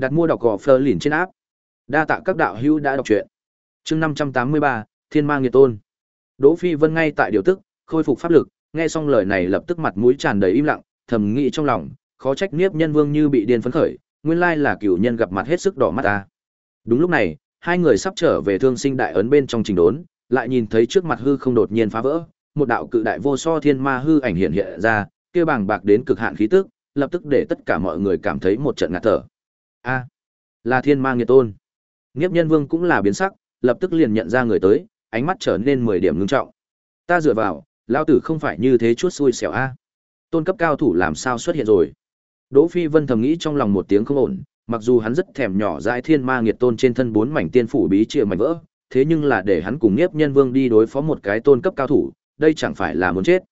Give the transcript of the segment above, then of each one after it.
Đặt mua đọc gò phơ lìn trên áp. Đa tạ các đạo hữu đã đọc truyện. Chương 583, Thiên Mang Nghiệt Tôn. Đỗ Phi Vân ngay tại điều tức, khôi phục pháp lực, nghe xong lời này lập tức mặt mũi tràn đầy im lặng, thầm nghĩ trong lòng, khó trách Niếp Nhân Vương như bị điên phấn khởi, nguyên lai là cửu nhân gặp mặt hết sức đỏ mắt ta. Đúng lúc này, hai người sắp trở về Thương Sinh Đại ấn bên trong trình đốn, lại nhìn thấy trước mặt hư không đột nhiên phá vỡ, một đạo cự đại vô so thiên ma hư ảnh hiện hiện ra, kia bàng bạc đến cực hạn khí tức, lập tức để tất cả mọi người cảm thấy một trận ngạt thở. A, là thiên ma nghiệt tôn. Nghiếp nhân vương cũng là biến sắc, lập tức liền nhận ra người tới, ánh mắt trở nên mười điểm ngưng trọng. Ta dựa vào, lao tử không phải như thế chút xui xẻo a. Tôn cấp cao thủ làm sao xuất hiện rồi? Đỗ Phi Vân thầm nghĩ trong lòng một tiếng không ổn, mặc dù hắn rất thèm nhỏ dãi thiên ma nghiệt tôn trên thân bốn mảnh tiên phủ bí chia mảnh vỡ, thế nhưng là để hắn cùng nghiếp Nhân Vương đi đối phó một cái tôn cấp cao thủ, đây chẳng phải là muốn chết.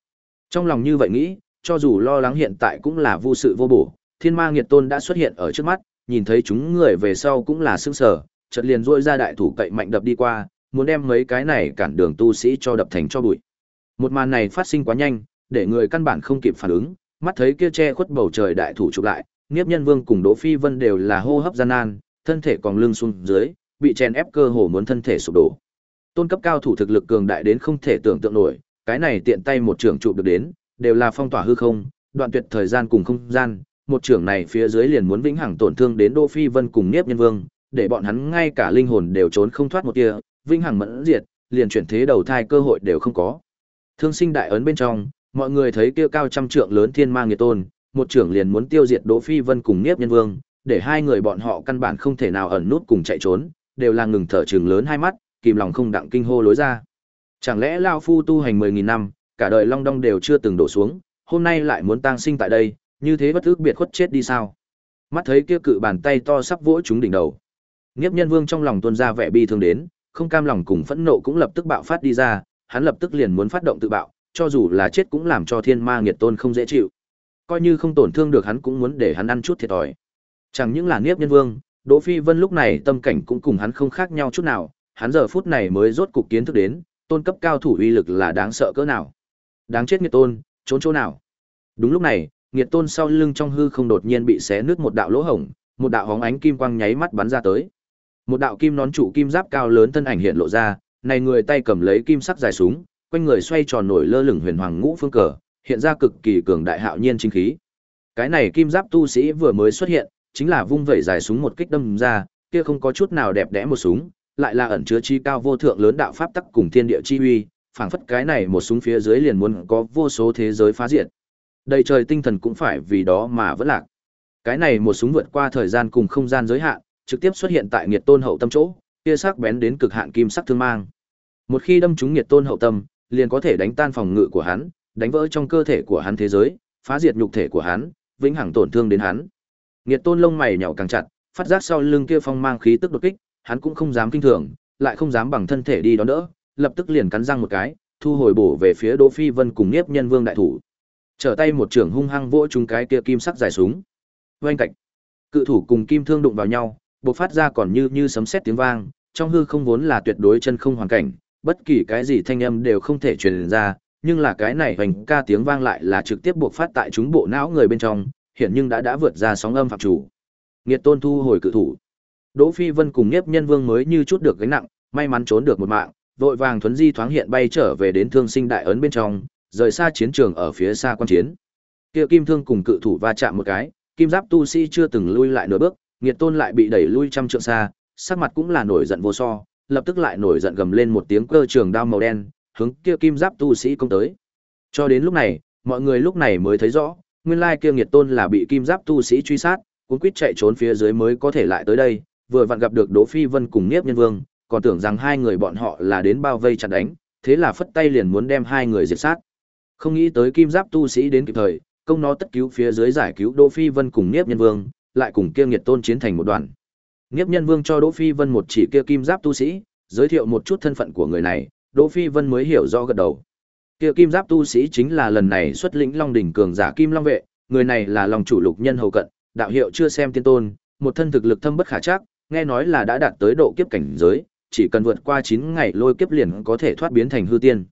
Trong lòng như vậy nghĩ, cho dù lo lắng hiện tại cũng là vô sự vô bổ, thiên ma nghiệt tôn đã xuất hiện ở trước mắt, nhìn thấy chúng người về sau cũng là sững sờ, chợt liền rỗi ra đại thủ cậy mạnh đập đi qua, muốn đem mấy cái này cản đường tu sĩ cho đập thành cho bụi. Một màn này phát sinh quá nhanh, để người căn bản không kịp phản ứng, mắt thấy kia che khuất bầu trời đại thủ chụp lại, Niếp Nhân Vương cùng Đỗ Phi Vân đều là hô hấp gian nan, thân thể còn lưng xuống dưới, bị chèn ép cơ hồ muốn thân thể sụp đổ. Tôn cấp cao thủ thực lực cường đại đến không thể tưởng tượng nổi, cái này tiện tay một trường chụp được đến, đều là phong tỏa hư không, đoạn tuyệt thời gian cùng không gian, một trưởng này phía dưới liền muốn vĩnh hằng tổn thương đến Đỗ Phi Vân cùng Niếp Nhân Vương, để bọn hắn ngay cả linh hồn đều trốn không thoát một tia, vĩnh hằng mẫn diệt, liền chuyển thế đầu thai cơ hội đều không có. Thương sinh đại ấn bên trong, mọi người thấy kia cao trăm trượng lớn thiên ma nghiệt tôn, một trưởng liền muốn tiêu diệt Đỗ Phi Vân cùng Niếp Nhân Vương, để hai người bọn họ căn bản không thể nào ẩn nút cùng chạy trốn, đều là ngừng thở trường lớn hai mắt, kìm lòng không đặng kinh hô lối ra. Chẳng lẽ lão phu tu hành 10000 năm, cả đời long đong đều chưa từng đổ xuống, hôm nay lại muốn tang sinh tại đây, như thế bất ước biệt khuất chết đi sao? Mắt thấy kia cự bàn tay to sắp vỗ chúng đỉnh đầu. Nghiếp Nhân Vương trong lòng tuôn ra vẻ bi thương đến, không cam lòng cùng phẫn nộ cũng lập tức bạo phát đi ra, hắn lập tức liền muốn phát động tự bạo, cho dù là chết cũng làm cho Thiên Ma Nghiệt Tôn không dễ chịu. Coi như không tổn thương được hắn cũng muốn để hắn ăn chút thiệt thòi. Chẳng những là Nghiếp Nhân Vương, Đỗ Phi Vân lúc này tâm cảnh cũng cùng hắn không khác nhau chút nào, hắn giờ phút này mới rốt cục kiến thức đến, tôn cấp cao thủ uy lực là đáng sợ cỡ nào. Đáng chết Nghiệt Tôn, trốn chỗ nào? Đúng lúc này, Nghiệt Tôn sau lưng trong hư không đột nhiên bị xé nứt một đạo lỗ hổng, một đạo hóng ánh kim quang nháy mắt bắn ra tới. Một đạo kim nón trụ kim giáp cao lớn thân ảnh hiện lộ ra, này người tay cầm lấy kim sắc dài súng, quanh người xoay tròn nổi lơ lửng huyền hoàng ngũ phương cờ, hiện ra cực kỳ cường đại hạo nhiên chính khí. Cái này kim giáp tu sĩ vừa mới xuất hiện, chính là vung vẩy dài súng một kích đâm ra, kia không có chút nào đẹp đẽ một súng, lại là ẩn chứa chi cao vô thượng lớn đạo pháp tắc cùng thiên địa chi uy, phảng phất cái này một súng phía dưới liền muốn có vô số thế giới phá diệt. Đầy trời tinh thần cũng phải vì đó mà vẫn lạc. Cái này một súng vượt qua thời gian cùng không gian giới hạn, trực tiếp xuất hiện tại Nghiệt Tôn hậu tâm chỗ, kia sắc bén đến cực hạn kim sắc thương mang. Một khi đâm trúng Nghiệt Tôn hậu tâm, liền có thể đánh tan phòng ngự của hắn, đánh vỡ trong cơ thể của hắn thế giới, phá diệt nhục thể của hắn, vĩnh hằng tổn thương đến hắn. Nghiệt Tôn lông mày nhàu càng chặt, phát giác sau lưng kia phong mang khí tức đột kích, hắn cũng không dám kinh thường, lại không dám bằng thân thể đi đón đỡ, lập tức liền cắn răng một cái, thu hồi bổ về phía Đỗ Phi Vân cùng Niếp Nhân Vương đại thủ. Trở tay một trưởng hung hăng vỗ chúng cái kia kim sắc dài súng. Oanh cạnh. Cự thủ cùng kim thương đụng vào nhau, buộc phát ra còn như như sấm sét tiếng vang, trong hư không vốn là tuyệt đối chân không hoàn cảnh, bất kỳ cái gì thanh âm đều không thể truyền ra, nhưng là cái này hoành ca tiếng vang lại là trực tiếp buộc phát tại chúng bộ não người bên trong, hiện nhưng đã đã vượt ra sóng âm phạm chủ. Nghiệt Tôn thu hồi cự thủ. Đỗ Phi Vân cùng Nhiếp Nhân Vương mới như chút được gánh nặng, may mắn trốn được một mạng, vội vàng thuấn di thoáng hiện bay trở về đến Thương Sinh Đại ấn bên trong, rời xa chiến trường ở phía xa quan chiến. Kia Kim Thương cùng cự thủ va chạm một cái, Kim Giáp tu sĩ chưa từng lui lại nửa bước, Nghiệt Tôn lại bị đẩy lui trăm trượng xa, sắc mặt cũng là nổi giận vô so, lập tức lại nổi giận gầm lên một tiếng cơ trường đao màu đen, hướng kia Kim Giáp tu sĩ công tới. Cho đến lúc này, mọi người lúc này mới thấy rõ, nguyên lai kia Nghiệt Tôn là bị Kim Giáp tu sĩ truy sát, cuốn quýt chạy trốn phía dưới mới có thể lại tới đây, vừa vặn gặp được Đỗ Phi Vân cùng Niếp Nhân Vương, còn tưởng rằng hai người bọn họ là đến bao vây chặn đánh, thế là phất tay liền muốn đem hai người diệt sát. Không nghĩ tới Kim Giáp tu sĩ đến kịp thời, công nó tất cứu phía dưới giải cứu Đỗ Phi Vân cùng Niếp Nhân Vương, lại cùng kia Nghiệt Tôn chiến thành một đoàn. Niếp Nhân Vương cho Đỗ Phi Vân một chỉ kia Kim Giáp tu sĩ, giới thiệu một chút thân phận của người này, Đỗ Phi Vân mới hiểu rõ gật đầu. Kia Kim Giáp tu sĩ chính là lần này xuất lĩnh Long đỉnh cường giả Kim Long vệ, người này là Long chủ lục nhân hầu cận, đạo hiệu chưa xem tiên tôn, một thân thực lực thâm bất khả trắc, nghe nói là đã đạt tới độ kiếp cảnh giới, chỉ cần vượt qua 9 ngày lôi kiếp liền có thể thoát biến thành hư tiên.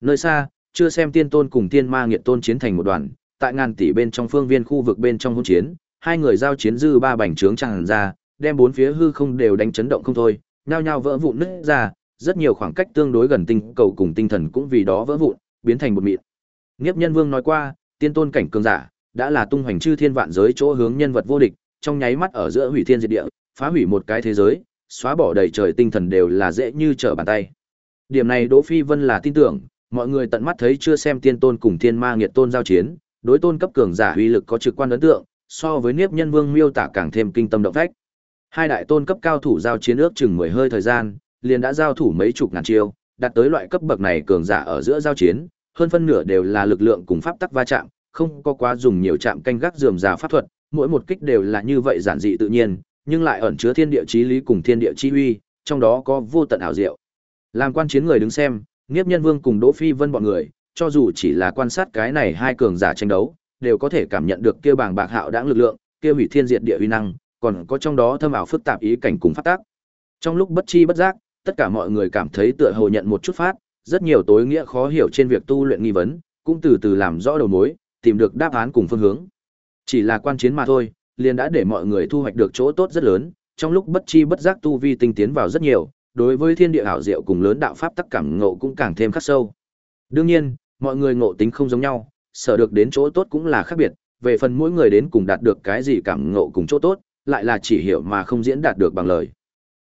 Nơi xa, chưa xem tiên tôn cùng tiên ma nghiệt tôn chiến thành một đoàn, tại ngàn tỷ bên trong phương viên khu vực bên trong hỗn chiến, hai người giao chiến dư ba bành trướng tràn ra, đem bốn phía hư không đều đánh chấn động không thôi, nhao nhao vỡ vụn nứt ra, rất nhiều khoảng cách tương đối gần tinh cầu cùng tinh thần cũng vì đó vỡ vụn, biến thành một mịn. Nghiếp Nhân Vương nói qua, tiên tôn cảnh cường giả, đã là tung hoành chư thiên vạn giới chỗ hướng nhân vật vô địch, trong nháy mắt ở giữa hủy thiên diệt địa, phá hủy một cái thế giới, xóa bỏ đầy trời tinh thần đều là dễ như trở bàn tay. Điểm này Đỗ Phi Vân là tin tưởng, mọi người tận mắt thấy chưa xem tiên tôn cùng thiên ma nghiệt tôn giao chiến, đối tôn cấp cường giả uy lực có trực quan ấn tượng, so với Niếp Nhân Vương miêu tả càng thêm kinh tâm động phách. Hai đại tôn cấp cao thủ giao chiến ước chừng 10 hơi thời gian, liền đã giao thủ mấy chục ngàn chiêu, đạt tới loại cấp bậc này cường giả ở giữa giao chiến, hơn phân nửa đều là lực lượng cùng pháp tắc va chạm, không có quá dùng nhiều chạm canh gác rườm rà pháp thuật, mỗi một kích đều là như vậy giản dị tự nhiên, nhưng lại ẩn chứa thiên địa chí lý cùng thiên địa chi uy, trong đó có vô tận ảo diệu. Làm quan chiến người đứng xem, Niếp Nhân Vương cùng Đỗ Phi Vân bọn người, cho dù chỉ là quan sát cái này hai cường giả tranh đấu, đều có thể cảm nhận được kia bàng bạc hạo đãng lực lượng, kia hủy thiên diệt địa uy năng, còn có trong đó thâm ảo phức tạp ý cảnh cùng phát tác. Trong lúc bất chi bất giác, tất cả mọi người cảm thấy tựa hồ nhận một chút phát, rất nhiều tối nghĩa khó hiểu trên việc tu luyện nghi vấn, cũng từ từ làm rõ đầu mối, tìm được đáp án cùng phương hướng. Chỉ là quan chiến mà thôi, liền đã để mọi người thu hoạch được chỗ tốt rất lớn, trong lúc bất chi bất giác tu vi tinh tiến vào rất nhiều, đối với thiên địa ảo diệu cùng lớn đạo pháp tắc cảm ngộ cũng càng thêm khắc sâu. Đương nhiên, mọi người ngộ tính không giống nhau, sở được đến chỗ tốt cũng là khác biệt, về phần mỗi người đến cùng đạt được cái gì cảm ngộ cùng chỗ tốt, lại là chỉ hiểu mà không diễn đạt được bằng lời.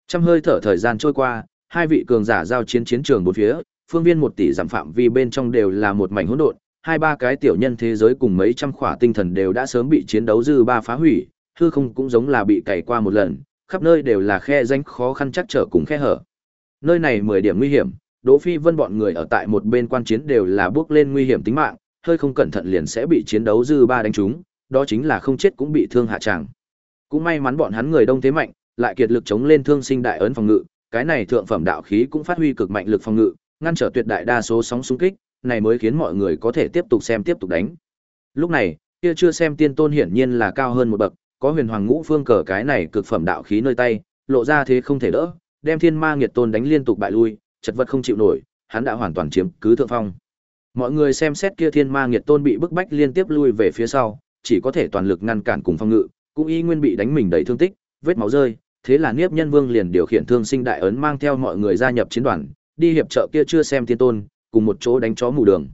Trăm hơi thở thời gian trôi qua, hai vị cường giả giao chiến chiến trường bốn phía, phương viên một tỷ giảm phạm vi bên trong đều là một mảnh hỗn độn, hai ba cái tiểu nhân thế giới cùng mấy trăm khỏa tinh thần đều đã sớm bị chiến đấu dư ba phá hủy, hư không cũng giống là bị cày qua một lần, khắp nơi đều là khe danh khó khăn chắc trở cùng khe hở. Nơi này mười điểm nguy hiểm, Đỗ Phi Vân bọn người ở tại một bên quan chiến đều là bước lên nguy hiểm tính mạng, hơi không cẩn thận liền sẽ bị chiến đấu dư ba đánh trúng, đó chính là không chết cũng bị thương hạ chẳng. Cũng may mắn bọn hắn người đông thế mạnh, lại kiệt lực chống lên thương sinh đại ấn phòng ngự, cái này thượng phẩm đạo khí cũng phát huy cực mạnh lực phòng ngự, ngăn trở tuyệt đại đa số sóng xung kích, này mới khiến mọi người có thể tiếp tục xem tiếp tục đánh. Lúc này, kia chưa xem tiên tôn hiển nhiên là cao hơn một bậc, có huyền hoàng ngũ phương cờ cái này cực phẩm đạo khí nơi tay, lộ ra thế không thể đỡ, đem thiên ma nghiệt tôn đánh liên tục bại lui, chật vật không chịu nổi, hắn đã hoàn toàn chiếm cứ thượng phong. Mọi người xem xét kia thiên ma nghiệt tôn bị bức bách liên tiếp lui về phía sau, chỉ có thể toàn lực ngăn cản cùng phong ngự, cũng y nguyên bị đánh mình đầy thương tích, vết máu rơi, thế là Niếp Nhân Vương liền điều khiển thương sinh đại ấn mang theo mọi người gia nhập chiến đoàn, đi hiệp trợ kia chưa xem tiên tôn, cùng một chỗ đánh chó mù đường.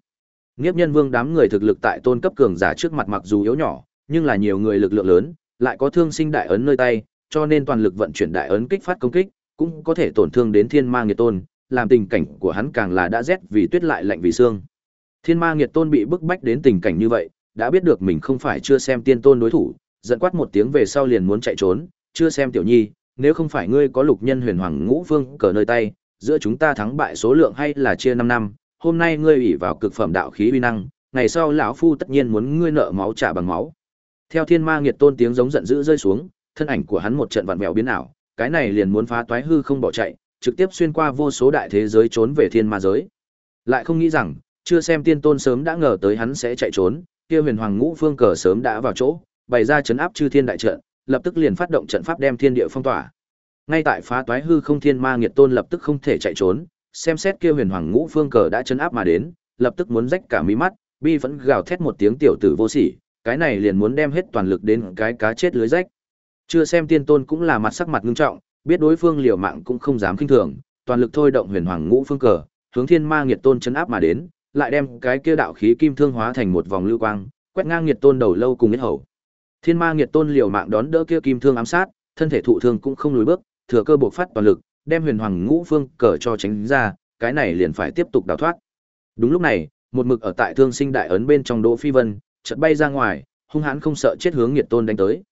Niếp Nhân Vương đám người thực lực tại tôn cấp cường giả trước mặt mặc dù yếu nhỏ, nhưng là nhiều người lực lượng lớn, lại có thương sinh đại ấn nơi tay, cho nên toàn lực vận chuyển đại ấn kích phát công kích, cũng có thể tổn thương đến thiên ma nghiệt tôn, làm tình cảnh của hắn càng là đã rét vì tuyết lại lạnh vì xương. Thiên ma nghiệt tôn bị bức bách đến tình cảnh như vậy, đã biết được mình không phải chưa xem tiên tôn đối thủ, giận quát một tiếng về sau liền muốn chạy trốn, chưa xem tiểu nhi, nếu không phải ngươi có lục nhân huyền hoàng ngũ vương cờ nơi tay, giữa chúng ta thắng bại số lượng hay là chia 5 năm, hôm nay ngươi ủy vào cực phẩm đạo khí uy năng, ngày sau lão phu tất nhiên muốn ngươi nợ máu trả bằng máu. Theo thiên ma nghiệt tôn tiếng giống giận dữ rơi xuống, thân ảnh của hắn một trận vặn vẹo biến ảo, cái này liền muốn phá toái hư không bỏ chạy, trực tiếp xuyên qua vô số đại thế giới trốn về thiên ma giới. Lại không nghĩ rằng, chưa xem tiên tôn sớm đã ngờ tới hắn sẽ chạy trốn, kia huyền hoàng ngũ phương cờ sớm đã vào chỗ, bày ra chấn áp chư thiên đại trận, lập tức liền phát động trận pháp đem thiên địa phong tỏa. Ngay tại phá toái hư không thiên ma nghiệt tôn lập tức không thể chạy trốn, xem xét kia huyền hoàng ngũ phương cờ đã chấn áp mà đến, lập tức muốn rách cả mí mắt, bi vẫn gào thét một tiếng tiểu tử vô sỉ, cái này liền muốn đem hết toàn lực đến cái cá chết lưới rách. Chưa xem tiên tôn cũng là mặt sắc mặt ngưng trọng, biết đối phương liều mạng cũng không dám kinh thường, toàn lực thôi động huyền hoàng ngũ phương cờ, hướng thiên ma nghiệt tôn chấn áp mà đến, lại đem cái kia đạo khí kim thương hóa thành một vòng lưu quang, quét ngang nghiệt tôn đầu lâu cùng yết hầu. Thiên ma nghiệt tôn liều mạng đón đỡ kia kim thương ám sát, thân thể thụ thương cũng không lùi bước, thừa cơ buộc phát toàn lực, đem huyền hoàng ngũ phương cờ cho tránh ra, cái này liền phải tiếp tục đào thoát. Đúng lúc này, một mực ở tại thương sinh đại ấn bên trong Đỗ Phi Vân, chợt bay ra ngoài, hung hãn không sợ chết hướng nhiệt tôn đánh tới.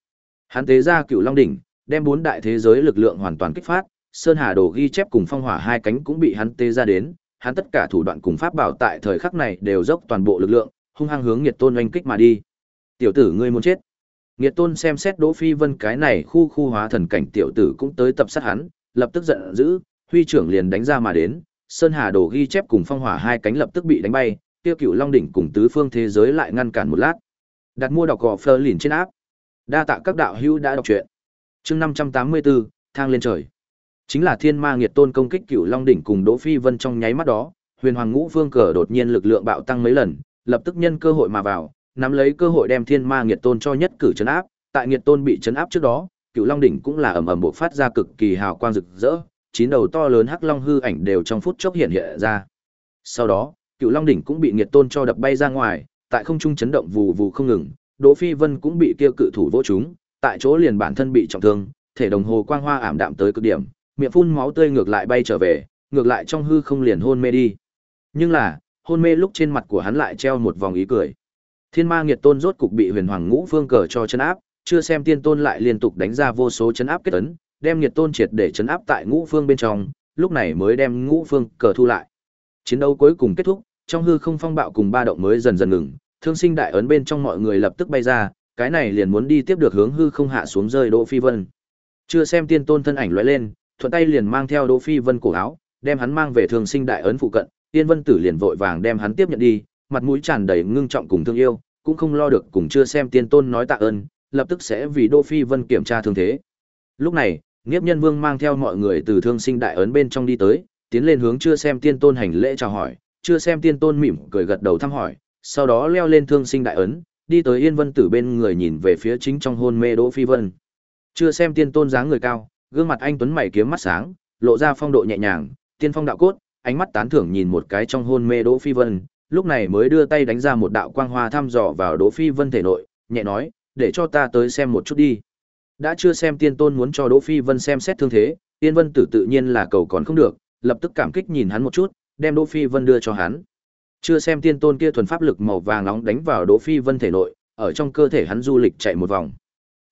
Hắn tế ra cửu long đỉnh, đem bốn đại thế giới lực lượng hoàn toàn kích phát, sơn hà đồ ghi chép cùng phong hỏa hai cánh cũng bị hắn tế ra đến, hắn tất cả thủ đoạn cùng pháp bảo tại thời khắc này đều dốc toàn bộ lực lượng, hung hăng hướng nhiệt tôn oanh kích mà đi. Tiểu tử ngươi muốn chết. nhiệt tôn xem xét Đỗ Phi Vân cái này khu khu hóa thần cảnh tiểu tử cũng tới tập sát hắn, lập tức giận dữ, huy trưởng liền đánh ra mà đến, Sơn Hà Đồ ghi chép cùng phong hỏa hai cánh lập tức bị đánh bay, tiêu cựu long đỉnh cùng tứ phương thế giới lại ngăn cản một lát. Đặt mua đọc gò phơ lìn trên áp. Đa tạ các đạo hữu đã đọc truyện. Chương 584, thang lên trời. Chính là Thiên Ma Nghiệt Tôn công kích cựu long đỉnh cùng Đỗ Phi Vân trong nháy mắt đó, Huyền Hoàng Ngũ Vương cờ đột nhiên lực lượng bạo tăng mấy lần, lập tức nhân cơ hội mà vào, nắm lấy cơ hội đem Thiên Ma Nghiệt Tôn cho nhất cử chấn áp, tại Nghiệt Tôn bị chấn áp trước đó, Cựu Long đỉnh cũng là ầm ầm bộc phát ra cực kỳ hào quang rực rỡ, chín đầu to lớn hắc long hư ảnh đều trong phút chốc hiện hiện ra. Sau đó, Cựu Long đỉnh cũng bị Nghiệt Tôn cho đập bay ra ngoài, tại không trung chấn động vù vù không ngừng, Đỗ Phi Vân cũng bị kia cự thủ vỗ chúng, tại chỗ liền bản thân bị trọng thương, thể đồng hồ quang hoa ảm đạm tới cực điểm, miệng phun máu tươi ngược lại bay trở về, ngược lại trong hư không liền hôn mê đi. Nhưng là, hôn mê lúc trên mặt của hắn lại treo một vòng ý cười. Thiên Ma Nghiệt Tôn rốt cục bị Huyền Hoàng Ngũ Phương cờ cho chấn áp, chưa xem Tiên Tôn lại liên tục đánh ra vô số chấn áp kết ấn, đem Nghiệt Tôn triệt để chấn áp tại Ngũ Phương bên trong, lúc này mới đem Ngũ Phương cờ thu lại. Chiến đấu cuối cùng kết thúc, trong hư không phong bạo cùng ba động mới dần dần ngừng, thương sinh đại ấn bên trong mọi người lập tức bay ra, cái này liền muốn đi tiếp được hướng hư không hạ xuống rơi Đỗ Phi Vân. Chưa xem Tiên Tôn thân ảnh lóe lên, thuận tay liền mang theo Đỗ Phi Vân cổ áo, đem hắn mang về thương sinh đại ấn phụ cận, Tiên Vân Tử liền vội vàng đem hắn tiếp nhận đi, mặt mũi tràn đầy ngưng trọng cùng thương yêu, cũng không lo được cùng chưa xem tiên tôn nói tạ ơn, lập tức sẽ vì Đỗ Phi Vân kiểm tra thương thế. Lúc này, Niếp Nhân Vương mang theo mọi người từ Thương Sinh Đại ấn bên trong đi tới, tiến lên hướng chưa xem tiên tôn hành lễ chào hỏi, chưa xem tiên tôn mỉm cười gật đầu thăm hỏi, sau đó leo lên Thương Sinh Đại ấn, đi tới Yên Vân Tử bên người nhìn về phía chính trong hôn mê Đỗ Phi Vân. Chưa xem tiên tôn dáng người cao, gương mặt anh tuấn mày kiếm mắt sáng, lộ ra phong độ nhẹ nhàng, tiên phong đạo cốt, ánh mắt tán thưởng nhìn một cái trong hôn mê Đỗ Phi Vân, lúc này mới đưa tay đánh ra một đạo quang hoa thăm dò vào Đỗ Phi Vân thể nội, nhẹ nói, để cho ta tới xem một chút đi. Đã chưa xem tiên tôn muốn cho Đỗ Phi Vân xem xét thương thế, yên Vân tử tự nhiên là cầu còn không được, lập tức cảm kích nhìn hắn một chút, đem Đỗ Phi Vân đưa cho hắn. Chưa xem tiên tôn kia thuần pháp lực màu vàng nóng đánh vào Đỗ Phi Vân thể nội, ở trong cơ thể hắn du lịch chạy một vòng.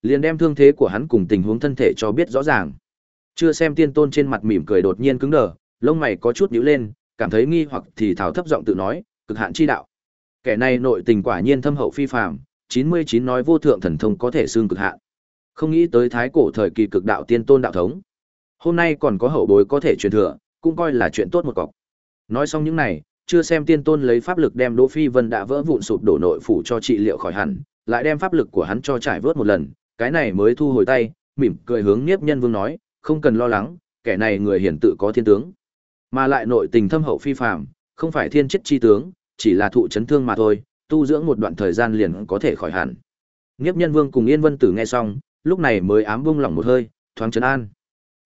Liền đem thương thế của hắn cùng tình huống thân thể cho biết rõ ràng. Chưa xem tiên tôn trên mặt mỉm cười đột nhiên cứng đờ, lông mày có chút nhíu lên, cảm thấy nghi hoặc thì thào thấp giọng tự nói, cực hạn chi đạo. Kẻ này nội tình quả nhiên thâm hậu phi phàm, 99 nói vô thượng thần thông có thể xương cực hạn. Không nghĩ tới thái cổ thời kỳ cực đạo tiên tôn đạo thống. Hôm nay còn có hậu bối có thể truyền thừa, cũng coi là chuyện tốt một cọc. Nói xong những này, chưa xem tiên tôn lấy pháp lực đem Đỗ Phi Vân đã vỡ vụn sụp đổ nội phủ cho trị liệu khỏi hẳn, lại đem pháp lực của hắn cho trải vớt một lần, cái này mới thu hồi tay, mỉm cười hướng Niếp Nhân Vương nói, không cần lo lắng, kẻ này người hiển tự có thiên tướng, mà lại nội tình thâm hậu phi phàm, không phải thiên chất chi tướng, chỉ là thụ chấn thương mà thôi, tu dưỡng một đoạn thời gian liền có thể khỏi hẳn. Niếp Nhân Vương cùng Yên Vân Tử nghe xong, lúc này mới ám bung lòng một hơi, thoáng trấn an.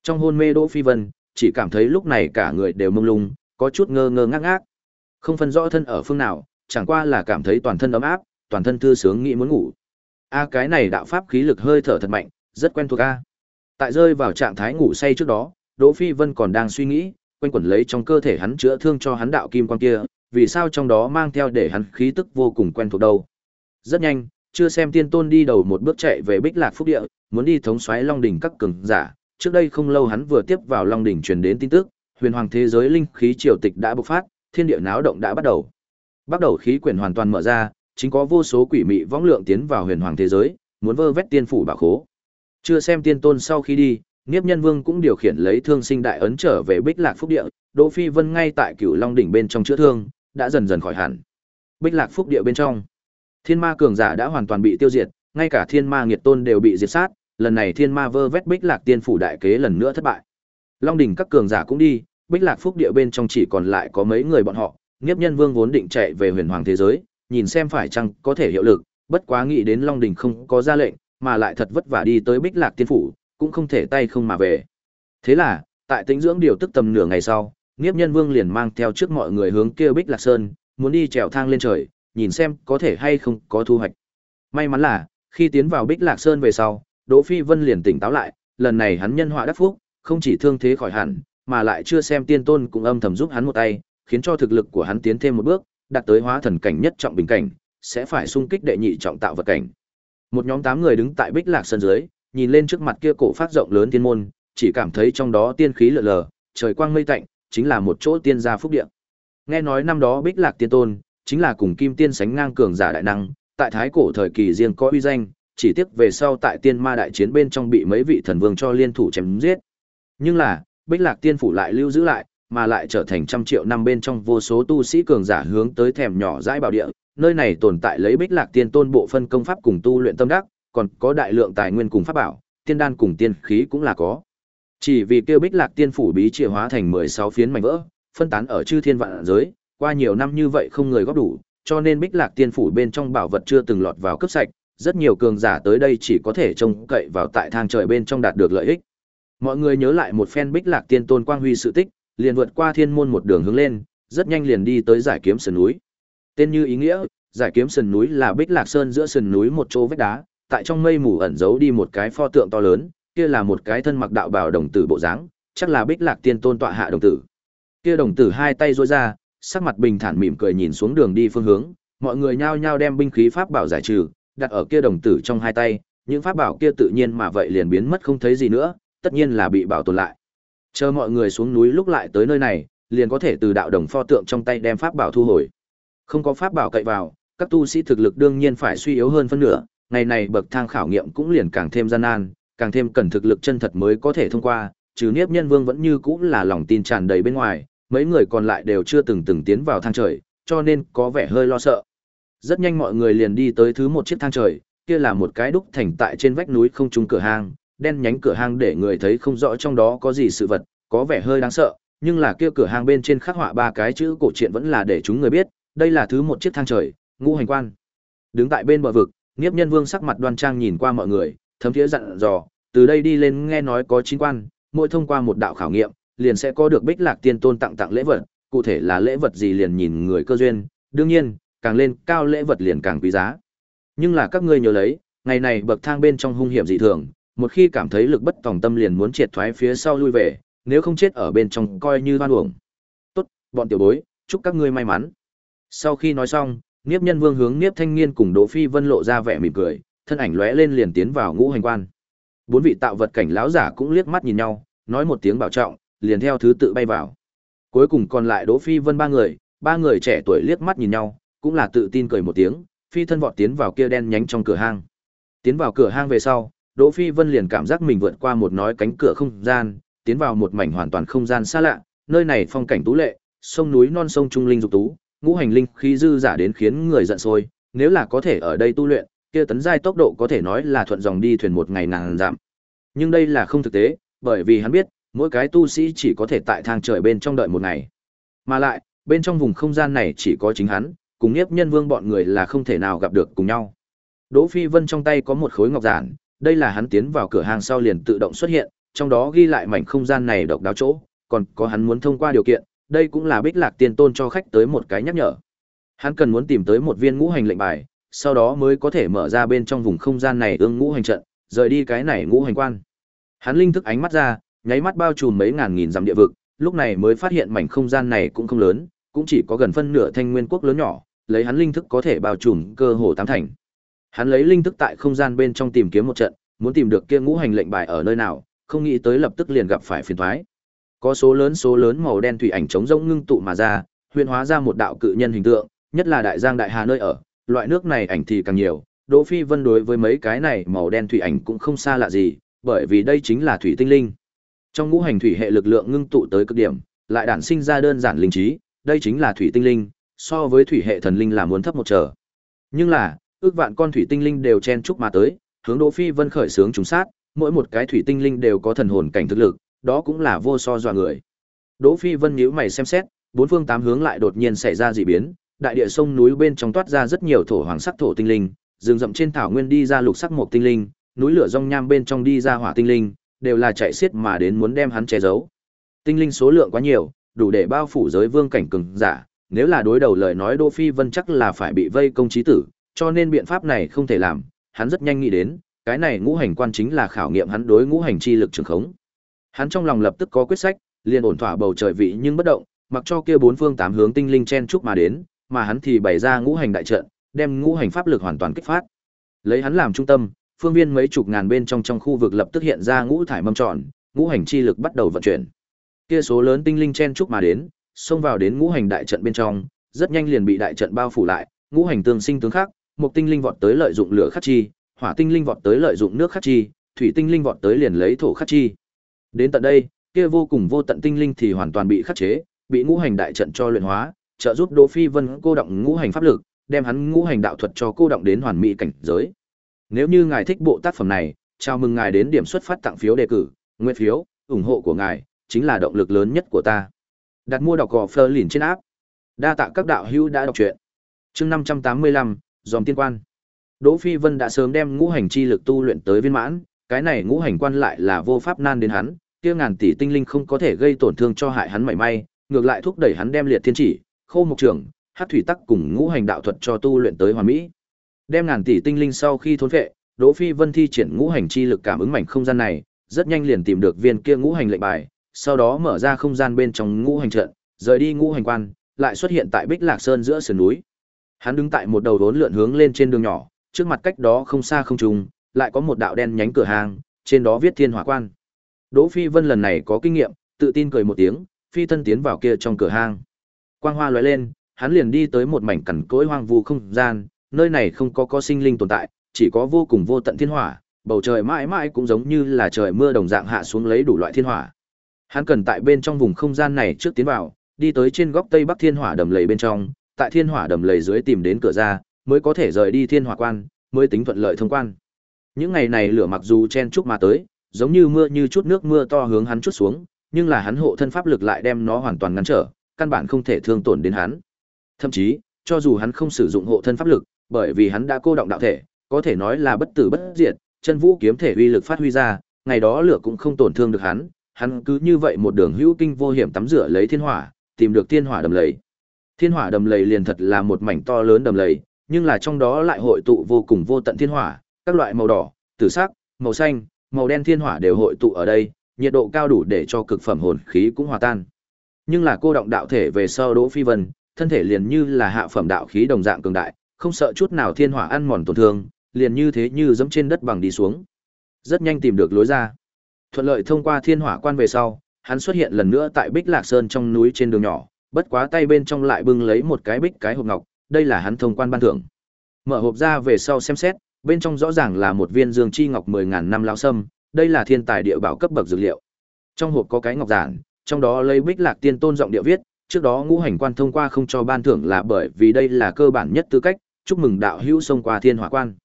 Trong hôn mê Đỗ Phi Vân, chỉ cảm thấy lúc này cả người đều mông lung, có chút ngơ ngơ ngác ngác. Không phân rõ thân ở phương nào, chẳng qua là cảm thấy toàn thân ấm áp, toàn thân thư sướng nghĩ muốn ngủ. A cái này đạo pháp khí lực hơi thở thật mạnh, rất quen thuộc a. Tại rơi vào trạng thái ngủ say trước đó, Đỗ Phi Vân còn đang suy nghĩ, quanh quẩn lấy trong cơ thể hắn chữa thương cho hắn đạo kim quan kia, vì sao trong đó mang theo để hắn khí tức vô cùng quen thuộc đâu. Rất nhanh, chưa xem tiên tôn đi đầu một bước chạy về Bích Lạc Phúc Địa, muốn đi thống soái Long đỉnh các cường giả, trước đây không lâu hắn vừa tiếp vào Long đỉnh truyền đến tin tức, huyền hoàng thế giới linh khí triều tịch đã bộc phát, thiên địa náo động đã bắt đầu. Bắt đầu khí quyển hoàn toàn mở ra, chính có vô số quỷ mị võng lượng tiến vào huyền hoàng thế giới, muốn vơ vét tiên phủ bảo khố. Chưa xem tiên tôn sau khi đi, Niếp Nhân Vương cũng điều khiển lấy Thương Sinh Đại ấn trở về Bích Lạc Phúc Địa, Đỗ Phi Vân ngay tại Cửu Long đỉnh bên trong chữa thương, đã dần dần khỏi hẳn. Bích Lạc Phúc Địa bên trong, Thiên Ma cường giả đã hoàn toàn bị tiêu diệt, ngay cả Thiên Ma Nghiệt Tôn đều bị diệt sát, lần này Thiên Ma vơ vét Bích Lạc Tiên phủ đại kế lần nữa thất bại. Long đỉnh các cường giả cũng đi, Bích Lạc Phúc Địa bên trong chỉ còn lại có mấy người bọn họ, Niếp Nhân Vương vốn định chạy về Huyền Hoàng thế giới, nhìn xem phải chăng có thể hiệu lực, bất quá nghĩ đến Long đỉnh không có ra lệnh, mà lại thật vất vả đi tới Bích Lạc Tiên phủ, cũng không thể tay không mà về. Thế là, tại tĩnh dưỡng điều tức tầm nửa ngày sau, Niếp Nhân Vương liền mang theo trước mọi người hướng kia Bích Lạc Sơn, muốn đi trèo thang lên trời, nhìn xem có thể hay không có thu hoạch. May mắn là, khi tiến vào Bích Lạc Sơn về sau, Đỗ Phi Vân liền tỉnh táo lại, lần này hắn nhân họa đắc phúc, không chỉ thương thế khỏi hẳn, mà lại chưa xem tiên tôn cũng âm thầm giúp hắn một tay, khiến cho thực lực của hắn tiến thêm một bước, đạt tới hóa thần cảnh nhất trọng bình cảnh, sẽ phải xung kích đệ nhị trọng tạo vật cảnh. Một nhóm tám người đứng tại Bích Lạc Sơn dưới, nhìn lên trước mặt kia cổ phát rộng lớn tiên môn, chỉ cảm thấy trong đó tiên khí lờ lờ, trời quang mây tạnh, chính là một chỗ tiên gia phúc địa. Nghe nói năm đó Bích Lạc Tiên Tôn chính là cùng Kim Tiên sánh ngang cường giả đại năng, tại thái cổ thời kỳ riêng có uy danh, chỉ tiếc về sau tại Tiên Ma đại chiến bên trong bị mấy vị thần vương cho liên thủ chém giết. Nhưng là, Bích Lạc Tiên phủ lại lưu giữ lại, mà lại trở thành trăm triệu năm bên trong vô số tu sĩ cường giả hướng tới thèm nhỏ dãi bảo địa, nơi này tồn tại lấy Bích Lạc Tiên Tôn bộ phân công pháp cùng tu luyện tâm đắc, còn có đại lượng tài nguyên cùng pháp bảo, tiên đan cùng tiên khí cũng là có. Chỉ vì kêu Bích Lạc Tiên phủ bí triệt hóa thành 16 phiến mảnh vỡ, phân tán ở chư thiên vạn giới, qua nhiều năm như vậy không người góp đủ, cho nên Bích Lạc Tiên phủ bên trong bảo vật chưa từng lọt vào cấp sạch, rất nhiều cường giả tới đây chỉ có thể trông cậy vào tại thang trời bên trong đạt được lợi ích. Mọi người nhớ lại một phen Bích Lạc Tiên Tôn quang huy sự tích, liền vượt qua thiên môn một đường hướng lên, rất nhanh liền đi tới giải kiếm sườn núi. Tên như ý nghĩa, giải kiếm sườn núi là Bích Lạc Sơn giữa sườn núi một chỗ vách đá, tại trong mây mù ẩn giấu đi một cái pho tượng to lớn, kia là một cái thân mặc đạo bào đồng tử bộ dáng, chắc là Bích Lạc Tiên Tôn tọa hạ đồng tử. Kia đồng tử hai tay duỗi ra, sắc mặt bình thản mỉm cười nhìn xuống đường đi phương hướng, mọi người nhao nhao đem binh khí pháp bảo giải trừ, đặt ở kia đồng tử trong hai tay, những pháp bảo kia tự nhiên mà vậy liền biến mất không thấy gì nữa, tất nhiên là bị bảo tồn lại. Chờ mọi người xuống núi lúc lại tới nơi này, liền có thể từ đạo đồng pho tượng trong tay đem pháp bảo thu hồi. Không có pháp bảo cậy vào, các tu sĩ thực lực đương nhiên phải suy yếu hơn phân nửa, ngày này bậc thang khảo nghiệm cũng liền càng thêm gian nan, càng thêm cần thực lực chân thật mới có thể thông qua, trừ Niếp Nhân Vương vẫn như cũ là lòng tin tràn đầy bên ngoài, mấy người còn lại đều chưa từng từng tiến vào thang trời, cho nên có vẻ hơi lo sợ. Rất nhanh mọi người liền đi tới thứ một chiếc thang trời, kia là một cái đúc thành tại trên vách núi không trung cửa hang, đen nhánh cửa hang để người thấy không rõ trong đó có gì sự vật, có vẻ hơi đáng sợ, nhưng là kia cửa hang bên trên khắc họa ba cái chữ cổ truyện vẫn là để chúng người biết, đây là thứ một chiếc thang trời, ngũ hành quan. Đứng tại bên bờ vực, Niếp Nhân Vương sắc mặt đoan trang nhìn qua mọi người, thấm thía dặn dò, từ đây đi lên nghe nói có chín quan, mỗi thông qua một đạo khảo nghiệm, liền sẽ có được Bích Lạc Tiên Tôn tặng tặng lễ vật, cụ thể là lễ vật gì liền nhìn người cơ duyên, đương nhiên, càng lên cao lễ vật liền càng quý giá. Nhưng là các ngươi nhớ lấy, ngày này bậc thang bên trong hung hiểm dị thường, một khi cảm thấy lực bất tòng tâm liền muốn triệt thoái phía sau lui về, nếu không chết ở bên trong coi như hoan uổng. Tốt, bọn tiểu bối, chúc các ngươi may mắn. Sau khi nói xong, Niếp Nhân Vương hướng Niếp Thanh Niên cùng Đỗ Phi Vân lộ ra vẻ mỉm cười, thân ảnh lóe lên liền tiến vào ngũ hành quan. Bốn vị tạo vật cảnh lão giả cũng liếc mắt nhìn nhau, nói một tiếng bảo trọng, liền theo thứ tự bay vào. Cuối cùng còn lại Đỗ Phi Vân ba người, ba người trẻ tuổi liếc mắt nhìn nhau, cũng là tự tin cười một tiếng, phi thân vọt tiến vào kia đen nhánh trong cửa hang. Tiến vào cửa hang về sau, Đỗ Phi Vân liền cảm giác mình vượt qua một nói cánh cửa không gian, tiến vào một mảnh hoàn toàn không gian xa lạ, nơi này phong cảnh tú lệ, sông núi non sông trung linh dục tú, ngũ hành linh khí dư giả đến khiến người giận sôi, nếu là có thể ở đây tu luyện, kia tấn giai tốc độ có thể nói là thuận dòng đi thuyền một ngày ngàn giảm. Nhưng đây là không thực tế, bởi vì hắn biết, mỗi cái tu sĩ chỉ có thể tại thang trời bên trong đợi một ngày. Mà lại, bên trong vùng không gian này chỉ có chính hắn, cùng Niếp Nhân Vương bọn người là không thể nào gặp được cùng nhau. Đỗ Phi Vân trong tay có một khối ngọc giản, đây là hắn tiến vào cửa hàng sau liền tự động xuất hiện, trong đó ghi lại mảnh không gian này độc đáo chỗ, còn có hắn muốn thông qua điều kiện, đây cũng là Bích Lạc Tiên Tôn cho khách tới một cái nhắc nhở. Hắn cần muốn tìm tới một viên ngũ hành lệnh bài, sau đó mới có thể mở ra bên trong vùng không gian này ương ngũ hành trận, rời đi cái này ngũ hành quan. Hắn linh thức ánh mắt ra, nháy mắt bao trùm mấy ngàn nghìn dặm địa vực, lúc này mới phát hiện mảnh không gian này cũng không lớn, cũng chỉ có gần phân nửa thanh nguyên quốc lớn nhỏ, lấy hắn linh thức có thể bao trùm cơ hồ tám thành. Hắn lấy linh thức tại không gian bên trong tìm kiếm một trận, muốn tìm được kia ngũ hành lệnh bài ở nơi nào, không nghĩ tới lập tức liền gặp phải phiền toái. Có số lớn số lớn màu đen thủy ảnh chống rỗng ngưng tụ mà ra, huyền hóa ra một đạo cự nhân hình tượng, nhất là đại giang đại hà nơi ở, loại nước này ảnh thì càng nhiều. Đỗ Phi Vân đối với mấy cái này màu đen thủy ảnh cũng không xa lạ gì, bởi vì đây chính là thủy tinh linh. Trong ngũ hành thủy hệ lực lượng ngưng tụ tới cực điểm, lại đản sinh ra đơn giản linh trí, đây chính là thủy tinh linh, so với thủy hệ thần linh là muốn thấp một trở. Nhưng là, ước vạn con thủy tinh linh đều chen chúc mà tới, hướng Đỗ Phi Vân khởi sướng trùng sát, mỗi một cái thủy tinh linh đều có thần hồn cảnh thực lực, đó cũng là vô so dọa người. Đỗ Phi Vân nhíu mày xem xét, bốn phương tám hướng lại đột nhiên xảy ra dị biến, đại địa sông núi bên trong toát ra rất nhiều thổ hoàng sắc thổ tinh linh, rừng rậm trên thảo nguyên đi ra lục sắc mộc tinh linh, núi lửa rong nham bên trong đi ra hỏa tinh linh, đều là chạy xiết mà đến muốn đem hắn che giấu. Tinh linh số lượng quá nhiều, đủ để bao phủ giới vương cảnh cường giả, nếu là đối đầu lời nói Đỗ Phi Vân chắc là phải bị vây công chí tử, cho nên biện pháp này không thể làm, hắn rất nhanh nghĩ đến, cái này ngũ hành quan chính là khảo nghiệm hắn đối ngũ hành chi lực trường khống. Hắn trong lòng lập tức có quyết sách, liền ổn thỏa bầu trời vị nhưng bất động, mặc cho kia bốn phương tám hướng tinh linh chen chúc mà đến, mà hắn thì bày ra ngũ hành đại trận, đem ngũ hành pháp lực hoàn toàn kích phát. Lấy hắn làm trung tâm, phương viên mấy chục ngàn bên trong trong khu vực lập tức hiện ra ngũ thải mâm tròn, ngũ hành chi lực bắt đầu vận chuyển. Kia số lớn tinh linh chen chúc mà đến, xông vào đến ngũ hành đại trận bên trong, rất nhanh liền bị đại trận bao phủ lại, ngũ hành tương sinh tướng khác, một tinh linh vọt tới lợi dụng lửa khắc chi, hỏa tinh linh vọt tới lợi dụng nước khắc chi, thủy tinh linh vọt tới liền lấy thổ khắc chi. Đến tận đây, kia vô cùng vô tận tinh linh thì hoàn toàn bị khắc chế, bị ngũ hành đại trận cho luyện hóa, trợ giúp Đỗ Phi Vân cô động ngũ hành pháp lực, đem hắn ngũ hành đạo thuật cho cô động đến hoàn mỹ cảnh giới. Nếu như ngài thích bộ tác phẩm này, chào mừng ngài đến điểm xuất phát tặng phiếu đề cử, nguyện phiếu, ủng hộ của ngài chính là động lực lớn nhất của ta. Đặt mua đọc gò Fleur liền trên áp. Đa tạ các đạo hữu đã đọc truyện. Chương 585, dòm tiên quan. Đỗ Phi Vân đã sớm đem ngũ hành chi lực tu luyện tới viên mãn, cái này ngũ hành quan lại là vô pháp nan đến hắn, kia ngàn tỷ tinh linh không có thể gây tổn thương cho hại hắn mảy may, ngược lại thúc đẩy hắn đem liệt thiên chỉ, khô mục trưởng, hát thủy tắc cùng ngũ hành đạo thuật cho tu luyện tới hoàn mỹ. Đem ngàn tỷ tinh linh sau khi thốn vệ, Đỗ Phi Vân thi triển ngũ hành chi lực cảm ứng mảnh không gian này, rất nhanh liền tìm được viên kia ngũ hành lệnh bài, sau đó mở ra không gian bên trong ngũ hành trận, rời đi ngũ hành quan, lại xuất hiện tại Bích Lạc Sơn giữa sườn núi. Hắn đứng tại một đầu đốn lượn hướng lên trên đường nhỏ, trước mặt cách đó không xa không trùng, lại có một đạo đen nhánh cửa hàng, trên đó viết Thiên Hỏa Quan. Đỗ Phi Vân lần này có kinh nghiệm, tự tin cười một tiếng, phi thân tiến vào kia trong cửa hàng. Quang hoa lóe lên, hắn liền đi tới một mảnh cằn cỗi hoang vu không gian, nơi này không có có sinh linh tồn tại, chỉ có vô cùng vô tận thiên hỏa, bầu trời mãi mãi cũng giống như là trời mưa đồng dạng hạ xuống lấy đủ loại thiên hỏa. Hắn cần tại bên trong vùng không gian này trước tiến vào, đi tới trên góc tây bắc thiên hỏa đầm lầy bên trong, tại thiên hỏa đầm lầy dưới tìm đến cửa ra, mới có thể rời đi thiên hỏa quan, mới tính thuận lợi thông quan. Những ngày này lửa mặc dù chen chúc mà tới, giống như mưa như chút nước mưa to hướng hắn chút xuống, nhưng là hắn hộ thân pháp lực lại đem nó hoàn toàn ngăn trở, căn bản không thể thương tổn đến hắn. Thậm chí, cho dù hắn không sử dụng hộ thân pháp lực, bởi vì hắn đã cô động đạo thể, có thể nói là bất tử bất diệt, chân vũ kiếm thể uy lực phát huy ra, ngày đó lửa cũng không tổn thương được hắn, hắn cứ như vậy một đường hữu kinh vô hiểm tắm rửa lấy thiên hỏa, tìm được thiên hỏa đầm lầy. Thiên hỏa đầm lầy liền thật là một mảnh to lớn đầm lầy, nhưng là trong đó lại hội tụ vô cùng vô tận thiên hỏa, các loại màu đỏ, tử sắc, màu xanh, màu đen thiên hỏa đều hội tụ ở đây, nhiệt độ cao đủ để cho cực phẩm hồn khí cũng hòa tan. Nhưng là cô động đạo thể về sau Đỗ Phi Vân, thân thể liền như là hạ phẩm đạo khí đồng dạng cường đại, không sợ chút nào thiên hỏa ăn mòn tổn thương, liền như thế như dẫm trên đất bằng đi xuống. Rất nhanh tìm được lối ra. Thuận lợi thông qua thiên hỏa quan về sau, hắn xuất hiện lần nữa tại Bích Lạc Sơn trong núi trên đường nhỏ, bất quá tay bên trong lại bưng lấy một cái bích cái hộp ngọc, đây là hắn thông quan ban thưởng. Mở hộp ra về sau xem xét, bên trong rõ ràng là một viên dương chi ngọc 10000 năm lão sâm, đây là thiên tài địa bảo cấp bậc dược liệu. Trong hộp có cái ngọc giản, trong đó lấy Bích Lạc Tiên Tôn giọng địa viết, trước đó ngũ hành quan thông qua không cho ban thưởng là bởi vì đây là cơ bản nhất tư cách, chúc mừng đạo hữu xông qua thiên hỏa quan.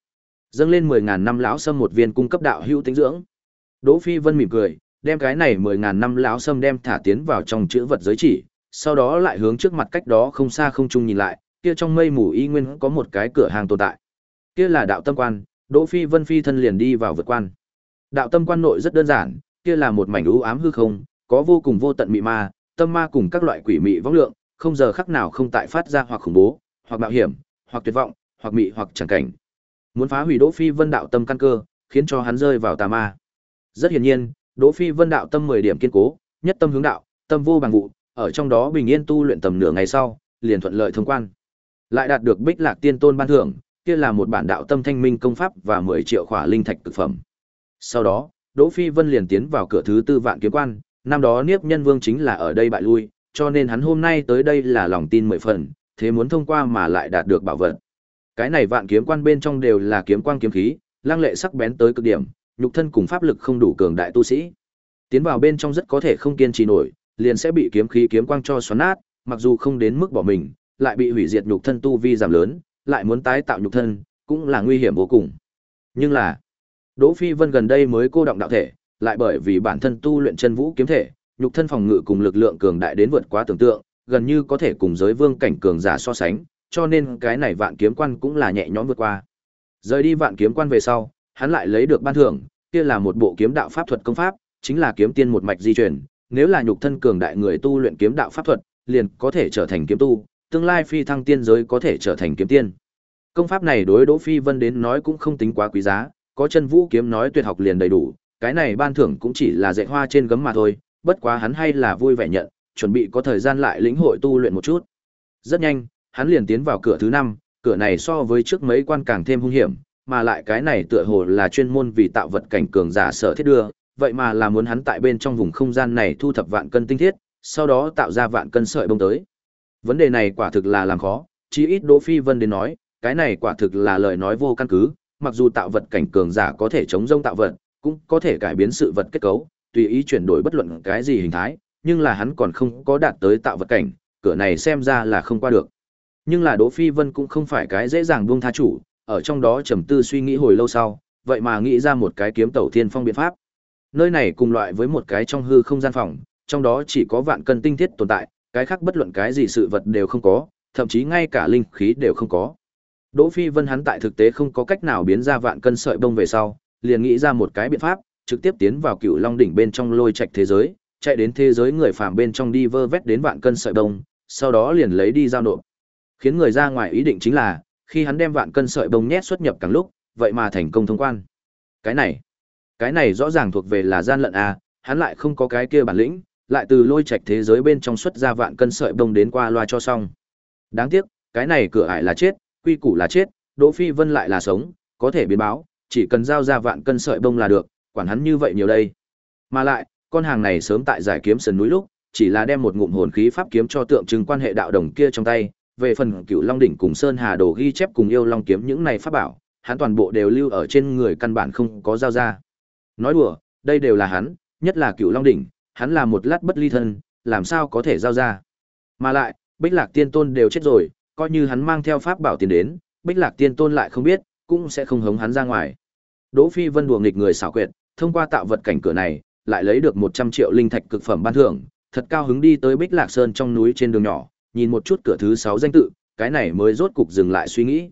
Dâng lên 10000 năm lão sâm một viên cung cấp đạo hữu tính dưỡng. Đỗ Phi Vân mỉm cười, đem cái này 10000 năm lão sâm đem thả tiến vào trong chữ vật giới chỉ, sau đó lại hướng trước mặt cách đó không xa không trung nhìn lại, kia trong mây mù y nguyên có một cái cửa hàng tồn tại. Kia là đạo tâm quan, Đỗ Phi Vân phi thân liền đi vào vượt quan. Đạo tâm quan nội rất đơn giản, kia là một mảnh u ám hư không, có vô cùng vô tận mị ma, tâm ma cùng các loại quỷ mị vong lượng, không giờ khắc nào không tại phát ra hoặc khủng bố, hoặc mạo hiểm, hoặc tuyệt vọng, hoặc mị hoặc chẳng cảnh. Muốn phá hủy Đỗ Phi Vân đạo tâm căn cơ, khiến cho hắn rơi vào tà ma. Rất hiển nhiên, Đỗ Phi Vân đạo tâm 10 điểm kiên cố, nhất tâm hướng đạo, tâm vô bằng vụ, ở trong đó bình yên tu luyện tầm nửa ngày sau, liền thuận lợi thông quan. Lại đạt được Bích Lạc Tiên Tôn ban thưởng, kia là một bản đạo tâm thanh minh công pháp và 10 triệu khỏa linh thạch cực phẩm. Sau đó, Đỗ Phi Vân liền tiến vào cửa thứ tư vạn kiếm quan, năm đó Niếp Nhân Vương chính là ở đây bại lui, cho nên hắn hôm nay tới đây là lòng tin mười phần, thế muốn thông qua mà lại đạt được bảo vật. Cái này vạn kiếm quan bên trong đều là kiếm quang kiếm khí, lang lệ sắc bén tới cực điểm, nhục thân cùng pháp lực không đủ cường đại tu sĩ. Tiến vào bên trong rất có thể không kiên trì nổi, liền sẽ bị kiếm khí kiếm quang cho xoắn nát, mặc dù không đến mức bỏ mình, lại bị hủy diệt nhục thân tu vi giảm lớn, lại muốn tái tạo nhục thân, cũng là nguy hiểm vô cùng. Nhưng là, Đỗ Phi Vân gần đây mới cô động đạo thể, lại bởi vì bản thân tu luyện chân vũ kiếm thể, nhục thân phòng ngự cùng lực lượng cường đại đến vượt quá tưởng tượng, gần như có thể cùng giới vương cảnh cường giả so sánh, cho nên cái này vạn kiếm quan cũng là nhẹ nhõm vượt qua. Rời đi vạn kiếm quan về sau, hắn lại lấy được ban thưởng, kia là một bộ kiếm đạo pháp thuật công pháp, chính là kiếm tiên một mạch di chuyển nếu là nhục thân cường đại người tu luyện kiếm đạo pháp thuật, liền có thể trở thành kiếm tu, tương lai phi thăng tiên giới có thể trở thành kiếm tiên. Công pháp này đối Đỗ Phi Vân đến nói cũng không tính quá quý giá, có chân vũ kiếm nói tuyệt học liền đầy đủ, cái này ban thưởng cũng chỉ là dạy hoa trên gấm mà thôi, bất quá hắn hay là vui vẻ nhận, chuẩn bị có thời gian lại lĩnh hội tu luyện một chút. Rất nhanh, hắn liền tiến vào cửa thứ năm, cửa này so với trước mấy quan càng thêm hung hiểm, mà lại cái này tựa hồ là chuyên môn vì tạo vật cảnh cường giả sở thiết đưa, vậy mà là muốn hắn tại bên trong vùng không gian này thu thập vạn cân tinh thiết, sau đó tạo ra vạn cân sợi bông tới. Vấn đề này quả thực là làm khó, chí ít Đỗ Phi Vân đến nói, cái này quả thực là lời nói vô căn cứ, mặc dù tạo vật cảnh cường giả có thể chống rông tạo vật, cũng có thể cải biến sự vật kết cấu, tùy ý chuyển đổi bất luận cái gì hình thái, nhưng là hắn còn không có đạt tới tạo vật cảnh, cửa này xem ra là không qua được. Nhưng là Đỗ Phi Vân cũng không phải cái dễ dàng buông tha chủ, ở trong đó trầm tư suy nghĩ hồi lâu sau, vậy mà nghĩ ra một cái kiếm tẩu thiên phong biện pháp. Nơi này cùng loại với một cái trong hư không gian phòng, trong đó chỉ có vạn cân tinh thiết tồn tại, cái khác bất luận cái gì sự vật đều không có, thậm chí ngay cả linh khí đều không có. Đỗ Phi Vân hắn tại thực tế không có cách nào biến ra vạn cân sợi bông về sau, liền nghĩ ra một cái biện pháp, trực tiếp tiến vào Cựu Long đỉnh bên trong lôi trạch thế giới, chạy đến thế giới người phàm bên trong đi vơ vét đến vạn cân sợi bông, sau đó liền lấy đi giao nộp. Khiến người ra ngoài ý định chính là, khi hắn đem vạn cân sợi bông nhét xuất nhập càng lúc, vậy mà thành công thông quan. Cái này, cái này rõ ràng thuộc về là gian lận à, hắn lại không có cái kia bản lĩnh, lại từ lôi trạch thế giới bên trong xuất ra vạn cân sợi bông đến qua loa cho xong. Đáng tiếc, cái này cửa ải là chết, quy củ là chết, Đỗ Phi Vân lại là sống, có thể biến báo, chỉ cần giao ra vạn cân sợi bông là được, quản hắn như vậy nhiều đây. Mà lại, con hàng này sớm tại giải kiếm sườn núi lúc, chỉ là đem một ngụm hồn khí pháp kiếm cho tượng trưng quan hệ đạo đồng kia trong tay, về phần Cửu Long đỉnh cùng Sơn Hà đồ ghi chép cùng yêu long kiếm những này pháp bảo, hắn toàn bộ đều lưu ở trên người căn bản không có giao ra. Nói đùa, đây đều là hắn, nhất là Cửu Long đỉnh, hắn là một lát bất ly thân, làm sao có thể giao ra. Mà lại, Bích Lạc Tiên Tôn đều chết rồi, coi như hắn mang theo pháp bảo tiền đến, Bích Lạc Tiên Tôn lại không biết, cũng sẽ không hống hắn ra ngoài. Đỗ Phi Vân đùa nghịch người xảo quyệt, thông qua tạo vật cảnh cửa này, lại lấy được 100 triệu linh thạch cực phẩm ban thưởng, thật cao hứng đi tới Bích Lạc Sơn trong núi trên đường nhỏ, nhìn một chút cửa thứ 6 danh tự, cái này mới rốt cục dừng lại suy nghĩ.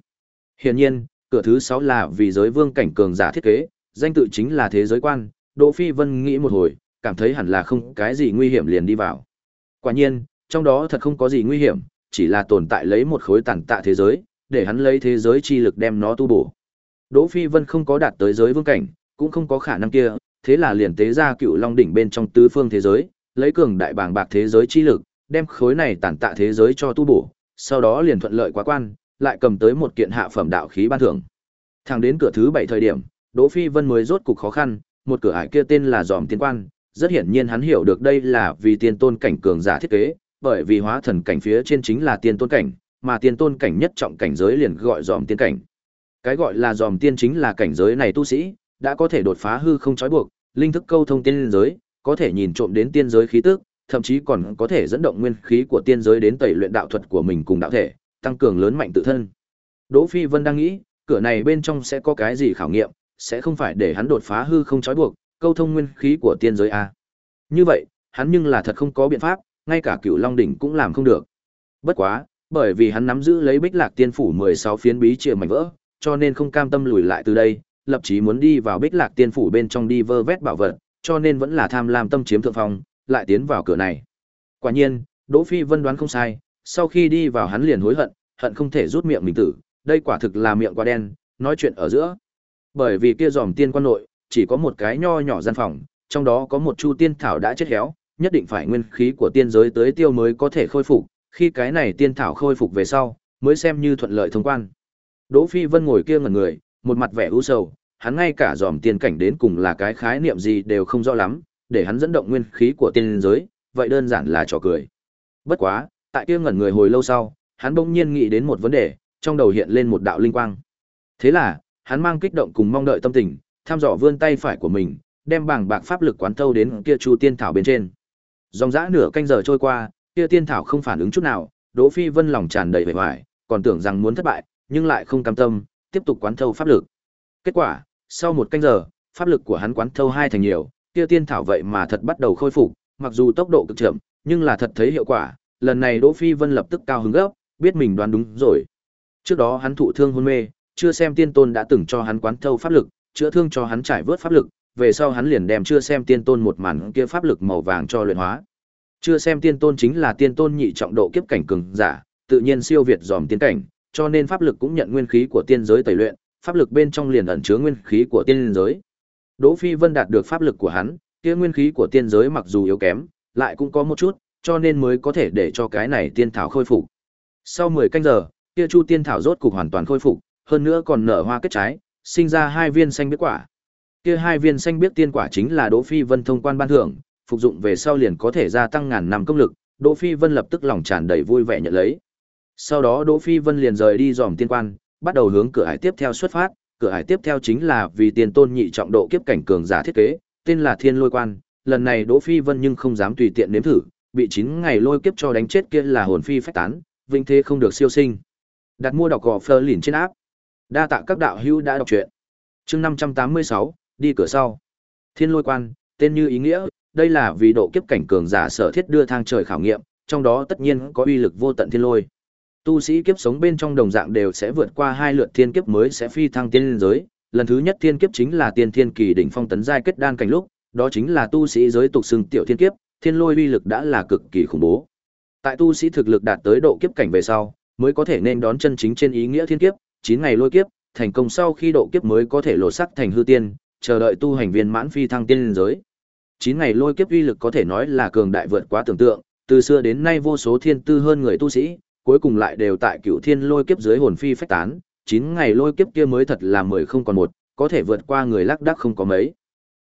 Hiển nhiên, cửa thứ 6 là vì giới vương cảnh cường giả thiết kế, danh tự chính là thế giới quan, Đỗ Phi Vân nghĩ một hồi, cảm thấy hẳn là không cái gì nguy hiểm liền đi vào. Quả nhiên, trong đó thật không có gì nguy hiểm, chỉ là tồn tại lấy một khối tàn tạ thế giới, để hắn lấy thế giới chi lực đem nó tu bổ. Đỗ Phi Vân không có đạt tới giới vương cảnh, cũng không có khả năng kia, thế là liền tế ra cựu long đỉnh bên trong tứ phương thế giới, lấy cường đại bảng bạc thế giới chi lực, đem khối này tàn tạ thế giới cho tu bổ, sau đó liền thuận lợi quá quan, lại cầm tới một kiện hạ phẩm đạo khí ban thưởng. Thẳng đến cửa thứ bảy thời điểm, Đỗ Phi Vân mới rốt cục khó khăn, một cửa ải kia tên là Giòm Tiên Quan, rất hiển nhiên hắn hiểu được đây là vì tiên tôn cảnh cường giả thiết kế, bởi vì hóa thần cảnh phía trên chính là tiên tôn cảnh, mà tiên tôn cảnh nhất trọng cảnh giới liền gọi Giòm Tiên cảnh. Cái gọi là Giòm Tiên chính là cảnh giới này tu sĩ, đã có thể đột phá hư không trói buộc, linh thức câu thông tiên giới, có thể nhìn trộm đến tiên giới khí tức, thậm chí còn có thể dẫn động nguyên khí của tiên giới đến tẩy luyện đạo thuật của mình cùng đạo thể, tăng cường lớn mạnh tự thân. Đỗ Phi Vân đang nghĩ, cửa này bên trong sẽ có cái gì khảo nghiệm, sẽ không phải để hắn đột phá hư không trói buộc, câu thông nguyên khí của tiên giới a. Như vậy, hắn nhưng là thật không có biện pháp, ngay cả Cửu Long đỉnh cũng làm không được. Bất quá, bởi vì hắn nắm giữ lấy Bích Lạc Tiên phủ 16 phiến bí triệt mảnh vỡ, cho nên không cam tâm lùi lại từ đây, lập chí muốn đi vào Bích Lạc Tiên phủ bên trong đi vơ vét bảo vật, cho nên vẫn là tham lam tâm chiếm thượng phong, lại tiến vào cửa này. Quả nhiên, Đỗ Phi Vân đoán không sai, sau khi đi vào hắn liền hối hận, hận không thể rút miệng mình tử, đây quả thực là miệng quá đen, nói chuyện ở giữa. Bởi vì kia dòm tiên quan nội, chỉ có một cái nho nhỏ gian phòng, trong đó có một chu tiên thảo đã chết héo, nhất định phải nguyên khí của tiên giới tới tiêu mới có thể khôi phục, khi cái này tiên thảo khôi phục về sau, mới xem như thuận lợi thông quan. Đỗ Phi Vân ngồi kia ngẩn người, một mặt vẻ u sầu, hắn ngay cả dòm tiên cảnh đến cùng là cái khái niệm gì đều không rõ lắm, để hắn dẫn động nguyên khí của tiên giới, vậy đơn giản là trò cười. Bất quá, tại kia ngẩn người hồi lâu sau, hắn bỗng nhiên nghĩ đến một vấn đề, trong đầu hiện lên một đạo linh quang. Thế là, hắn mang kích động cùng mong đợi tâm tình, tham dò vươn tay phải của mình, đem bảng bạc pháp lực quán thâu đến kia chu tiên thảo bên trên. Dòng dã nửa canh giờ trôi qua, kia tiên thảo không phản ứng chút nào, Đỗ Phi Vân lòng tràn đầy vẻ hoài, còn tưởng rằng muốn thất bại, nhưng lại không cam tâm, tiếp tục quán thâu pháp lực. Kết quả, sau một canh giờ, pháp lực của hắn quán thâu hai thành nhiều, kia tiên thảo vậy mà thật bắt đầu khôi phục, mặc dù tốc độ cực chậm, nhưng là thật thấy hiệu quả, lần này Đỗ Phi Vân lập tức cao hứng gấp, biết mình đoán đúng rồi. Trước đó hắn thụ thương hôn mê, chưa xem tiên tôn đã từng cho hắn quán thâu pháp lực, chữa thương cho hắn trải vớt pháp lực, về sau hắn liền đem chưa xem tiên tôn một màn kia pháp lực màu vàng cho luyện hóa. Chưa xem tiên tôn chính là tiên tôn nhị trọng độ kiếp cảnh cường giả, tự nhiên siêu việt dòm tiên cảnh, cho nên pháp lực cũng nhận nguyên khí của tiên giới tẩy luyện, pháp lực bên trong liền ẩn chứa nguyên khí của tiên giới. Đỗ Phi Vân đạt được pháp lực của hắn, kia nguyên khí của tiên giới mặc dù yếu kém, lại cũng có một chút, cho nên mới có thể để cho cái này tiên thảo khôi phục. Sau 10 canh giờ, kia chu tiên thảo rốt cục hoàn toàn khôi phục, hơn nữa còn nở hoa kết trái, sinh ra hai viên xanh biết quả. Kia hai viên xanh biết tiên quả chính là Đỗ Phi Vân thông quan ban thưởng, phục dụng về sau liền có thể gia tăng ngàn năm công lực, Đỗ Phi Vân lập tức lòng tràn đầy vui vẻ nhận lấy. Sau đó Đỗ Phi Vân liền rời đi dòm tiên quan, bắt đầu hướng cửa hải tiếp theo xuất phát, cửa hải tiếp theo chính là vì tiền tôn nhị trọng độ kiếp cảnh cường giả thiết kế, tên là Thiên Lôi Quan, lần này Đỗ Phi Vân nhưng không dám tùy tiện nếm thử, bị 9 ngày lôi kiếp cho đánh chết kia là hồn phi phách tán, vinh thế không được siêu sinh. Đặt mua đọc gò Fleur liền trên áp. Đa tạ các đạo hữu đã đọc truyện. Chương 586, đi cửa sau. Thiên Lôi Quan, tên như ý nghĩa, đây là vì độ kiếp cảnh cường giả sở thiết đưa thang trời khảo nghiệm, trong đó tất nhiên có uy lực vô tận thiên lôi. Tu sĩ kiếp sống bên trong đồng dạng đều sẽ vượt qua hai lượt thiên kiếp mới sẽ phi thăng tiên giới, lần thứ nhất thiên kiếp chính là tiên thiên kỳ đỉnh phong tấn giai kết đan cảnh lúc, đó chính là tu sĩ giới tục xưng tiểu thiên kiếp, thiên lôi uy lực đã là cực kỳ khủng bố. Tại tu sĩ thực lực đạt tới độ kiếp cảnh về sau, mới có thể nên đón chân chính trên ý nghĩa thiên kiếp, 9 ngày lôi kiếp, thành công sau khi độ kiếp mới có thể lột sắc thành hư tiên, chờ đợi tu hành viên mãn phi thăng tiên giới. 9 ngày lôi kiếp uy lực có thể nói là cường đại vượt quá tưởng tượng, từ xưa đến nay vô số thiên tư hơn người tu sĩ, cuối cùng lại đều tại cựu thiên lôi kiếp dưới hồn phi phách tán, 9 ngày lôi kiếp kia mới thật là 10 không còn một, có thể vượt qua người lắc đắc không có mấy.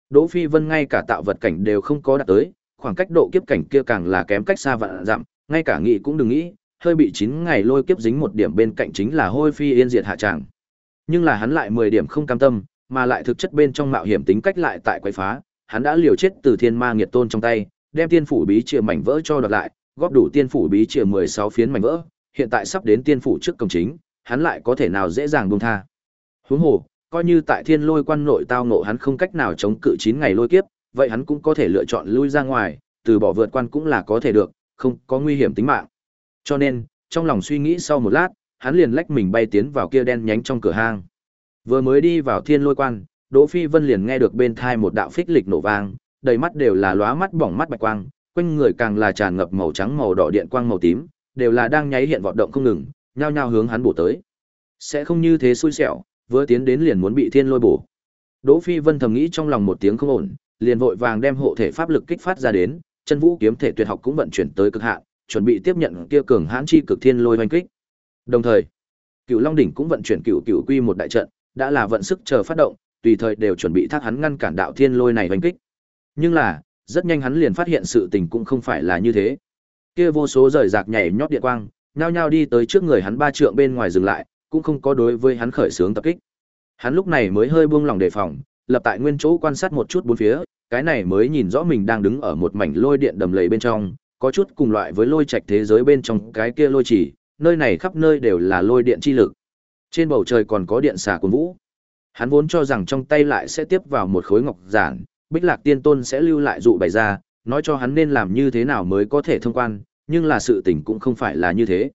Đỗ Phi Vân ngay cả tạo vật cảnh đều không có đạt tới, khoảng cách độ kiếp cảnh kia càng là kém cách xa vạn dặm, ngay cả nghĩ cũng đừng nghĩ, hơi bị 9 ngày lôi kiếp dính một điểm bên cạnh chính là hôi phi yên diệt hạ trạng. Nhưng là hắn lại 10 điểm không cam tâm, mà lại thực chất bên trong mạo hiểm tính cách lại tại quấy phá, hắn đã liều chết từ thiên ma nghiệt tôn trong tay, đem tiên phủ bí chìa mảnh vỡ cho đoạt lại, góp đủ tiên phủ bí chìa 16 phiến mảnh vỡ, hiện tại sắp đến tiên phủ trước cổng chính, hắn lại có thể nào dễ dàng buông tha. Huống hồ, coi như tại thiên lôi quan nội tao ngộ hắn không cách nào chống cự 9 ngày lôi kiếp, vậy hắn cũng có thể lựa chọn lui ra ngoài, từ bỏ vượt quan cũng là có thể được, không có nguy hiểm tính mạng. Cho nên, trong lòng suy nghĩ sau một lát, hắn liền lách mình bay tiến vào kia đen nhánh trong cửa hang. Vừa mới đi vào thiên lôi quan, Đỗ Phi Vân liền nghe được bên thai một đạo phích lịch nổ vang, đầy mắt đều là lóa mắt bỏng mắt bạch quang, quanh người càng là tràn ngập màu trắng màu đỏ điện quang màu tím, đều là đang nháy hiện vọt động không ngừng, nhao nhao hướng hắn bổ tới. Sẽ không như thế xui xẻo, vừa tiến đến liền muốn bị thiên lôi bổ. Đỗ Phi Vân thầm nghĩ trong lòng một tiếng không ổn, liền vội vàng đem hộ thể pháp lực kích phát ra đến, chân vũ kiếm thể tuyệt học cũng vận chuyển tới cực hạn, chuẩn bị tiếp nhận kia cường hãn chi cực thiên lôi hoành kích. Đồng thời, Cửu Long đỉnh cũng vận chuyển Cửu Cửu Quy một đại trận, đã là vận sức chờ phát động, tùy thời đều chuẩn bị thác hắn ngăn cản đạo thiên lôi này hoành kích. Nhưng là, rất nhanh hắn liền phát hiện sự tình cũng không phải là như thế. Kia vô số rời rạc nhảy nhót điện quang, nhao nhao đi tới trước người hắn ba trượng bên ngoài dừng lại, cũng không có đối với hắn khởi sướng tập kích. Hắn lúc này mới hơi buông lòng đề phòng, lập tại nguyên chỗ quan sát một chút bốn phía, cái này mới nhìn rõ mình đang đứng ở một mảnh lôi điện đầm lầy bên trong, có chút cùng loại với lôi trạch thế giới bên trong cái kia lôi chỉ, nơi này khắp nơi đều là lôi điện chi lực. Trên bầu trời còn có điện xà cuồn vũ. Hắn vốn cho rằng trong tay lại sẽ tiếp vào một khối ngọc giản, Bích Lạc Tiên Tôn sẽ lưu lại dụ bày ra, nói cho hắn nên làm như thế nào mới có thể thông quan, nhưng là sự tình cũng không phải là như thế.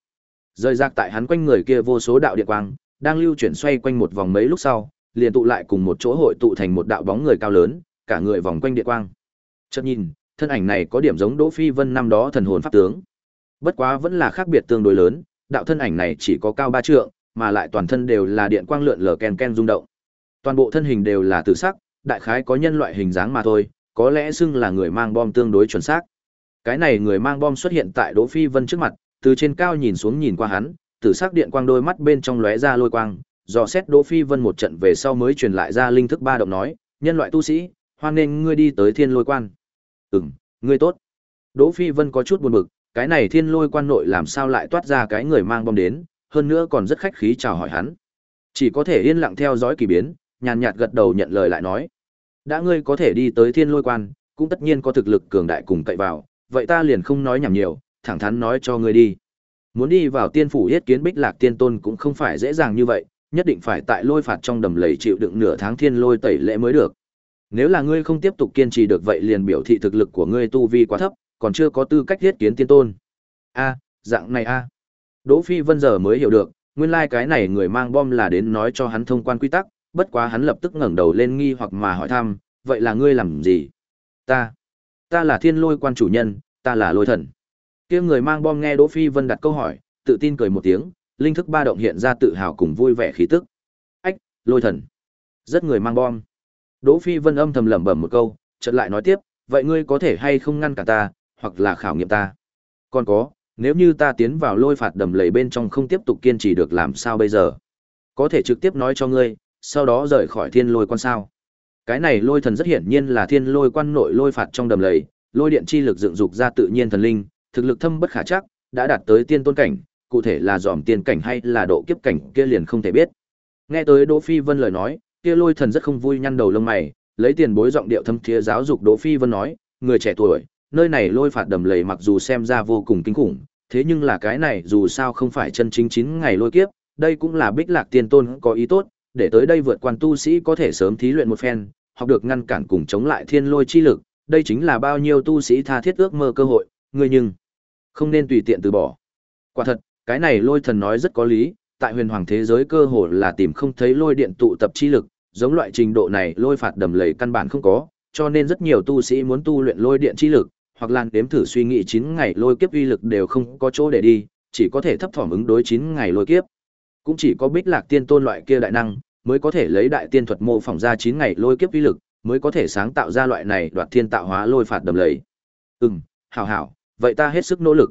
Rơi rạc tại hắn quanh người kia vô số đạo điện quang, đang lưu chuyển xoay quanh một vòng mấy lúc sau, liền tụ lại cùng một chỗ hội tụ thành một đạo bóng người cao lớn, cả người vòng quanh điện quang. Chợt nhìn, thân ảnh này có điểm giống Đỗ Phi Vân năm đó thần hồn pháp tướng. Bất quá vẫn là khác biệt tương đối lớn, đạo thân ảnh này chỉ có cao ba trượng, mà lại toàn thân đều là điện quang lượn lờ ken ken rung động. Toàn bộ thân hình đều là tử sắc, đại khái có nhân loại hình dáng mà thôi, có lẽ xưng là người mang bom tương đối chuẩn xác. Cái này người mang bom xuất hiện tại Đỗ Phi Vân trước mặt, từ trên cao nhìn xuống nhìn qua hắn, tử sắc điện quang đôi mắt bên trong lóe ra lôi quang, dò xét Đỗ Phi Vân một trận về sau mới truyền lại ra linh thức ba động nói, nhân loại tu sĩ, hoan nên ngươi đi tới Thiên Lôi Quan. Ừm, ngươi tốt. Đỗ Phi Vân có chút buồn bực, cái này Thiên Lôi Quan nội làm sao lại toát ra cái người mang bom đến, hơn nữa còn rất khách khí chào hỏi hắn. Chỉ có thể yên lặng theo dõi kỳ biến, nhàn nhạt gật đầu nhận lời lại nói, đã ngươi có thể đi tới Thiên Lôi Quan, cũng tất nhiên có thực lực cường đại cùng cậy vào, vậy ta liền không nói nhảm nhiều, thẳng thắn nói cho ngươi đi. Muốn đi vào tiên phủ yết kiến bích lạc tiên tôn cũng không phải dễ dàng như vậy, nhất định phải tại lôi phạt trong đầm lầy chịu đựng nửa tháng thiên lôi tẩy lễ mới được. Nếu là ngươi không tiếp tục kiên trì được vậy liền biểu thị thực lực của ngươi tu vi quá thấp, còn chưa có tư cách thiết kiến tiên tôn. A, dạng này a. Đỗ Phi Vân giờ mới hiểu được, nguyên lai like cái này người mang bom là đến nói cho hắn thông quan quy tắc, bất quá hắn lập tức ngẩng đầu lên nghi hoặc mà hỏi thăm, vậy là ngươi làm gì? Ta, ta là thiên lôi quan chủ nhân, ta là lôi thần kia người mang bom nghe Đỗ Phi Vân đặt câu hỏi, tự tin cười một tiếng, linh thức ba động hiện ra tự hào cùng vui vẻ khí tức. Ách, lôi thần. Rất người mang bom. Đỗ Phi Vân âm thầm lẩm bẩm một câu, chợt lại nói tiếp, vậy ngươi có thể hay không ngăn cả ta, hoặc là khảo nghiệm ta. Còn có, nếu như ta tiến vào lôi phạt đầm lầy bên trong không tiếp tục kiên trì được làm sao bây giờ? Có thể trực tiếp nói cho ngươi, sau đó rời khỏi thiên lôi quan sao. Cái này lôi thần rất hiển nhiên là thiên lôi quan nội lôi phạt trong đầm lầy, lôi điện chi lực dựng dục ra tự nhiên thần linh, thực lực thâm bất khả chắc, đã đạt tới tiên tôn cảnh, cụ thể là dòm tiên cảnh hay là độ kiếp cảnh kia liền không thể biết. Nghe tới Đỗ Phi Vân lời nói, kia lôi thần rất không vui nhăn đầu lông mày, lấy tiền bối giọng điệu thâm thiế giáo dục Đỗ Phi Vân nói, người trẻ tuổi, nơi này lôi phạt đầm lầy mặc dù xem ra vô cùng kinh khủng, thế nhưng là cái này dù sao không phải chân chính chín ngày lôi kiếp, đây cũng là bích lạc tiên tôn có ý tốt, để tới đây vượt quan tu sĩ có thể sớm thí luyện một phen, học được ngăn cản cùng chống lại thiên lôi chi lực, đây chính là bao nhiêu tu sĩ tha thiết ước mơ cơ hội, ngươi nhưng không nên tùy tiện từ bỏ. Quả thật, Cái này lôi thần nói rất có lý, tại huyền hoàng thế giới cơ hồ là tìm không thấy lôi điện tụ tập chi lực, giống loại trình độ này lôi phạt đầm lầy căn bản không có, cho nên rất nhiều tu sĩ muốn tu luyện lôi điện chi lực, hoặc là đếm thử suy nghĩ 9 ngày lôi kiếp uy lực đều không có chỗ để đi, chỉ có thể thấp thỏm ứng đối 9 ngày lôi kiếp. Cũng chỉ có Bích Lạc Tiên Tôn loại kia đại năng, mới có thể lấy đại tiên thuật mô phỏng ra 9 ngày lôi kiếp uy lực, mới có thể sáng tạo ra loại này đoạt thiên tạo hóa lôi phạt đầm lầy. Ừm, hảo hảo, vậy ta hết sức nỗ lực.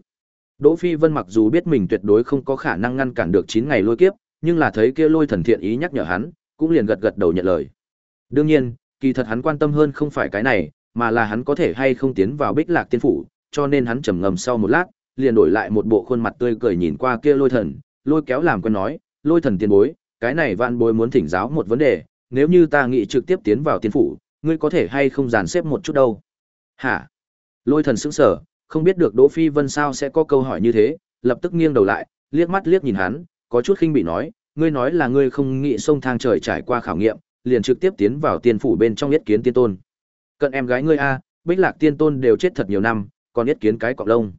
Đỗ Phi Vân mặc dù biết mình tuyệt đối không có khả năng ngăn cản được 9 ngày lôi kiếp, nhưng là thấy kia lôi thần thiện ý nhắc nhở hắn, cũng liền gật gật đầu nhận lời. Đương nhiên, kỳ thật hắn quan tâm hơn không phải cái này, mà là hắn có thể hay không tiến vào Bích Lạc Tiên phủ, cho nên hắn trầm ngâm sau một lát, liền đổi lại một bộ khuôn mặt tươi cười nhìn qua kia lôi thần, lôi kéo làm quen nói, lôi thần tiên bối, cái này vạn bối muốn thỉnh giáo một vấn đề, nếu như ta nghĩ trực tiếp tiến vào tiên phủ, ngươi có thể hay không dàn xếp một chút đâu? Hả? Lôi thần sững sờ, không biết được Đỗ Phi Vân sao sẽ có câu hỏi như thế, lập tức nghiêng đầu lại, liếc mắt liếc nhìn hắn, có chút khinh bị nói, ngươi nói là ngươi không nghĩ sông thang trời trải qua khảo nghiệm, liền trực tiếp tiến vào tiên phủ bên trong yết kiến tiên tôn. Cận em gái ngươi a, Bích Lạc tiên tôn đều chết thật nhiều năm, còn yết kiến cái cọp lông.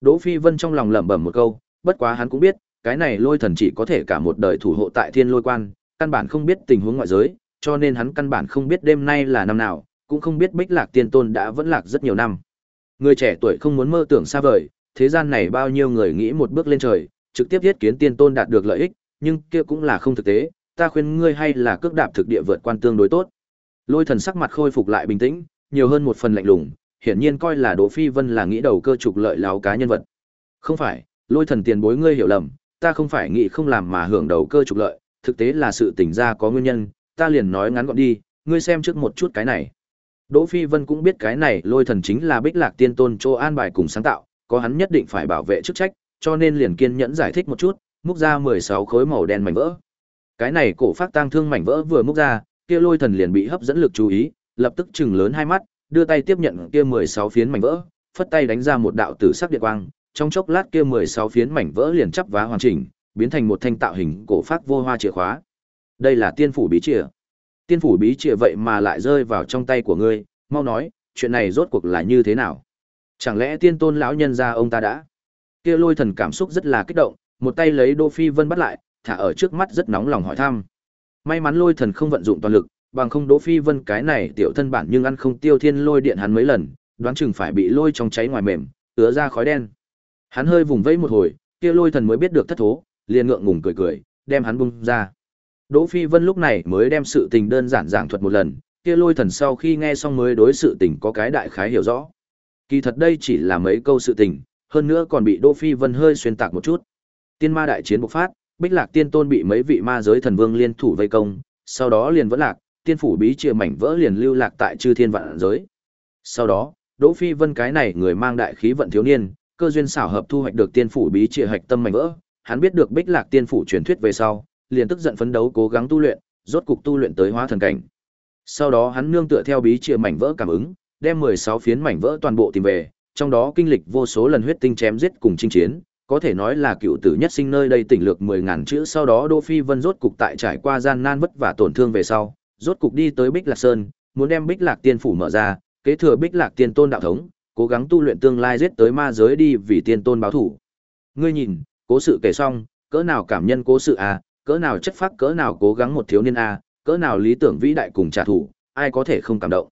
Đỗ Phi Vân trong lòng lẩm bẩm một câu, bất quá hắn cũng biết, cái này lôi thần chỉ có thể cả một đời thủ hộ tại thiên lôi quan, căn bản không biết tình huống ngoại giới, cho nên hắn căn bản không biết đêm nay là năm nào, cũng không biết Bích Lạc tiên tôn đã vẫn lạc rất nhiều năm. Người trẻ tuổi không muốn mơ tưởng xa vời, thế gian này bao nhiêu người nghĩ một bước lên trời, trực tiếp thiết kiến tiên tôn đạt được lợi ích, nhưng kia cũng là không thực tế, ta khuyên ngươi hay là cước đạp thực địa vượt quan tương đối tốt. Lôi thần sắc mặt khôi phục lại bình tĩnh, nhiều hơn một phần lạnh lùng, hiển nhiên coi là Đỗ Phi Vân là nghĩ đầu cơ trục lợi láo cá nhân vật. Không phải, lôi thần tiền bối ngươi hiểu lầm, ta không phải nghĩ không làm mà hưởng đầu cơ trục lợi, thực tế là sự tình ra có nguyên nhân, ta liền nói ngắn gọn đi, ngươi xem trước một chút cái này. Đỗ Phi Vân cũng biết cái này lôi thần chính là Bích Lạc Tiên Tôn Châu An bài cùng sáng tạo, có hắn nhất định phải bảo vệ chức trách, cho nên liền kiên nhẫn giải thích một chút, múc ra 16 khối màu đen mảnh vỡ. Cái này cổ phát tang thương mảnh vỡ vừa múc ra, kia lôi thần liền bị hấp dẫn lực chú ý, lập tức chừng lớn hai mắt, đưa tay tiếp nhận kia 16 phiến mảnh vỡ, phất tay đánh ra một đạo tử sắc điện quang, trong chốc lát kia 16 phiến mảnh vỡ liền chắp vá hoàn chỉnh, biến thành một thanh tạo hình cổ phát vô hoa chìa khóa. Đây là tiên phủ bí chìa. Tiên phủ bí chìa vậy mà lại rơi vào trong tay của ngươi, mau nói, chuyện này rốt cuộc là như thế nào? Chẳng lẽ tiên tôn lão nhân gia ông ta đã? Kia lôi thần cảm xúc rất là kích động, một tay lấy Đỗ Phi Vân bắt lại, thả ở trước mắt rất nóng lòng hỏi thăm. May mắn lôi thần không vận dụng toàn lực, bằng không Đỗ Phi Vân cái này tiểu thân bản nhưng ăn không tiêu thiên lôi điện hắn mấy lần, đoán chừng phải bị lôi trong cháy ngoài mềm, ứa ra khói đen. Hắn hơi vùng vẫy một hồi, kia lôi thần mới biết được thất thố, liền ngượng ngùng cười cười, đem hắn bung ra. Đỗ Phi Vân lúc này mới đem sự tình đơn giản giảng thuật một lần, kia lôi thần sau khi nghe xong mới đối sự tình có cái đại khái hiểu rõ. Kỳ thật đây chỉ là mấy câu sự tình, hơn nữa còn bị Đỗ Phi Vân hơi xuyên tạc một chút. Tiên ma đại chiến bộc phát, Bích Lạc Tiên Tôn bị mấy vị ma giới thần vương liên thủ vây công, sau đó liền vẫn lạc, tiên phủ bí chia mảnh vỡ liền lưu lạc tại chư thiên vạn giới. Sau đó, Đỗ Phi Vân cái này người mang đại khí vận thiếu niên, cơ duyên xảo hợp thu hoạch được tiên phủ bí chia hạch tâm mảnh vỡ, hắn biết được Bích Lạc Tiên phủ truyền thuyết về sau, liền tức giận phấn đấu cố gắng tu luyện, rốt cục tu luyện tới hóa thần cảnh. Sau đó hắn nương tựa theo bí chia mảnh vỡ cảm ứng, đem 16 phiến mảnh vỡ toàn bộ tìm về, trong đó kinh lịch vô số lần huyết tinh chém giết cùng chinh chiến, có thể nói là cựu tử nhất sinh nơi đây tỉnh lược 10000 chữ sau đó Đỗ Phi Vân rốt cục tại trải qua gian nan vất vả tổn thương về sau, rốt cục đi tới Bích Lạc Sơn, muốn đem Bích Lạc Tiên phủ mở ra, kế thừa Bích Lạc Tiên Tôn đạo thống, cố gắng tu luyện tương lai giết tới ma giới đi vì tiên tôn báo thủ. Ngươi nhìn, cố sự kể xong, cỡ nào cảm nhân cố sự à, cỡ nào chất phác cỡ nào cố gắng một thiếu niên à, cỡ nào lý tưởng vĩ đại cùng trả thù, ai có thể không cảm động.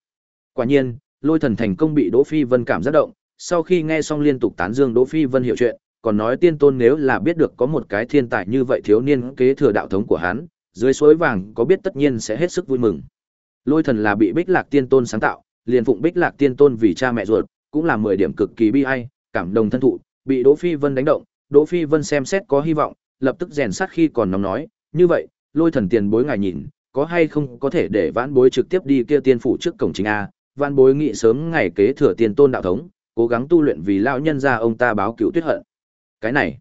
Quả nhiên, Lôi Thần thành công bị Đỗ Phi Vân cảm giác động, sau khi nghe xong liên tục tán dương Đỗ Phi Vân hiểu chuyện, còn nói tiên tôn nếu là biết được có một cái thiên tài như vậy thiếu niên kế thừa đạo thống của hắn, dưới suối vàng có biết tất nhiên sẽ hết sức vui mừng. Lôi thần là bị Bích Lạc Tiên Tôn sáng tạo, liền phụng Bích Lạc Tiên Tôn vì cha mẹ ruột, cũng là 10 điểm cực kỳ bi ai, cảm động thân thụ, bị Đỗ Phi Vân đánh động, Đỗ Phi Vân xem xét có hy vọng, lập tức rèn sát khi còn nóng nói, như vậy, Lôi thần tiền bối ngài nhìn, có hay không có thể để vãn bối trực tiếp đi kia tiên phủ trước cổng chính a, vãn bối nghĩ sớm ngày kế thừa tiền tôn đạo thống, cố gắng tu luyện vì lão nhân gia ông ta báo cứu tuyết hận. Cái này,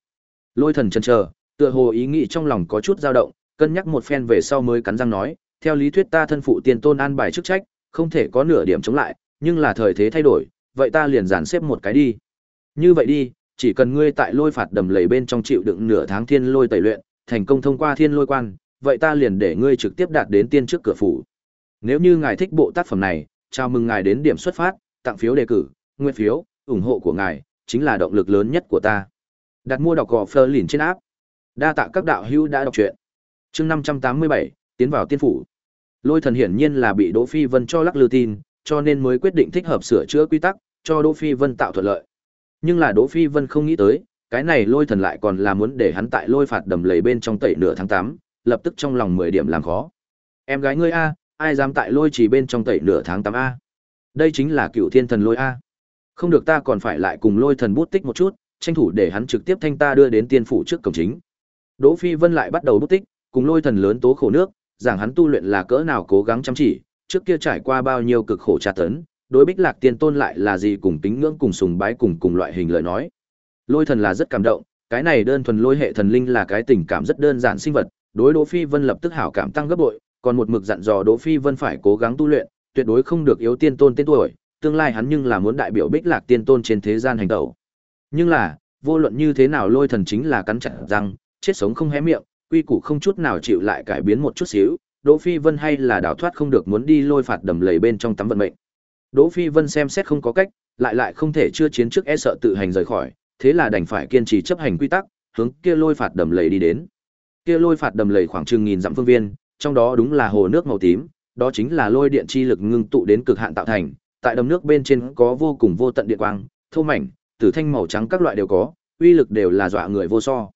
Lôi thần chần chờ, tựa hồ ý nghĩ trong lòng có chút dao động, cân nhắc một phen về sau mới cắn răng nói, theo lý thuyết ta thân phụ tiền tôn an bài chức trách, không thể có nửa điểm chống lại, nhưng là thời thế thay đổi, vậy ta liền dàn xếp một cái đi. Như vậy đi, chỉ cần ngươi tại lôi phạt đầm lầy bên trong chịu đựng nửa tháng thiên lôi tẩy luyện, thành công thông qua thiên lôi quan, vậy ta liền để ngươi trực tiếp đạt đến tiên trước cửa phủ. Nếu như ngài thích bộ tác phẩm này, chào mừng ngài đến điểm xuất phát, tặng phiếu đề cử, nguyên phiếu, ủng hộ của ngài chính là động lực lớn nhất của ta. Đặt mua đọc gò Fleur lìn trên áp. Đa tạ các đạo hữu đã đọc truyện. Chương 587, tiến vào tiên phủ. Lôi thần hiển nhiên là bị Đỗ Phi Vân cho lắc lư tin, cho nên mới quyết định thích hợp sửa chữa quy tắc, cho Đỗ Phi Vân tạo thuận lợi. Nhưng là Đỗ Phi Vân không nghĩ tới, cái này lôi thần lại còn là muốn để hắn tại lôi phạt đầm lầy bên trong tẩy nửa tháng 8, lập tức trong lòng 10 điểm làm khó. Em gái ngươi a, ai dám tại lôi chỉ bên trong tẩy nửa tháng 8 a? Đây chính là cựu thiên thần lôi a. Không được ta còn phải lại cùng lôi thần bút tích một chút, tranh thủ để hắn trực tiếp thanh ta đưa đến tiên phủ trước cổng chính. Đỗ Phi Vân lại bắt đầu bút tích, cùng lôi thần lớn tố khổ nước, rằng hắn tu luyện là cỡ nào cố gắng chăm chỉ, trước kia trải qua bao nhiêu cực khổ tra tấn, đối Bích Lạc Tiên Tôn lại là gì cùng tính ngưỡng cùng sùng bái cùng cùng loại hình lời nói. Lôi thần là rất cảm động, cái này đơn thuần lôi hệ thần linh là cái tình cảm rất đơn giản sinh vật, đối Đỗ Phi Vân lập tức hảo cảm tăng gấp bội, còn một mực dặn dò Đỗ Phi Vân phải cố gắng tu luyện, tuyệt đối không được yếu tiên tôn tên tuổi, tương lai hắn nhưng là muốn đại biểu Bích Lạc Tiên Tôn trên thế gian hành tẩu. Nhưng là, vô luận như thế nào lôi thần chính là cắn chặt răng, chết sống không hé miệng, quy củ không chút nào chịu lại cải biến một chút xíu, Đỗ Phi Vân hay là đào thoát không được muốn đi lôi phạt đầm lầy bên trong tắm vận mệnh. Đỗ Phi Vân xem xét không có cách, lại lại không thể chưa chiến trước e sợ tự hành rời khỏi, thế là đành phải kiên trì chấp hành quy tắc, hướng kia lôi phạt đầm lầy đi đến. Kia lôi phạt đầm lầy khoảng chừng nghìn dặm phương viên, trong đó đúng là hồ nước màu tím, đó chính là lôi điện chi lực ngưng tụ đến cực hạn tạo thành, tại đầm nước bên trên có vô cùng vô tận điện quang, thô mảnh, tử thanh màu trắng các loại đều có, uy lực đều là dọa người vô so.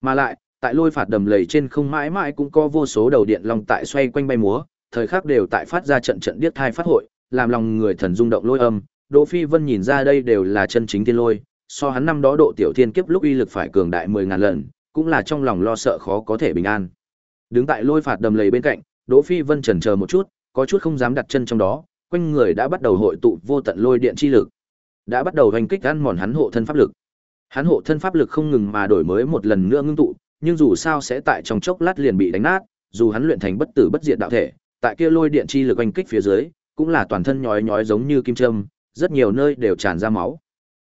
Mà lại, tại lôi phạt đầm lầy trên không mãi mãi cũng có vô số đầu điện long tại xoay quanh bay múa, thời khắc đều tại phát ra trận trận điếc thai phát hội, làm lòng người thần rung động lôi âm. Đỗ Phi Vân nhìn ra đây đều là chân chính thiên lôi, so hắn năm đó độ tiểu thiên kiếp lúc uy lực phải cường đại mười ngàn lần, cũng là trong lòng lo sợ khó có thể bình an. Đứng tại lôi phạt đầm lầy bên cạnh, Đỗ Phi Vân chần chờ một chút, có chút không dám đặt chân trong đó, quanh người đã bắt đầu hội tụ vô tận lôi điện chi lực, đã bắt đầu hành kích ăn mòn hắn hộ thân pháp lực. Hắn hộ thân pháp lực không ngừng mà đổi mới một lần nữa ngưng tụ, nhưng dù sao sẽ tại trong chốc lát liền bị đánh nát, dù hắn luyện thành bất tử bất diệt đạo thể, tại kia lôi điện chi lực hành kích phía dưới, cũng là toàn thân nhói nhói giống như kim châm, rất nhiều nơi đều tràn ra máu.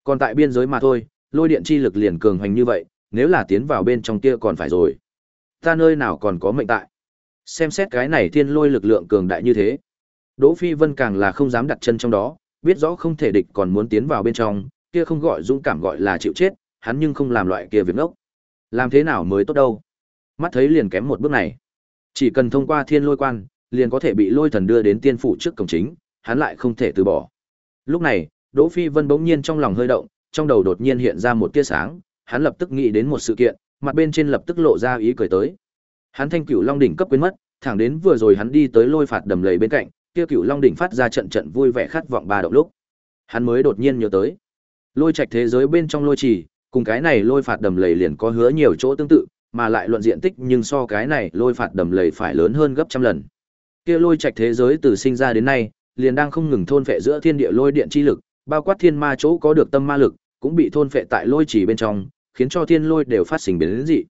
Còn tại biên giới mà thôi, lôi điện chi lực liền cường hành như vậy, nếu là tiến vào bên trong kia còn phải rồi. Ta nơi nào còn có mệnh tại. Xem xét cái này thiên lôi lực lượng cường đại như thế. Đỗ Phi Vân càng là không dám đặt chân trong đó, biết rõ không thể địch còn muốn tiến vào bên trong, kia không gọi dũng cảm gọi là chịu chết, hắn nhưng không làm loại kia việc ngốc. Làm thế nào mới tốt đâu? Mắt thấy liền kém một bước này. Chỉ cần thông qua thiên lôi quan, liền có thể bị lôi thần đưa đến tiên phủ trước cổng chính, hắn lại không thể từ bỏ. Lúc này, Đỗ Phi Vân bỗng nhiên trong lòng hơi động, trong đầu đột nhiên hiện ra một tia sáng, hắn lập tức nghĩ đến một sự kiện, mặt bên trên lập tức lộ ra ý cười tới. Hắn thanh cửu long đỉnh cấp quên mất, thẳng đến vừa rồi hắn đi tới lôi phạt đầm lầy bên cạnh, kia cửu long đỉnh phát ra trận trận vui vẻ khát vọng ba động lúc. Hắn mới đột nhiên nhớ tới, lôi trạch thế giới bên trong lôi trì, cùng cái này lôi phạt đầm lầy liền có hứa nhiều chỗ tương tự, mà lại luận diện tích nhưng so cái này lôi phạt đầm lầy phải lớn hơn gấp trăm lần. Kia lôi trạch thế giới từ sinh ra đến nay, liền đang không ngừng thôn phệ giữa thiên địa lôi điện chi lực, bao quát thiên ma chỗ có được tâm ma lực, cũng bị thôn phệ tại lôi chỉ bên trong, khiến cho thiên lôi đều phát sinh biến dị.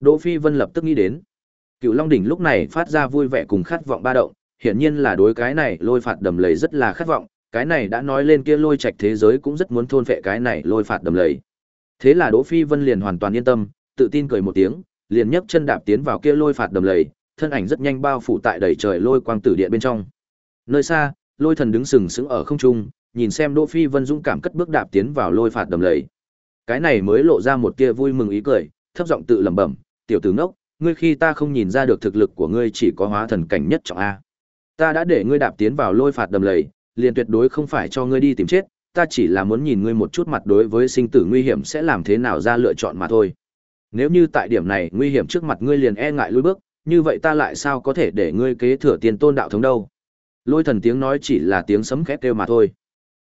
Đỗ Phi Vân lập tức nghĩ đến, Cựu Long đỉnh lúc này phát ra vui vẻ cùng khát vọng ba động, hiển nhiên là đối cái này lôi phạt đầm lầy rất là khát vọng, cái này đã nói lên kia lôi trạch thế giới cũng rất muốn thôn phệ cái này lôi phạt đầm lầy. Thế là Đỗ Phi Vân liền hoàn toàn yên tâm, tự tin cười một tiếng, liền nhấc chân đạp tiến vào kia lôi phạt đầm lầy, thân ảnh rất nhanh bao phủ tại đầy trời lôi quang tử điện bên trong. Nơi xa, lôi thần đứng sừng sững ở không trung, nhìn xem Đỗ Phi Vân dũng cảm cất bước đạp tiến vào lôi phạt đầm lầy. Cái này mới lộ ra một tia vui mừng ý cười, thấp giọng tự lẩm bẩm, "Tiểu tử ngốc, ngươi khi ta không nhìn ra được thực lực của ngươi chỉ có hóa thần cảnh nhất trọng a. Ta đã để ngươi đạp tiến vào lôi phạt đầm lầy, liền tuyệt đối không phải cho ngươi đi tìm chết, ta chỉ là muốn nhìn ngươi một chút mặt đối với sinh tử nguy hiểm sẽ làm thế nào ra lựa chọn mà thôi. Nếu như tại điểm này nguy hiểm trước mặt ngươi liền e ngại lùi bước, như vậy ta lại sao có thể để ngươi kế thừa tiền tôn đạo thống đâu? Lôi thần tiếng nói chỉ là tiếng sấm khét kêu mà thôi.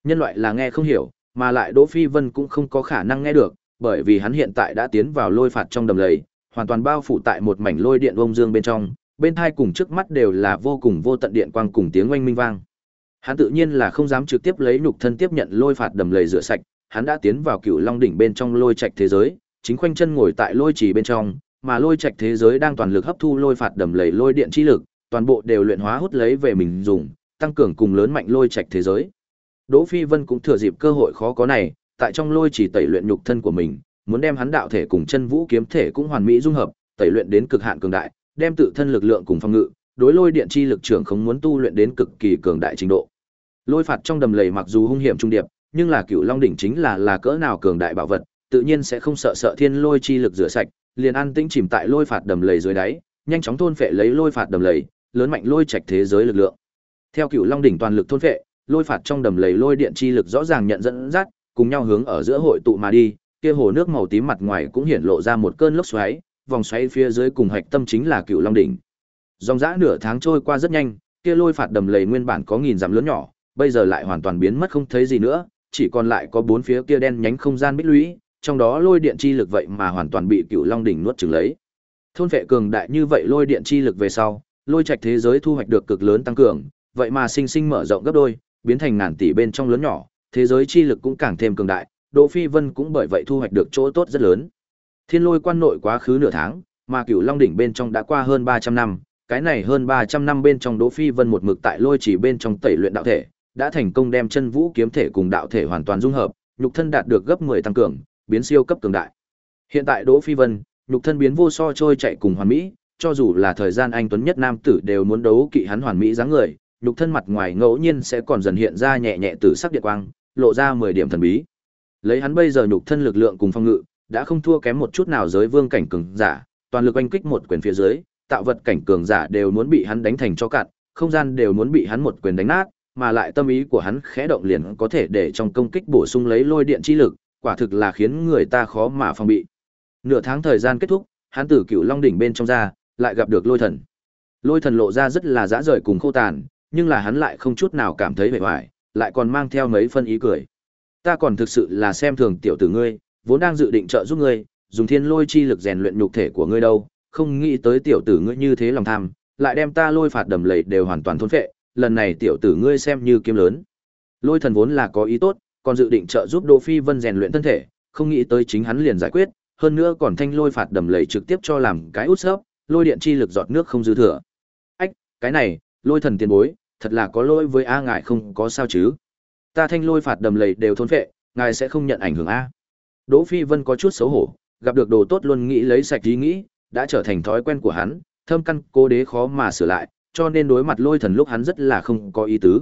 Nhân loại là nghe không hiểu, mà lại Đỗ Phi Vân cũng không có khả năng nghe được, bởi vì hắn hiện tại đã tiến vào lôi phạt trong đầm lầy, hoàn toàn bao phủ tại một mảnh lôi điện vông dương bên trong, bên thai cùng trước mắt đều là vô cùng vô tận điện quang cùng tiếng oanh minh vang. Hắn tự nhiên là không dám trực tiếp lấy nhục thân tiếp nhận lôi phạt đầm lầy rửa sạch, hắn đã tiến vào cựu long đỉnh bên trong lôi trạch thế giới, chính khoanh chân ngồi tại lôi trì bên trong, mà lôi trạch thế giới đang toàn lực hấp thu lôi phạt đầm lầy lôi điện chi lực, toàn bộ đều luyện hóa hút lấy về mình dùng, tăng cường cùng lớn mạnh lôi trạch thế giới. Đỗ Phi Vân cũng thừa dịp cơ hội khó có này, tại trong lôi chỉ tẩy luyện nhục thân của mình, muốn đem hắn đạo thể cùng chân vũ kiếm thể cũng hoàn mỹ dung hợp, tẩy luyện đến cực hạn cường đại, đem tự thân lực lượng cùng phòng ngự, đối lôi điện chi lực trưởng không muốn tu luyện đến cực kỳ cường đại trình độ. Lôi phạt trong đầm lầy mặc dù hung hiểm trung điệp, nhưng là Cửu Long đỉnh chính là là cỡ nào cường đại bảo vật, tự nhiên sẽ không sợ sợ thiên lôi chi lực rửa sạch, liền an tĩnh chìm tại lôi phạt đầm lầy dưới đáy, nhanh chóng thôn phệ lấy lôi phạt đầm lầy, lớn mạnh lôi trạch thế giới lực lượng. Theo cựu Long đỉnh toàn lực thôn phệ, lôi phạt trong đầm lầy lôi điện chi lực rõ ràng nhận dẫn dắt, cùng nhau hướng ở giữa hội tụ mà đi, kia hồ nước màu tím mặt ngoài cũng hiện lộ ra một cơn lốc xoáy, vòng xoáy phía dưới cùng hạch tâm chính là cựu Long đỉnh. Dòng dã nửa tháng trôi qua rất nhanh, kia lôi phạt đầm lầy nguyên bản có nghìn dặm lớn nhỏ, bây giờ lại hoàn toàn biến mất không thấy gì nữa, chỉ còn lại có bốn phía kia đen nhánh không gian bích lũy, trong đó lôi điện chi lực vậy mà hoàn toàn bị cựu Long đỉnh nuốt chửng lấy. Thôn vệ cường đại như vậy lôi điện chi lực về sau, lôi trạch thế giới thu hoạch được cực lớn tăng cường, vậy mà sinh sinh mở rộng gấp đôi, biến thành ngàn tỷ bên trong lớn nhỏ, thế giới chi lực cũng càng thêm cường đại, Đỗ Phi Vân cũng bởi vậy thu hoạch được chỗ tốt rất lớn. Thiên Lôi quan nội quá khứ nửa tháng, mà cựu Long đỉnh bên trong đã qua hơn 300 năm, cái này hơn 300 năm bên trong Đỗ Phi Vân một mực tại lôi chỉ bên trong tẩy luyện đạo thể, đã thành công đem chân vũ kiếm thể cùng đạo thể hoàn toàn dung hợp, nhục thân đạt được gấp 10 tăng cường, biến siêu cấp cường đại. Hiện tại Đỗ Phi Vân, nhục thân biến vô so trôi chạy cùng hoàn mỹ, cho dù là thời gian anh tuấn nhất nam tử đều muốn đấu kỵ hắn hoàn mỹ dáng người, nhục thân mặt ngoài ngẫu nhiên sẽ còn dần hiện ra nhẹ nhẹ tử sắc điện quang, lộ ra 10 điểm thần bí. Lấy hắn bây giờ nhục thân lực lượng cùng phong ngự, đã không thua kém một chút nào giới vương cảnh cường giả, toàn lực oanh kích một quyền phía dưới, tạo vật cảnh cường giả đều muốn bị hắn đánh thành cho cạn, không gian đều muốn bị hắn một quyền đánh nát, mà lại tâm ý của hắn khẽ động liền có thể để trong công kích bổ sung lấy lôi điện chi lực, quả thực là khiến người ta khó mà phòng bị. Nửa tháng thời gian kết thúc, hắn từ Cửu Long đỉnh bên trong ra, lại gặp được Lôi Thần. Lôi Thần lộ ra rất là dã rời cùng khô tàn, nhưng là hắn lại không chút nào cảm thấy vẻ hoài, lại còn mang theo mấy phân ý cười. Ta còn thực sự là xem thường tiểu tử ngươi, vốn đang dự định trợ giúp ngươi, dùng thiên lôi chi lực rèn luyện nhục thể của ngươi đâu, không nghĩ tới tiểu tử ngươi như thế lòng tham, lại đem ta lôi phạt đầm lầy đều hoàn toàn thôn phệ, lần này tiểu tử ngươi xem như kiếm lớn. Lôi thần vốn là có ý tốt, còn dự định trợ giúp Đỗ Phi Vân rèn luyện thân thể, không nghĩ tới chính hắn liền giải quyết, hơn nữa còn thanh lôi phạt đầm lầy trực tiếp cho làm cái út sấp, lôi điện chi lực giọt nước không dư thừa. Ách, cái này, lôi thần tiền bối, thật là có lỗi với a ngài không có sao chứ? Ta thanh lôi phạt đầm lầy đều thôn phệ, ngài sẽ không nhận ảnh hưởng a? Đỗ Phi Vân có chút xấu hổ, gặp được đồ tốt luôn nghĩ lấy sạch ý nghĩ, đã trở thành thói quen của hắn, thâm căn cố đế khó mà sửa lại, cho nên đối mặt lôi thần lúc hắn rất là không có ý tứ.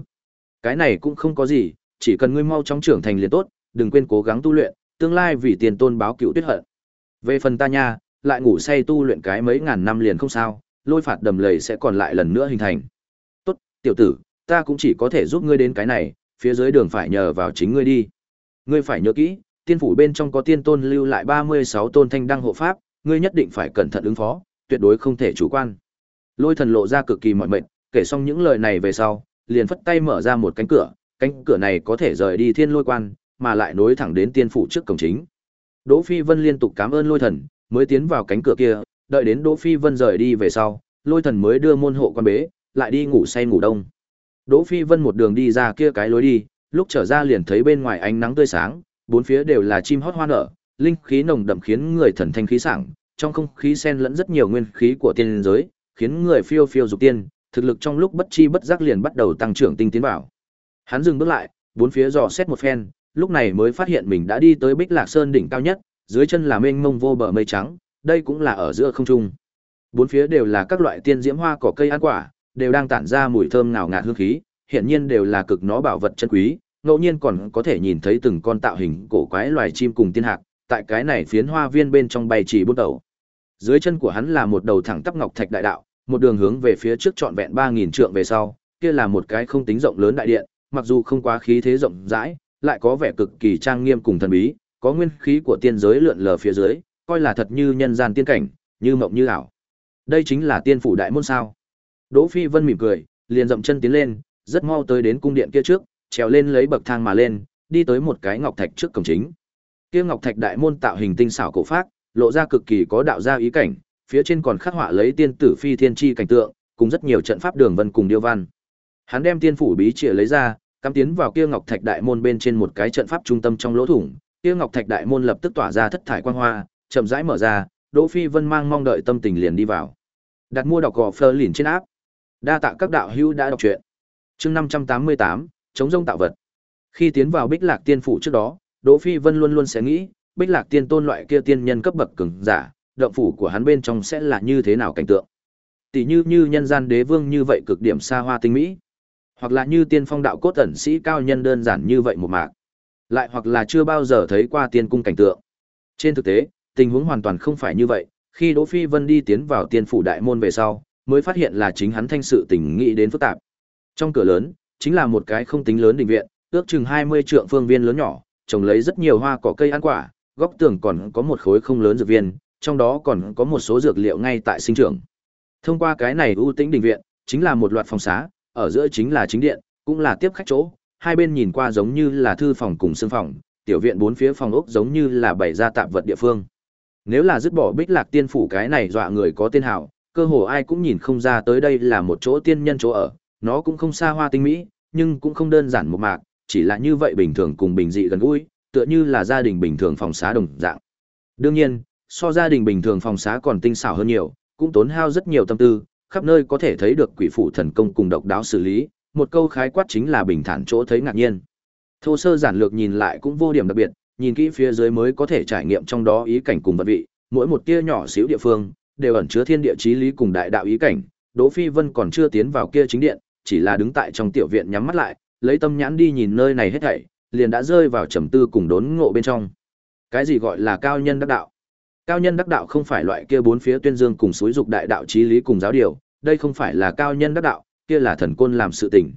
Cái này cũng không có gì, chỉ cần ngươi mau chóng trưởng thành liền tốt, đừng quên cố gắng tu luyện, tương lai vì tiền tôn báo cựu tuyết hận. Về phần ta nha, lại ngủ say tu luyện cái mấy ngàn năm liền không sao, lôi phạt đầm lầy sẽ còn lại lần nữa hình thành. Tốt, tiểu tử, ta cũng chỉ có thể giúp ngươi đến cái này, phía dưới đường phải nhờ vào chính ngươi đi. Ngươi phải nhớ kỹ, tiên phủ bên trong có tiên tôn lưu lại 36 tôn thanh đăng hộ pháp, ngươi nhất định phải cẩn thận ứng phó, tuyệt đối không thể chủ quan. Lôi thần lộ ra cực kỳ mỏi mệt, kể xong những lời này về sau, liền phất tay mở ra một cánh cửa, cánh cửa này có thể rời đi thiên lôi quan, mà lại nối thẳng đến tiên phủ trước cổng chính. Đỗ Phi Vân liên tục cảm ơn lôi thần, mới tiến vào cánh cửa kia, đợi đến Đỗ Phi Vân rời đi về sau, lôi thần mới đưa môn hộ quan bế, lại đi ngủ say ngủ đông. Đỗ Phi Vân một đường đi ra kia cái lối đi, lúc trở ra liền thấy bên ngoài ánh nắng tươi sáng, bốn phía đều là chim hót hoa nở, linh khí nồng đậm khiến người thần thanh khí sảng, trong không khí xen lẫn rất nhiều nguyên khí của tiên giới, khiến người phiêu phiêu dục tiên, thực lực trong lúc bất chi bất giác liền bắt đầu tăng trưởng tinh tiến vào. Hắn dừng bước lại, bốn phía dò xét một phen, lúc này mới phát hiện mình đã đi tới Bích Lạc Sơn đỉnh cao nhất, dưới chân là mênh mông vô bờ mây trắng, đây cũng là ở giữa không trung. Bốn phía đều là các loại tiên diễm hoa cỏ cây ăn quả, đều đang tản ra mùi thơm ngào ngạt hương khí, hiện nhiên đều là cực nó bảo vật chân quý, ngẫu nhiên còn có thể nhìn thấy từng con tạo hình cổ quái loài chim cùng tiên hạc, tại cái này phiến hoa viên bên trong bay chỉ buôn tàu. Dưới chân của hắn là một đầu thẳng tắp ngọc thạch đại đạo, một đường hướng về phía trước trọn vẹn 3000 trượng về sau, kia là một cái không tính rộng lớn đại điện, mặc dù không quá khí thế rộng rãi, lại có vẻ cực kỳ trang nghiêm cùng thần bí, có nguyên khí của tiên giới lượn lờ phía dưới, coi là thật như nhân gian tiên cảnh, như mộng như ảo. Đây chính là tiên phủ đại môn sao? Đỗ Phi Vân mỉm cười, liền dậm chân tiến lên, rất mau tới đến cung điện kia trước, trèo lên lấy bậc thang mà lên, đi tới một cái ngọc thạch trước cổng chính. Kia ngọc thạch đại môn tạo hình tinh xảo cổ phác, lộ ra cực kỳ có đạo gia ý cảnh, phía trên còn khắc họa lấy tiên tử phi thiên chi cảnh tượng, cùng rất nhiều trận pháp đường vân cùng điêu văn. Hắn đem tiên phủ bí triệt lấy ra, cắm tiến vào kia ngọc thạch đại môn bên trên một cái trận pháp trung tâm trong lỗ thủng, kia ngọc thạch đại môn lập tức tỏa ra thất thải quang hoa, chậm rãi mở ra, Đỗ Phi Vân mang mong đợi tâm tình liền đi vào. Đặt mua đọc gò Fleur liền trên áp. Đa tạ các đạo hữu đã đọc truyện. Chương 588, chống rông tạo vật. Khi tiến vào Bích Lạc Tiên phủ trước đó, Đỗ Phi Vân luôn luôn sẽ nghĩ, Bích Lạc Tiên tôn loại kia tiên nhân cấp bậc cường giả, động phủ của hắn bên trong sẽ là như thế nào cảnh tượng. Tỷ như như nhân gian đế vương như vậy cực điểm xa hoa tinh mỹ, hoặc là như tiên phong đạo cốt ẩn sĩ cao nhân đơn giản như vậy một mạc, lại hoặc là chưa bao giờ thấy qua tiên cung cảnh tượng. Trên thực tế, tình huống hoàn toàn không phải như vậy, khi Đỗ Phi Vân đi tiến vào tiên phủ đại môn về sau, mới phát hiện là chính hắn thanh sự tình nghĩ đến phức tạp. Trong cửa lớn, chính là một cái không tính lớn đình viện, ước chừng 20 trượng phương viên lớn nhỏ, trồng lấy rất nhiều hoa cỏ cây ăn quả, góc tường còn có một khối không lớn dược viên, trong đó còn có một số dược liệu ngay tại sinh trưởng. Thông qua cái này ưu tĩnh đình viện, chính là một loạt phòng xá, ở giữa chính là chính điện, cũng là tiếp khách chỗ, hai bên nhìn qua giống như là thư phòng cùng sương phòng, tiểu viện bốn phía phòng ốc giống như là bày ra tạm vật địa phương. Nếu là dứt bỏ Bích Lạc Tiên phủ cái này dọa người có tên hào, cơ hồ ai cũng nhìn không ra tới đây là một chỗ tiên nhân chỗ ở, nó cũng không xa hoa tinh mỹ, nhưng cũng không đơn giản một mạc, chỉ là như vậy bình thường cùng bình dị gần gũi, tựa như là gia đình bình thường phòng xá đồng dạng. Đương nhiên, so gia đình bình thường phòng xá còn tinh xảo hơn nhiều, cũng tốn hao rất nhiều tâm tư, khắp nơi có thể thấy được quỷ phủ thần công cùng độc đáo xử lý, một câu khái quát chính là bình thản chỗ thấy ngạc nhiên. Thô sơ giản lược nhìn lại cũng vô điểm đặc biệt, nhìn kỹ phía dưới mới có thể trải nghiệm trong đó ý cảnh cùng vật vị, mỗi một tia nhỏ xíu địa phương đều ẩn chứa thiên địa chí lý cùng đại đạo ý cảnh. Đỗ Phi Vân còn chưa tiến vào kia chính điện, chỉ là đứng tại trong tiểu viện nhắm mắt lại, lấy tâm nhãn đi nhìn nơi này hết thảy, liền đã rơi vào trầm tư cùng đốn ngộ bên trong. Cái gì gọi là cao nhân đắc đạo? Cao nhân đắc đạo không phải loại kia bốn phía tuyên dương cùng suối dục đại đạo chí lý cùng giáo điều, đây không phải là cao nhân đắc đạo, kia là thần côn làm sự tình.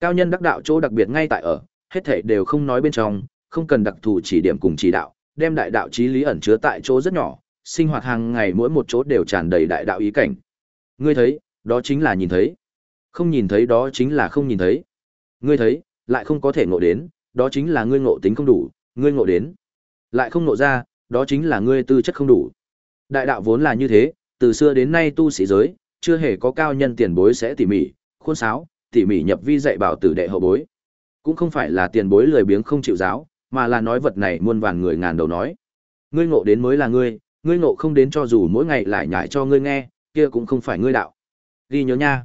Cao nhân đắc đạo chỗ đặc biệt ngay tại ở, hết thảy đều không nói bên trong, không cần đặc thù chỉ điểm cùng chỉ đạo, đem đại đạo chí lý ẩn chứa tại chỗ rất nhỏ, sinh hoạt hàng ngày mỗi một chỗ đều tràn đầy đại đạo ý cảnh. Ngươi thấy, đó chính là nhìn thấy. Không nhìn thấy đó chính là không nhìn thấy. Ngươi thấy, lại không có thể ngộ đến, đó chính là ngươi ngộ tính không đủ, ngươi ngộ đến. Lại không ngộ ra, đó chính là ngươi tư chất không đủ. Đại đạo vốn là như thế, từ xưa đến nay tu sĩ giới, chưa hề có cao nhân tiền bối sẽ tỉ mỉ, khuôn sáo, tỉ mỉ nhập vi dạy bảo tử đệ hậu bối. Cũng không phải là tiền bối lười biếng không chịu giáo, mà là nói vật này muôn vàn người ngàn đầu nói. Ngươi ngộ đến mới là ngươi, ngươi ngộ không đến cho dù mỗi ngày lại nhải cho ngươi nghe, kia cũng không phải ngươi đạo. Ghi nhớ nha.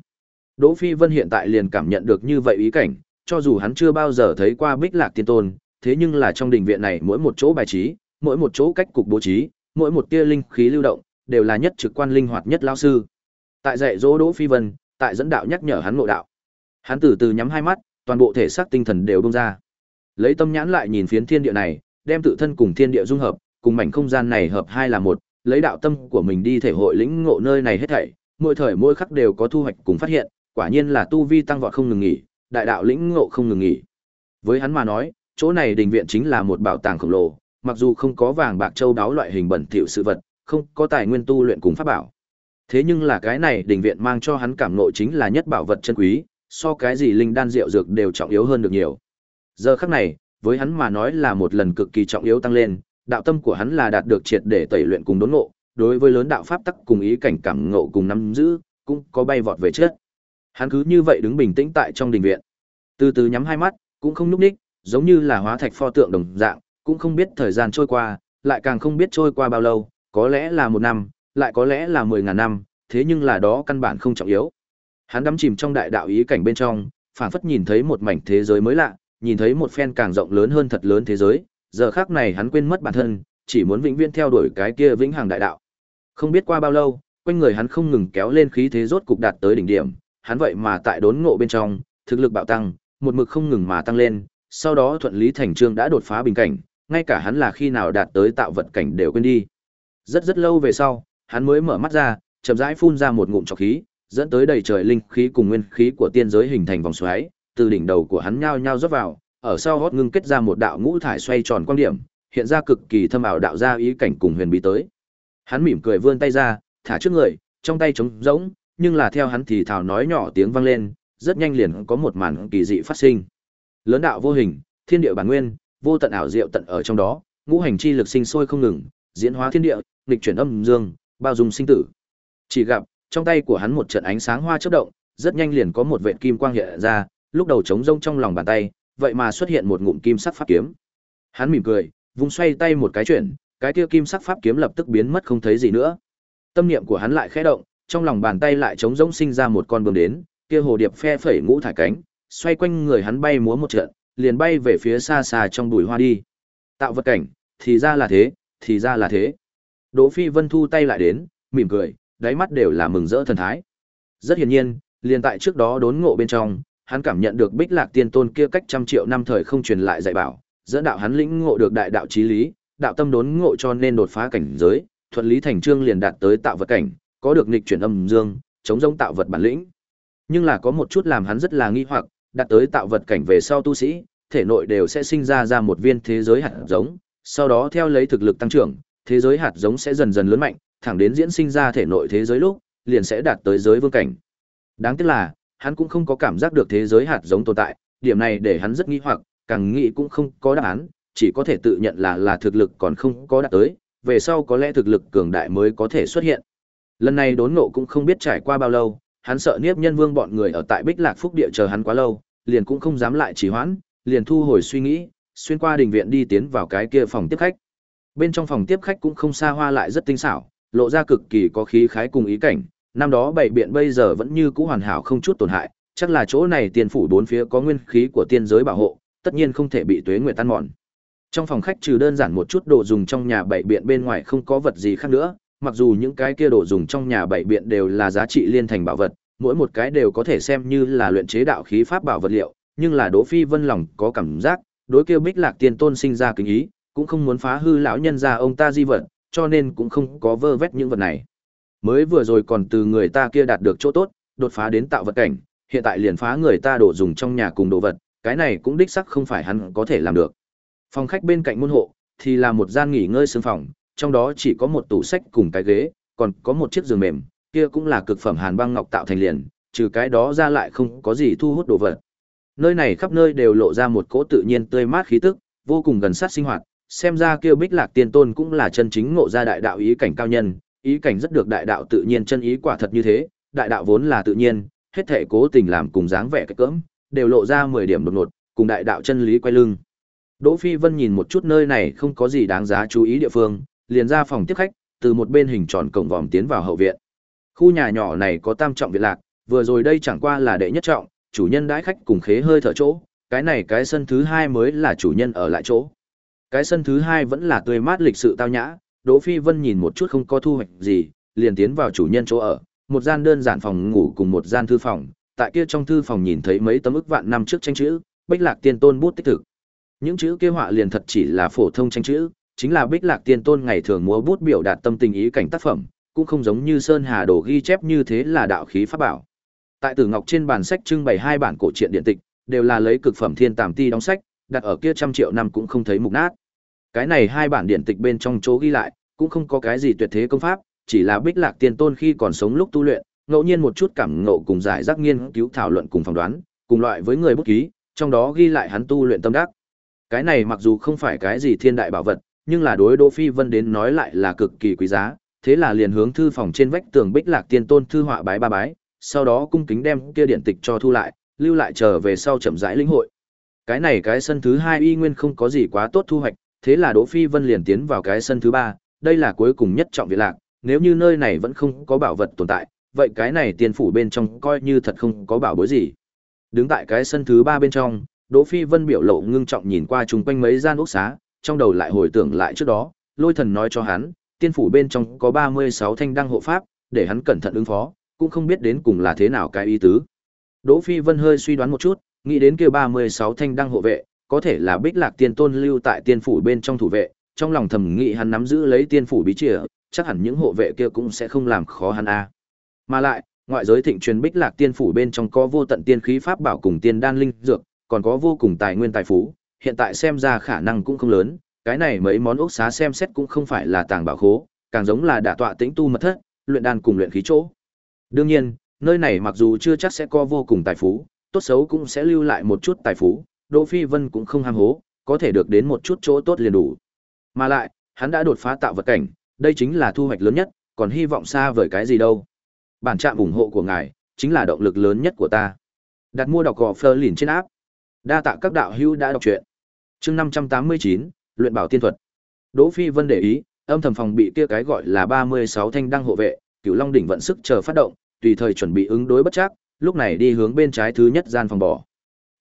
Đỗ Phi Vân hiện tại liền cảm nhận được như vậy ý cảnh, cho dù hắn chưa bao giờ thấy qua Bích Lạc Tiên Tôn, thế nhưng là trong đình viện này mỗi một chỗ bài trí, mỗi một chỗ cách cục bố trí, mỗi một tia linh khí lưu động, đều là nhất trực quan linh hoạt nhất lão sư. Tại dạy dỗ Đỗ Phi Vân, tại dẫn đạo nhắc nhở hắn ngộ đạo. Hắn từ từ nhắm hai mắt, toàn bộ thể xác tinh thần đều bung ra. Lấy tâm nhãn lại nhìn phiến thiên địa này, đem tự thân cùng thiên địa dung hợp, cùng mảnh không gian này hợp hai là một, lấy đạo tâm của mình đi thể hội lĩnh ngộ nơi này hết thảy, mỗi thời mỗi khắc đều có thu hoạch cùng phát hiện, quả nhiên là tu vi tăng vọt không ngừng nghỉ, đại đạo lĩnh ngộ không ngừng nghỉ. Với hắn mà nói, chỗ này đình viện chính là một bảo tàng khổng lồ, mặc dù không có vàng bạc châu đáo loại hình bẩn thỉu sự vật, không có tài nguyên tu luyện cùng pháp bảo. Thế nhưng là cái này đình viện mang cho hắn cảm ngộ chính là nhất bảo vật chân quý, so cái gì linh đan rượu dược đều trọng yếu hơn được nhiều. Giờ khắc này, với hắn mà nói là một lần cực kỳ trọng yếu tăng lên, đạo tâm của hắn là đạt được triệt để tẩy luyện cùng đốn ngộ, đối với lớn đạo pháp tắc cùng ý cảnh cảm ngộ cùng nắm giữ, cũng có bay vọt về trước. Hắn cứ như vậy đứng bình tĩnh tại trong đình viện. Từ từ nhắm hai mắt, cũng không nhúc nhích, giống như là hóa thạch pho tượng đồng dạng, cũng không biết thời gian trôi qua, lại càng không biết trôi qua bao lâu, có lẽ là một năm, lại có lẽ là mười ngàn năm, thế nhưng là đó căn bản không trọng yếu. Hắn đắm chìm trong đại đạo ý cảnh bên trong, phảng phất nhìn thấy một mảnh thế giới mới lạ, nhìn thấy một phen càng rộng lớn hơn thật lớn thế giới, giờ khác này hắn quên mất bản thân, chỉ muốn vĩnh viễn theo đuổi cái kia vĩnh hằng đại đạo. Không biết qua bao lâu, quanh người hắn không ngừng kéo lên khí thế rốt cục đạt tới đỉnh điểm, hắn vậy mà tại đốn ngộ bên trong, thực lực bạo tăng, một mực không ngừng mà tăng lên, sau đó thuận lý thành trương đã đột phá bình cảnh, ngay cả hắn là khi nào đạt tới tạo vật cảnh đều quên đi. Rất rất lâu về sau, hắn mới mở mắt ra, chậm rãi phun ra một ngụm trọc khí, dẫn tới đầy trời linh khí cùng nguyên khí của tiên giới hình thành vòng xoáy, từ đỉnh đầu của hắn nhao nhao rót vào, ở sau hót ngưng kết ra một đạo ngũ thải xoay tròn quang điểm, hiện ra cực kỳ thâm ảo đạo ra ý cảnh cùng huyền bí tới. Hắn mỉm cười vươn tay ra, thả trước người, trong tay trống rỗng, nhưng là theo hắn thì thào nói nhỏ tiếng vang lên, rất nhanh liền có một màn kỳ dị phát sinh. Lớn đạo vô hình, thiên địa bản nguyên, vô tận ảo diệu tận ở trong đó, ngũ hành chi lực sinh sôi không ngừng, diễn hóa thiên địa, nghịch chuyển âm dương, bao dung sinh tử. Chỉ gặp, trong tay của hắn một trận ánh sáng hoa chớp động, rất nhanh liền có một vệt kim quang hiện ra, lúc đầu trống rông trong lòng bàn tay, vậy mà xuất hiện một ngụm kim sắc pháp kiếm. Hắn mỉm cười, vung xoay tay một cái chuyển, cái kia kim sắc pháp kiếm lập tức biến mất không thấy gì nữa. Tâm niệm của hắn lại khẽ động, trong lòng bàn tay lại trống rỗng sinh ra một con bướm đến, kia hồ điệp phe phẩy ngũ thải cánh, xoay quanh người hắn bay múa một trận, liền bay về phía xa xa trong bụi hoa đi. Tạo vật cảnh, thì ra là thế, thì ra là thế. Đỗ Phi Vân thu tay lại đến, mỉm cười, đáy mắt đều là mừng rỡ thần thái. Rất hiển nhiên, liền tại trước đó đốn ngộ bên trong, hắn cảm nhận được Bích Lạc Tiên Tôn kia cách trăm triệu năm thời không truyền lại dạy bảo, dẫn đạo hắn lĩnh ngộ được đại đạo chí lý, đạo tâm đốn ngộ cho nên đột phá cảnh giới, thuận lý thành trương liền đạt tới tạo vật cảnh, có được nghịch chuyển âm dương, chống giống tạo vật bản lĩnh. Nhưng là có một chút làm hắn rất là nghi hoặc, đạt tới tạo vật cảnh về sau tu sĩ, thể nội đều sẽ sinh ra ra một viên thế giới hạt giống, sau đó theo lấy thực lực tăng trưởng, thế giới hạt giống sẽ dần dần lớn mạnh, thẳng đến diễn sinh ra thể nội thế giới lúc, liền sẽ đạt tới giới vương cảnh. Đáng tiếc là, hắn cũng không có cảm giác được thế giới hạt giống tồn tại, điểm này để hắn rất nghi hoặc, càng nghĩ cũng không có đáp án, chỉ có thể tự nhận là là thực lực còn không có đạt tới, về sau có lẽ thực lực cường đại mới có thể xuất hiện. Lần này đốn ngộ cũng không biết trải qua bao lâu, hắn sợ Niếp Nhân Vương bọn người ở tại Bích Lạc Phúc địa chờ hắn quá lâu, liền cũng không dám lại trì hoãn, liền thu hồi suy nghĩ, xuyên qua đình viện đi tiến vào cái kia phòng tiếp khách. Bên trong phòng tiếp khách cũng không xa hoa lại rất tinh xảo, lộ ra cực kỳ có khí khái cùng ý cảnh, năm đó bảy biện bây giờ vẫn như cũ hoàn hảo không chút tổn hại, chắc là chỗ này tiền phủ bốn phía có nguyên khí của tiên giới bảo hộ, tất nhiên không thể bị tuế nguyệt tan mòn. Trong phòng khách trừ đơn giản một chút đồ dùng trong nhà bảy biện bên ngoài không có vật gì khác nữa, mặc dù những cái kia đồ dùng trong nhà bảy biện đều là giá trị liên thành bảo vật, mỗi một cái đều có thể xem như là luyện chế đạo khí pháp bảo vật liệu, nhưng là Đỗ Phi Vân lòng có cảm giác, đối kia Bích Lạc Tiên Tôn sinh ra kính ý, cũng không muốn phá hư lão nhân gia ông ta di vật, cho nên cũng không có vơ vét những vật này. Mới vừa rồi còn từ người ta kia đạt được chỗ tốt, đột phá đến tạo vật cảnh, hiện tại liền phá người ta đổ dùng trong nhà cùng đồ vật, cái này cũng đích sắc không phải hắn có thể làm được. Phòng khách bên cạnh môn hộ thì là một gian nghỉ ngơi sương phòng, trong đó chỉ có một tủ sách cùng cái ghế, còn có một chiếc giường mềm, kia cũng là cực phẩm hàn băng ngọc tạo thành liền, trừ cái đó ra lại không có gì thu hút đồ vật. Nơi này khắp nơi đều lộ ra một cỗ tự nhiên tươi mát khí tức, vô cùng gần sát sinh hoạt, xem ra kia Bích Lạc Tiên Tôn cũng là chân chính ngộ ra đại đạo ý cảnh cao nhân, ý cảnh rất được đại đạo tự nhiên chân ý quả thật như thế, đại đạo vốn là tự nhiên, hết thể cố tình làm cùng dáng vẻ cái cỡm, đều lộ ra 10 điểm đột ngột, cùng đại đạo chân lý quay lưng. Đỗ Phi Vân nhìn một chút nơi này không có gì đáng giá chú ý địa phương, liền ra phòng tiếp khách, từ một bên hình tròn cổng vòm tiến vào hậu viện. Khu nhà nhỏ này có tam trọng viện lạc, vừa rồi đây chẳng qua là đệ nhất trọng, chủ nhân đãi khách cùng khế hơi thở chỗ, cái này cái sân thứ hai mới là chủ nhân ở lại chỗ. Cái sân thứ hai vẫn là tươi mát lịch sự tao nhã, Đỗ Phi Vân nhìn một chút không có thu hoạch gì, liền tiến vào chủ nhân chỗ ở, một gian đơn giản phòng ngủ cùng một gian thư phòng, tại kia trong thư phòng nhìn thấy mấy tấm ức vạn năm trước tranh chữ, bách Lạc Tiên Tôn bút tích thực. Những chữ kia họa liền thật chỉ là phổ thông tranh chữ, chính là Bích Lạc Tiên Tôn ngày thường múa bút biểu đạt tâm tình ý cảnh tác phẩm, cũng không giống như Sơn Hà đồ ghi chép như thế là đạo khí pháp bảo. Tại Tử Ngọc trên bàn sách trưng bày hai bản cổ truyện điện tịch, đều là lấy cực phẩm thiên tàm ti đóng sách, đặt ở kia trăm triệu năm cũng không thấy mục nát. Cái này hai bản điện tịch bên trong chỗ ghi lại, cũng không có cái gì tuyệt thế công pháp, chỉ là Bích Lạc Tiên Tôn khi còn sống lúc tu luyện, ngẫu nhiên một chút cảm ngộ cùng giải giác nghiên cứu thảo luận cùng phỏng đoán, cùng loại với người bút ký, trong đó ghi lại hắn tu luyện tâm đắc. Cái này mặc dù không phải cái gì thiên đại bảo vật, nhưng là đối Đỗ Phi Vân đến nói lại là cực kỳ quý giá, thế là liền hướng thư phòng trên vách tường Bích Lạc Tiên Tôn thư họa bái ba bái, sau đó cung kính đem kia điện tịch cho thu lại, lưu lại chờ về sau chậm rãi lĩnh hội. Cái này cái sân thứ hai y nguyên không có gì quá tốt thu hoạch, thế là Đỗ Phi Vân liền tiến vào cái sân thứ ba, đây là cuối cùng nhất trọng viện lạc, nếu như nơi này vẫn không có bảo vật tồn tại, vậy cái này tiền phủ bên trong coi như thật không có bảo bối gì. Đứng tại cái sân thứ ba bên trong, Đỗ Phi Vân biểu lộ ngưng trọng nhìn qua chung quanh mấy gian ốc xá, trong đầu lại hồi tưởng lại trước đó, lôi thần nói cho hắn, tiên phủ bên trong có 36 thanh đăng hộ pháp, để hắn cẩn thận ứng phó, cũng không biết đến cùng là thế nào cái ý tứ. Đỗ Phi Vân hơi suy đoán một chút, nghĩ đến kia 36 thanh đăng hộ vệ, có thể là Bích Lạc Tiên Tôn lưu tại tiên phủ bên trong thủ vệ, trong lòng thầm nghĩ hắn nắm giữ lấy tiên phủ bí chìa, chắc hẳn những hộ vệ kia cũng sẽ không làm khó hắn a. Mà lại, ngoại giới thịnh truyền Bích Lạc Tiên phủ bên trong có vô tận tiên khí pháp bảo cùng tiên đan linh dược, còn có vô cùng tài nguyên tài phú, hiện tại xem ra khả năng cũng không lớn, cái này mấy món ốc xá xem xét cũng không phải là tàng bảo khố, càng giống là đả tọa tĩnh tu mật thất, luyện đan cùng luyện khí chỗ. Đương nhiên, nơi này mặc dù chưa chắc sẽ có vô cùng tài phú, tốt xấu cũng sẽ lưu lại một chút tài phú, Đỗ Phi Vân cũng không ham hố, có thể được đến một chút chỗ tốt liền đủ. Mà lại, hắn đã đột phá tạo vật cảnh, đây chính là thu hoạch lớn nhất, còn hy vọng xa vời cái gì đâu. Bản trạm ủng hộ của ngài, chính là động lực lớn nhất của ta. Đặt mua đọc gò Fleur lìn trên áp. Đa tạ các đạo hữu đã đọc truyện. Chương 589, luyện bảo tiên thuật. Đỗ Phi Vân để ý, âm thầm phòng bị kia cái gọi là 36 thanh đăng hộ vệ, Cửu Long đỉnh vận sức chờ phát động, tùy thời chuẩn bị ứng đối bất chắc, lúc này đi hướng bên trái thứ nhất gian phòng bỏ.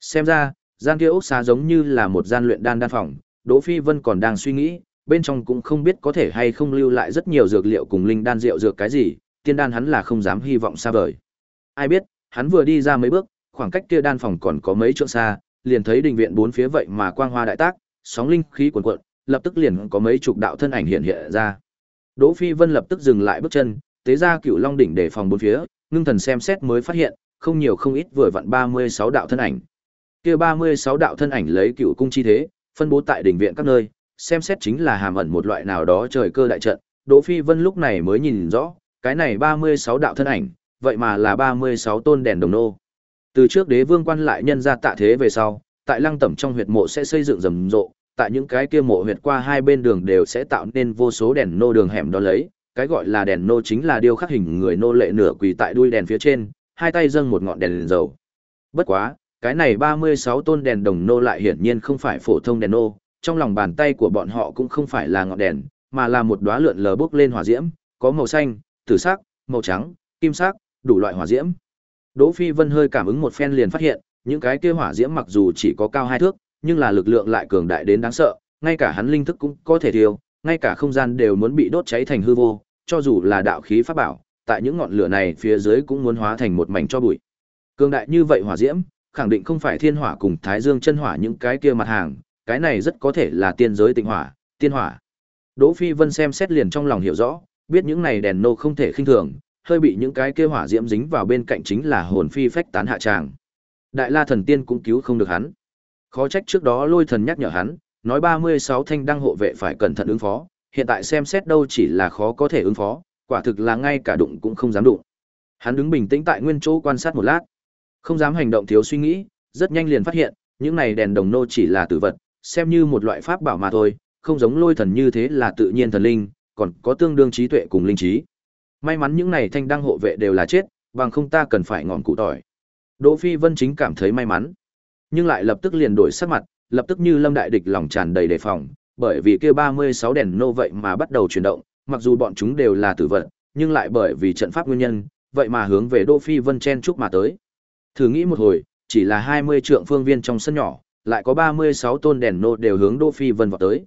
Xem ra, gian kia ốc xá giống như là một gian luyện đan đan phòng, Đỗ Phi Vân còn đang suy nghĩ, bên trong cũng không biết có thể hay không lưu lại rất nhiều dược liệu cùng linh đan rượu dược cái gì, tiên đan hắn là không dám hy vọng xa vời. Ai biết, hắn vừa đi ra mấy bước, khoảng cách kia đan phòng còn có mấy chỗ xa, liền thấy đình viện bốn phía vậy mà quang hoa đại tác, sóng linh khí cuồn cuộn, lập tức liền có mấy chục đạo thân ảnh hiện hiện ra. Đỗ Phi Vân lập tức dừng lại bước chân, tế ra Cựu Long đỉnh để phòng bốn phía, ngưng thần xem xét mới phát hiện, không nhiều không ít vừa vặn 36 đạo thân ảnh. Kia 36 đạo thân ảnh lấy Cựu cung chi thế, phân bố tại đỉnh viện các nơi, xem xét chính là hàm ẩn một loại nào đó trời cơ đại trận. Đỗ Phi Vân lúc này mới nhìn rõ, cái này 36 đạo thân ảnh, vậy mà là 36 tôn đèn đồng nô. Từ trước đế vương quan lại nhân ra tạ thế về sau, tại lăng tẩm trong huyệt mộ sẽ xây dựng rầm rộ, tại những cái kia mộ huyệt qua hai bên đường đều sẽ tạo nên vô số đèn nô đường hẻm đó lấy, cái gọi là đèn nô chính là điêu khắc hình người nô lệ nửa quỳ tại đuôi đèn phía trên, hai tay dâng một ngọn đèn, đèn dầu. Bất quá, cái này 36 tôn đèn đồng nô lại hiển nhiên không phải phổ thông đèn nô, trong lòng bàn tay của bọn họ cũng không phải là ngọn đèn, mà là một đóa lượn lờ bốc lên hỏa diễm, có màu xanh, tử sắc, màu trắng, kim sắc, đủ loại hỏa diễm. Đỗ Phi Vân hơi cảm ứng một phen liền phát hiện, những cái kia hỏa diễm mặc dù chỉ có cao hai thước, nhưng là lực lượng lại cường đại đến đáng sợ, ngay cả hắn linh thức cũng có thể thiêu, ngay cả không gian đều muốn bị đốt cháy thành hư vô, cho dù là đạo khí pháp bảo, tại những ngọn lửa này phía dưới cũng muốn hóa thành một mảnh cho bụi. Cường đại như vậy hỏa diễm, khẳng định không phải thiên hỏa cùng thái dương chân hỏa những cái kia mặt hàng, cái này rất có thể là tiên giới tịnh hỏa, tiên hỏa. Đỗ Phi Vân xem xét liền trong lòng hiểu rõ, biết những này đèn nô không thể khinh thường, hơi bị những cái kia hỏa diễm dính vào bên cạnh chính là hồn phi phách tán hạ tràng. Đại La thần tiên cũng cứu không được hắn. Khó trách trước đó Lôi thần nhắc nhở hắn, nói 36 thanh đăng hộ vệ phải cẩn thận ứng phó, hiện tại xem xét đâu chỉ là khó có thể ứng phó, quả thực là ngay cả đụng cũng không dám đụng. Hắn đứng bình tĩnh tại nguyên chỗ quan sát một lát, không dám hành động thiếu suy nghĩ, rất nhanh liền phát hiện, những này đèn đồng nô chỉ là tử vật, xem như một loại pháp bảo mà thôi, không giống lôi thần như thế là tự nhiên thần linh, còn có tương đương trí tuệ cùng linh trí. May mắn những này thanh đăng hộ vệ đều là chết, bằng không ta cần phải ngọn cụ tỏi. Đỗ Phi Vân chính cảm thấy may mắn, nhưng lại lập tức liền đổi sắc mặt, lập tức như lâm đại địch lòng tràn đầy đề phòng, bởi vì kia 36 đèn nô vậy mà bắt đầu chuyển động, mặc dù bọn chúng đều là tử vật, nhưng lại bởi vì trận pháp nguyên nhân, vậy mà hướng về Đỗ Phi Vân chen chúc mà tới. Thử nghĩ một hồi, chỉ là 20 trượng phương viên trong sân nhỏ, lại có 36 tôn đèn nô đều hướng Đỗ Phi Vân vào tới.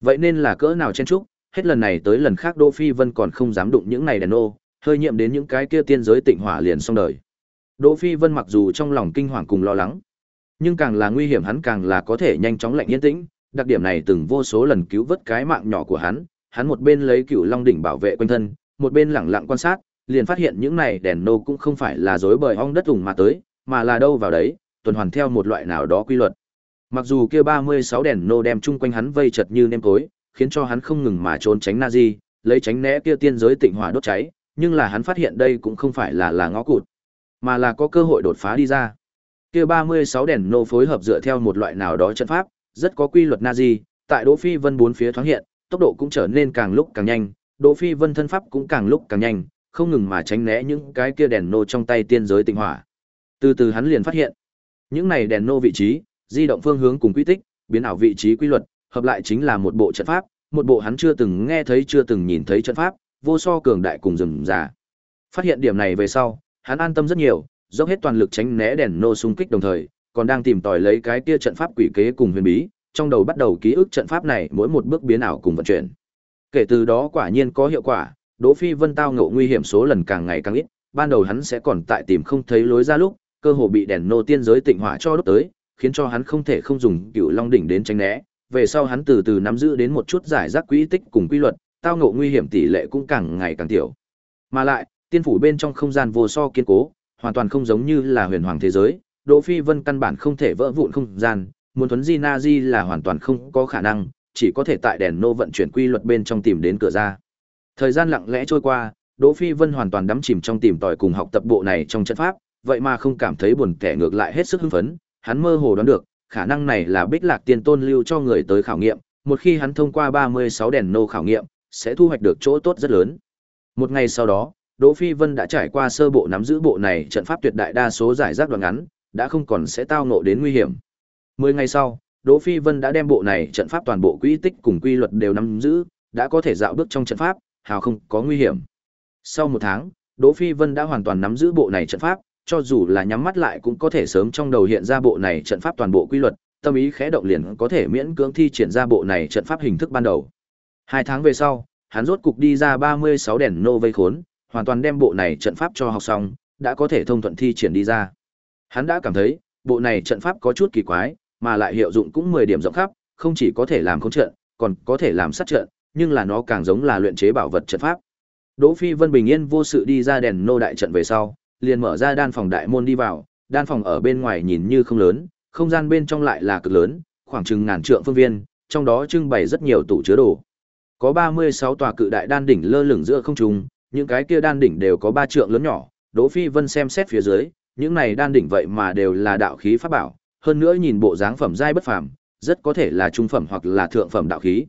Vậy nên là cỡ nào chen chúc, hết lần này tới lần khác Đỗ Phi Vân còn không dám đụng những này đèn nô, hơi nhiệm đến những cái kia tiên giới tịnh hỏa liền xong đời. Đỗ Phi Vân mặc dù trong lòng kinh hoàng cùng lo lắng, nhưng càng là nguy hiểm hắn càng là có thể nhanh chóng lạnh yên tĩnh, đặc điểm này từng vô số lần cứu vớt cái mạng nhỏ của hắn, hắn một bên lấy Cửu Long đỉnh bảo vệ quanh thân, một bên lặng lặng quan sát, liền phát hiện những này đèn nô cũng không phải là dối bời ong đất ủng mà tới, mà là đâu vào đấy, tuần hoàn theo một loại nào đó quy luật. Mặc dù kia 36 đèn nô đem chung quanh hắn vây chật như nêm tối, khiến cho hắn không ngừng mà trốn tránh Nazi, lấy tránh né kia tiên giới tịnh hỏa đốt cháy, nhưng là hắn phát hiện đây cũng không phải là là ngõ cụt, mà là có cơ hội đột phá đi ra. Kia 36 đèn nô phối hợp dựa theo một loại nào đó trận pháp, rất có quy luật Nazi, tại Đỗ Phi Vân bốn phía thoáng hiện, tốc độ cũng trở nên càng lúc càng nhanh, Đỗ Phi Vân thân pháp cũng càng lúc càng nhanh, không ngừng mà tránh né những cái kia đèn nô trong tay tiên giới tịnh hỏa. Từ từ hắn liền phát hiện, những này đèn nô vị trí, di động phương hướng cùng quy tích, biến ảo vị trí quy luật, hợp lại chính là một bộ trận pháp, một bộ hắn chưa từng nghe thấy chưa từng nhìn thấy trận pháp, vô so cường đại cùng rừng già. Phát hiện điểm này về sau, hắn an tâm rất nhiều, dốc hết toàn lực tránh né đèn nô xung kích đồng thời, còn đang tìm tòi lấy cái kia trận pháp quỷ kế cùng huyền bí, trong đầu bắt đầu ký ức trận pháp này mỗi một bước biến ảo cùng vận chuyển. Kể từ đó quả nhiên có hiệu quả, Đỗ Phi Vân tao ngộ nguy hiểm số lần càng ngày càng ít, ban đầu hắn sẽ còn tại tìm không thấy lối ra lúc, cơ hồ bị đèn nô tiên giới tịnh hỏa cho đốt tới, khiến cho hắn không thể không dùng Cửu Long đỉnh đến tránh né, về sau hắn từ từ nắm giữ đến một chút giải rác quỹ tích cùng quy luật, tao ngộ nguy hiểm tỷ lệ cũng càng ngày càng tiểu. Mà lại, tiên phủ bên trong không gian vô so kiên cố, hoàn toàn không giống như là huyền hoàng thế giới, Đỗ Phi Vân căn bản không thể vỡ vụn không gian, muốn thuấn di na di là hoàn toàn không có khả năng, chỉ có thể tại đèn nô vận chuyển quy luật bên trong tìm đến cửa ra. Thời gian lặng lẽ trôi qua, Đỗ Phi Vân hoàn toàn đắm chìm trong tìm tòi cùng học tập bộ này trong trận pháp, vậy mà không cảm thấy buồn kẻ ngược lại hết sức hưng phấn, hắn mơ hồ đoán được, khả năng này là Bích Lạc Tiên Tôn lưu cho người tới khảo nghiệm, một khi hắn thông qua 36 đèn nô khảo nghiệm, sẽ thu hoạch được chỗ tốt rất lớn. Một ngày sau đó, Đỗ Phi Vân đã trải qua sơ bộ nắm giữ bộ này trận pháp tuyệt đại đa số giải rác đoạn ngắn, đã không còn sẽ tao ngộ đến nguy hiểm. Mười ngày sau, Đỗ Phi Vân đã đem bộ này trận pháp toàn bộ quỹ tích cùng quy luật đều nắm giữ, đã có thể dạo bước trong trận pháp, hào không có nguy hiểm. Sau một tháng, Đỗ Phi Vân đã hoàn toàn nắm giữ bộ này trận pháp, cho dù là nhắm mắt lại cũng có thể sớm trong đầu hiện ra bộ này trận pháp toàn bộ quy luật, tâm ý khẽ động liền có thể miễn cưỡng thi triển ra bộ này trận pháp hình thức ban đầu. Hai tháng về sau, hắn rốt cục đi ra 36 đèn nô vây khốn, hoàn toàn đem bộ này trận pháp cho học xong, đã có thể thông thuận thi triển đi ra. Hắn đã cảm thấy, bộ này trận pháp có chút kỳ quái, mà lại hiệu dụng cũng 10 điểm rộng khắp, không chỉ có thể làm khống trận, còn có thể làm sát trận, nhưng là nó càng giống là luyện chế bảo vật trận pháp. Đỗ Phi Vân bình yên vô sự đi ra đèn nô đại trận về sau, liền mở ra đan phòng đại môn đi vào, đan phòng ở bên ngoài nhìn như không lớn, không gian bên trong lại là cực lớn, khoảng chừng ngàn trượng phương viên, trong đó trưng bày rất nhiều tủ chứa đồ. Có 36 tòa cự đại đan đỉnh lơ lửng giữa không trung, những cái kia đan đỉnh đều có ba trượng lớn nhỏ, Đỗ Phi Vân xem xét phía dưới, những này đan đỉnh vậy mà đều là đạo khí pháp bảo, hơn nữa nhìn bộ dáng phẩm giai bất phàm, rất có thể là trung phẩm hoặc là thượng phẩm đạo khí.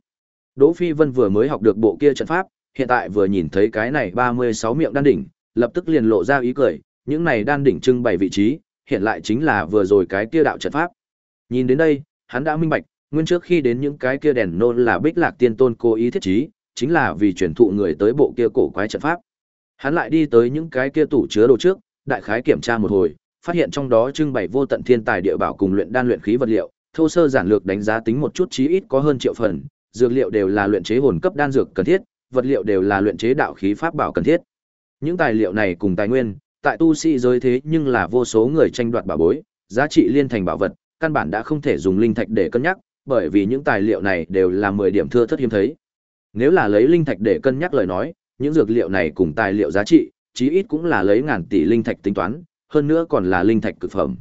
Đỗ Phi Vân vừa mới học được bộ kia trận pháp, hiện tại vừa nhìn thấy cái này 36 miệng đan đỉnh, lập tức liền lộ ra ý cười, những này đan đỉnh trưng bày vị trí, hiện lại chính là vừa rồi cái kia đạo trận pháp. Nhìn đến đây, hắn đã minh bạch, nguyên trước khi đến những cái kia đèn nôn là Bích Lạc Tiên Tôn cố ý thiết trí, chính là vì truyền thụ người tới bộ kia cổ quái trận pháp. Hắn lại đi tới những cái kia tủ chứa đồ trước, đại khái kiểm tra một hồi, phát hiện trong đó trưng bày vô tận thiên tài địa bảo cùng luyện đan luyện khí vật liệu, thô sơ giản lược đánh giá tính một chút chí ít có hơn triệu phần, dược liệu đều là luyện chế hồn cấp đan dược cần thiết, vật liệu đều là luyện chế đạo khí pháp bảo cần thiết. Những tài liệu này cùng tài nguyên, tại tu sĩ giới thế nhưng là vô số người tranh đoạt bảo bối, giá trị liên thành bảo vật, căn bản đã không thể dùng linh thạch để cân nhắc, bởi vì những tài liệu này đều là 10 điểm thưa thất hiếm thấy. Nếu là lấy linh thạch để cân nhắc lời nói, những dược liệu này cùng tài liệu giá trị, chí ít cũng là lấy ngàn tỷ linh thạch tính toán, hơn nữa còn là linh thạch cực phẩm.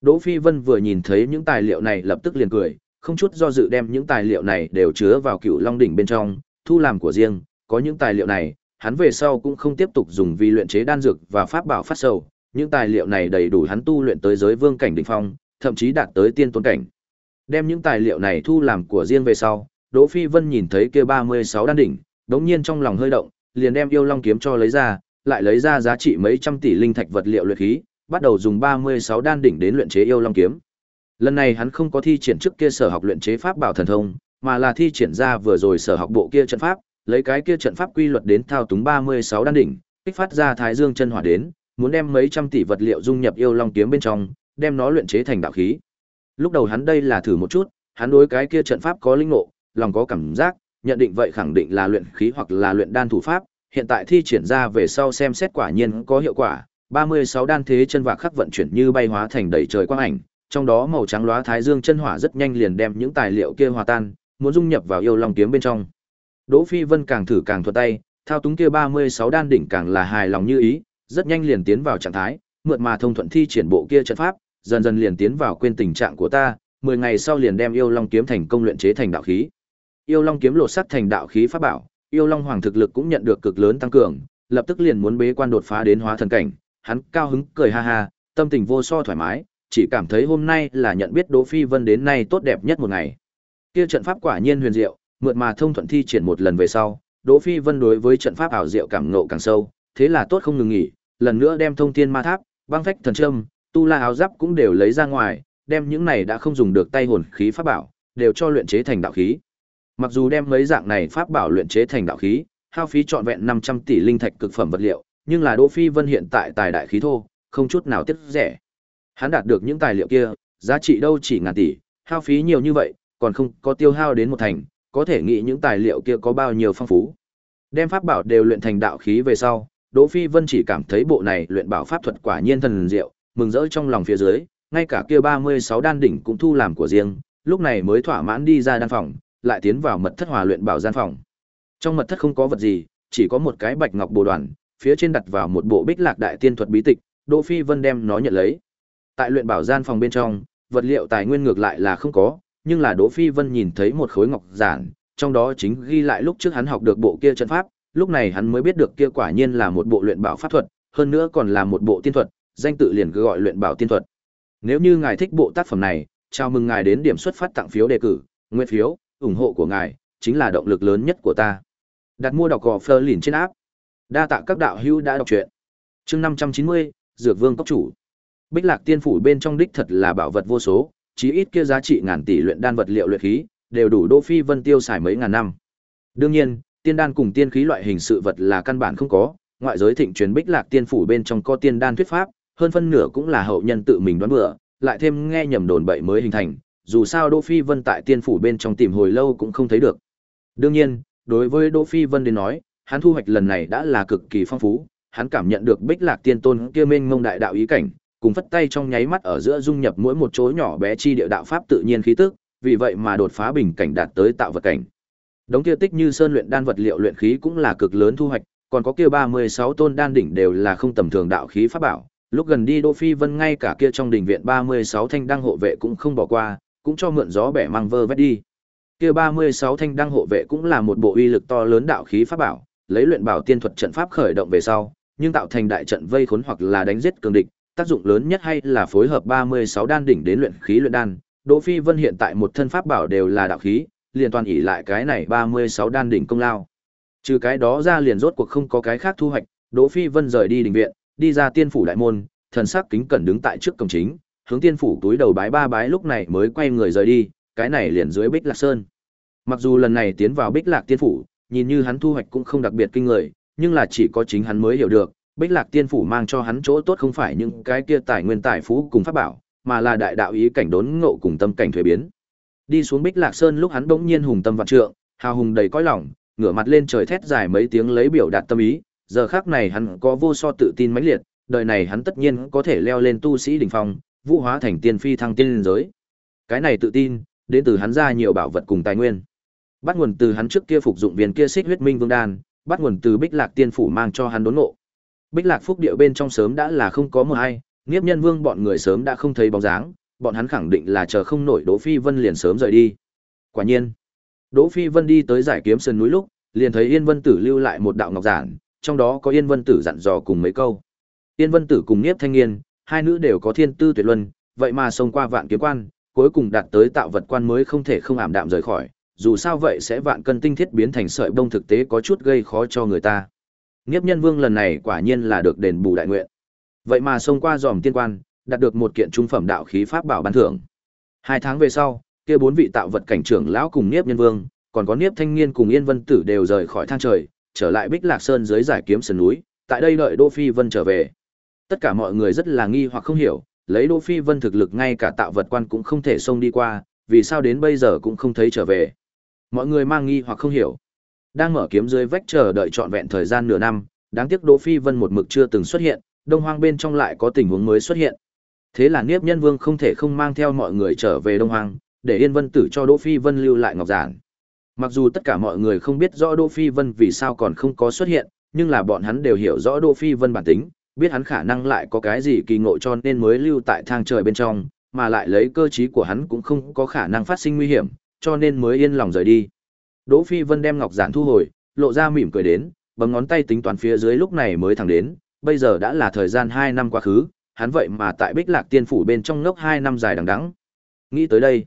Đỗ Phi Vân vừa nhìn thấy những tài liệu này lập tức liền cười, không chút do dự đem những tài liệu này đều chứa vào Cựu Long đỉnh bên trong, thu làm của riêng, có những tài liệu này, hắn về sau cũng không tiếp tục dùng vi luyện chế đan dược và pháp bảo phát sầu, những tài liệu này đầy đủ hắn tu luyện tới giới vương cảnh đỉnh phong, thậm chí đạt tới tiên tôn cảnh. Đem những tài liệu này thu làm của riêng về sau, Đỗ Phi Vân nhìn thấy kia 36 đan đỉnh, đống nhiên trong lòng hơi động, liền đem yêu long kiếm cho lấy ra, lại lấy ra giá trị mấy trăm tỷ linh thạch vật liệu luyện khí, bắt đầu dùng 36 đan đỉnh đến luyện chế yêu long kiếm. Lần này hắn không có thi triển trước kia sở học luyện chế pháp bảo thần thông, mà là thi triển ra vừa rồi sở học bộ kia trận pháp, lấy cái kia trận pháp quy luật đến thao túng 36 đan đỉnh, kích phát ra Thái Dương chân hỏa đến, muốn đem mấy trăm tỷ vật liệu dung nhập yêu long kiếm bên trong, đem nó luyện chế thành đạo khí. Lúc đầu hắn đây là thử một chút, hắn đối cái kia trận pháp có linh ngộ, lòng có cảm giác, nhận định vậy khẳng định là luyện khí hoặc là luyện đan thủ pháp, hiện tại thi triển ra về sau xem xét quả nhiên có hiệu quả, 36 đan thế chân vạc khắc vận chuyển như bay hóa thành đầy trời quang ảnh, trong đó màu trắng lóa thái dương chân hỏa rất nhanh liền đem những tài liệu kia hòa tan, muốn dung nhập vào yêu long kiếm bên trong. Đỗ Phi Vân càng thử càng thuận tay, thao túng kia 36 đan đỉnh càng là hài lòng như ý, rất nhanh liền tiến vào trạng thái, mượt mà thông thuận thi triển bộ kia trận pháp, dần dần liền tiến vào quên tình trạng của ta, 10 ngày sau liền đem yêu long kiếm thành công luyện chế thành đạo khí. Yêu long kiếm lột sắt thành đạo khí pháp bảo, yêu long hoàng thực lực cũng nhận được cực lớn tăng cường, lập tức liền muốn bế quan đột phá đến hóa thần cảnh, hắn cao hứng cười ha ha, tâm tình vô so thoải mái, chỉ cảm thấy hôm nay là nhận biết Đỗ Phi Vân đến nay tốt đẹp nhất một ngày. Kia trận pháp quả nhiên huyền diệu, mượn mà thông thuận thi triển một lần về sau, Đỗ Phi Vân đối với trận pháp ảo diệu cảm ngộ càng sâu, thế là tốt không ngừng nghỉ, lần nữa đem thông thiên ma tháp, băng phách thần trâm, tu la áo giáp cũng đều lấy ra ngoài, đem những này đã không dùng được tay hồn khí pháp bảo, đều cho luyện chế thành đạo khí. Mặc dù đem mấy dạng này pháp bảo luyện chế thành đạo khí, hao phí trọn vẹn 500 tỷ linh thạch cực phẩm vật liệu, nhưng là Đỗ Phi Vân hiện tại tài đại khí thô, không chút nào tiết rẻ. Hắn đạt được những tài liệu kia, giá trị đâu chỉ ngàn tỷ, hao phí nhiều như vậy, còn không có tiêu hao đến một thành, có thể nghĩ những tài liệu kia có bao nhiêu phong phú. Đem pháp bảo đều luyện thành đạo khí về sau, Đỗ Phi Vân chỉ cảm thấy bộ này luyện bảo pháp thuật quả nhiên thần diệu, mừng rỡ trong lòng phía dưới, ngay cả kia 36 đan đỉnh cũng thu làm của riêng, lúc này mới thỏa mãn đi ra đan phòng, lại tiến vào mật thất hòa luyện bảo gian phòng. Trong mật thất không có vật gì, chỉ có một cái bạch ngọc bồ đoàn, phía trên đặt vào một bộ bích lạc đại tiên thuật bí tịch, Đỗ Phi Vân đem nó nhận lấy. Tại luyện bảo gian phòng bên trong, vật liệu tài nguyên ngược lại là không có, nhưng là Đỗ Phi Vân nhìn thấy một khối ngọc giản, trong đó chính ghi lại lúc trước hắn học được bộ kia trận pháp, lúc này hắn mới biết được kia quả nhiên là một bộ luyện bảo pháp thuật, hơn nữa còn là một bộ tiên thuật, danh tự liền gọi luyện bảo tiên thuật. Nếu như ngài thích bộ tác phẩm này, chào mừng ngài đến điểm xuất phát tặng phiếu đề cử, nguyện phiếu, ủng hộ của ngài chính là động lực lớn nhất của ta. Đặt mua đọc gò Fleur liền trên áp. Đa tạ các đạo hữu đã đọc truyện. Chương 590, Dược Vương cấp chủ. Bích Lạc Tiên phủ bên trong đích thật là bảo vật vô số, chí ít kia giá trị ngàn tỷ luyện đan vật liệu luyện khí, đều đủ Đỗ Phi Vân tiêu xài mấy ngàn năm. Đương nhiên, tiên đan cùng tiên khí loại hình sự vật là căn bản không có, ngoại giới thịnh truyền Bích Lạc Tiên phủ bên trong có tiên đan thuyết pháp, hơn phân nửa cũng là hậu nhân tự mình đoán bừa, lại thêm nghe nhầm đồn bậy mới hình thành, dù sao Đỗ Phi Vân tại tiên phủ bên trong tìm hồi lâu cũng không thấy được. Đương nhiên, đối với Đỗ Phi Vân đến nói, hắn thu hoạch lần này đã là cực kỳ phong phú, hắn cảm nhận được Bích Lạc Tiên Tôn kia mênh mông đại đạo ý cảnh, cùng phất tay trong nháy mắt ở giữa dung nhập mỗi một chỗ nhỏ bé chi địa đạo pháp tự nhiên khí tức, vì vậy mà đột phá bình cảnh đạt tới tạo vật cảnh. Đống kia tích như sơn luyện đan vật liệu luyện khí cũng là cực lớn thu hoạch, còn có kia 36 tôn đan đỉnh đều là không tầm thường đạo khí pháp bảo. Lúc gần đi Đỗ Phi Vân ngay cả kia trong đình viện 36 thanh đăng hộ vệ cũng không bỏ qua, cũng cho mượn gió bẻ mang vơ vét đi. Kia 36 thanh đăng hộ vệ cũng là một bộ uy lực to lớn đạo khí pháp bảo, lấy luyện bảo tiên thuật trận pháp khởi động về sau, nhưng tạo thành đại trận vây khốn hoặc là đánh giết cường địch, tác dụng lớn nhất hay là phối hợp 36 đan đỉnh đến luyện khí luyện đan. Đỗ Phi Vân hiện tại một thân pháp bảo đều là đạo khí, liền toàn ỷ lại cái này 36 đan đỉnh công lao. Trừ cái đó ra liền rốt cuộc không có cái khác thu hoạch, Đỗ Phi Vân rời đi đình viện, đi ra tiên phủ đại môn, thần sắc kính cẩn đứng tại trước cổng chính, hướng tiên phủ túi đầu bái ba bái lúc này mới quay người rời đi, cái này liền dưới Bích Lạc Sơn. Mặc dù lần này tiến vào Bích Lạc tiên phủ, nhìn như hắn thu hoạch cũng không đặc biệt kinh người, nhưng là chỉ có chính hắn mới hiểu được, Bích Lạc tiên phủ mang cho hắn chỗ tốt không phải những cái kia tài nguyên tài phú cùng pháp bảo, mà là đại đạo ý cảnh đốn ngộ cùng tâm cảnh thuế biến. Đi xuống Bích Lạc Sơn lúc hắn bỗng nhiên hùng tâm vạn trượng, hào hùng đầy cõi lòng, ngửa mặt lên trời thét dài mấy tiếng lấy biểu đạt tâm ý, giờ khắc này hắn có vô so tự tin mãnh liệt, đời này hắn tất nhiên có thể leo lên tu sĩ đỉnh phong, vũ hóa thành tiên phi thăng tiên linh giới. Cái này tự tin, đến từ hắn ra nhiều bảo vật cùng tài nguyên. Bắt nguồn từ hắn trước kia phục dụng viên kia xích huyết minh vương đan, bắt nguồn từ Bích Lạc tiên phủ mang cho hắn đốn ngộ. Bích Lạc phúc điệu bên trong sớm đã là không có mưa ai, Niếp Nhân Vương bọn người sớm đã không thấy bóng dáng, bọn hắn khẳng định là chờ không nổi Đỗ Phi Vân liền sớm rời đi. Quả nhiên, Đỗ Phi Vân đi tới giải kiếm sơn núi lúc, liền thấy Yên Vân Tử lưu lại một đạo ngọc giản, trong đó có Yên Vân Tử dặn dò cùng mấy câu. Yên Vân Tử cùng Niếp Thanh Nghiên, hai nữ đều có thiên tư tuyệt luân, vậy mà xông qua vạn kiếm quan, cuối cùng đạt tới tạo vật quan mới không thể không ảm đạm rời khỏi, dù sao vậy sẽ vạn cân tinh thiết biến thành sợi bông thực tế có chút gây khó cho người ta. Niếp Nhân Vương lần này quả nhiên là được đền bù đại nguyện. Vậy mà xông qua dòm tiên quan, đạt được một kiện trung phẩm đạo khí pháp bảo ban thưởng. Hai tháng về sau, kia bốn vị tạo vật cảnh trưởng lão cùng Niếp Nhân Vương, còn có Niếp Thanh Niên cùng Yên Vân Tử đều rời khỏi thang trời, trở lại Bích Lạc Sơn dưới giải kiếm sườn núi, tại đây đợi Đỗ Phi Vân trở về. Tất cả mọi người rất là nghi hoặc không hiểu, lấy Đỗ Phi Vân thực lực ngay cả tạo vật quan cũng không thể xông đi qua, vì sao đến bây giờ cũng không thấy trở về. Mọi người mang nghi hoặc không hiểu. Đang mở kiếm dưới vách chờ đợi trọn vẹn thời gian nửa năm, đáng tiếc Đỗ Phi Vân một mực chưa từng xuất hiện, Đông Hoang bên trong lại có tình huống mới xuất hiện. Thế là Niếp Nhân Vương không thể không mang theo mọi người trở về Đông Hoang, để Yên Vân Tử cho Đỗ Phi Vân lưu lại ngọc giản. Mặc dù tất cả mọi người không biết rõ Đỗ Phi Vân vì sao còn không có xuất hiện, nhưng là bọn hắn đều hiểu rõ Đỗ Phi Vân bản tính, biết hắn khả năng lại có cái gì kỳ ngộ cho nên mới lưu tại thang trời bên trong, mà lại lấy cơ trí của hắn cũng không có khả năng phát sinh nguy hiểm, cho nên mới yên lòng rời đi. Đỗ Phi Vân đem ngọc giản thu hồi, lộ ra mỉm cười đến, bấm ngón tay tính toán phía dưới lúc này mới thẳng đến, bây giờ đã là thời gian 2 năm quá khứ, hắn vậy mà tại Bích Lạc Tiên phủ bên trong ngốc 2 năm dài đằng đẵng. Nghĩ tới đây,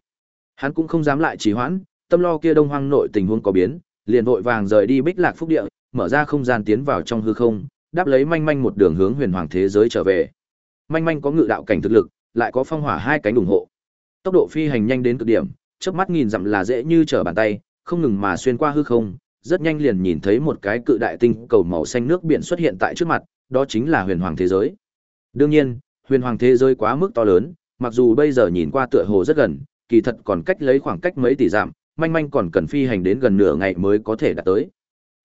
hắn cũng không dám lại trì hoãn, tâm lo kia Đông Hoang nội tình huống có biến, liền vội vàng rời đi Bích Lạc Phúc Địa, mở ra không gian tiến vào trong hư không, đáp lấy manh manh một đường hướng huyền hoàng thế giới trở về. Manh manh có ngự đạo cảnh thực lực, lại có phong hỏa hai cánh ủng hộ. Tốc độ phi hành nhanh đến cực điểm, chớp mắt nghìn dặm là dễ như trở bàn tay, không ngừng mà xuyên qua hư không, rất nhanh liền nhìn thấy một cái cự đại tinh cầu màu xanh nước biển xuất hiện tại trước mặt, đó chính là huyền hoàng thế giới. Đương nhiên, huyền hoàng thế giới quá mức to lớn, mặc dù bây giờ nhìn qua tựa hồ rất gần, kỳ thật còn cách lấy khoảng cách mấy tỷ dặm, manh manh còn cần phi hành đến gần nửa ngày mới có thể đạt tới.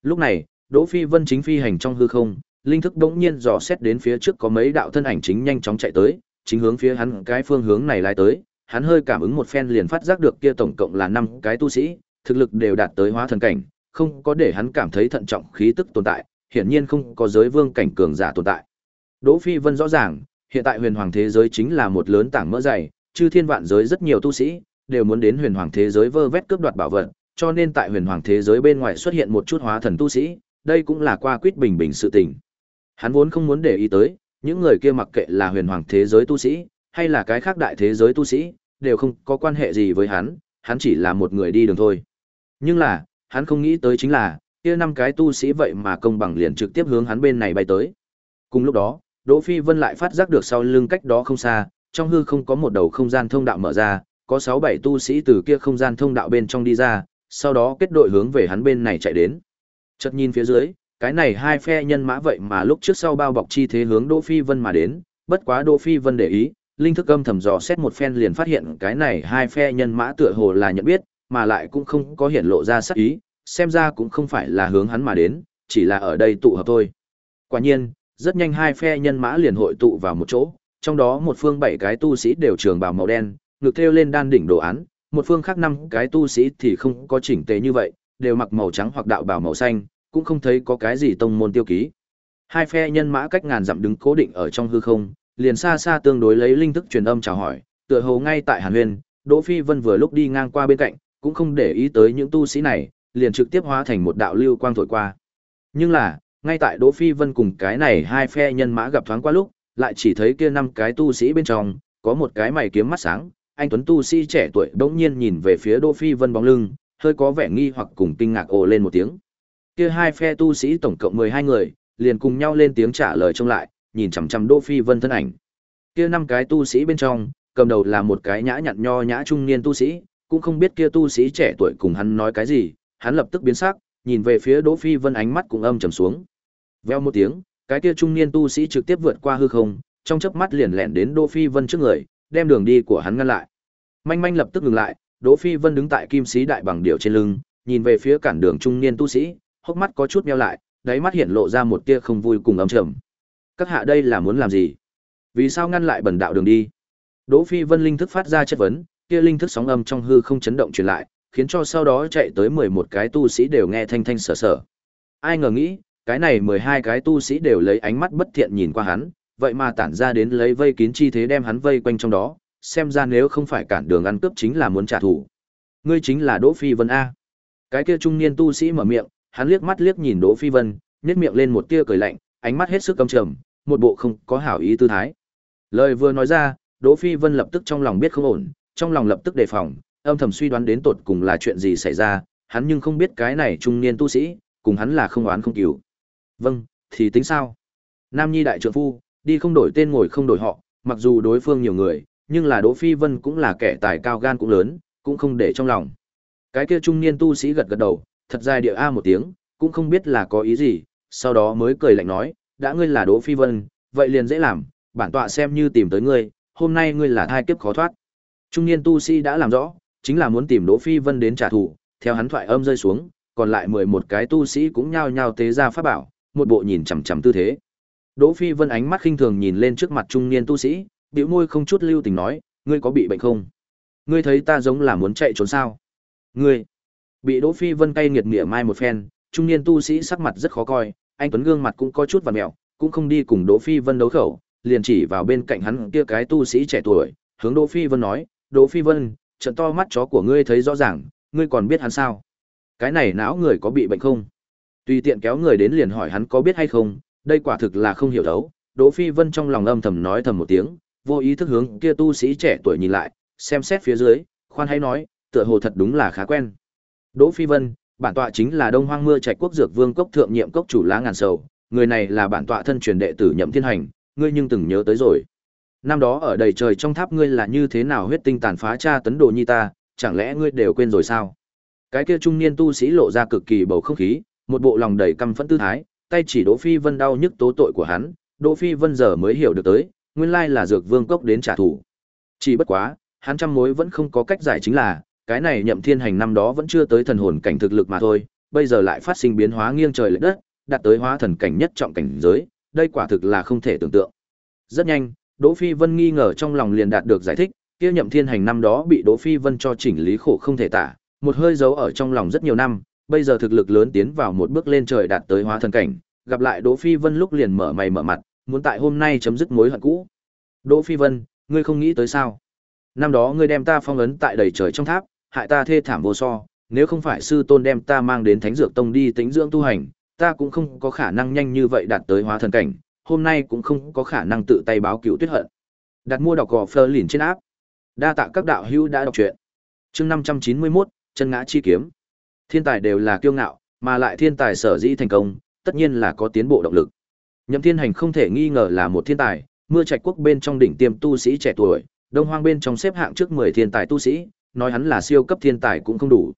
Lúc này, Đỗ Phi Vân chính phi hành trong hư không, linh thức đống nhiên dò xét đến phía trước có mấy đạo thân ảnh chính nhanh chóng chạy tới, chính hướng phía hắn cái phương hướng này lái tới, hắn hơi cảm ứng một phen liền phát giác được kia tổng cộng là 5 cái tu sĩ, thực lực đều đạt tới hóa thần cảnh, không có để hắn cảm thấy thận trọng khí tức tồn tại, hiển nhiên không có giới vương cảnh cường giả tồn tại. Đỗ Phi Vân rõ ràng, hiện tại huyền hoàng thế giới chính là một lớn tảng mỡ dày, chư thiên vạn giới rất nhiều tu sĩ đều muốn đến huyền hoàng thế giới vơ vét cướp đoạt bảo vật, cho nên tại huyền hoàng thế giới bên ngoài xuất hiện một chút hóa thần tu sĩ, đây cũng là qua quyết bình bình sự tình. Hắn vốn không muốn để ý tới, những người kia mặc kệ là huyền hoàng thế giới tu sĩ, hay là cái khác đại thế giới tu sĩ, đều không có quan hệ gì với hắn, hắn chỉ là một người đi đường thôi. Nhưng là, hắn không nghĩ tới chính là, kia năm cái tu sĩ vậy mà công bằng liền trực tiếp hướng hắn bên này bay tới. Cùng lúc đó, Đỗ Phi Vân lại phát giác được sau lưng cách đó không xa, trong hư không có một đầu không gian thông đạo mở ra, có 6 7 tu sĩ từ kia không gian thông đạo bên trong đi ra, sau đó kết đội hướng về hắn bên này chạy đến. Chợt nhìn phía dưới, cái này hai phe nhân mã vậy mà lúc trước sau bao bọc chi thế hướng Đỗ Phi Vân mà đến, bất quá Đỗ Phi Vân để ý, linh thức âm thầm dò xét một phen liền phát hiện cái này hai phe nhân mã tựa hồ là nhận biết, mà lại cũng không có hiện lộ ra sắc ý, xem ra cũng không phải là hướng hắn mà đến, chỉ là ở đây tụ hợp thôi. Quả nhiên, rất nhanh hai phe nhân mã liền hội tụ vào một chỗ, trong đó một phương bảy cái tu sĩ đều trường bào màu đen, ngực thêu lên đan đỉnh đồ án, một phương khác năm cái tu sĩ thì không có chỉnh tề như vậy, đều mặc màu trắng hoặc đạo bào màu xanh, cũng không thấy có cái gì tông môn tiêu ký. Hai phe nhân mã cách ngàn dặm đứng cố định ở trong hư không, liền xa xa tương đối lấy linh thức truyền âm chào hỏi, tựa hồ ngay tại Hàn Huyền, Đỗ Phi Vân vừa lúc đi ngang qua bên cạnh, cũng không để ý tới những tu sĩ này, liền trực tiếp hóa thành một đạo lưu quang thổi qua. Nhưng là, ngay tại Đỗ Phi Vân cùng cái này hai phe nhân mã gặp thoáng qua lúc, lại chỉ thấy kia năm cái tu sĩ bên trong, có một cái mày kiếm mắt sáng, anh tuấn tu sĩ trẻ tuổi bỗng nhiên nhìn về phía Đỗ Phi Vân bóng lưng, hơi có vẻ nghi hoặc cùng kinh ngạc ồ lên một tiếng. Kia hai phe tu sĩ tổng cộng 12 người, liền cùng nhau lên tiếng trả lời trông lại, nhìn chằm chằm Đỗ Phi Vân thân ảnh. Kia năm cái tu sĩ bên trong, cầm đầu là một cái nhã nhặn nho nhã trung niên tu sĩ, cũng không biết kia tu sĩ trẻ tuổi cùng hắn nói cái gì, hắn lập tức biến sắc, nhìn về phía Đỗ Phi Vân ánh mắt cũng âm trầm xuống. Veo một tiếng, cái kia trung niên tu sĩ trực tiếp vượt qua hư không, trong chớp mắt liền lẹn đến Đỗ Phi Vân trước người, đem đường đi của hắn ngăn lại. Manh manh lập tức ngừng lại, Đỗ Phi Vân đứng tại kim sĩ đại bằng điệu trên lưng, nhìn về phía cản đường trung niên tu sĩ, hốc mắt có chút nheo lại, đáy mắt hiện lộ ra một tia không vui cùng âm trầm. Các hạ đây là muốn làm gì? Vì sao ngăn lại bần đạo đường đi? Đỗ Phi Vân linh thức phát ra chất vấn, kia linh thức sóng âm trong hư không chấn động truyền lại, khiến cho sau đó chạy tới 11 cái tu sĩ đều nghe thanh thanh sở sở. Ai ngờ nghĩ, cái này 12 cái tu sĩ đều lấy ánh mắt bất thiện nhìn qua hắn, vậy mà tản ra đến lấy vây kín chi thế đem hắn vây quanh trong đó, xem ra nếu không phải cản đường ăn cướp chính là muốn trả thù. Ngươi chính là Đỗ Phi Vân a. Cái kia trung niên tu sĩ mở miệng, hắn liếc mắt liếc nhìn Đỗ Phi Vân, nhếch miệng lên một tia cười lạnh, ánh mắt hết sức căm trầm, một bộ không có hảo ý tư thái. Lời vừa nói ra, Đỗ Phi Vân lập tức trong lòng biết không ổn, trong lòng lập tức đề phòng, âm thầm suy đoán đến tột cùng là chuyện gì xảy ra, hắn nhưng không biết cái này trung niên tu sĩ, cùng hắn là không oán không cừu. Vâng, thì tính sao? Nam Nhi đại trượng phu, đi không đổi tên ngồi không đổi họ, mặc dù đối phương nhiều người, nhưng là Đỗ Phi Vân cũng là kẻ tài cao gan cũng lớn, cũng không để trong lòng. Cái kia trung niên tu sĩ gật gật đầu, thật dài địa a một tiếng, cũng không biết là có ý gì, sau đó mới cười lạnh nói, đã ngươi là Đỗ Phi Vân, vậy liền dễ làm, bản tọa xem như tìm tới ngươi, hôm nay ngươi là thai kiếp khó thoát. Trung niên tu sĩ đã làm rõ, chính là muốn tìm Đỗ Phi Vân đến trả thù, theo hắn thoại âm rơi xuống, còn lại 11 cái tu sĩ cũng nhao nhao tế ra pháp bảo, một bộ nhìn chằm chằm tư thế. Đỗ Phi Vân ánh mắt khinh thường nhìn lên trước mặt trung niên tu sĩ, bĩu môi không chút lưu tình nói, ngươi có bị bệnh không? Ngươi thấy ta giống là muốn chạy trốn sao? Ngươi bị Đỗ Phi Vân cay nghiệt nghĩa mai một phen, trung niên tu sĩ sắc mặt rất khó coi, anh tuấn gương mặt cũng có chút vặn mèo, cũng không đi cùng Đỗ Phi Vân đấu khẩu, liền chỉ vào bên cạnh hắn kia cái tu sĩ trẻ tuổi, hướng Đỗ Phi Vân nói, "Đỗ Phi Vân, trận to mắt chó của ngươi thấy rõ ràng, ngươi còn biết hắn sao? Cái này não người có bị bệnh không?" Tùy tiện kéo người đến liền hỏi hắn có biết hay không, đây quả thực là không hiểu đấu. Đỗ Phi Vân trong lòng âm thầm nói thầm một tiếng, vô ý thức hướng kia tu sĩ trẻ tuổi nhìn lại, xem xét phía dưới, khoan hãy nói, tựa hồ thật đúng là khá quen. Đỗ Phi Vân, bản tọa chính là Đông Hoang Mưa Trạch Quốc Dược Vương cốc thượng nhiệm cốc chủ lá ngàn sầu, người này là bản tọa thân truyền đệ tử Nhậm Thiên Hành, ngươi nhưng từng nhớ tới rồi. Năm đó ở đầy trời trong tháp ngươi là như thế nào huyết tinh tàn phá cha tấn đồ nhi ta, chẳng lẽ ngươi đều quên rồi sao? Cái kia trung niên tu sĩ lộ ra cực kỳ bầu không khí, một bộ lòng đầy căm phẫn tư thái, tay chỉ Đỗ Phi Vân đau nhức tố tội của hắn, Đỗ Phi Vân giờ mới hiểu được tới, nguyên lai là dược vương cốc đến trả thù. Chỉ bất quá, hắn trăm mối vẫn không có cách giải chính là, cái này nhậm thiên hành năm đó vẫn chưa tới thần hồn cảnh thực lực mà thôi, bây giờ lại phát sinh biến hóa nghiêng trời lệch đất, đạt tới hóa thần cảnh nhất trọng cảnh giới, đây quả thực là không thể tưởng tượng. Rất nhanh, Đỗ Phi Vân nghi ngờ trong lòng liền đạt được giải thích, kia nhậm thiên hành năm đó bị Đỗ Phi Vân cho chỉnh lý khổ không thể tả, một hơi giấu ở trong lòng rất nhiều năm, bây giờ thực lực lớn tiến vào một bước lên trời đạt tới hóa thần cảnh, gặp lại Đỗ Phi Vân lúc liền mở mày mở mặt, muốn tại hôm nay chấm dứt mối hận cũ. Đỗ Phi Vân, ngươi không nghĩ tới sao? Năm đó ngươi đem ta phong ấn tại đầy trời trong tháp, hại ta thê thảm vô so, nếu không phải sư tôn đem ta mang đến Thánh Dược Tông đi tính dưỡng tu hành, ta cũng không có khả năng nhanh như vậy đạt tới hóa thần cảnh, hôm nay cũng không có khả năng tự tay báo cửu tuyết hận. Đặt mua đọc gò phơ lìn trên áp. Đa tạ các đạo hữu đã đọc truyện. Chương 591, chân ngã chi kiếm. Thiên tài đều là kiêu ngạo, mà lại thiên tài sở dĩ thành công, tất nhiên là có tiến bộ động lực. Nhậm Thiên Hành không thể nghi ngờ là một thiên tài, mưa trạch quốc bên trong đỉnh tiêm tu sĩ trẻ tuổi, Đông Hoang bên trong xếp hạng trước 10 thiên tài tu sĩ, nói hắn là siêu cấp thiên tài cũng không đủ.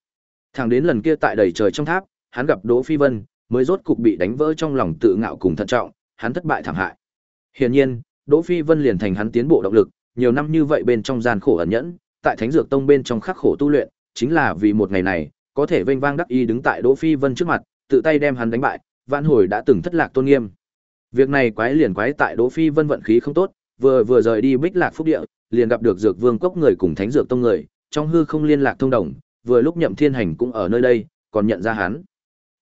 Thẳng đến lần kia tại đầy trời trong tháp, hắn gặp Đỗ Phi Vân, mới rốt cục bị đánh vỡ trong lòng tự ngạo cùng thận trọng, hắn thất bại thảm hại. Hiển nhiên, Đỗ Phi Vân liền thành hắn tiến bộ động lực, nhiều năm như vậy bên trong gian khổ ẩn nhẫn, tại Thánh Dược Tông bên trong khắc khổ tu luyện, chính là vì một ngày này, có thể vênh vang đắc y đứng tại Đỗ Phi Vân trước mặt, tự tay đem hắn đánh bại, vạn hồi đã từng thất lạc tôn nghiêm. Việc này quái liền quái tại Đỗ Phi Vân vận khí không tốt, vừa vừa rời đi Bích Lạc Phúc Địa, liền gặp được Dược Vương cốc người cùng Thánh Dược Tông người, trong hư không liên lạc thông đồng, vừa lúc Nhậm Thiên Hành cũng ở nơi đây, còn nhận ra hắn.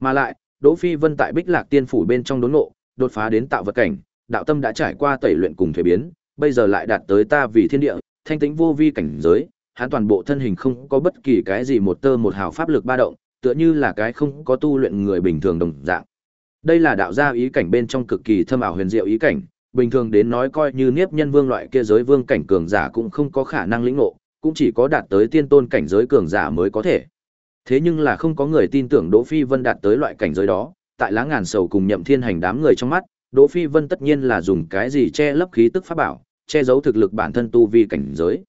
Mà lại, Đỗ Phi Vân tại Bích Lạc Tiên phủ bên trong đốn ngộ, đột phá đến tạo vật cảnh, đạo tâm đã trải qua tẩy luyện cùng thể biến, bây giờ lại đạt tới ta vì thiên địa, thanh tĩnh vô vi cảnh giới, hắn toàn bộ thân hình không có bất kỳ cái gì một tơ một hào pháp lực ba động, tựa như là cái không có tu luyện người bình thường đồng dạng. Đây là đạo gia ý cảnh bên trong cực kỳ thâm ảo huyền diệu ý cảnh, bình thường đến nói coi như Niếp Nhân Vương loại kia giới vương cảnh cường giả cũng không có khả năng lĩnh ngộ, cũng chỉ có đạt tới tiên tôn cảnh giới cường giả mới có thể. Thế nhưng là không có người tin tưởng Đỗ Phi Vân đạt tới loại cảnh giới đó, tại lá ngàn sầu cùng Nhậm Thiên Hành đám người trong mắt, Đỗ Phi Vân tất nhiên là dùng cái gì che lấp khí tức pháp bảo, che giấu thực lực bản thân tu vi cảnh giới.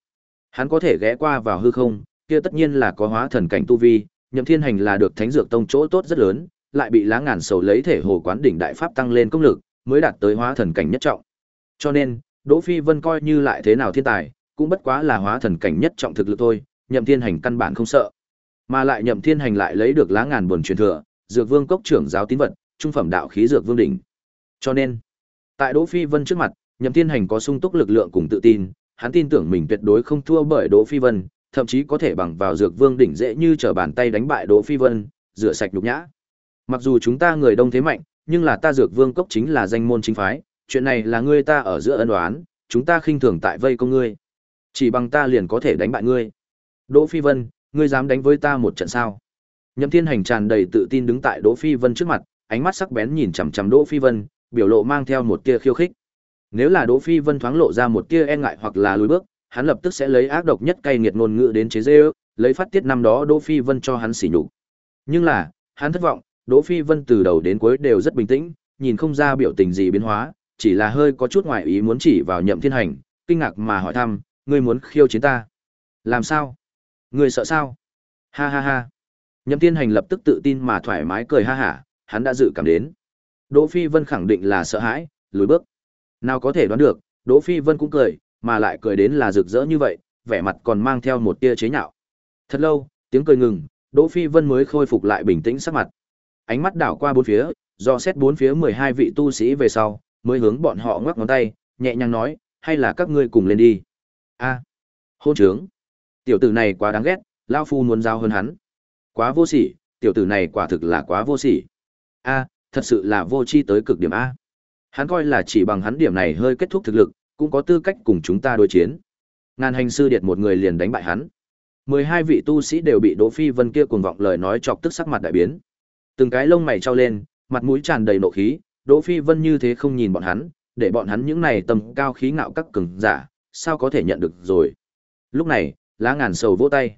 Hắn có thể ghé qua vào hư không, kia tất nhiên là có hóa thần cảnh tu vi, Nhậm Thiên Hành là được Thánh Dược Tông chỗ tốt rất lớn, lại bị lá ngàn sầu lấy thể hồ quán đỉnh đại pháp tăng lên công lực, mới đạt tới hóa thần cảnh nhất trọng. Cho nên, Đỗ Phi Vân coi như lại thế nào thiên tài, cũng bất quá là hóa thần cảnh nhất trọng thực lực thôi, Nhậm Thiên Hành căn bản không sợ. Mà lại Nhậm Thiên Hành lại lấy được lá ngàn buồn truyền thừa, Dược Vương cốc trưởng giáo tín vật, trung phẩm đạo khí Dược Vương đỉnh. Cho nên, tại Đỗ Phi Vân trước mặt, Nhậm Thiên Hành có sung túc lực lượng cùng tự tin, hắn tin tưởng mình tuyệt đối không thua bởi Đỗ Phi Vân, thậm chí có thể bằng vào Dược Vương đỉnh dễ như trở bàn tay đánh bại Đỗ Phi Vân, rửa sạch nhục nhã. Mặc dù chúng ta người đông thế mạnh, nhưng là ta Dược Vương cốc chính là danh môn chính phái, chuyện này là ngươi ta ở giữa ân đoán, chúng ta khinh thường tại vây công ngươi. Chỉ bằng ta liền có thể đánh bại ngươi. Đỗ Phi Vân, ngươi dám đánh với ta một trận sao? Nhậm Thiên Hành tràn đầy tự tin đứng tại Đỗ Phi Vân trước mặt, ánh mắt sắc bén nhìn chằm chằm Đỗ Phi Vân, biểu lộ mang theo một tia khiêu khích. Nếu là Đỗ Phi Vân thoáng lộ ra một tia e ngại hoặc là lùi bước, hắn lập tức sẽ lấy ác độc nhất cay nghiệt ngôn ngữ đến chế giễu, lấy phát tiết năm đó Đỗ Phi Vân cho hắn sỉ nhục. Nhưng là, hắn thất vọng, Đỗ Phi Vân từ đầu đến cuối đều rất bình tĩnh, nhìn không ra biểu tình gì biến hóa, chỉ là hơi có chút ngoại ý muốn chỉ vào Nhậm Thiên Hành, kinh ngạc mà hỏi thăm, ngươi muốn khiêu chiến ta? Làm sao? Ngươi sợ sao? Ha ha ha. Nhậm Thiên Hành lập tức tự tin mà thoải mái cười ha hả, hắn đã dự cảm đến. Đỗ Phi Vân khẳng định là sợ hãi, lùi bước. Nào có thể đoán được, Đỗ Phi Vân cũng cười, mà lại cười đến là rực rỡ như vậy, vẻ mặt còn mang theo một tia chế nhạo. Thật lâu, tiếng cười ngừng, Đỗ Phi Vân mới khôi phục lại bình tĩnh sắc mặt. Ánh mắt đảo qua bốn phía, do xét bốn phía 12 vị tu sĩ về sau, mới hướng bọn họ ngoắc ngón tay, nhẹ nhàng nói, hay là các ngươi cùng lên đi. A, hôn trướng. Tiểu tử này quá đáng ghét, lão phu muốn giao hơn hắn. Quá vô sỉ, tiểu tử này quả thực là quá vô sỉ. A, thật sự là vô chi tới cực điểm a. Hắn coi là chỉ bằng hắn điểm này hơi kết thúc thực lực, cũng có tư cách cùng chúng ta đối chiến. Ngàn hành sư điệt một người liền đánh bại hắn. mười hai vị tu sĩ đều bị Đỗ Phi Vân kia cuồng vọng lời nói chọc tức sắc mặt đại biến. Từng cái lông mày trao lên, mặt mũi tràn đầy nộ khí, Đỗ Phi Vân như thế không nhìn bọn hắn, để bọn hắn những này tầm cao khí ngạo các cường giả, sao có thể nhận được rồi. Lúc này, lá ngàn sầu vỗ tay.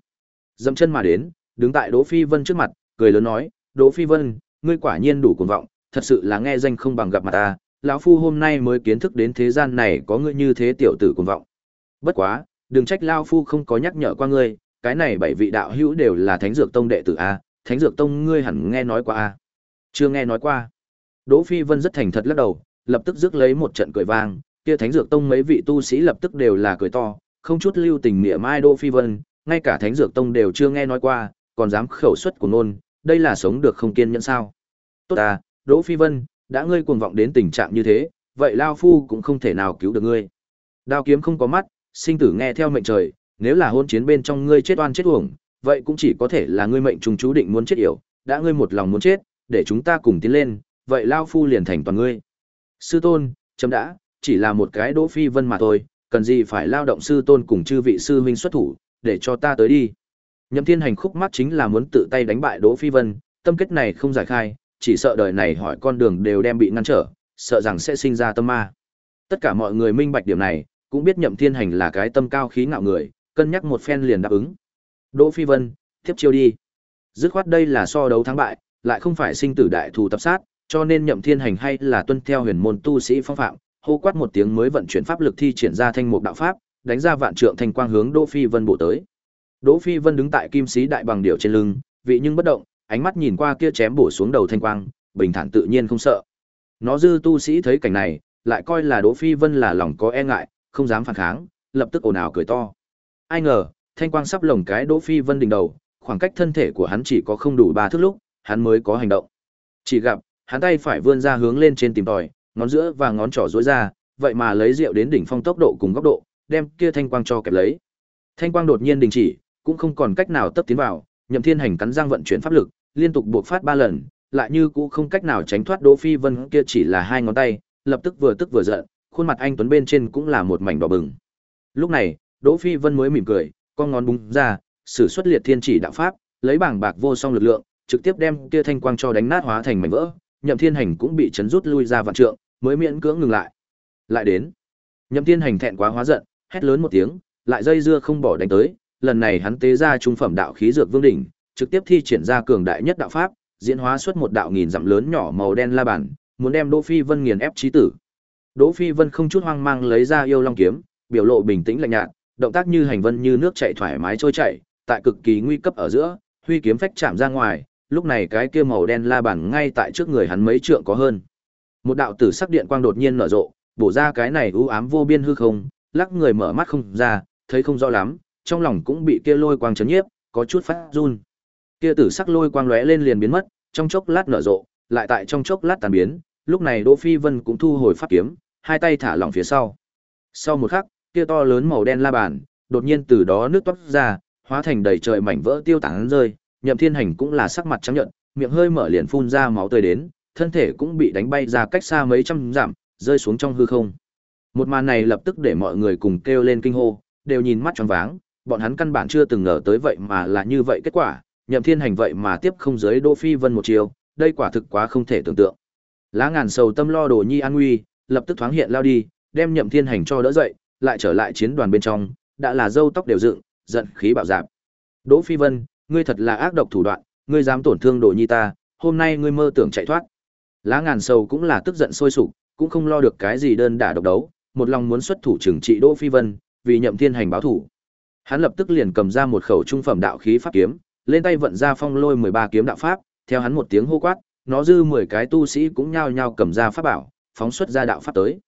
Dậm chân mà đến, đứng tại Đỗ Phi Vân trước mặt, cười lớn nói, Đỗ Phi Vân, ngươi quả nhiên đủ cuồng vọng, thật sự là nghe danh không bằng gặp mặt ta, lão phu hôm nay mới kiến thức đến thế gian này có ngươi như thế tiểu tử cuồng vọng. Bất quá, đừng trách lão phu không có nhắc nhở qua ngươi, cái này bảy vị đạo hữu đều là Thánh Dược Tông đệ tử a, Thánh Dược Tông ngươi hẳn nghe nói qua a. Chưa nghe nói qua. Đỗ Phi Vân rất thành thật lắc đầu, lập tức rước lấy một trận cười vang, kia Thánh Dược Tông mấy vị tu sĩ lập tức đều là cười to, không chút lưu tình mỉa mai Đỗ Phi Vân, ngay cả Thánh Dược Tông đều chưa nghe nói qua, còn dám khẩu xuất của nôn, đây là sống được không kiên nhẫn sao? Tốt à, Đỗ Phi Vân, đã ngươi cuồng vọng đến tình trạng như thế, vậy Lao Phu cũng không thể nào cứu được ngươi. Đao kiếm không có mắt, sinh tử nghe theo mệnh trời, nếu là hôn chiến bên trong ngươi chết oan chết uổng, vậy cũng chỉ có thể là ngươi mệnh trùng chú định muốn chết yểu, đã ngươi một lòng muốn chết, để chúng ta cùng tiến lên, vậy Lao Phu liền thành toàn ngươi. Sư tôn, chấm đã, chỉ là một cái Đỗ Phi Vân mà thôi, cần gì phải lao động sư tôn cùng chư vị sư huynh xuất thủ, để cho ta tới đi. Nhậm Thiên Hành khúc mắt chính là muốn tự tay đánh bại Đỗ Phi Vân, tâm kết này không giải khai, chỉ sợ đời này hỏi con đường đều đem bị ngăn trở, sợ rằng sẽ sinh ra tâm ma. Tất cả mọi người minh bạch điểm này, cũng biết Nhậm Thiên Hành là cái tâm cao khí ngạo người, cân nhắc một phen liền đáp ứng. Đỗ Phi Vân, tiếp chiêu đi. Dứt khoát đây là so đấu thắng bại, lại không phải sinh tử đại thù tập sát, cho nên Nhậm Thiên Hành hay là tuân theo huyền môn tu sĩ phong phạm, hô quát một tiếng mới vận chuyển pháp lực thi triển ra thanh mục đạo pháp, đánh ra vạn trượng thanh quang hướng Đỗ Phi Vân bổ tới. Đỗ Phi Vân đứng tại kim sĩ đại bằng điểu trên lưng, vị nhưng bất động, ánh mắt nhìn qua kia chém bổ xuống đầu thanh quang, bình thản tự nhiên không sợ. Nó dư tu sĩ thấy cảnh này, lại coi là Đỗ Phi Vân là lòng có e ngại, không dám phản kháng, lập tức ồn ào cười to. Ai ngờ, thanh quang sắp lồng cái Đỗ Phi Vân đỉnh đầu, khoảng cách thân thể của hắn chỉ có không đủ ba thước lúc, hắn mới có hành động. Chỉ gặp, hắn tay phải vươn ra hướng lên trên tìm tòi, ngón giữa và ngón trỏ duỗi ra, vậy mà lấy rượu đến đỉnh phong tốc độ cùng góc độ, đem kia thanh quang cho kẹp lấy. Thanh quang đột nhiên đình chỉ, cũng không còn cách nào tấp tiến vào, Nhậm Thiên Hành cắn răng vận chuyển pháp lực, liên tục buộc phát ba lần, lại như cũ không cách nào tránh thoát Đỗ Phi Vân kia chỉ là hai ngón tay, lập tức vừa tức vừa giận, khuôn mặt anh tuấn bên trên cũng là một mảnh đỏ bừng. Lúc này, Đỗ Phi Vân mới mỉm cười, con ngón búng ra, sử xuất liệt thiên chỉ đạo pháp, lấy bảng bạc vô song lực lượng, trực tiếp đem kia thanh quang cho đánh nát hóa thành mảnh vỡ, Nhậm Thiên Hành cũng bị chấn rút lui ra vạn trượng, mới miễn cưỡng ngừng lại. Lại đến. Nhậm Thiên Hành thẹn quá hóa giận, hét lớn một tiếng, lại dây dưa không bỏ đánh tới, lần này hắn tế ra trung phẩm đạo khí dược vương đỉnh, trực tiếp thi triển ra cường đại nhất đạo pháp, diễn hóa xuất một đạo nghìn dặm lớn nhỏ màu đen la bản, muốn đem Đỗ Phi Vân nghiền ép chí tử. Đỗ Phi Vân không chút hoang mang lấy ra yêu long kiếm, biểu lộ bình tĩnh lạnh nhạt, động tác như hành vân như nước chảy thoải mái trôi chảy, tại cực kỳ nguy cấp ở giữa, huy kiếm phách chạm ra ngoài, lúc này cái kia màu đen la bản ngay tại trước người hắn mấy trượng có hơn. Một đạo tử sắc điện quang đột nhiên nở rộ, bổ ra cái này u ám vô biên hư không, lắc người mở mắt không ra, thấy không rõ lắm, trong lòng cũng bị kia lôi quang chấn nhiếp, có chút phát run. Kia tử sắc lôi quang lóe lên liền biến mất, trong chốc lát nở rộ, lại tại trong chốc lát tàn biến, lúc này Đỗ Phi Vân cũng thu hồi pháp kiếm, hai tay thả lỏng phía sau. Sau một khắc, kia to lớn màu đen la bàn, đột nhiên từ đó nước toát ra, hóa thành đầy trời mảnh vỡ tiêu tán rơi, Nhậm Thiên Hành cũng là sắc mặt trắng nhợt, miệng hơi mở liền phun ra máu tươi đến, thân thể cũng bị đánh bay ra cách xa mấy trăm dặm, rơi xuống trong hư không. Một màn này lập tức để mọi người cùng kêu lên kinh hô, đều nhìn mắt tròn váng, bọn hắn căn bản chưa từng ngờ tới vậy mà là như vậy kết quả, Nhậm Thiên Hành vậy mà tiếp không giới Đỗ Phi Vân một chiều, đây quả thực quá không thể tưởng tượng. Lá ngàn sầu tâm lo đồ nhi an nguy, lập tức thoáng hiện lao đi, đem Nhậm Thiên Hành cho đỡ dậy, lại trở lại chiến đoàn bên trong, đã là râu tóc đều dựng, giận khí bạo dạn. Đỗ Phi Vân, ngươi thật là ác độc thủ đoạn, ngươi dám tổn thương đồ nhi ta, hôm nay ngươi mơ tưởng chạy thoát. Lá ngàn sầu cũng là tức giận sôi sục, cũng không lo được cái gì đơn đả độc đấu, một lòng muốn xuất thủ trừng trị Đỗ Phi Vân, vì Nhậm Thiên Hành báo thủ. Hắn lập tức liền cầm ra một khẩu trung phẩm đạo khí pháp kiếm, lên tay vận ra phong lôi 13 kiếm đạo pháp, theo hắn một tiếng hô quát, nó dư 10 cái tu sĩ cũng nhao nhao cầm ra pháp bảo, phóng xuất ra đạo pháp tới.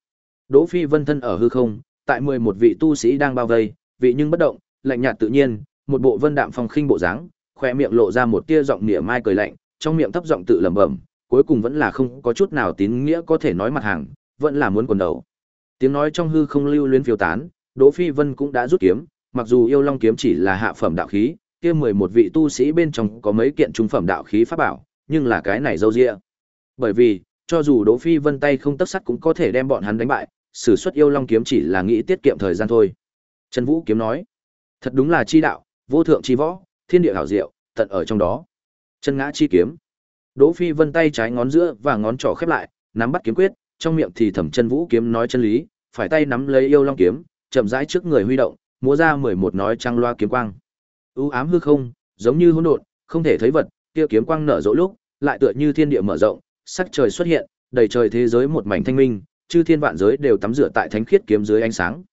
Đỗ Phi Vân thân ở hư không, tại 11 vị tu sĩ đang bao vây, vị nhưng bất động, lạnh nhạt tự nhiên, một bộ vân đạm phong khinh bộ dáng, khóe miệng lộ ra một tia giọng nịa mai cười lạnh, trong miệng thấp giọng tự lẩm bẩm, cuối cùng vẫn là không có chút nào tín nghĩa có thể nói mặt hàng, vẫn là muốn quần đầu. Tiếng nói trong hư không lưu luyến phiêu tán, Đỗ Phi Vân cũng đã rút kiếm, mặc dù yêu long kiếm chỉ là hạ phẩm đạo khí, kia 11 vị tu sĩ bên trong có mấy kiện trung phẩm đạo khí pháp bảo, nhưng là cái này dâu dịa. Bởi vì, cho dù Đỗ Phi Vân tay không tấc sắt cũng có thể đem bọn hắn đánh bại, sử xuất yêu long kiếm chỉ là nghĩ tiết kiệm thời gian thôi. Trần Vũ kiếm nói, thật đúng là chi đạo, vô thượng chi võ, thiên địa hảo diệu, tận ở trong đó. Chân ngã chi kiếm. Đỗ Phi Vân tay trái ngón giữa và ngón trỏ khép lại, nắm bắt kiếm quyết, trong miệng thì thẩm chân vũ kiếm nói chân lý, phải tay nắm lấy yêu long kiếm, chậm rãi trước người huy động, múa ra 11 nói trăng loa kiếm quang. U ám hư không, giống như hỗn độn, không thể thấy vật, kia kiếm quang nở rộ lúc, lại tựa như thiên địa mở rộng, sắc trời xuất hiện, đầy trời thế giới một mảnh thanh minh, chư thiên vạn giới đều tắm rửa tại thánh khiết kiếm dưới ánh sáng.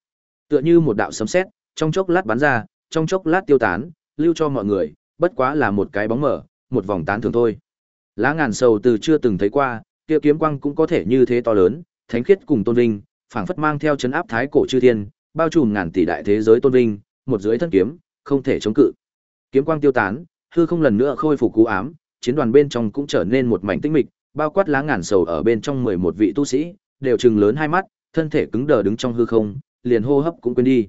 Tựa như một đạo sấm sét, trong chốc lát bắn ra, trong chốc lát tiêu tán, lưu cho mọi người, bất quá là một cái bóng mở, một vòng tán thường thôi. Lá ngàn sầu từ chưa từng thấy qua, kia kiếm quang cũng có thể như thế to lớn, thánh khiết cùng tôn vinh, phảng phất mang theo chấn áp thái cổ chư thiên, bao trùm ngàn tỷ đại thế giới tôn vinh, một dưới thân kiếm, không thể chống cự. Kiếm quang tiêu tán, hư không lần nữa khôi phục cú ám, chiến đoàn bên trong cũng trở nên một mảnh tĩnh mịch, bao quát lá ngàn sầu ở bên trong 11 vị tu sĩ, đều trừng lớn hai mắt, thân thể cứng đờ đứng trong hư không, liền hô hấp cũng quên đi.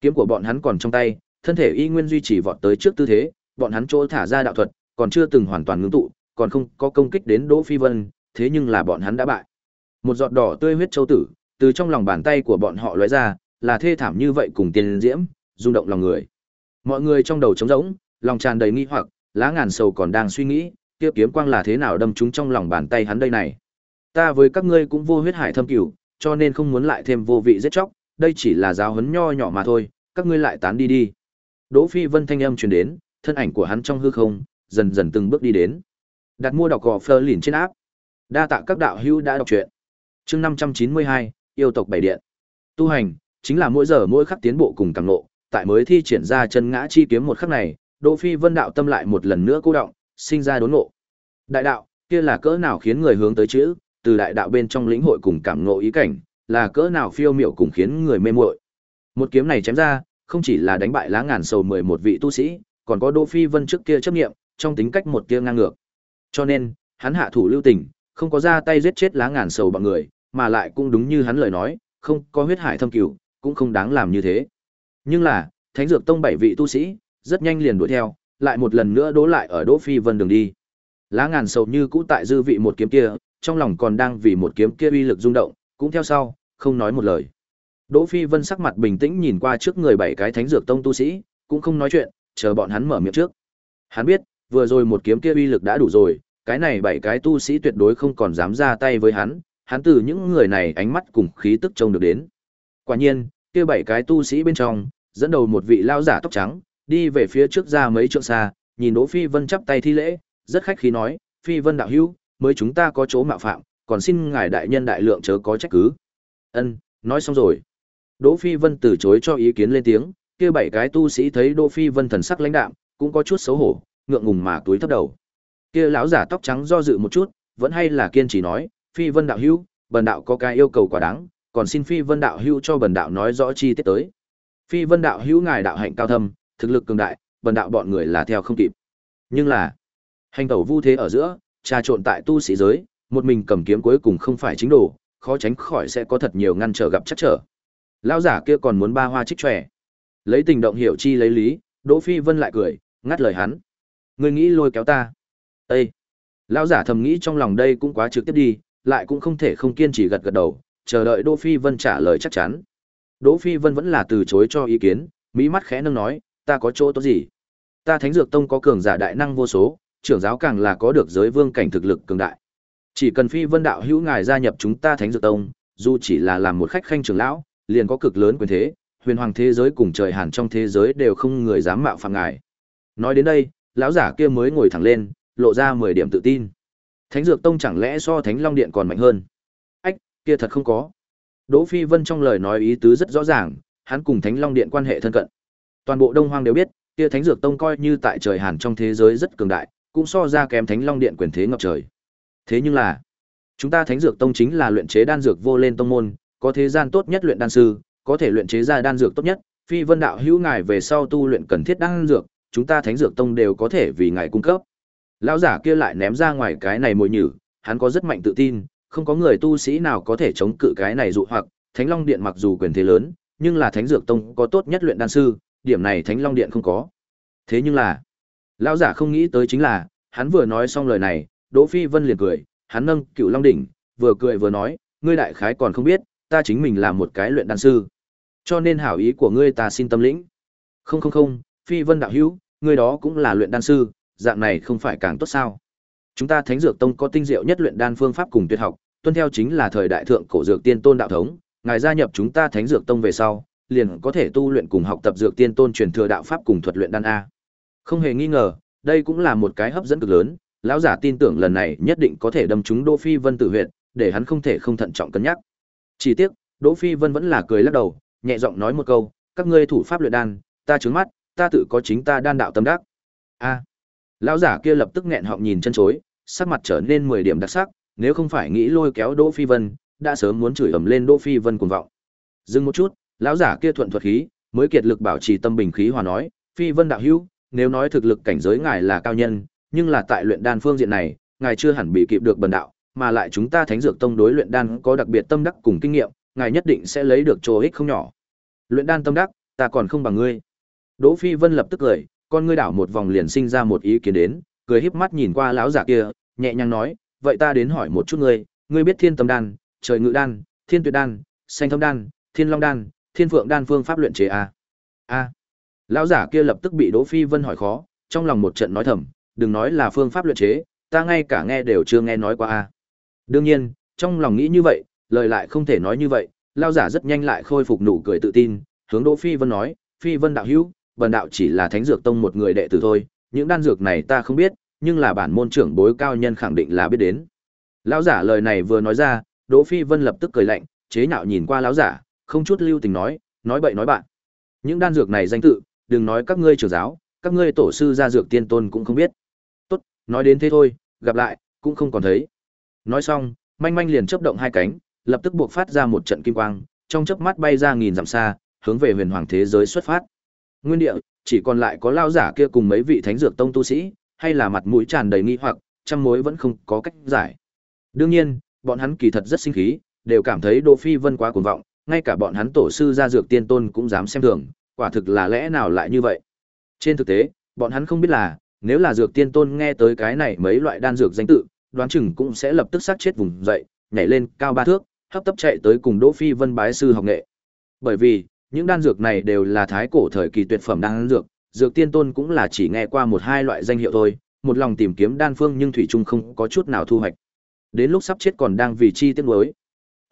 Kiếm của bọn hắn còn trong tay, thân thể y nguyên duy trì vọt tới trước tư thế, bọn hắn chỗ thả ra đạo thuật, còn chưa từng hoàn toàn ngưng tụ, còn không có công kích đến Đỗ Phi Vân, thế nhưng là bọn hắn đã bại. Một giọt đỏ tươi huyết châu tử, từ trong lòng bàn tay của bọn họ lóe ra, là thê thảm như vậy cùng tiên diễm, rung động lòng người. Mọi người trong đầu trống rỗng, lòng tràn đầy nghi hoặc, lá ngàn sầu còn đang suy nghĩ, kia kiếm quang là thế nào đâm trúng trong lòng bàn tay hắn đây này. Ta với các ngươi cũng vô huyết hải thâm cửu, cho nên không muốn lại thêm vô vị giết chóc, đây chỉ là giáo huấn nho nhỏ mà thôi, các ngươi lại tán đi đi. Đỗ Phi Vân thanh âm truyền đến, thân ảnh của hắn trong hư không, dần dần từng bước đi đến. Đặt mua đọc gò Fleur lìn trên áp. Đa tạ các đạo hữu đã đọc truyện. Chương 592, yêu tộc bảy điện. Tu hành chính là mỗi giờ mỗi khắc tiến bộ cùng càng ngộ, tại mới thi triển ra chân ngã chi kiếm một khắc này, Đỗ Phi Vân đạo tâm lại một lần nữa cô động, sinh ra đốn ngộ. Đại đạo, kia là cỡ nào khiến người hướng tới chữ, từ đại đạo bên trong lĩnh hội cùng cảm ngộ ý cảnh, là cỡ nào phiêu miểu cùng khiến người mê muội. Một kiếm này chém ra, không chỉ là đánh bại lá ngàn sầu 11 vị tu sĩ, còn có Đỗ Phi Vân trước kia chấp niệm, trong tính cách một tia ngang ngược. Cho nên, hắn hạ thủ lưu tình, không có ra tay giết chết lá ngàn sầu bọn người, mà lại cũng đúng như hắn lời nói, không có huyết hải thâm cửu, cũng không đáng làm như thế. Nhưng là, Thánh Dược Tông bảy vị tu sĩ, rất nhanh liền đuổi theo, lại một lần nữa đố lại ở Đỗ Phi Vân đường đi. Lá ngàn sầu như cũ tại dư vị một kiếm kia, trong lòng còn đang vì một kiếm kia uy lực rung động, cũng theo sau, không nói một lời. Đỗ Phi Vân sắc mặt bình tĩnh nhìn qua trước người bảy cái thánh dược tông tu sĩ, cũng không nói chuyện, chờ bọn hắn mở miệng trước. Hắn biết, vừa rồi một kiếm kia uy lực đã đủ rồi, cái này bảy cái tu sĩ tuyệt đối không còn dám ra tay với hắn, hắn từ những người này ánh mắt cùng khí tức trông được đến. Quả nhiên, kia bảy cái tu sĩ bên trong, dẫn đầu một vị lao giả tóc trắng, đi về phía trước ra mấy trượng xa, nhìn Đỗ Phi Vân chắp tay thi lễ, rất khách khí nói, "Phi Vân đạo hữu, mới chúng ta có chỗ mạo phạm, còn xin ngài đại nhân đại lượng chớ có trách cứ." Ân, nói xong rồi. Đỗ Phi Vân từ chối cho ý kiến lên tiếng, kia bảy cái tu sĩ thấy Đỗ Phi Vân thần sắc lãnh đạm, cũng có chút xấu hổ, ngượng ngùng mà túi thấp đầu. Kia lão giả tóc trắng do dự một chút, vẫn hay là kiên trì nói, "Phi Vân đạo hữu, bần đạo có cái yêu cầu quá đáng, còn xin Phi Vân đạo hữu cho bần đạo nói rõ chi tiết tới." Phi Vân đạo hữu ngài đạo hạnh cao thâm, thực lực cường đại, bần đạo bọn người là theo không kịp. Nhưng là, hành tẩu vu thế ở giữa, trà trộn tại tu sĩ giới, một mình cầm kiếm cuối cùng không phải chính đồ, khó tránh khỏi sẽ có thật nhiều ngăn trở gặp chắc trở. Lão giả kia còn muốn ba hoa trích tròe. Lấy tình động hiểu chi lấy lý, Đỗ Phi Vân lại cười, ngắt lời hắn. Ngươi nghĩ lôi kéo ta? Ê! Lão giả thầm nghĩ trong lòng đây cũng quá trực tiếp đi, lại cũng không thể không kiên trì gật gật đầu, chờ đợi Đỗ Phi Vân trả lời chắc chắn. Đỗ Phi Vân vẫn là từ chối cho ý kiến, mỹ mắt khẽ nâng nói, ta có chỗ tốt gì? Ta Thánh Dược Tông có cường giả đại năng vô số, trưởng giáo càng là có được giới vương cảnh thực lực cường đại. Chỉ cần Phi Vân đạo hữu ngài gia nhập chúng ta Thánh Dược Tông, dù chỉ là làm một khách khanh trưởng lão, liền có cực lớn quyền thế, huyền hoàng thế giới cùng trời hàn trong thế giới đều không người dám mạo phạm ngài. Nói đến đây, lão giả kia mới ngồi thẳng lên, lộ ra 10 điểm tự tin. Thánh Dược Tông chẳng lẽ so Thánh Long Điện còn mạnh hơn? Kia thật không có. Đỗ Phi Vân trong lời nói ý tứ rất rõ ràng, hắn cùng Thánh Long Điện quan hệ thân cận. Toàn bộ Đông Hoang đều biết, kia Thánh Dược Tông coi như tại trời Hàn trong thế giới rất cường đại, cũng so ra kém Thánh Long Điện quyền thế ngập trời. Thế nhưng là, chúng ta Thánh Dược Tông chính là luyện chế đan dược vô lên tông môn, có thế gian tốt nhất luyện đan sư, có thể luyện chế ra đan dược tốt nhất, Phi Vân đạo hữu ngài về sau tu luyện cần thiết đan dược, chúng ta Thánh Dược Tông đều có thể vì ngài cung cấp. Lão giả kia lại ném ra ngoài cái này mồi nhử, hắn có rất mạnh tự tin, không có người tu sĩ nào có thể chống cự cái này dụ hoặc, Thánh Long Điện mặc dù quyền thế lớn, nhưng là Thánh Dược Tông có tốt nhất luyện đan sư, điểm này Thánh Long Điện không có. Thế nhưng là, lão giả không nghĩ tới chính là, hắn vừa nói xong lời này, Đỗ Phi Vân liền cười, hắn nâng Cựu Long đỉnh, vừa cười vừa nói, ngươi đại khái còn không biết, ta chính mình là một cái luyện đan sư. Cho nên hảo ý của ngươi ta xin tâm lĩnh. Không không không, Phi Vân đạo hữu, ngươi đó cũng là luyện đan sư, dạng này không phải càng tốt sao? Chúng ta Thánh Dược Tông có tinh diệu nhất luyện đan phương pháp cùng tuyệt học, tuân theo chính là thời đại thượng cổ dược tiên tôn đạo thống, ngài gia nhập chúng ta Thánh Dược Tông về sau, liền có thể tu luyện cùng học tập dược tiên tôn truyền thừa đạo pháp cùng thuật luyện đan a. Không hề nghi ngờ, đây cũng là một cái hấp dẫn cực lớn, lão giả tin tưởng lần này nhất định có thể đâm trúng Đỗ Phi Vân tự huyện, để hắn không thể không thận trọng cân nhắc. Chỉ tiếc, Đỗ Phi Vân vẫn là cười lắc đầu, nhẹ giọng nói một câu, các ngươi thủ pháp luyện đan, ta trướng mắt, ta tự có chính ta đan đạo tâm đắc. A. Lão giả kia lập tức nghẹn họng nhìn chân chối, sắc mặt trở nên 10 điểm đặc sắc, nếu không phải nghĩ lôi kéo Đỗ Phi Vân, đã sớm muốn chửi ầm lên Đỗ Phi Vân cuồng vọng. Dừng một chút, lão giả kia thuận thuật khí, mới kiệt lực bảo trì tâm bình khí hòa nói, "Phi Vân đạo hữu, nếu nói thực lực cảnh giới ngài là cao nhân, nhưng là tại luyện đan phương diện này, ngài chưa hẳn bị kịp được bần đạo, mà lại chúng ta Thánh Dược Tông đối luyện đan có đặc biệt tâm đắc cùng kinh nghiệm, ngài nhất định sẽ lấy được chỗ ích không nhỏ. Luyện đan tâm đắc, ta còn không bằng ngươi." Đỗ Phi Vân lập tức cười, con ngươi đảo một vòng liền sinh ra một ý kiến đến, cười híp mắt nhìn qua lão giả kia, nhẹ nhàng nói, "Vậy ta đến hỏi một chút ngươi, ngươi biết Thiên Tâm đan, Trời Ngự đan, Thiên Tuyệt đan, Xanh Thâm đan, Thiên Long đan, Thiên Phượng đan phương pháp luyện chế a?" A. Lão giả kia lập tức bị Đỗ Phi Vân hỏi khó, trong lòng một trận nói thầm, đừng nói là phương pháp luyện chế, ta ngay cả nghe đều chưa nghe nói qua a. Đương nhiên, trong lòng nghĩ như vậy, lời lại không thể nói như vậy, lão giả rất nhanh lại khôi phục nụ cười tự tin, hướng Đỗ Phi Vân nói, "Phi Vân đạo hữu, bần đạo chỉ là Thánh Dược Tông một người đệ tử thôi, những đan dược này ta không biết, nhưng là bản môn trưởng bối cao nhân khẳng định là biết đến." Lão giả lời này vừa nói ra, Đỗ Phi Vân lập tức cười lạnh, chế nhạo nhìn qua lão giả, không chút lưu tình nói, nói bậy nói bạn. Những đan dược này danh tự, đừng nói các ngươi trưởng giáo, các ngươi tổ sư gia dược tiên tôn cũng không biết. Tốt, nói đến thế thôi, gặp lại, cũng không còn thấy. Nói xong, manh manh liền chớp động hai cánh, lập tức buộc phát ra một trận kim quang, trong chớp mắt bay ra nghìn dặm xa, hướng về huyền hoàng thế giới xuất phát. Nguyên địa, chỉ còn lại có lao giả kia cùng mấy vị thánh dược tông tu sĩ, hay là mặt mũi tràn đầy nghi hoặc, trăm mối vẫn không có cách giải. Đương nhiên, bọn hắn kỳ thật rất sinh khí, đều cảm thấy Đỗ Phi Vân quá cuồng vọng, ngay cả bọn hắn tổ sư gia dược tiên tôn cũng dám xem thường, quả thực là lẽ nào lại như vậy. Trên thực tế, bọn hắn không biết là, nếu là dược tiên tôn nghe tới cái này mấy loại đan dược danh tự, đoán chừng cũng sẽ lập tức sát chết vùng dậy, nhảy lên cao ba thước, hấp tấp chạy tới cùng Đỗ Phi Vân bái sư học nghệ. Bởi vì, những đan dược này đều là thái cổ thời kỳ tuyệt phẩm đan dược, dược tiên tôn cũng là chỉ nghe qua một hai loại danh hiệu thôi, một lòng tìm kiếm đan phương nhưng thủy chung không có chút nào thu hoạch. Đến lúc sắp chết còn đang vì chi tiếc nuối.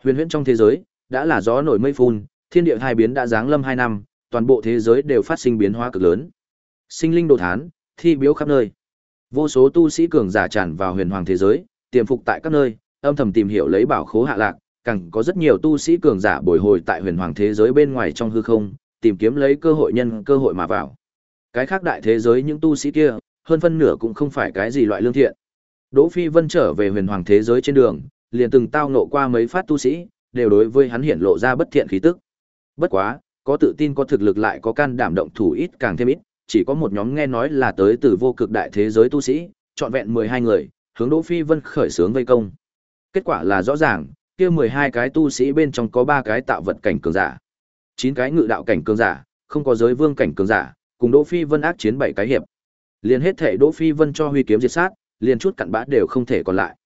Huyền huyễn trong thế giới, đã là gió nổi mây phun, thiên địa hai biến đã giáng lâm hai năm, toàn bộ thế giới đều phát sinh biến hóa cực lớn. Sinh linh đồ thán, thi biếu khắp nơi. Vô số tu sĩ cường giả tràn vào huyền hoàng thế giới, tiềm phục tại các nơi, âm thầm tìm hiểu lấy bảo khố hạ lạc, càng có rất nhiều tu sĩ cường giả bồi hồi tại huyền hoàng thế giới bên ngoài trong hư không, tìm kiếm lấy cơ hội nhân cơ hội mà vào. Cái khác đại thế giới những tu sĩ kia, hơn phân nửa cũng không phải cái gì loại lương thiện. Đỗ Phi Vân trở về huyền hoàng thế giới trên đường, liền từng tao ngộ qua mấy phát tu sĩ, đều đối với hắn hiển lộ ra bất thiện khí tức. Bất quá, có tự tin có thực lực lại có can đảm động thủ ít càng thêm ít, chỉ có một nhóm nghe nói là tới từ vô cực đại thế giới tu sĩ, trọn vẹn 12 người, hướng Đỗ Phi Vân khởi sướng vây công. Kết quả là rõ ràng, kia 12 cái tu sĩ bên trong có 3 cái tạo vật cảnh cường giả, 9 cái ngự đạo cảnh cường giả, không có giới vương cảnh cường giả, cùng Đỗ Phi Vân ác chiến bảy cái hiệp. Liền hết thể Đỗ Phi Vân cho huy kiếm diệt sát, liền chút cặn bã đều không thể còn lại.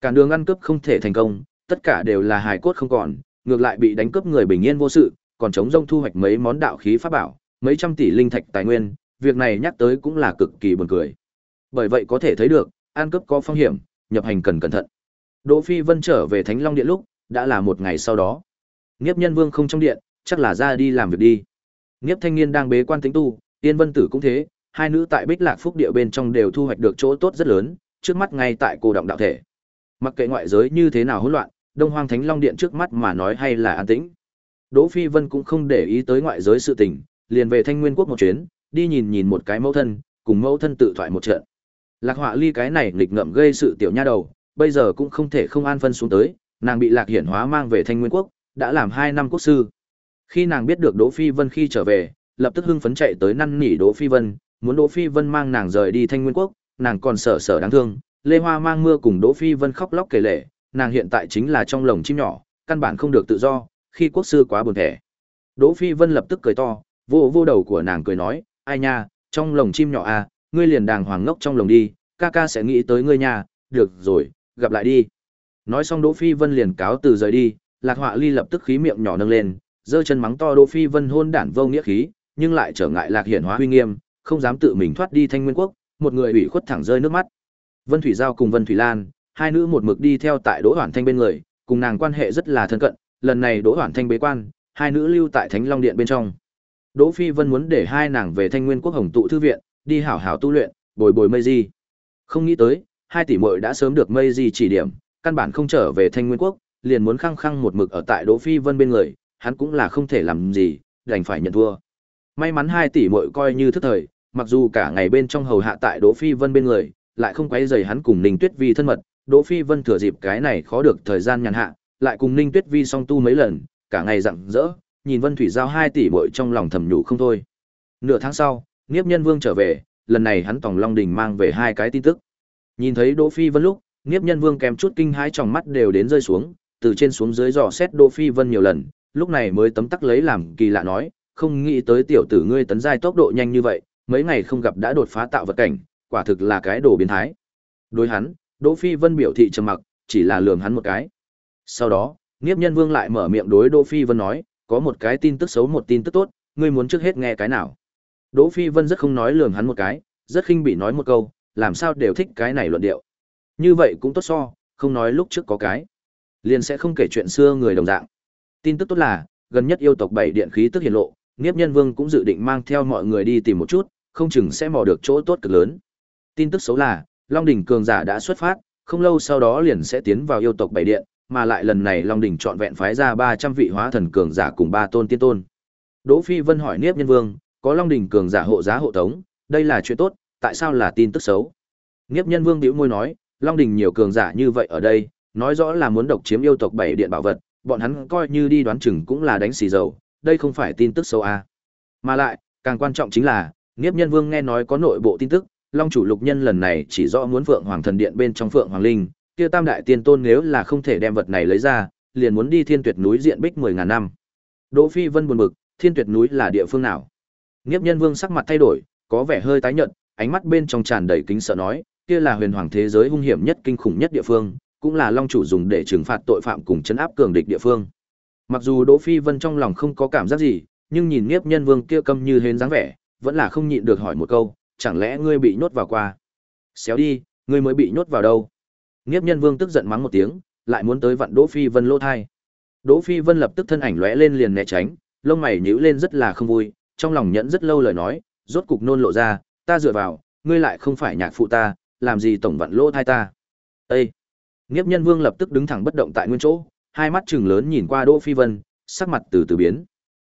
Cả đường ăn cướp không thể thành công, tất cả đều là hài cốt không còn, ngược lại bị đánh cướp người bình yên vô sự, còn chống rông thu hoạch mấy món đạo khí pháp bảo, mấy trăm tỷ linh thạch tài nguyên, việc này nhắc tới cũng là cực kỳ buồn cười. Bởi vậy có thể thấy được, ăn cướp có phong hiểm, nhập hành cần cẩn thận. Đỗ Phi Vân trở về Thánh Long Điện lúc, đã là một ngày sau đó. Niếp Nhân Vương không trong điện, chắc là ra đi làm việc đi. Niếp Thanh Niên đang bế quan tính tu, Tiên Vân Tử cũng thế, hai nữ tại Bích Lạc Phúc địa bên trong đều thu hoạch được chỗ tốt rất lớn, trước mắt ngay tại cô động đạo thể. Mặc kệ ngoại giới như thế nào hỗn loạn, Đông Hoang Thánh Long Điện trước mắt mà nói hay là an tĩnh. Đỗ Phi Vân cũng không để ý tới ngoại giới sự tình, liền về Thanh Nguyên quốc một chuyến, đi nhìn nhìn một cái mẫu thân, cùng mẫu thân tự thoại một trận. Lạc Họa Ly cái này nghịch ngợm gây sự tiểu nha đầu, bây giờ cũng không thể không an phân xuống tới, nàng bị Lạc Hiển Hóa mang về Thanh Nguyên quốc, đã làm 2 năm quốc sư. Khi nàng biết được Đỗ Phi Vân khi trở về, lập tức hưng phấn chạy tới năn nỉ Đỗ Phi Vân, muốn Đỗ Phi Vân mang nàng rời đi Thanh Nguyên quốc, nàng còn sợ sợ đáng thương, Lê Hoa mang mưa cùng Đỗ Phi Vân khóc lóc kể lể, nàng hiện tại chính là trong lồng chim nhỏ, căn bản không được tự do, khi quốc sư quá buồn thẻ. Đỗ Phi Vân lập tức cười to, vô vô đầu của nàng cười nói, ai nha, trong lồng chim nhỏ à, ngươi liền đàng hoàng ngốc trong lồng đi, ca ca sẽ nghĩ tới ngươi nha, được rồi, gặp lại đi. Nói xong Đỗ Phi Vân liền cáo từ rời đi, Lạc Họa Ly lập tức khí miệng nhỏ nâng lên, giơ chân mắng to Đỗ Phi Vân hôn đản vô nghĩa khí, nhưng lại trở ngại Lạc Hiển Hóa uy nghiêm, không dám tự mình thoát đi Thanh Nguyên Quốc, một người ủy khuất thẳng rơi nước mắt. Vân Thủy Giao cùng Vân Thủy Lan, hai nữ một mực đi theo tại Đỗ Hoản Thanh bên người, cùng nàng quan hệ rất là thân cận, lần này Đỗ Hoản Thanh bế quan, hai nữ lưu tại Thánh Long Điện bên trong. Đỗ Phi Vân muốn để hai nàng về Thanh Nguyên Quốc Hồng tụ thư viện, đi hảo hảo tu luyện, bồi bồi mây di. Không nghĩ tới, hai tỷ muội đã sớm được mây di chỉ điểm, căn bản không trở về Thanh Nguyên Quốc, liền muốn khăng khăng một mực ở tại Đỗ Phi Vân bên người, hắn cũng là không thể làm gì, đành phải nhận thua. May mắn hai tỷ muội coi như thức thời, mặc dù cả ngày bên trong hầu hạ tại Đỗ Phi Vân bên người, lại không quấy rầy hắn cùng Ninh Tuyết Vi thân mật, Đỗ Phi Vân thừa dịp cái này khó được thời gian nhàn hạ, lại cùng Ninh Tuyết Vi song tu mấy lần, cả ngày rạng rỡ, nhìn Vân Thủy giao hai tỷ muội trong lòng thầm nhủ không thôi. Nửa tháng sau, Niếp Nhân Vương trở về, lần này hắn Tòng Long Đình mang về hai cái tin tức. Nhìn thấy Đỗ Phi Vân lúc, Niếp Nhân Vương kèm chút kinh hãi trong mắt đều đến rơi xuống, từ trên xuống dưới dò xét Đỗ Phi Vân nhiều lần, lúc này mới tấm tắc lấy làm kỳ lạ nói, không nghĩ tới tiểu tử ngươi tấn giai tốc độ nhanh như vậy, mấy ngày không gặp đã đột phá tạo vật cảnh, quả thực là cái đồ biến thái. Đối hắn, Đỗ Phi Vân biểu thị trầm mặc, chỉ là lườm hắn một cái. Sau đó, Niếp Nhân Vương lại mở miệng đối Đỗ Phi Vân nói, có một cái tin tức xấu một tin tức tốt, ngươi muốn trước hết nghe cái nào? Đỗ Phi Vân rất không nói lườm hắn một cái, rất khinh bị nói một câu, làm sao đều thích cái này luận điệu. Như vậy cũng tốt so, không nói lúc trước có cái, liền sẽ không kể chuyện xưa người đồng dạng. Tin tức tốt là, gần nhất yêu tộc bảy điện khí tức hiện lộ, Niếp Nhân Vương cũng dự định mang theo mọi người đi tìm một chút, không chừng sẽ mò được chỗ tốt cực lớn. Tin tức xấu là, Long đỉnh cường giả đã xuất phát, không lâu sau đó liền sẽ tiến vào yêu tộc bảy điện, mà lại lần này Long đỉnh chọn vẹn phái ra 300 vị hóa thần cường giả cùng ba tôn tiên tôn. Đỗ Phi Vân hỏi Niếp Nhân Vương, có Long đỉnh cường giả hộ giá hộ tống, đây là chuyện tốt, tại sao là tin tức xấu? Niếp Nhân Vương bĩu môi nói, Long đỉnh nhiều cường giả như vậy ở đây, nói rõ là muốn độc chiếm yêu tộc bảy điện bảo vật, bọn hắn coi như đi đoán chừng cũng là đánh xì dầu, đây không phải tin tức xấu à. Mà lại, càng quan trọng chính là, Niếp Nhân Vương nghe nói có nội bộ tin tức, Long chủ lục nhân lần này chỉ rõ muốn Phượng Hoàng thần điện bên trong Phượng Hoàng linh, kia Tam đại tiên tôn nếu là không thể đem vật này lấy ra, liền muốn đi Thiên Tuyệt núi diện bích mười ngàn năm. Đỗ Phi Vân buồn bực, Thiên Tuyệt núi là địa phương nào? Niếp Nhân Vương sắc mặt thay đổi, có vẻ hơi tái nhợt, ánh mắt bên trong tràn đầy kính sợ nói, kia là huyền hoàng thế giới hung hiểm nhất kinh khủng nhất địa phương, cũng là long chủ dùng để trừng phạt tội phạm cùng chấn áp cường địch địa phương. Mặc dù Đỗ Phi Vân trong lòng không có cảm giác gì, nhưng nhìn Niếp Nhân Vương kia câm như hến dáng vẻ, vẫn là không nhịn được hỏi một câu, chẳng lẽ ngươi bị nhốt vào qua? Xéo đi, ngươi mới bị nhốt vào đâu? Niếp Nhân Vương tức giận mắng một tiếng, lại muốn tới vặn Đỗ Phi Vân lỗ thai. Đỗ Phi Vân lập tức thân ảnh lóe lên liền né tránh, lông mày nhíu lên rất là không vui, trong lòng nhẫn rất lâu lời nói, rốt cục nôn lộ ra, ta dựa vào, ngươi lại không phải nhạc phụ ta, làm gì tổng vặn lỗ thai ta? Ê! Niếp Nhân Vương lập tức đứng thẳng bất động tại nguyên chỗ, hai mắt trừng lớn nhìn qua Đỗ Phi Vân, sắc mặt từ từ biến.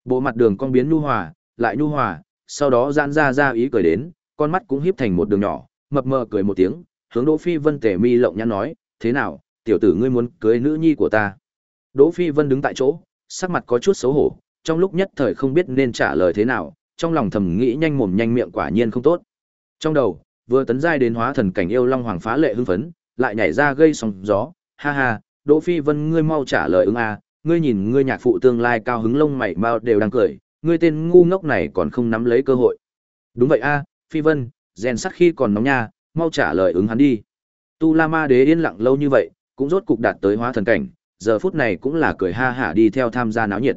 Bộ mặt đường cong biến nhu hòa, lại nhu hòa, sau đó giãn ra ra ý cười đến, con mắt cũng híp thành một đường nhỏ, mập mờ cười một tiếng, hướng Đỗ Phi Vân tề mi lộng nhãn nói, "Thế nào, tiểu tử ngươi muốn cưới nữ nhi của ta?" Đỗ Phi Vân đứng tại chỗ, sắc mặt có chút xấu hổ, trong lúc nhất thời không biết nên trả lời thế nào, trong lòng thầm nghĩ nhanh mồm nhanh miệng quả nhiên không tốt. Trong đầu, vừa tấn giai đến hóa thần cảnh yêu long hoàng phá lệ hưng phấn, lại nhảy ra gây sóng gió, ha ha, Đỗ Phi Vân ngươi mau trả lời ứng a, ngươi nhìn ngươi nhạc phụ tương lai cao hứng lông mày mao đều đang cười, ngươi tên ngu ngốc này còn không nắm lấy cơ hội. Đúng vậy a, Phi Vân, rèn sắt khi còn nóng nha, mau trả lời ứng hắn đi. Tu La Ma Đế yên lặng lâu như vậy, cũng rốt cục đạt tới hóa thần cảnh, giờ phút này cũng là cười ha hả đi theo tham gia náo nhiệt.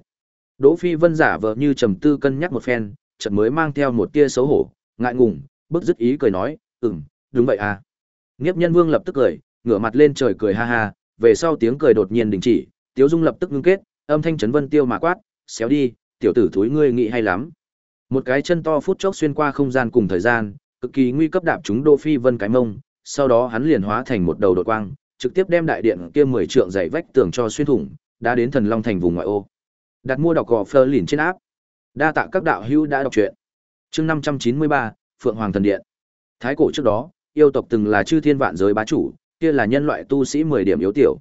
Đỗ Phi Vân giả vờ như trầm tư cân nhắc một phen, chợt mới mang theo một tia xấu hổ, ngại ngùng, bức dứt ý cười nói, "Ừm, đúng vậy à." Nghiệp Nhân Vương lập tức cười, ngửa mặt lên trời cười ha ha, về sau tiếng cười đột nhiên đình chỉ, Tiếu Dung lập tức ngưng kết, âm thanh chấn vân tiêu mà quát, "Xéo đi, tiểu tử thúi ngươi nghĩ hay lắm." Một cái chân to phút chốc xuyên qua không gian cùng thời gian, cực kỳ nguy cấp đạp chúng Đỗ Phi Vân cái mông, sau đó hắn liền hóa thành một đầu đột quang, trực tiếp đem đại điện kia 10 trượng dày vách tường cho xuyên thủng, đã đến Thần Long thành vùng ngoại ô. Đặt mua đọc gò Fleur lìn trên áp. Đa tạ các đạo hữu đã đọc truyện. Chương 593, Phượng Hoàng thần điện. Thái cổ trước đó, yêu tộc từng là chư thiên vạn giới bá chủ, kia là nhân loại tu sĩ 10 điểm yếu tiểu.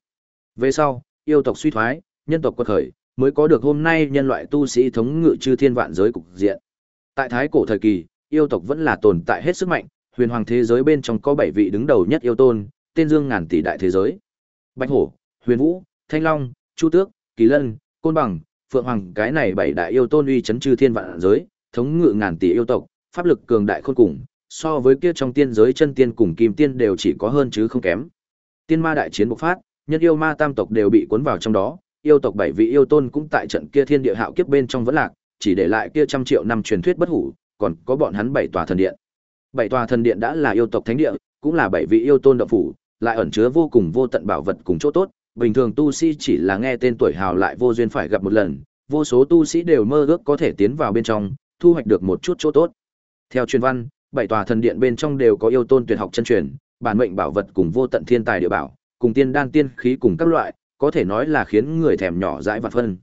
Về sau, yêu tộc suy thoái, nhân tộc quật khởi, mới có được hôm nay nhân loại tu sĩ thống ngự chư thiên vạn giới cục diện. Tại thái cổ thời kỳ, yêu tộc vẫn là tồn tại hết sức mạnh, huyền hoàng thế giới bên trong có 7 vị đứng đầu nhất yêu tôn, tên dương ngàn tỷ đại thế giới. Bạch hổ, huyền vũ, thanh long, chu tước, kỳ lân, côn bằng, phượng hoàng cái này bảy đại yêu tôn uy chấn chư thiên vạn giới, thống ngự ngàn tỷ yêu tộc, pháp lực cường đại khôn cùng, so với kia trong tiên giới chân tiên cùng kim tiên đều chỉ có hơn chứ không kém. Tiên ma đại chiến bộc phát, nhân yêu ma tam tộc đều bị cuốn vào trong đó, yêu tộc bảy vị yêu tôn cũng tại trận kia thiên địa hạo kiếp bên trong vẫn lạc, chỉ để lại kia trăm triệu năm truyền thuyết bất hủ, còn có bọn hắn bảy tòa thần điện. Bảy tòa thần điện đã là yêu tộc thánh địa, cũng là bảy vị yêu tôn động phủ, lại ẩn chứa vô cùng vô tận bảo vật cùng chỗ tốt, bình thường tu sĩ chỉ là nghe tên tuổi hào lại vô duyên phải gặp một lần, vô số tu sĩ đều mơ ước có thể tiến vào bên trong, thu hoạch được một chút chỗ tốt. Theo truyền văn, bảy tòa thần điện bên trong đều có yêu tôn tuyệt học chân truyền, bản mệnh bảo vật cùng vô tận thiên tài địa bảo, cùng tiên đan tiên khí cùng các loại, có thể nói là khiến người thèm nhỏ dãi vặt phân.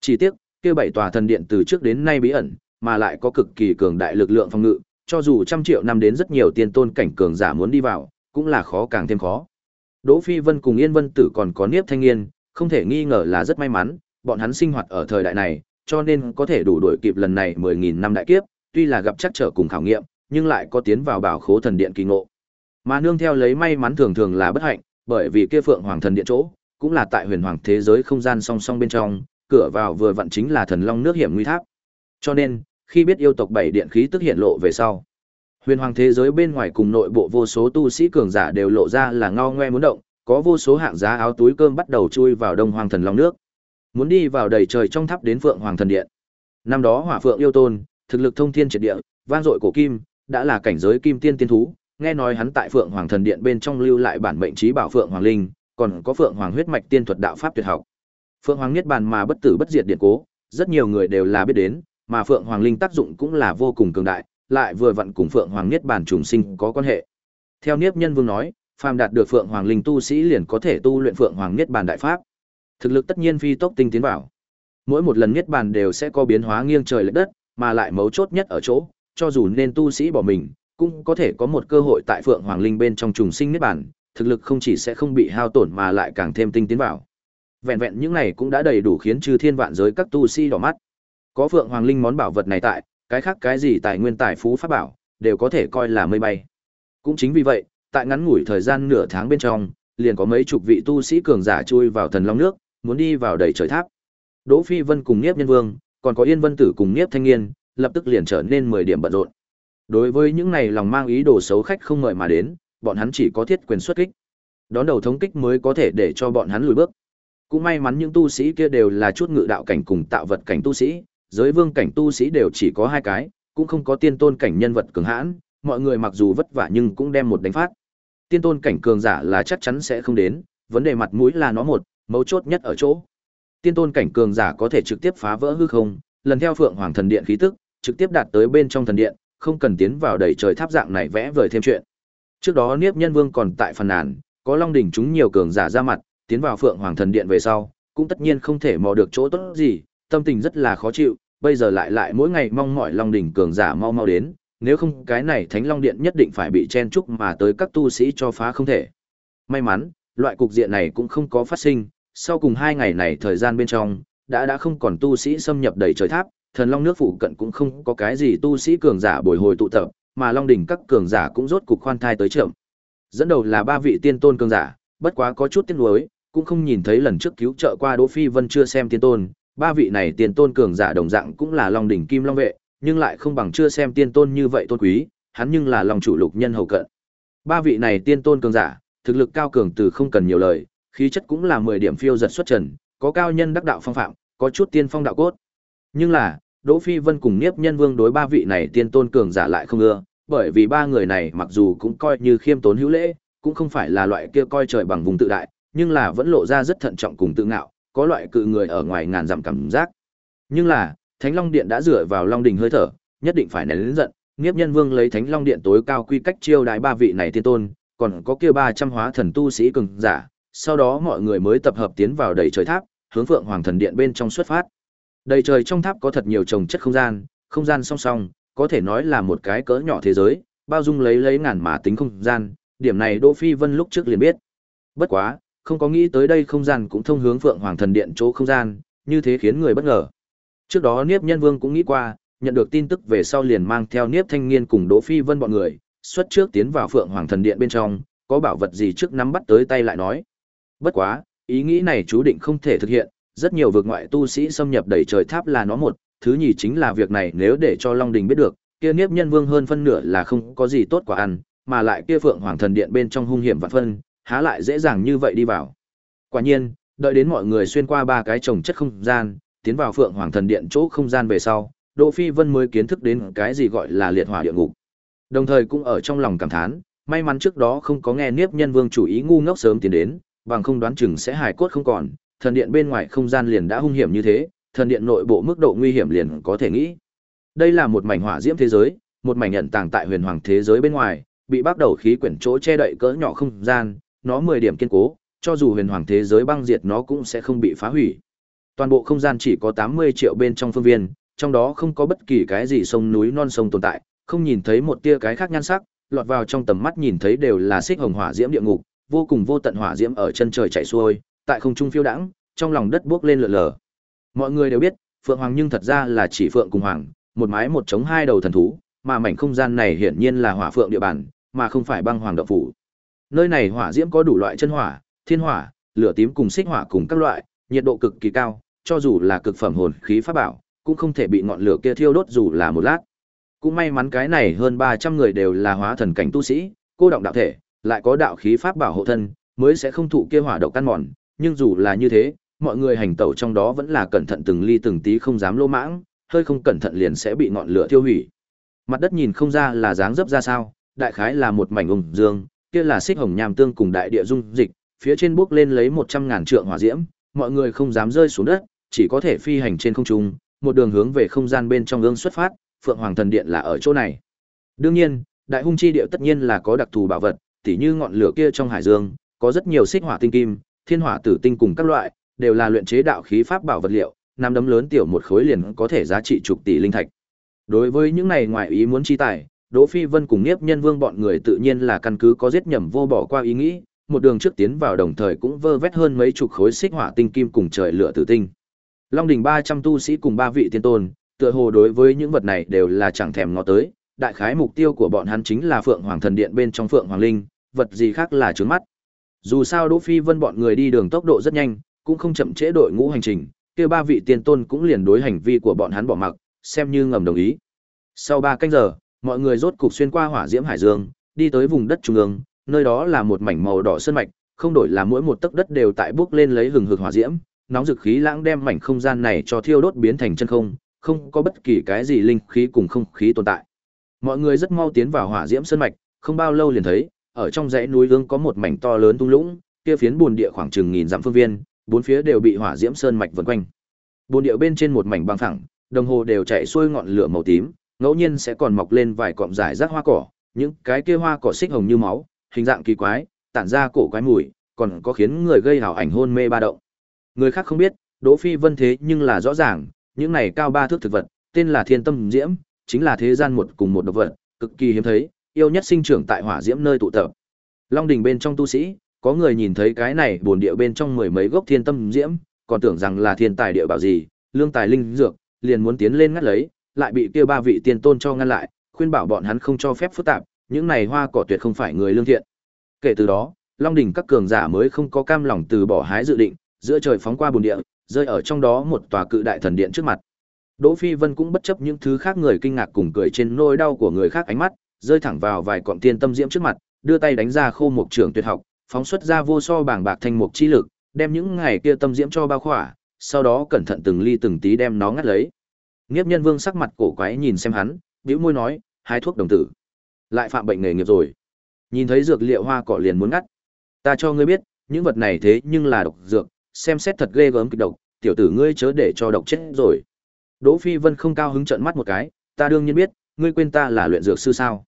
Chỉ tiếc, kia bảy tòa thần điện từ trước đến nay bí ẩn, mà lại có cực kỳ cường đại lực lượng phòng ngự, cho dù trăm triệu năm đến rất nhiều tiên tôn cảnh cường giả muốn đi vào, cũng là khó càng thêm khó. Đỗ Phi Vân cùng Yên Vân Tử còn có Niếp Thanh Nghiên, không thể nghi ngờ là rất may mắn, bọn hắn sinh hoạt ở thời đại này, cho nên có thể đủ đuổi kịp lần này 10000 năm đại kiếp, tuy là gặp chắc trở cùng khảo nghiệm, nhưng lại có tiến vào bảo khố thần điện kỳ ngộ. Mà nương theo lấy may mắn thường thường là bất hạnh, bởi vì kia Phượng Hoàng thần điện chỗ, cũng là tại huyền hoàng thế giới không gian song song bên trong, cửa vào vừa vặn chính là thần long nước hiểm nguy tháp. Cho nên, khi biết yêu tộc bảy điện khí tức hiện lộ về sau, huyền hoàng thế giới bên ngoài cùng nội bộ vô số tu sĩ cường giả đều lộ ra là ngao ngoe muốn động, có vô số hạng giá áo túi cơm bắt đầu chui vào đông hoàng thần long nước. Muốn đi vào đầy trời trong tháp đến Phượng Hoàng thần điện. Năm đó Hỏa Phượng yêu tôn, thực lực thông thiên triệt địa, vang dội cổ kim, đã là cảnh giới kim tiên tiên thú, nghe nói hắn tại Phượng Hoàng thần điện bên trong lưu lại bản mệnh trí bảo Phượng Hoàng linh, còn có Phượng Hoàng huyết mạch tiên thuật đạo pháp tuyệt học. Phượng Hoàng niết bàn mà bất tử bất diệt điện cố, rất nhiều người đều là biết đến, mà Phượng Hoàng linh tác dụng cũng là vô cùng cường đại, lại vừa vặn cùng Phượng Hoàng niết bàn trùng sinh có quan hệ. Theo Niếp Nhân Vương nói, phàm đạt được Phượng Hoàng linh tu sĩ liền có thể tu luyện Phượng Hoàng niết bàn đại pháp. Thực lực tất nhiên phi tốc tinh tiến vào. Mỗi một lần niết bàn đều sẽ có biến hóa nghiêng trời lệch đất, mà lại mấu chốt nhất ở chỗ, cho dù nên tu sĩ bỏ mình, cũng có thể có một cơ hội tại Phượng Hoàng linh bên trong trùng sinh niết bàn, thực lực không chỉ sẽ không bị hao tổn mà lại càng thêm tinh tiến vào. Vẹn vẹn những này cũng đã đầy đủ khiến chư thiên vạn giới các tu sĩ đỏ mắt. Có Phượng Hoàng Linh món bảo vật này tại, cái khác cái gì tài nguyên tài phú pháp bảo, đều có thể coi là mây bay. Cũng chính vì vậy, tại ngắn ngủi thời gian nửa tháng bên trong, liền có mấy chục vị tu sĩ cường giả chui vào thần long nước, muốn đi vào đầy trời tháp. Đỗ Phi Vân cùng Niếp Nhân Vương, còn có Yên Vân Tử cùng Niếp Thanh Nghiên, lập tức liền trở nên 10 điểm bận rộn. Đối với những này lòng mang ý đồ xấu khách không mời mà đến, bọn hắn chỉ có thiết quyền xuất kích. Đón đầu thống kích mới có thể để cho bọn hắn lùi bước. Cũng may mắn những tu sĩ kia đều là chút ngự đạo cảnh cùng tạo vật cảnh tu sĩ, giới vương cảnh tu sĩ đều chỉ có hai cái, cũng không có tiên tôn cảnh nhân vật cường hãn, mọi người mặc dù vất vả nhưng cũng đem một đánh phát. Tiên tôn cảnh cường giả là chắc chắn sẽ không đến, vấn đề mặt mũi là nó một, mấu chốt nhất ở chỗ. Tiên tôn cảnh cường giả có thể trực tiếp phá vỡ hư không, lần theo Phượng Hoàng thần điện khí tức, trực tiếp đạt tới bên trong thần điện, không cần tiến vào đầy trời tháp dạng này vẽ vời thêm chuyện. Trước đó Niếp Nhân Vương còn tại phần nàn, có Long đỉnh chúng nhiều cường giả ra mặt, tiến vào Phượng Hoàng thần điện về sau, cũng tất nhiên không thể mò được chỗ tốt gì, tâm tình rất là khó chịu, bây giờ lại lại mỗi ngày mong mỏi Long đỉnh cường giả mau mau đến, nếu không cái này Thánh Long điện nhất định phải bị chen chúc mà tới các tu sĩ cho phá không thể. May mắn, loại cục diện này cũng không có phát sinh, sau cùng hai ngày này thời gian bên trong, đã đã không còn tu sĩ xâm nhập đầy trời tháp, thần long nước phụ cận cũng không có cái gì tu sĩ cường giả bồi hồi tụ tập, mà long đỉnh các cường giả cũng rốt cục khoan thai tới chậm. Dẫn đầu là ba vị tiên tôn cường giả, bất quá có chút tiếc nuối, cũng không nhìn thấy lần trước cứu trợ qua Đỗ Phi Vân chưa xem tiên tôn, ba vị này tiên tôn cường giả đồng dạng cũng là long đỉnh kim long vệ, nhưng lại không bằng chưa xem tiên tôn như vậy tôn quý, hắn nhưng là long chủ lục nhân hầu cận. Ba vị này tiên tôn cường giả, thực lực cao cường từ không cần nhiều lời, khí chất cũng là 10 điểm phiêu giật xuất trần, có cao nhân đắc đạo phong phạm, có chút tiên phong đạo cốt. Nhưng là, Đỗ Phi Vân cùng Niếp Nhân Vương đối ba vị này tiên tôn cường giả lại không ưa, bởi vì ba người này mặc dù cũng coi như khiêm tốn hữu lễ, cũng không phải là loại kia coi trời bằng vùng tự đại, nhưng là vẫn lộ ra rất thận trọng cùng tự ngạo, có loại cự người ở ngoài ngàn dặm cảm giác. Nhưng là, Thánh Long Điện đã dựa vào Long Đình hơi thở, nhất định phải nén lớn giận, Niếp Nhân Vương lấy Thánh Long Điện tối cao quy cách chiêu đãi ba vị này tiên tôn, còn có kia 300 hóa thần tu sĩ cường giả, sau đó mọi người mới tập hợp tiến vào đầy trời tháp, hướng Phượng Hoàng Thần Điện bên trong xuất phát. Đầy trời trong tháp có thật nhiều trồng chất không gian, không gian song song, có thể nói là một cái cỡ nhỏ thế giới, bao dung lấy lấy ngàn mà tính không gian, điểm này Đỗ Phi Vân lúc trước liền biết. Bất quá, không có nghĩ tới đây không gian cũng thông hướng Phượng Hoàng Thần Điện chỗ không gian, như thế khiến người bất ngờ. Trước đó Niếp Nhân Vương cũng nghĩ qua, nhận được tin tức về sau liền mang theo Niếp Thanh Nghiên cùng Đỗ Phi Vân bọn người, xuất trước tiến vào Phượng Hoàng Thần Điện bên trong, có bảo vật gì trước nắm bắt tới tay lại nói. Bất quá, ý nghĩ này chú định không thể thực hiện, rất nhiều vực ngoại tu sĩ xâm nhập đẩy trời tháp là nó một, thứ nhì chính là việc này nếu để cho Long Đình biết được, kia Niếp Nhân Vương hơn phân nửa là không có gì tốt quả ăn, mà lại kia Phượng Hoàng Thần Điện bên trong hung hiểm vạn phân, há lại dễ dàng như vậy đi vào. Quả nhiên, đợi đến mọi người xuyên qua ba cái trồng chất không gian, tiến vào Phượng Hoàng Thần Điện chỗ không gian về sau, Đỗ Phi Vân mới kiến thức đến cái gì gọi là liệt hỏa địa ngục. Đồng thời cũng ở trong lòng cảm thán, may mắn trước đó không có nghe Niếp Nhân Vương chủ ý ngu ngốc sớm tiến đến, bằng không đoán chừng sẽ hài cốt không còn, thần điện bên ngoài không gian liền đã hung hiểm như thế, thần điện nội bộ mức độ nguy hiểm liền có thể nghĩ. Đây là một mảnh hỏa diễm thế giới, một mảnh nhận tàng tại huyền hoàng thế giới bên ngoài, bị bắt đầu khí quyển chỗ che đậy cỡ nhỏ không gian, nó 10 điểm kiên cố, cho dù huyền hoàng thế giới băng diệt nó cũng sẽ không bị phá hủy. Toàn bộ không gian chỉ có 80 triệu bên trong phương viên, trong đó không có bất kỳ cái gì sông núi non sông tồn tại, không nhìn thấy một tia cái khác nhan sắc, lọt vào trong tầm mắt nhìn thấy đều là xích hồng hỏa diễm địa ngục, vô cùng vô tận hỏa diễm ở chân trời chảy xuôi, tại không trung phiêu đãng, trong lòng đất bước lên lượn lờ. Mọi người đều biết, Phượng Hoàng nhưng thật ra là chỉ Phượng cùng Hoàng, một mái một chống hai đầu thần thú, mà mảnh không gian này hiển nhiên là Hỏa Phượng địa bàn, mà không phải băng hoàng động phủ. Nơi này hỏa diễm có đủ loại chân hỏa, thiên hỏa, lửa tím cùng xích hỏa cùng các loại, nhiệt độ cực kỳ cao, cho dù là cực phẩm hồn khí pháp bảo, cũng không thể bị ngọn lửa kia thiêu đốt dù là một lát. Cũng may mắn cái này hơn 300 người đều là hóa thần cảnh tu sĩ, cô động đạo thể, lại có đạo khí pháp bảo hộ thân, mới sẽ không thụ kia hỏa độc căn mòn, nhưng dù là như thế, mọi người hành tẩu trong đó vẫn là cẩn thận từng ly từng tí không dám lô mãng, hơi không cẩn thận liền sẽ bị ngọn lửa thiêu hủy. Mặt đất nhìn không ra là dáng dấp ra sao, đại khái là một mảnh ung dương, kia là xích hồng nham tương cùng đại địa dung dịch, phía trên bước lên lấy 100 ngàn trượng hỏa diễm, mọi người không dám rơi xuống đất, chỉ có thể phi hành trên không trung, một đường hướng về không gian bên trong ương xuất phát, Phượng Hoàng thần điện là ở chỗ này. Đương nhiên, đại hung chi địa tất nhiên là có đặc thù bảo vật, tỉ như ngọn lửa kia trong hải dương, có rất nhiều xích hỏa tinh kim, thiên hỏa tử tinh cùng các loại, đều là luyện chế đạo khí pháp bảo vật liệu, năm đấm lớn tiểu một khối liền có thể giá trị chục tỷ linh thạch. Đối với những này ngoài ý muốn chi tài, Đỗ Phi Vân cùng Niếp Nhân Vương bọn người tự nhiên là căn cứ có giết nhầm vô bỏ qua ý nghĩ, một đường trước tiến vào đồng thời cũng vơ vét hơn mấy chục khối xích hỏa tinh kim cùng trời lửa tử tinh. Long đỉnh 300 tu sĩ cùng ba vị tiên tôn, tựa hồ đối với những vật này đều là chẳng thèm ngó tới, đại khái mục tiêu của bọn hắn chính là Phượng Hoàng Thần Điện bên trong Phượng Hoàng Linh, vật gì khác là trướng mắt. Dù sao Đỗ Phi Vân bọn người đi đường tốc độ rất nhanh, cũng không chậm trễ đội ngũ hành trình, kia ba vị tiên tôn cũng liền đối hành vi của bọn hắn bỏ mặc, xem như ngầm đồng ý. Sau 3 canh giờ, mọi người rốt cục xuyên qua hỏa diễm hải dương, đi tới vùng đất trung ương, nơi đó là một mảnh màu đỏ sơn mạch, không đổi là mỗi một tấc đất đều tại bước lên lấy hừng hực hỏa diễm, nóng dực khí lãng đem mảnh không gian này cho thiêu đốt biến thành chân không, không có bất kỳ cái gì linh khí cùng không khí tồn tại. Mọi người rất mau tiến vào hỏa diễm sơn mạch, không bao lâu liền thấy, ở trong dãy núi ương có một mảnh to lớn tung lũng, kia phiến bùn địa khoảng chừng nghìn dặm phương viên, bốn phía đều bị hỏa diễm sơn mạch vần quanh. Bùn địa bên trên một mảnh băng phẳng, đồng hồ đều chạy xuôi ngọn lửa màu tím, ngẫu nhiên sẽ còn mọc lên vài cọng rải rác hoa cỏ, những cái kia hoa cỏ xích hồng như máu, hình dạng kỳ quái, tản ra cổ quái mùi, còn có khiến người gây hào ảnh hôn mê ba động. Người khác không biết, Đỗ Phi Vân thế nhưng là rõ ràng, những này cao ba thước thực vật, tên là Thiên Tâm Diễm, chính là thế gian một cùng một độc vật, cực kỳ hiếm thấy, yêu nhất sinh trưởng tại hỏa diễm nơi tụ tập. Long đỉnh bên trong tu sĩ, có người nhìn thấy cái này buồn địa bên trong mười mấy gốc Thiên Tâm Diễm, còn tưởng rằng là thiên tài địa bảo gì, lương tài linh dược, liền muốn tiến lên ngắt lấy, lại bị kia ba vị tiên tôn cho ngăn lại, khuyên bảo bọn hắn không cho phép phức tạp, những này hoa cỏ tuyệt không phải người lương thiện. Kể từ đó, Long đỉnh các cường giả mới không có cam lòng từ bỏ hái dự định, giữa trời phóng qua bùn địa, rơi ở trong đó một tòa cự đại thần điện trước mặt. Đỗ Phi Vân cũng bất chấp những thứ khác người kinh ngạc cùng cười trên nỗi đau của người khác ánh mắt, rơi thẳng vào vài cọng tiên tâm diễm trước mặt, đưa tay đánh ra khô mục trưởng tuyệt học, phóng xuất ra vô so bảng bạc thanh mục chi lực, đem những ngày kia tâm diễm cho bao khỏa, sau đó cẩn thận từng ly từng tí đem nó ngắt lấy. Nghiệp Nhân Vương sắc mặt cổ quái nhìn xem hắn, bĩu môi nói, hái thuốc đồng tử, lại phạm bệnh nghề nghiệp rồi. Nhìn thấy dược liệu hoa cỏ liền muốn ngắt. Ta cho ngươi biết, những vật này thế nhưng là độc dược, xem xét thật ghê gớm kịch độc, tiểu tử ngươi chớ để cho độc chết rồi. Đỗ Phi Vân không cao hứng trợn mắt một cái, ta đương nhiên biết, ngươi quên ta là luyện dược sư sao?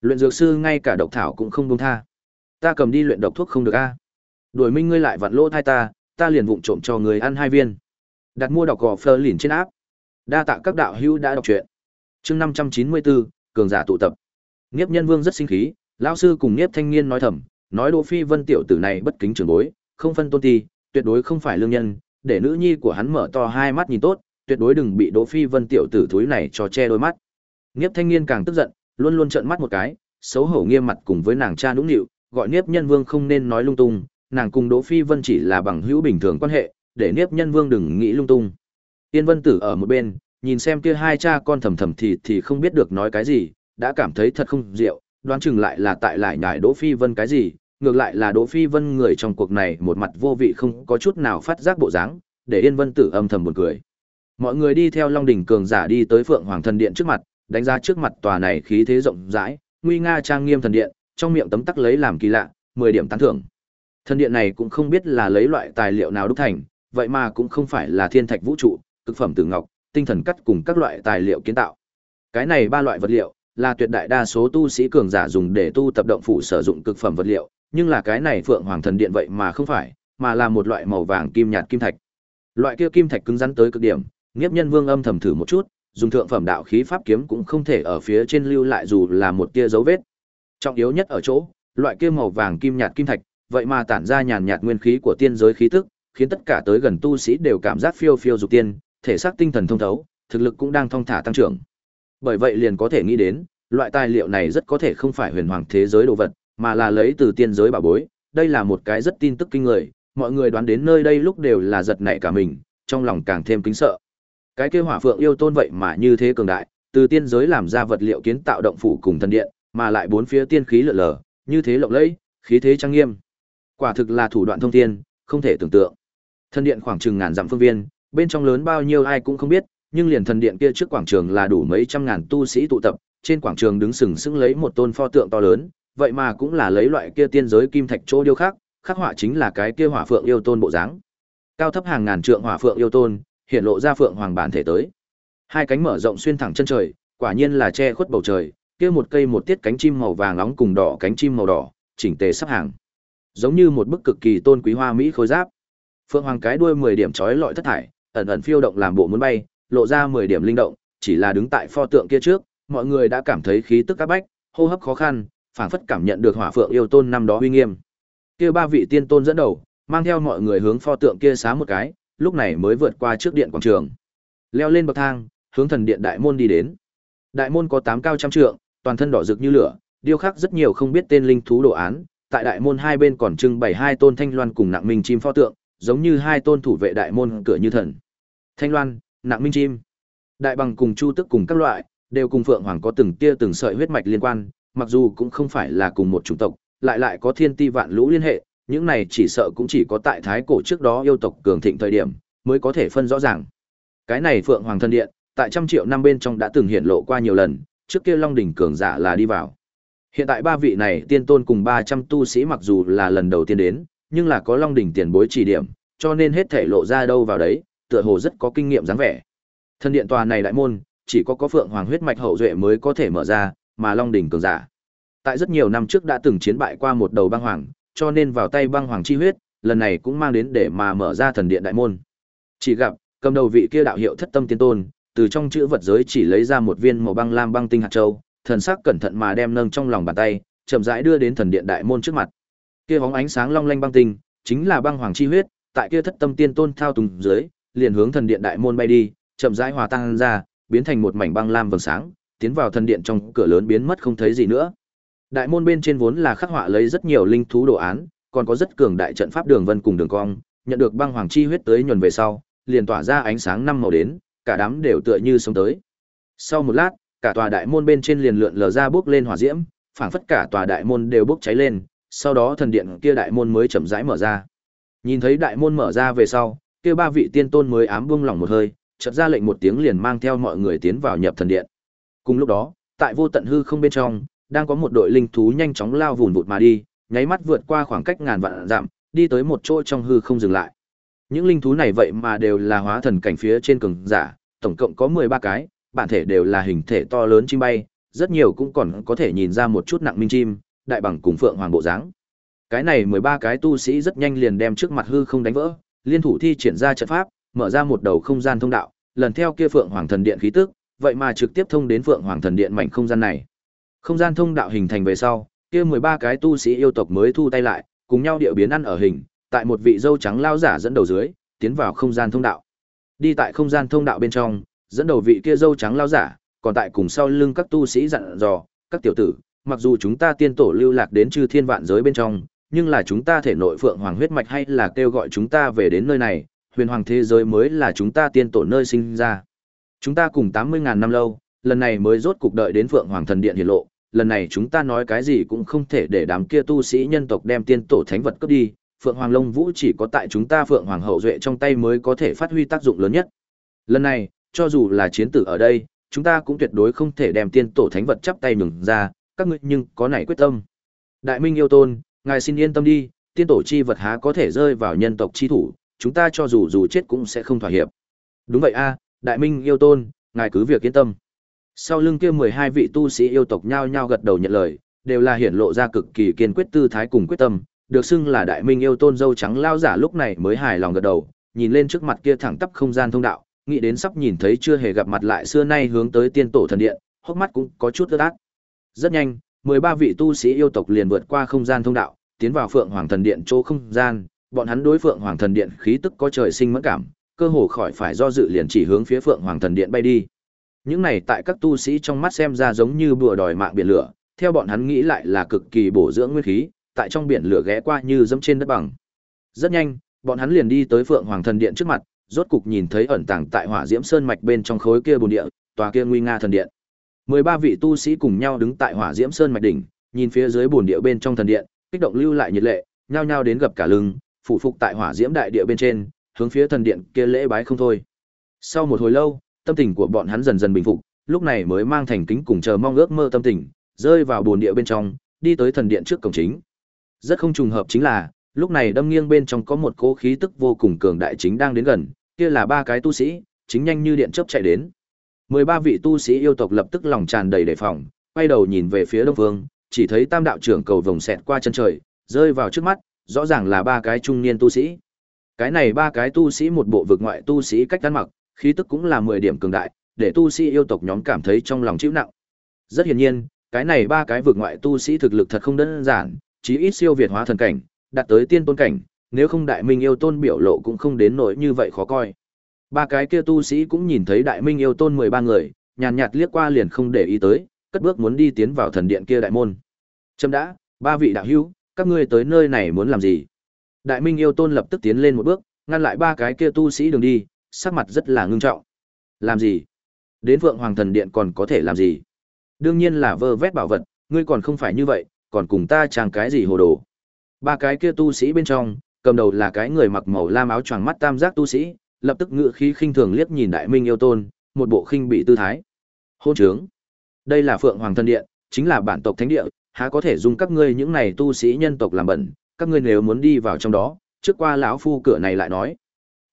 Luyện dược sư ngay cả độc thảo cũng không buông tha. Ta cầm đi luyện độc thuốc không được a. Đuổi minh ngươi lại vặn lỗ thai ta, ta liền vụng trộm cho người ăn hai viên. Đặt mua đọc gò phơ lìn trên áp. Đa tạ các đạo hữu đã đọc truyện. Chương 594, cường giả tụ tập. Niếp Nhân Vương rất sinh khí, lão sư cùng Niếp Thanh Niên nói thầm, nói Đỗ Phi Vân tiểu tử này bất kính trưởng bối, không phân tôn ti, tuyệt đối không phải lương nhân, để nữ nhi của hắn mở to hai mắt nhìn tốt, tuyệt đối đừng bị Đỗ Phi Vân tiểu tử thúi này cho che đôi mắt. Niếp Thanh Niên càng tức giận, luôn luôn trợn mắt một cái, xấu hổ nghiêm mặt cùng với nàng cha nũng nịu, gọi Niếp Nhân Vương không nên nói lung tung, nàng cùng Đỗ Phi Vân chỉ là bằng hữu bình thường quan hệ, để Niếp Nhân Vương đừng nghĩ lung tung. Tiên Vân Tử ở một bên, nhìn xem kia hai cha con thầm thầm thì thì không biết được nói cái gì, đã cảm thấy thật không diệu, đoán chừng lại là tại lại nhại Đỗ Phi Vân cái gì, ngược lại là Đỗ Phi Vân người trong cuộc này một mặt vô vị không có chút nào phát giác bộ dáng, để Yên Vân Tử âm thầm buồn cười. Mọi người đi theo Long đỉnh cường giả đi tới Phượng Hoàng thần điện trước mặt, đánh giá trước mặt tòa này khí thế rộng rãi, nguy nga trang nghiêm thần điện, trong miệng tấm tắc lấy làm kỳ lạ, 10 điểm tán thưởng. Thần điện này cũng không biết là lấy loại tài liệu nào đúc thành, vậy mà cũng không phải là thiên thạch vũ trụ, cực phẩm tử ngọc, tinh thần cắt cùng các loại tài liệu kiến tạo. Cái này ba loại vật liệu là tuyệt đại đa số tu sĩ cường giả dùng để tu tập động phủ sử dụng cực phẩm vật liệu, nhưng là cái này Phượng Hoàng thần điện vậy mà không phải, mà là một loại màu vàng kim nhạt kim thạch. Loại kia kim thạch cứng rắn tới cực điểm, Nghiệp Nhân Vương âm thầm thử một chút, dùng thượng phẩm đạo khí pháp kiếm cũng không thể ở phía trên lưu lại dù là một tia dấu vết. Trọng yếu nhất ở chỗ, loại kia màu vàng kim nhạt kim thạch, vậy mà tản ra nhàn nhạt nguyên khí của tiên giới khí tức, khiến tất cả tới gần tu sĩ đều cảm giác phiêu phiêu dục tiên, thể xác tinh thần thông thấu, thực lực cũng đang thong thả tăng trưởng. Bởi vậy liền có thể nghĩ đến, loại tài liệu này rất có thể không phải huyền hoàng thế giới đồ vật, mà là lấy từ tiên giới bảo bối, đây là một cái rất tin tức kinh người, mọi người đoán đến nơi đây lúc đều là giật nảy cả mình, trong lòng càng thêm kính sợ. Cái kia hỏa phượng yêu tôn vậy mà như thế cường đại, từ tiên giới làm ra vật liệu kiến tạo động phủ cùng thần điện, mà lại bốn phía tiên khí lượn lờ, như thế lộng lẫy, khí thế trang nghiêm. Quả thực là thủ đoạn thông thiên, không thể tưởng tượng. Thần điện khoảng chừng ngàn dặm phương viên, bên trong lớn bao nhiêu ai cũng không biết, nhưng liền thần điện kia trước quảng trường là đủ mấy trăm ngàn tu sĩ tụ tập, trên quảng trường đứng sừng sững lấy một tôn pho tượng to lớn, vậy mà cũng là lấy loại kia tiên giới kim thạch chỗ điêu khắc, khắc họa chính là cái kia hỏa phượng yêu tôn bộ dáng. Cao thấp hàng ngàn trượng hỏa phượng yêu tôn, hiện lộ ra phượng hoàng bản thể tới. Hai cánh mở rộng xuyên thẳng chân trời, quả nhiên là che khuất bầu trời, kia một cây một tiết cánh chim màu vàng nóng cùng đỏ cánh chim màu đỏ, chỉnh tề sắp hàng. Giống như một bức cực kỳ tôn quý hoa mỹ khôi giáp. Phượng hoàng cái đuôi 10 điểm chói lọi thất thải, ẩn ẩn phiêu động làm bộ muốn bay, lộ ra 10 điểm linh động, chỉ là đứng tại pho tượng kia trước, mọi người đã cảm thấy khí tức áp bách, hô hấp khó khăn, phảng phất cảm nhận được hỏa phượng yêu tôn năm đó uy nghiêm. Kia ba vị tiên tôn dẫn đầu, mang theo mọi người hướng pho tượng kia xá một cái, lúc này mới vượt qua trước điện quảng trường. Leo lên bậc thang, hướng thần điện đại môn đi đến. Đại môn có tám cao trăm trượng, toàn thân đỏ rực như lửa, điêu khắc rất nhiều không biết tên linh thú đồ án, tại đại môn hai bên còn trưng bày hai tôn thanh loan cùng nặng minh chim pho tượng, giống như hai tôn thủ vệ đại môn cửa như thần. Thanh loan, nặng minh chim, đại bằng cùng chu tức cùng các loại, đều cùng Phượng Hoàng có từng tia từng sợi huyết mạch liên quan, mặc dù cũng không phải là cùng một chủng tộc, lại lại có thiên ti vạn lũ liên hệ, những này chỉ sợ cũng chỉ có tại thái cổ trước đó yêu tộc cường thịnh thời điểm mới có thể phân rõ ràng. Cái này Phượng Hoàng thân điện, tại trăm triệu năm bên trong đã từng hiện lộ qua nhiều lần, trước kia Long đỉnh cường giả là đi vào. Hiện tại ba vị này tiên tôn cùng 300 tu sĩ mặc dù là lần đầu tiên đến, nhưng là có Long đỉnh tiền bối chỉ điểm, cho nên hết thể lộ ra đâu vào đấy, tựa hồ rất có kinh nghiệm dáng vẻ. Thân điện tòa này đại môn, chỉ có có Phượng Hoàng huyết mạch hậu duệ mới có thể mở ra, mà Long đỉnh cường giả. Tại rất nhiều năm trước đã từng chiến bại qua một đầu băng hoàng, cho nên vào tay băng hoàng chi huyết, lần này cũng mang đến để mà mở ra thần điện đại môn. Chỉ gặp, cầm đầu vị kia đạo hiệu thất tâm tiên tôn, từ trong chữ vật giới chỉ lấy ra một viên màu băng lam băng tinh hạt châu, thần sắc cẩn thận mà đem nâng trong lòng bàn tay, chậm rãi đưa đến thần điện đại môn trước mặt. Kia bóng ánh sáng long lanh băng tinh, chính là băng hoàng chi huyết, tại kia thất tâm tiên tôn thao túng dưới, liền hướng thần điện đại môn bay đi, chậm rãi hòa tan ra, biến thành một mảnh băng lam vầng sáng, tiến vào thần điện trong cửa lớn biến mất không thấy gì nữa. Đại môn bên trên vốn là khắc họa lấy rất nhiều linh thú đồ án, còn có rất cường đại trận pháp đường vân cùng đường cong, nhận được băng hoàng chi huyết tới nhuần về sau, liền tỏa ra ánh sáng năm màu đến, cả đám đều tựa như sống tới. Sau một lát, cả tòa đại môn bên trên liền lượn lờ ra bốc lên hỏa diễm, phảng phất cả tòa đại môn đều bốc cháy lên, sau đó thần điện kia đại môn mới chậm rãi mở ra. Nhìn thấy đại môn mở ra về sau, kia ba vị tiên tôn mới ám buông lòng một hơi, chợt ra lệnh một tiếng liền mang theo mọi người tiến vào nhập thần điện. Cùng lúc đó, tại vô tận hư không bên trong, đang có một đội linh thú nhanh chóng lao vùn vụt mà đi, nháy mắt vượt qua khoảng cách ngàn vạn dặm, đi tới một chỗ trong hư không dừng lại. Những linh thú này vậy mà đều là hóa thần cảnh phía trên cường giả, tổng cộng có 13 cái, bản thể đều là hình thể to lớn chim bay, rất nhiều cũng còn có thể nhìn ra một chút nặng minh chim, đại bằng cùng phượng hoàng bộ dáng. Cái này 13 cái tu sĩ rất nhanh liền đem trước mặt hư không đánh vỡ, liên thủ thi triển ra trận pháp, mở ra một đầu không gian thông đạo, lần theo kia phượng hoàng thần điện khí tức, vậy mà trực tiếp thông đến phượng hoàng thần điện mảnh không gian này. Không gian thông đạo hình thành về sau, kia 13 cái tu sĩ yêu tộc mới thu tay lại, cùng nhau điệu biến ăn ở hình, tại một vị dâu trắng lao giả dẫn đầu dưới, tiến vào không gian thông đạo. Đi tại không gian thông đạo bên trong, dẫn đầu vị kia dâu trắng lao giả, còn tại cùng sau lưng các tu sĩ dặn dò, các tiểu tử, mặc dù chúng ta tiên tổ lưu lạc đến chư thiên vạn giới bên trong, nhưng là chúng ta thể nội phượng hoàng huyết mạch hay là kêu gọi chúng ta về đến nơi này, huyền hoàng thế giới mới là chúng ta tiên tổ nơi sinh ra. Chúng ta cùng 80.000 năm lâu, lần này mới rốt cục đợi đến phượng hoàng thần điện hiển lộ, lần này chúng ta nói cái gì cũng không thể để đám kia tu sĩ nhân tộc đem tiên tổ thánh vật cướp đi, Phượng Hoàng Long Vũ chỉ có tại chúng ta Phượng Hoàng hậu duệ trong tay mới có thể phát huy tác dụng lớn nhất. Lần này, cho dù là chiến tử ở đây, chúng ta cũng tuyệt đối không thể đem tiên tổ thánh vật chắp tay nhường ra, các ngươi nhưng có này quyết tâm. Đại Minh yêu tôn, ngài xin yên tâm đi, tiên tổ chi vật há có thể rơi vào nhân tộc chi thủ, chúng ta cho dù dù chết cũng sẽ không thỏa hiệp. Đúng vậy a, Đại Minh yêu tôn, ngài cứ việc yên tâm. Sau lưng kia 12 vị tu sĩ yêu tộc nhao nhao gật đầu nhận lời, đều là hiển lộ ra cực kỳ kiên quyết tư thái cùng quyết tâm, được xưng là đại minh yêu tôn dâu trắng lao giả lúc này mới hài lòng gật đầu, nhìn lên trước mặt kia thẳng tắp không gian thông đạo, nghĩ đến sắp nhìn thấy chưa hề gặp mặt lại xưa nay hướng tới tiên tổ thần điện, hốc mắt cũng có chút ướt át. Rất nhanh, 13 vị tu sĩ yêu tộc liền vượt qua không gian thông đạo, tiến vào Phượng Hoàng thần điện chỗ không gian, bọn hắn đối Phượng Hoàng thần điện khí tức có trời sinh mẫn cảm, cơ hồ khỏi phải do dự liền chỉ hướng phía Phượng Hoàng thần điện bay đi. Những này tại các tu sĩ trong mắt xem ra giống như bùa đòi mạng biển lửa, theo bọn hắn nghĩ lại là cực kỳ bổ dưỡng nguyên khí, tại trong biển lửa ghé qua như dẫm trên đất bằng. Rất nhanh, bọn hắn liền đi tới Phượng Hoàng thần điện trước mặt, rốt cục nhìn thấy ẩn tàng tại Hỏa Diễm Sơn mạch bên trong khối kia bồn địa, tòa kia nguy nga thần điện. 13 vị tu sĩ cùng nhau đứng tại Hỏa Diễm Sơn mạch đỉnh, nhìn phía dưới bồn địa bên trong thần điện, kích động lưu lại nhiệt lệ, nhao nhao đến gặp cả lưng, phụ phục tại Hỏa Diễm đại địa bên trên, hướng phía thần điện kia lễ bái không thôi. Sau một hồi lâu, tâm tình của bọn hắn dần dần bình phục, lúc này mới mang thành kính cùng chờ mong ước mơ tâm tình, rơi vào bồn địa bên trong, đi tới thần điện trước cổng chính. Rất không trùng hợp chính là, lúc này đâm nghiêng bên trong có một cỗ khí tức vô cùng cường đại chính đang đến gần, kia là ba cái tu sĩ, chính nhanh như điện chớp chạy đến. 13 vị tu sĩ yêu tộc lập tức lòng tràn đầy đề phòng, quay đầu nhìn về phía đông vương, chỉ thấy tam đạo trưởng cầu vồng xẹt qua chân trời, rơi vào trước mắt, rõ ràng là ba cái trung niên tu sĩ. Cái này ba cái tu sĩ một bộ vực ngoại tu sĩ cách ăn mặc, khí tức cũng là 10 điểm cường đại, để tu sĩ yêu tộc nhóm cảm thấy trong lòng chịu nặng. Rất hiển nhiên, cái này ba cái vực ngoại tu sĩ thực lực thật không đơn giản, chí ít siêu việt hóa thần cảnh, đạt tới tiên tôn cảnh, nếu không đại minh yêu tôn biểu lộ cũng không đến nỗi như vậy khó coi. Ba cái kia tu sĩ cũng nhìn thấy đại minh yêu tôn 13 người, nhàn nhạt liếc qua liền không để ý tới, cất bước muốn đi tiến vào thần điện kia đại môn. Chấm đã, ba vị đạo hữu, các ngươi tới nơi này muốn làm gì? Đại minh yêu tôn lập tức tiến lên một bước, ngăn lại ba cái kia tu sĩ đường đi, sắc mặt rất là ngưng trọng. Làm gì? Đến vượng Hoàng Thần Điện còn có thể làm gì? Đương nhiên là vơ vét bảo vật, ngươi còn không phải như vậy, còn cùng ta trang cái gì hồ đồ. Ba cái kia tu sĩ bên trong, cầm đầu là cái người mặc màu lam áo choàng mắt tam giác tu sĩ, lập tức ngựa khí khinh thường liếc nhìn Đại Minh yêu tôn, một bộ khinh bị tư thái. Hôn trướng. Đây là Phượng Hoàng Thần Điện, chính là bản tộc thánh địa, há có thể dùng các ngươi những này tu sĩ nhân tộc làm bẩn, các ngươi nếu muốn đi vào trong đó, trước qua lão phu cửa này lại nói.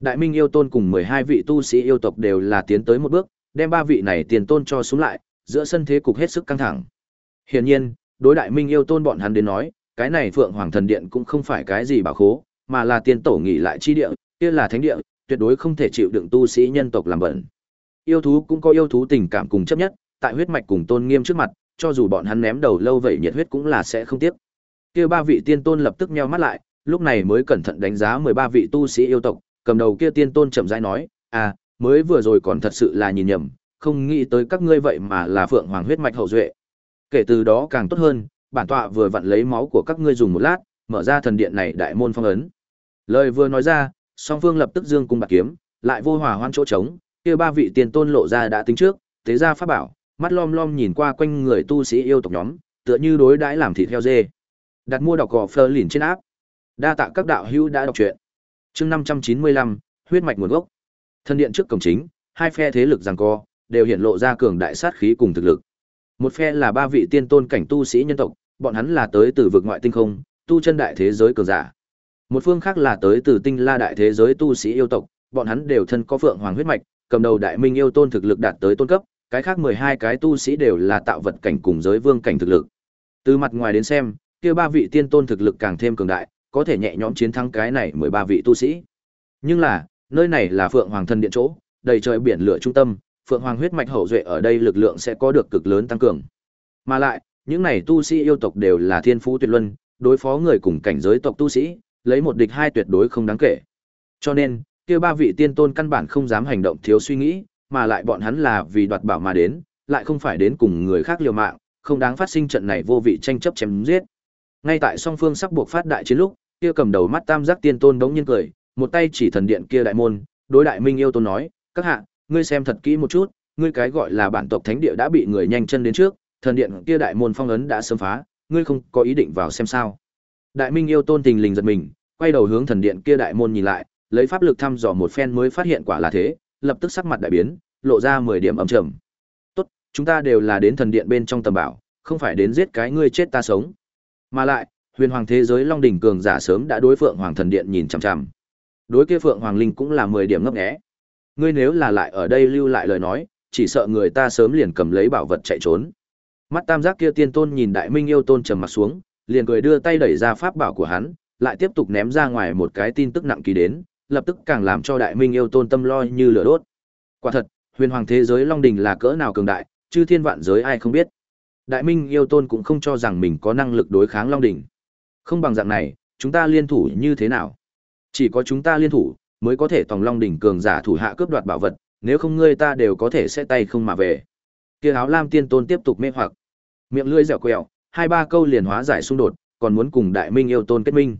Đại Minh yêu tôn cùng 12 vị tu sĩ yêu tộc đều là tiến tới một bước, đem ba vị này tiền tôn cho xuống lại, giữa sân thế cục hết sức căng thẳng. Hiển nhiên, đối Đại Minh yêu tôn bọn hắn đến nói, cái này Phượng Hoàng Thần Điện cũng không phải cái gì bảo khố, mà là tiền tổ nghỉ lại chi địa, kia là thánh địa, tuyệt đối không thể chịu đựng tu sĩ nhân tộc làm bẩn. Yêu thú cũng có yêu thú tình cảm cùng chấp nhất, tại huyết mạch cùng tôn nghiêm trước mặt, cho dù bọn hắn ném đầu lâu vậy nhiệt huyết cũng là sẽ không tiếc. Kia ba vị tiên tôn lập tức nheo mắt lại, lúc này mới cẩn thận đánh giá 13 vị tu sĩ yêu tộc, cầm đầu kia tiên tôn chậm rãi nói, "À, mới vừa rồi còn thật sự là nhìn nhầm, không nghĩ tới các ngươi vậy mà là Phượng Hoàng huyết mạch hậu duệ. Kể từ đó càng tốt hơn, bản tọa vừa vặn lấy máu của các ngươi dùng một lát, mở ra thần điện này đại môn phong ấn." Lời vừa nói ra, Song Phương lập tức dương cung bạc kiếm, lại vô hòa hoan chỗ trống, kia ba vị tiên tôn lộ ra đã tính trước, thế ra pháp bảo, mắt lom lom nhìn qua quanh người tu sĩ yêu tộc nhóm, tựa như đối đãi làm thịt heo dê. Đặt mua đọc gò Fleur lìn trên áp. Đa tạ các đạo hữu đã đọc truyện. Chương 595, huyết mạch nguồn gốc. Thân điện trước cổng chính, hai phe thế lực giằng co, đều hiện lộ ra cường đại sát khí cùng thực lực. Một phe là ba vị tiên tôn cảnh tu sĩ nhân tộc, bọn hắn là tới từ vực ngoại tinh không, tu chân đại thế giới cường giả. Một phương khác là tới từ tinh la đại thế giới tu sĩ yêu tộc, bọn hắn đều thân có phượng hoàng huyết mạch, cầm đầu đại minh yêu tôn thực lực đạt tới tôn cấp, cái khác 12 cái tu sĩ đều là tạo vật cảnh cùng giới vương cảnh thực lực. Từ mặt ngoài đến xem, kia ba vị tiên tôn thực lực càng thêm cường đại, có thể nhẹ nhõm chiến thắng cái này 13 vị tu sĩ. Nhưng là, nơi này là Phượng Hoàng Thần Điện chỗ, đầy trời biển lửa trung tâm, Phượng Hoàng huyết mạch hậu duệ ở đây lực lượng sẽ có được cực lớn tăng cường. Mà lại, những này tu sĩ yêu tộc đều là thiên phú tuyệt luân, đối phó người cùng cảnh giới tộc tu sĩ, lấy một địch hai tuyệt đối không đáng kể. Cho nên, kia ba vị tiên tôn căn bản không dám hành động thiếu suy nghĩ, mà lại bọn hắn là vì đoạt bảo mà đến, lại không phải đến cùng người khác liều mạng, không đáng phát sinh trận này vô vị tranh chấp chém giết. Ngay tại song phương sắp buộc phát đại chiến lúc, kia cầm đầu mắt tam giác tiên tôn đống nhiên cười, một tay chỉ thần điện kia đại môn, đối đại minh yêu tôn nói, các hạ, ngươi xem thật kỹ một chút, ngươi cái gọi là bản tộc thánh địa đã bị người nhanh chân đến trước, thần điện kia đại môn phong ấn đã sớm phá, ngươi không có ý định vào xem sao? Đại minh yêu tôn tình lình giật mình, quay đầu hướng thần điện kia đại môn nhìn lại, lấy pháp lực thăm dò một phen mới phát hiện quả là thế, lập tức sắc mặt đại biến, lộ ra 10 điểm âm trầm. "Tốt, chúng ta đều là đến thần điện bên trong tầm bảo, không phải đến giết cái ngươi chết ta sống." Mà lại, huyền hoàng thế giới long đỉnh cường giả sớm đã đối phượng hoàng thần điện nhìn chằm chằm. Đối kia phượng hoàng linh cũng là 10 điểm ngấp nghé. Ngươi nếu là lại ở đây lưu lại lời nói, chỉ sợ người ta sớm liền cầm lấy bảo vật chạy trốn. Mắt tam giác kia tiên tôn nhìn đại minh yêu tôn trầm mặt xuống, liền cười đưa tay đẩy ra pháp bảo của hắn, lại tiếp tục ném ra ngoài một cái tin tức nặng ký đến, lập tức càng làm cho đại minh yêu tôn tâm lo như lửa đốt. Quả thật, huyền hoàng thế giới long đình là cỡ nào cường đại, chư thiên vạn giới ai không biết. Đại minh yêu tôn cũng không cho rằng mình có năng lực đối kháng long đình. Không bằng dạng này, chúng ta liên thủ như thế nào? Chỉ có chúng ta liên thủ, mới có thể tòng long đỉnh cường giả thủ hạ cướp đoạt bảo vật, nếu không ngươi ta đều có thể sẽ tay không mà về. Kia áo lam tiên tôn tiếp tục mê hoặc, miệng lưỡi dẻo quẹo, hai ba câu liền hóa giải xung đột, còn muốn cùng đại minh yêu tôn kết minh.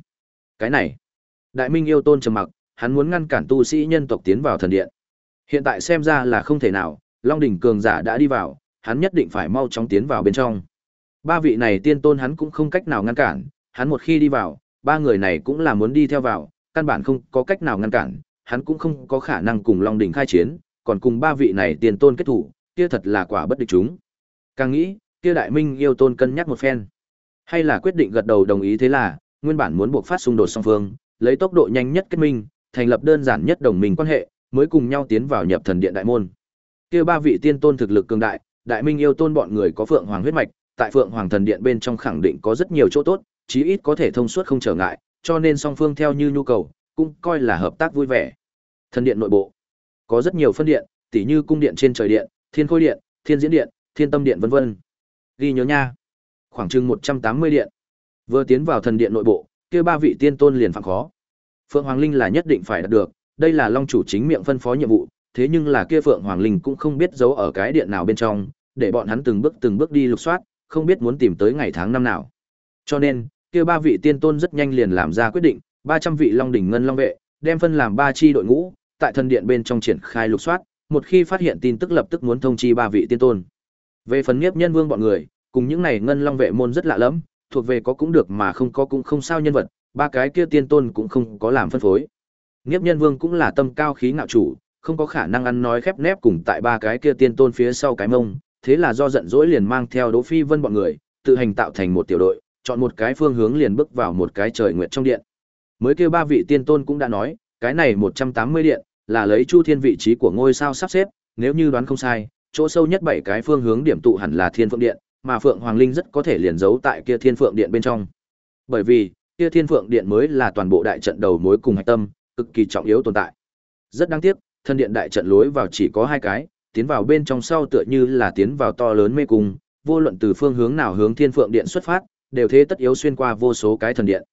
Cái này, đại minh yêu tôn trầm mặc, hắn muốn ngăn cản tu sĩ nhân tộc tiến vào thần điện. Hiện tại xem ra là không thể nào, Long đỉnh cường giả đã đi vào, hắn nhất định phải mau chóng tiến vào bên trong. Ba vị này tiên tôn hắn cũng không cách nào ngăn cản, hắn một khi đi vào, ba người này cũng là muốn đi theo vào, căn bản không có cách nào ngăn cản, hắn cũng không có khả năng cùng Long đỉnh khai chiến, còn cùng ba vị này tiên tôn kết thủ, kia thật là quả bất địch chúng. Càng nghĩ, kia đại minh yêu tôn cân nhắc một phen, hay là quyết định gật đầu đồng ý thế là, nguyên bản muốn buộc phát xung đột song phương, lấy tốc độ nhanh nhất kết minh, thành lập đơn giản nhất đồng minh quan hệ, mới cùng nhau tiến vào nhập thần điện đại môn. Kia ba vị tiên tôn thực lực cường đại, đại minh yêu tôn bọn người có phượng hoàng huyết mạch, tại phượng hoàng thần điện bên trong khẳng định có rất nhiều chỗ tốt, chí ít có thể thông suốt không trở ngại, cho nên song phương theo như nhu cầu, cũng coi là hợp tác vui vẻ. Thần điện nội bộ có rất nhiều phân điện, tỉ như cung điện trên trời điện, thiên khôi điện, thiên diễn điện, thiên tâm điện vân vân. Ghi nhớ nha. Khoảng chừng 180 điện. Vừa tiến vào thần điện nội bộ, kia ba vị tiên tôn liền phạm khó. Phượng Hoàng Linh là nhất định phải đạt được, đây là Long chủ chính miệng phân phó nhiệm vụ, thế nhưng là kia Phượng Hoàng Linh cũng không biết giấu ở cái điện nào bên trong, để bọn hắn từng bước từng bước đi lục soát, không biết muốn tìm tới ngày tháng năm nào. Cho nên, kia ba vị tiên tôn rất nhanh liền làm ra quyết định, 300 vị Long đỉnh ngân long vệ, đem phân làm ba chi đội ngũ, tại thần điện bên trong triển khai lục soát, một khi phát hiện tin tức lập tức muốn thông chi ba vị tiên tôn. Về phần Niếp Nhân Vương bọn người, cùng những này ngân long vệ môn rất lạ lẫm, thuộc về có cũng được mà không có cũng không sao nhân vật, ba cái kia tiên tôn cũng không có làm phân phối. Niếp Nhân Vương cũng là tâm cao khí ngạo chủ, không có khả năng ăn nói khép nép cùng tại ba cái kia tiên tôn phía sau cái mông, thế là do giận dỗi liền mang theo Đỗ Phi Vân bọn người, tự hành tạo thành một tiểu đội, chọn một cái phương hướng liền bước vào một cái trời nguyệt trong điện. Mới kêu ba vị tiên tôn cũng đã nói, cái này 180 điện là lấy Chu Thiên vị trí của ngôi sao sắp xếp, nếu như đoán không sai, chỗ sâu nhất bảy cái phương hướng điểm tụ hẳn là Thiên Phượng Điện, mà Phượng Hoàng Linh rất có thể liền giấu tại kia Thiên Phượng Điện bên trong. Bởi vì, kia Thiên Phượng Điện mới là toàn bộ đại trận đầu mối cùng hạch tâm, cực kỳ trọng yếu tồn tại. Rất đáng tiếc, thân điện đại trận lối vào chỉ có hai cái, tiến vào bên trong sau tựa như là tiến vào to lớn mê cung, vô luận từ phương hướng nào hướng Thiên Phượng Điện xuất phát, đều thế tất yếu xuyên qua vô số cái thần điện.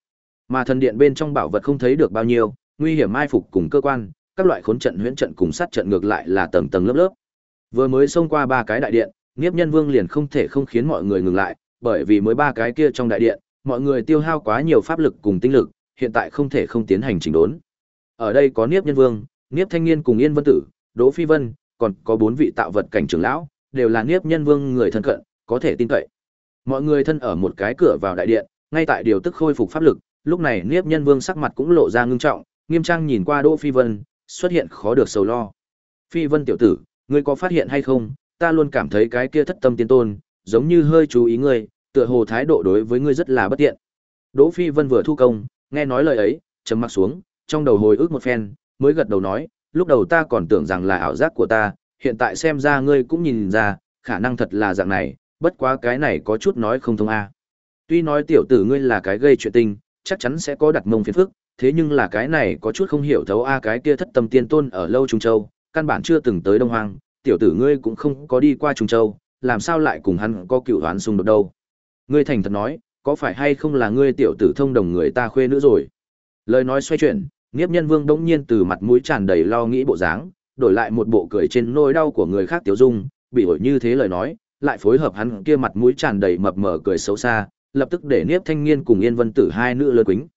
Mà thần điện bên trong bảo vật không thấy được bao nhiêu, nguy hiểm mai phục cùng cơ quan, các loại khốn trận huyễn trận cùng sát trận ngược lại là tầng tầng lớp lớp. Vừa mới xông qua ba cái đại điện, Niếp Nhân Vương liền không thể không khiến mọi người ngừng lại, bởi vì mới ba cái kia trong đại điện, mọi người tiêu hao quá nhiều pháp lực cùng tinh lực, hiện tại không thể không tiến hành chỉnh đốn. Ở đây có Niếp Nhân Vương, Niếp Thanh Niên cùng Yên Vân Tử, Đỗ Phi Vân, còn có bốn vị tạo vật cảnh trưởng lão, đều là Niếp Nhân Vương người thân cận, có thể tin cậy. Mọi người thân ở một cái cửa vào đại điện, ngay tại điều tức khôi phục pháp lực, lúc này Niếp Nhân Vương sắc mặt cũng lộ ra ngưng trọng, nghiêm trang nhìn qua Đỗ Phi Vân, xuất hiện khó được sầu lo. Phi Vân tiểu tử, ngươi có phát hiện hay không, ta luôn cảm thấy cái kia thất tâm tiên tôn, giống như hơi chú ý ngươi, tựa hồ thái độ đối với ngươi rất là bất tiện. Đỗ Phi Vân vừa thu công, nghe nói lời ấy, trầm mặc xuống, trong đầu hồi ức một phen, mới gật đầu nói, lúc đầu ta còn tưởng rằng là ảo giác của ta, hiện tại xem ra ngươi cũng nhìn ra, khả năng thật là dạng này, bất quá cái này có chút nói không thông a. Tuy nói tiểu tử ngươi là cái gây chuyện tình, chắc chắn sẽ có đặt mông phiền phức, thế nhưng là cái này có chút không hiểu thấu a cái kia thất tâm tiên tôn ở lâu Trung Châu, căn bản chưa từng tới Đông Hoang, tiểu tử ngươi cũng không có đi qua Trung Châu, làm sao lại cùng hắn có cựu đoán xung đột đâu. Ngươi thành thật nói, có phải hay không là ngươi tiểu tử thông đồng người ta khuê nữa rồi. Lời nói xoay chuyển, Niếp Nhân Vương đống nhiên từ mặt mũi tràn đầy lo nghĩ bộ dáng, đổi lại một bộ cười trên nỗi đau của người khác tiểu dung, bị ổi như thế lời nói, lại phối hợp hắn kia mặt mũi tràn đầy mập mờ cười xấu xa, lập tức để Niếp Thanh Niên cùng Yên Vân Tử hai nữ lơ quĩnh.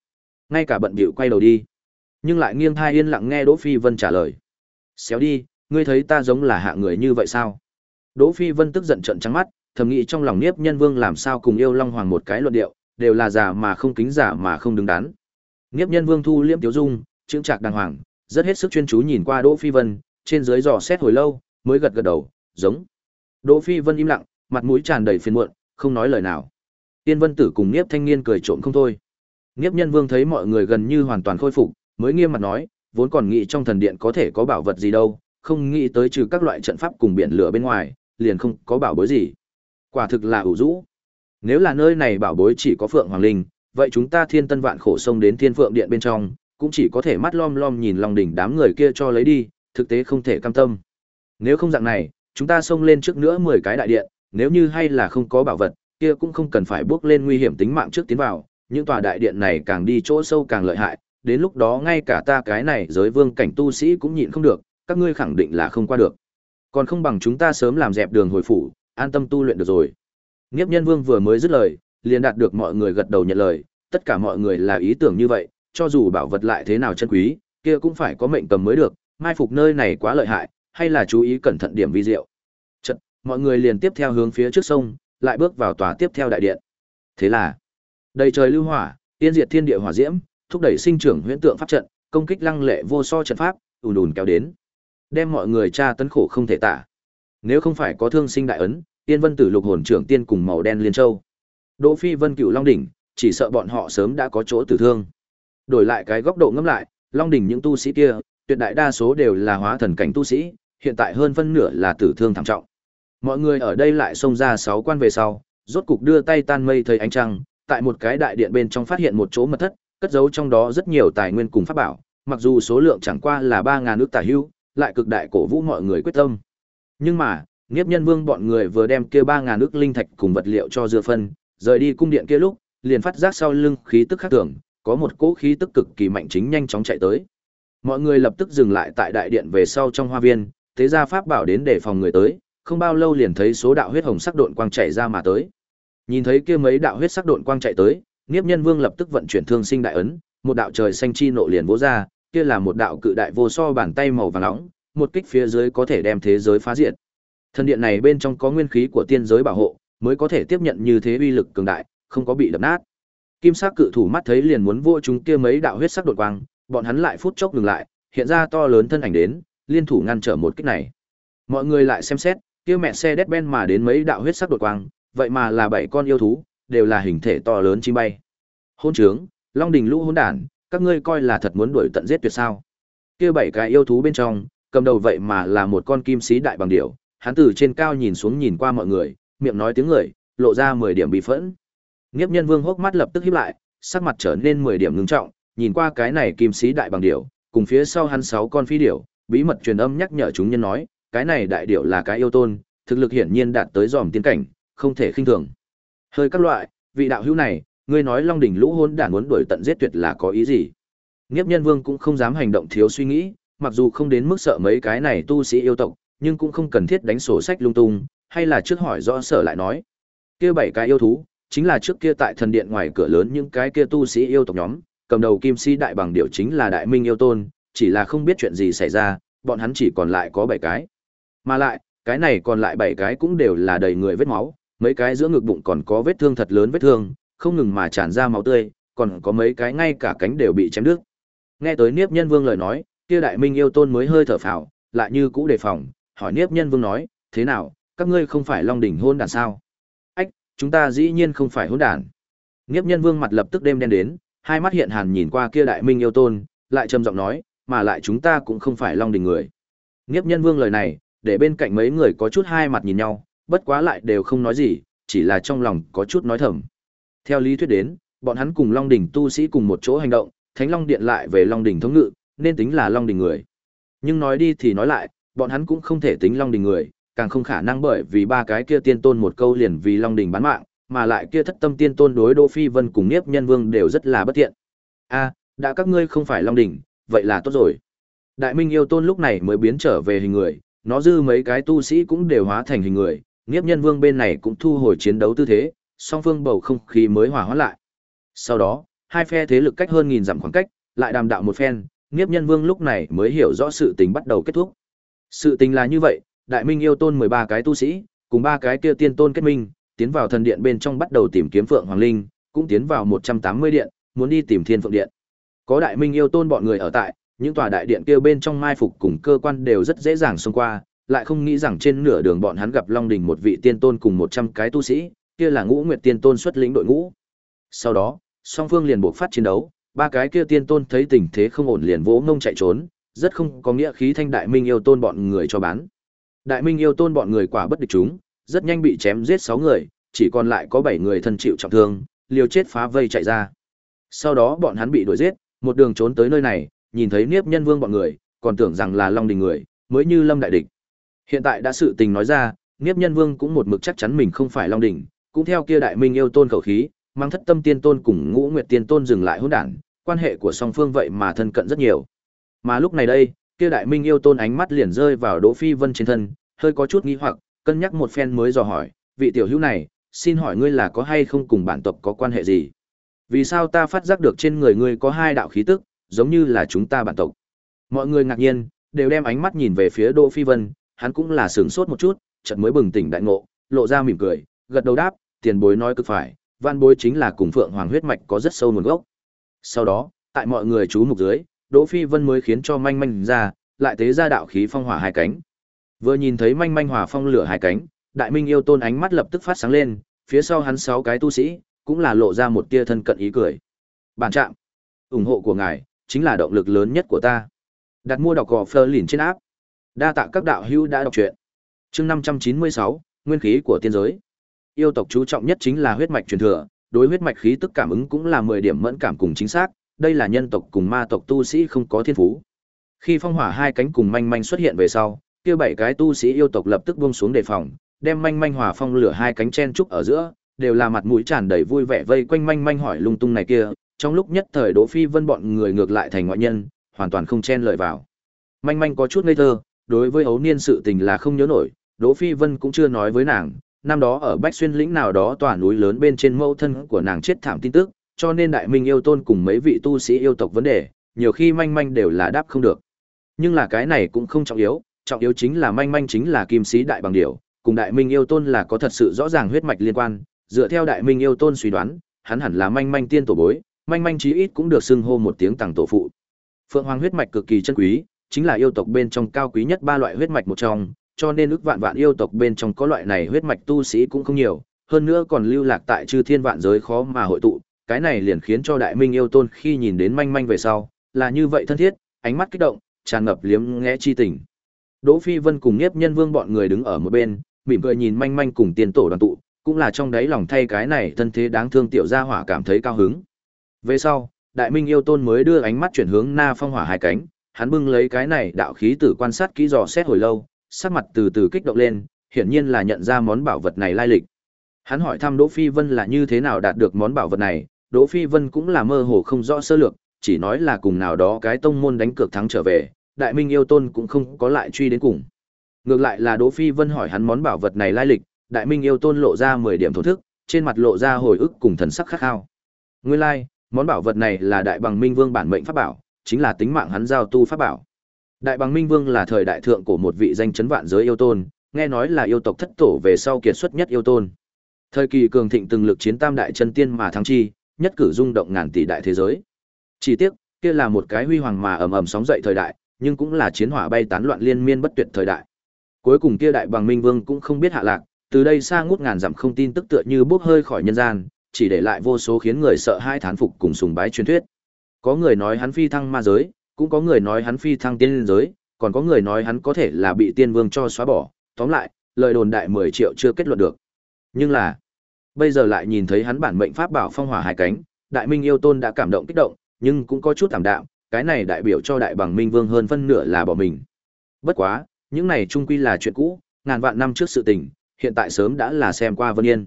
Ngay cả bận bịu quay đầu đi, nhưng lại nghiêng thai yên lặng nghe Đỗ Phi Vân trả lời. "Xéo đi, ngươi thấy ta giống là hạ người như vậy sao?" Đỗ Phi Vân tức giận trợn trắng mắt, thầm nghĩ trong lòng Niếp Nhân Vương làm sao cùng yêu Long Hoàng một cái luận điệu, đều là giả mà không kính giả mà không đứng đắn. Niếp Nhân Vương thu liễm tiểu dung, trương trạc đàng hoàng, rất hết sức chuyên chú nhìn qua Đỗ Phi Vân, trên dưới dò xét hồi lâu, mới gật gật đầu, giống. Đỗ Phi Vân im lặng, mặt mũi tràn đầy phiền muộn, không nói lời nào. Tiên Vân Tử cùng Niếp Thanh Niên cười trộm không thôi. Niếp Nhân Vương thấy mọi người gần như hoàn toàn khôi phục, mới nghiêm mặt nói, vốn còn nghĩ trong thần điện có thể có bảo vật gì đâu, không nghĩ tới trừ các loại trận pháp cùng biển lửa bên ngoài, liền không có bảo bối gì. Quả thực là ủ rũ. Nếu là nơi này bảo bối chỉ có Phượng Hoàng Linh, vậy chúng ta thiên tân vạn khổ sông đến thiên phượng điện bên trong, cũng chỉ có thể mắt lom lom nhìn lòng đỉnh đám người kia cho lấy đi, thực tế không thể cam tâm. Nếu không dạng này, chúng ta xông lên trước nữa 10 cái đại điện, nếu như hay là không có bảo vật, kia cũng không cần phải bước lên nguy hiểm tính mạng trước tiến vào, những tòa đại điện này càng đi chỗ sâu càng lợi hại, đến lúc đó ngay cả ta cái này giới vương cảnh tu sĩ cũng nhịn không được, các ngươi khẳng định là không qua được. Còn không bằng chúng ta sớm làm dẹp đường hồi phủ, an tâm tu luyện được rồi. Niếp nhân vương vừa mới dứt lời, liền đạt được mọi người gật đầu nhận lời, tất cả mọi người là ý tưởng như vậy, cho dù bảo vật lại thế nào chân quý, kia cũng phải có mệnh cầm mới được, mai phục nơi này quá lợi hại, hay là chú ý cẩn thận điểm vi diệu. Chật, mọi người liền tiếp theo hướng phía trước sông, lại bước vào tòa tiếp theo đại điện. Thế là, đầy trời lưu hỏa, tiên diệt thiên địa hỏa diễm, thúc đẩy sinh trưởng huyễn tượng pháp trận, công kích lăng lệ vô so trận pháp, ùn ùn kéo đến, đem mọi người tra tấn khổ không thể tả. Nếu không phải có thương sinh đại ấn, Tiên Vân Tử Lục Hồn trưởng tiên cùng màu đen liên châu, Đỗ Phi Vân Cựu Long đỉnh, chỉ sợ bọn họ sớm đã có chỗ tử thương. Đổi lại cái góc độ ngẫm lại, Long đỉnh những tu sĩ kia, tuyệt đại đa số đều là hóa thần cảnh tu sĩ, hiện tại hơn phân nửa là tử thương thảm trọng. Mọi người ở đây lại xông ra sáu quan về sau, rốt cục đưa tay tan mây thấy ánh trăng, tại một cái đại điện bên trong phát hiện một chỗ mật thất, cất giấu trong đó rất nhiều tài nguyên cùng pháp bảo, mặc dù số lượng chẳng qua là 3000 nước tả hữu, lại cực đại cổ vũ mọi người quyết tâm. Nhưng mà, Niếp Nhân Vương bọn người vừa đem kia 3000 nước linh thạch cùng vật liệu cho dựa phân, rời đi cung điện kia lúc, liền phát giác sau lưng khí tức khác thường, có một cỗ khí tức cực kỳ mạnh chính nhanh chóng chạy tới. Mọi người lập tức dừng lại tại đại điện về sau trong hoa viên, thế ra pháp bảo đến để phòng người tới, không bao lâu liền thấy số đạo huyết hồng sắc độn quang chạy ra mà tới. Nhìn thấy kia mấy đạo huyết sắc độn quang chạy tới, Niếp Nhân Vương lập tức vận chuyển Thương Sinh đại ấn, một đạo trời xanh chi nộ liền vỗ ra, kia là một đạo cự đại vô so bàn tay màu vàng nóng, một kích phía dưới có thể đem thế giới phá diệt. Thần điện này bên trong có nguyên khí của tiên giới bảo hộ, mới có thể tiếp nhận như thế uy lực cường đại, không có bị đập nát. Kim sắc cự thủ mắt thấy liền muốn vỗ chúng kia mấy đạo huyết sắc đột quang, bọn hắn lại phút chốc dừng lại, hiện ra to lớn thân ảnh đến, liên thủ ngăn trở một kích này. Mọi người lại xem xét, kia mẹ xe đét ben mà đến mấy đạo huyết sắc đột quang, vậy mà là bảy con yêu thú, đều là hình thể to lớn chim bay. Hôn trướng, Long đỉnh lũ hỗn đản, các ngươi coi là thật muốn đuổi tận giết tuyệt sao? Kia bảy cái yêu thú bên trong, cầm đầu vậy mà là một con kim sĩ đại bằng điểu, hắn từ trên cao nhìn xuống nhìn qua mọi người, miệng nói tiếng người, lộ ra 10 điểm bị phẫn. Nghiệp Nhân Vương hốc mắt lập tức híp lại, sắc mặt trở nên 10 điểm ngưng trọng, nhìn qua cái này kim sĩ đại bằng điểu, cùng phía sau hắn sáu con phi điểu, bí mật truyền âm nhắc nhở chúng nhân nói, cái này đại điểu là cái yêu tôn, thực lực hiển nhiên đạt tới dòm tiến cảnh, không thể khinh thường. Hơi các loại, vị đạo hữu này, ngươi nói Long đỉnh lũ hôn đản muốn đuổi tận giết tuyệt là có ý gì? Niếp Nhân Vương cũng không dám hành động thiếu suy nghĩ, mặc dù không đến mức sợ mấy cái này tu sĩ yêu tộc, nhưng cũng không cần thiết đánh sổ sách lung tung, hay là trước hỏi rõ sở lại nói. Kia bảy cái yêu thú, chính là trước kia tại thần điện ngoài cửa lớn những cái kia tu sĩ yêu tộc nhóm, cầm đầu kim si đại bằng điệu chính là đại minh yêu tôn, chỉ là không biết chuyện gì xảy ra, bọn hắn chỉ còn lại có bảy cái. Mà lại, cái này còn lại bảy cái cũng đều là đầy người vết máu, mấy cái giữa ngực bụng còn có vết thương thật lớn vết thương, không ngừng mà tràn ra máu tươi, còn có mấy cái ngay cả cánh đều bị chém đứt. Nghe tới Niếp Nhân Vương lời nói, kia đại minh yêu tôn mới hơi thở phào, lại như cũ đề phòng, hỏi Niếp Nhân Vương nói, thế nào, các ngươi không phải Long đỉnh hôn đàn sao? Ách, chúng ta dĩ nhiên không phải hôn đàn. Niếp Nhân Vương mặt lập tức đêm đen đến, hai mắt hiện hàn nhìn qua kia đại minh yêu tôn, lại trầm giọng nói, mà lại chúng ta cũng không phải Long đỉnh người. Niếp Nhân Vương lời này, để bên cạnh mấy người có chút hai mặt nhìn nhau, bất quá lại đều không nói gì, chỉ là trong lòng có chút nói thầm. Theo lý thuyết đến, bọn hắn cùng Long đỉnh tu sĩ cùng một chỗ hành động, Thánh Long Điện lại về Long đỉnh thống ngự, nên tính là Long đỉnh người. Nhưng nói đi thì nói lại, bọn hắn cũng không thể tính Long đỉnh người, càng không khả năng bởi vì ba cái kia tiên tôn một câu liền vì Long đỉnh bán mạng, mà lại kia thất tâm tiên tôn đối Đỗ Phi Vân cùng Niếp Nhân Vương đều rất là bất thiện. A, đã các ngươi không phải Long đỉnh, vậy là tốt rồi. Đại Minh yêu tôn lúc này mới biến trở về hình người, nó dư mấy cái tu sĩ cũng đều hóa thành hình người, Niếp Nhân Vương bên này cũng thu hồi chiến đấu tư thế, song phương bầu không khí mới hòa hoãn lại. Sau đó, hai phe thế lực cách hơn nghìn dặm khoảng cách, lại đàm đạo một phen, Niếp Nhân Vương lúc này mới hiểu rõ sự tình bắt đầu kết thúc. Sự tình là như vậy, Đại Minh yêu tôn 13 cái tu sĩ, cùng ba cái kia tiên tôn kết minh, tiến vào thần điện bên trong bắt đầu tìm kiếm Phượng Hoàng Linh, cũng tiến vào 180 điện, muốn đi tìm Thiên Phượng Điện. Có Đại Minh yêu tôn bọn người ở tại, những tòa đại điện kia bên trong mai phục cùng cơ quan đều rất dễ dàng xông qua, lại không nghĩ rằng trên nửa đường bọn hắn gặp Long Đình một vị tiên tôn cùng 100 cái tu sĩ, kia là Ngũ Nguyệt tiên tôn xuất lĩnh đội ngũ. Sau đó, song phương liền buộc phát chiến đấu, ba cái kia tiên tôn thấy tình thế không ổn liền vỗ ngông chạy trốn, rất không có nghĩa khí thanh đại minh yêu tôn bọn người cho bán. Đại minh yêu tôn bọn người quả bất địch chúng, rất nhanh bị chém giết 6 người, chỉ còn lại có 7 người thân chịu trọng thương, liều chết phá vây chạy ra. Sau đó bọn hắn bị đuổi giết, một đường trốn tới nơi này, nhìn thấy Niếp Nhân Vương bọn người, còn tưởng rằng là Long Đình người, mới như Lâm đại địch. Hiện tại đã sự tình nói ra, Niếp Nhân Vương cũng một mực chắc chắn mình không phải Long Đình, cũng theo kia đại minh yêu tôn khẩu khí, mang thất tâm tiên tôn cùng ngũ nguyệt tiên tôn dừng lại hỗn đản, quan hệ của song phương vậy mà thân cận rất nhiều. Mà lúc này đây, kia đại minh yêu tôn ánh mắt liền rơi vào Đỗ Phi Vân trên thân, hơi có chút nghi hoặc, cân nhắc một phen mới dò hỏi, vị tiểu hữu này, xin hỏi ngươi là có hay không cùng bản tộc có quan hệ gì? Vì sao ta phát giác được trên người ngươi có hai đạo khí tức, giống như là chúng ta bản tộc? Mọi người ngạc nhiên, đều đem ánh mắt nhìn về phía Đỗ Phi Vân, hắn cũng là sửng sốt một chút, chợt mới bừng tỉnh đại ngộ, lộ ra mỉm cười, gật đầu đáp, tiền bối nói cực phải, văn bối chính là cùng phượng hoàng huyết mạch có rất sâu nguồn gốc. Sau đó, tại mọi người chú mục dưới, Đỗ Phi Vân mới khiến cho manh manh ra, lại tế ra đạo khí phong hỏa hai cánh. Vừa nhìn thấy manh manh hỏa phong lửa hai cánh, Đại Minh yêu tôn ánh mắt lập tức phát sáng lên, phía sau hắn sáu cái tu sĩ, cũng là lộ ra một tia thân cận ý cười. Bản trạm, ủng hộ của ngài chính là động lực lớn nhất của ta. Đặt mua đọc gò Fleur lìn trên áp. Đa tạ các đạo hữu đã đọc truyện. Chương 596, nguyên khí của tiên giới. Yêu tộc chú trọng nhất chính là huyết mạch truyền thừa, đối huyết mạch khí tức cảm ứng cũng là 10 điểm mẫn cảm cùng chính xác, đây là nhân tộc cùng ma tộc tu sĩ không có thiên phú. Khi phong hỏa hai cánh cùng manh manh xuất hiện về sau, kia bảy cái tu sĩ yêu tộc lập tức buông xuống đề phòng, đem manh manh hỏa phong lửa hai cánh chen trúc ở giữa, đều là mặt mũi tràn đầy vui vẻ vây quanh manh manh hỏi lung tung này kia, trong lúc nhất thời Đỗ Phi Vân bọn người ngược lại thành ngoại nhân, hoàn toàn không chen lời vào. Manh manh có chút ngây thơ, đối với ấu niên sự tình là không nhớ nổi, Đỗ Phi Vân cũng chưa nói với nàng, năm đó ở Bách Xuyên lĩnh nào đó tòa núi lớn bên trên mẫu thân của nàng chết thảm tin tức, cho nên Đại Minh yêu tôn cùng mấy vị tu sĩ yêu tộc vấn đề, nhiều khi manh manh đều là đáp không được. Nhưng là cái này cũng không trọng yếu, trọng yếu chính là manh manh chính là kim sĩ đại bằng điểu, cùng đại minh yêu tôn là có thật sự rõ ràng huyết mạch liên quan, dựa theo đại minh yêu tôn suy đoán, hắn hẳn là manh manh tiên tổ bối, manh manh chí ít cũng được xưng hô một tiếng tàng tổ phụ. Phượng Hoàng huyết mạch cực kỳ chân quý, chính là yêu tộc bên trong cao quý nhất ba loại huyết mạch một trong, cho nên ước vạn vạn yêu tộc bên trong có loại này huyết mạch tu sĩ cũng không nhiều, hơn nữa còn lưu lạc tại chư thiên vạn giới khó mà hội tụ, cái này liền khiến cho đại minh yêu tôn khi nhìn đến manh manh về sau, là như vậy thân thiết, ánh mắt kích động, tràn ngập liếm ngẽ chi tình. Đỗ Phi Vân cùng Nhiếp Nhân Vương bọn người đứng ở một bên, mỉm cười nhìn manh manh cùng tiên tổ đoàn tụ, cũng là trong đáy lòng thay cái này thân thế đáng thương tiểu gia hỏa cảm thấy cao hứng. Về sau, Đại Minh yêu tôn mới đưa ánh mắt chuyển hướng Na Phong Hỏa hai cánh, hắn bưng lấy cái này đạo khí tử quan sát kỹ dò xét hồi lâu, sắc mặt từ từ kích động lên, hiển nhiên là nhận ra món bảo vật này lai lịch. Hắn hỏi thăm Đỗ Phi Vân là như thế nào đạt được món bảo vật này, Đỗ Phi Vân cũng là mơ hồ không rõ sơ lược, chỉ nói là cùng nào đó cái tông môn đánh cược thắng trở về, Đại Minh yêu tôn cũng không có lại truy đến cùng. Ngược lại là Đỗ Phi Vân hỏi hắn món bảo vật này lai lịch, Đại Minh yêu tôn lộ ra 10 điểm thổ thức, trên mặt lộ ra hồi ức cùng thần sắc khắc khao. Nguyên lai, like, món bảo vật này là Đại Bằng Minh Vương bản mệnh pháp bảo, chính là tính mạng hắn giao tu pháp bảo. Đại Bằng Minh Vương là thời đại thượng của một vị danh chấn vạn giới yêu tôn, nghe nói là yêu tộc thất tổ về sau kiệt xuất nhất yêu tôn. Thời kỳ cường thịnh từng lực chiến tam đại chân tiên mà thắng chi, nhất cử rung động ngàn tỷ đại thế giới. Chỉ tiếc, kia là một cái huy hoàng mà ầm ầm sóng dậy thời đại, nhưng cũng là chiến hỏa bay tán loạn liên miên bất tuyệt thời đại. Cuối cùng kia đại bằng Minh Vương cũng không biết hạ lạc, từ đây xa ngút ngàn dặm không tin tức tựa như bốc hơi khỏi nhân gian, chỉ để lại vô số khiến người sợ hai thán phục cùng sùng bái truyền thuyết. Có người nói hắn phi thăng ma giới, cũng có người nói hắn phi thăng tiên giới, còn có người nói hắn có thể là bị tiên vương cho xóa bỏ, tóm lại, lời đồn đại 10 triệu chưa kết luận được. Nhưng là, bây giờ lại nhìn thấy hắn bản mệnh pháp bảo phong hỏa hai cánh, đại minh yêu tôn đã cảm động kích động, nhưng cũng có chút tạm đạm, cái này đại biểu cho đại bằng minh vương hơn phân nửa là bỏ mình. Bất quá, những này chung quy là chuyện cũ, ngàn vạn năm trước sự tình, hiện tại sớm đã là xem qua vân yên.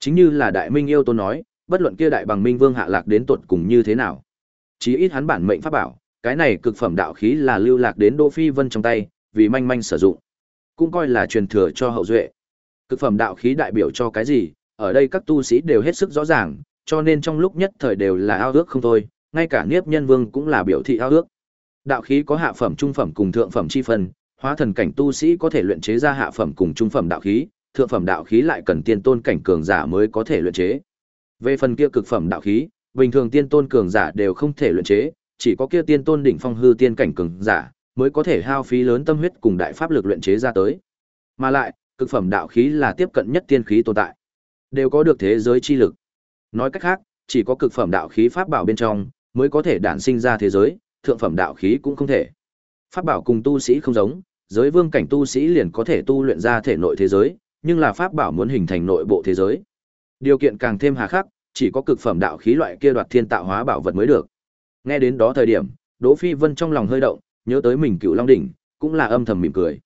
Chính như là đại minh yêu tôn nói, bất luận kia đại bằng minh vương hạ lạc đến tuột cùng như thế nào. Chí ít hắn bản mệnh pháp bảo, cái này cực phẩm đạo khí là lưu lạc đến Đỗ Phi Vân trong tay, vì manh manh sử dụng. Cũng coi là truyền thừa cho hậu duệ. Cực phẩm đạo khí đại biểu cho cái gì, ở đây các tu sĩ đều hết sức rõ ràng, cho nên trong lúc nhất thời đều là ao ước không thôi, ngay cả Niếp Nhân Vương cũng là biểu thị ao ước. Đạo khí có hạ phẩm, trung phẩm cùng thượng phẩm chi phần, hóa thần cảnh tu sĩ có thể luyện chế ra hạ phẩm cùng trung phẩm đạo khí, thượng phẩm đạo khí lại cần tiên tôn cảnh cường giả mới có thể luyện chế. Về phần kia cực phẩm đạo khí, bình thường tiên tôn cường giả đều không thể luyện chế, chỉ có kia tiên tôn đỉnh phong hư tiên cảnh cường giả mới có thể hao phí lớn tâm huyết cùng đại pháp lực luyện chế ra tới. Mà lại, cực phẩm đạo khí là tiếp cận nhất tiên khí tồn tại, đều có được thế giới chi lực. Nói cách khác, chỉ có cực phẩm đạo khí pháp bảo bên trong mới có thể đản sinh ra thế giới, thượng phẩm đạo khí cũng không thể. Pháp bảo cùng tu sĩ không giống, giới vương cảnh tu sĩ liền có thể tu luyện ra thể nội thế giới, nhưng là pháp bảo muốn hình thành nội bộ thế giới. Điều kiện càng thêm hà khắc, chỉ có cực phẩm đạo khí loại kia đoạt thiên tạo hóa bảo vật mới được. Nghe đến đó thời điểm, Đỗ Phi Vân trong lòng hơi động, nhớ tới mình Cựu Long đỉnh, cũng là âm thầm mỉm cười.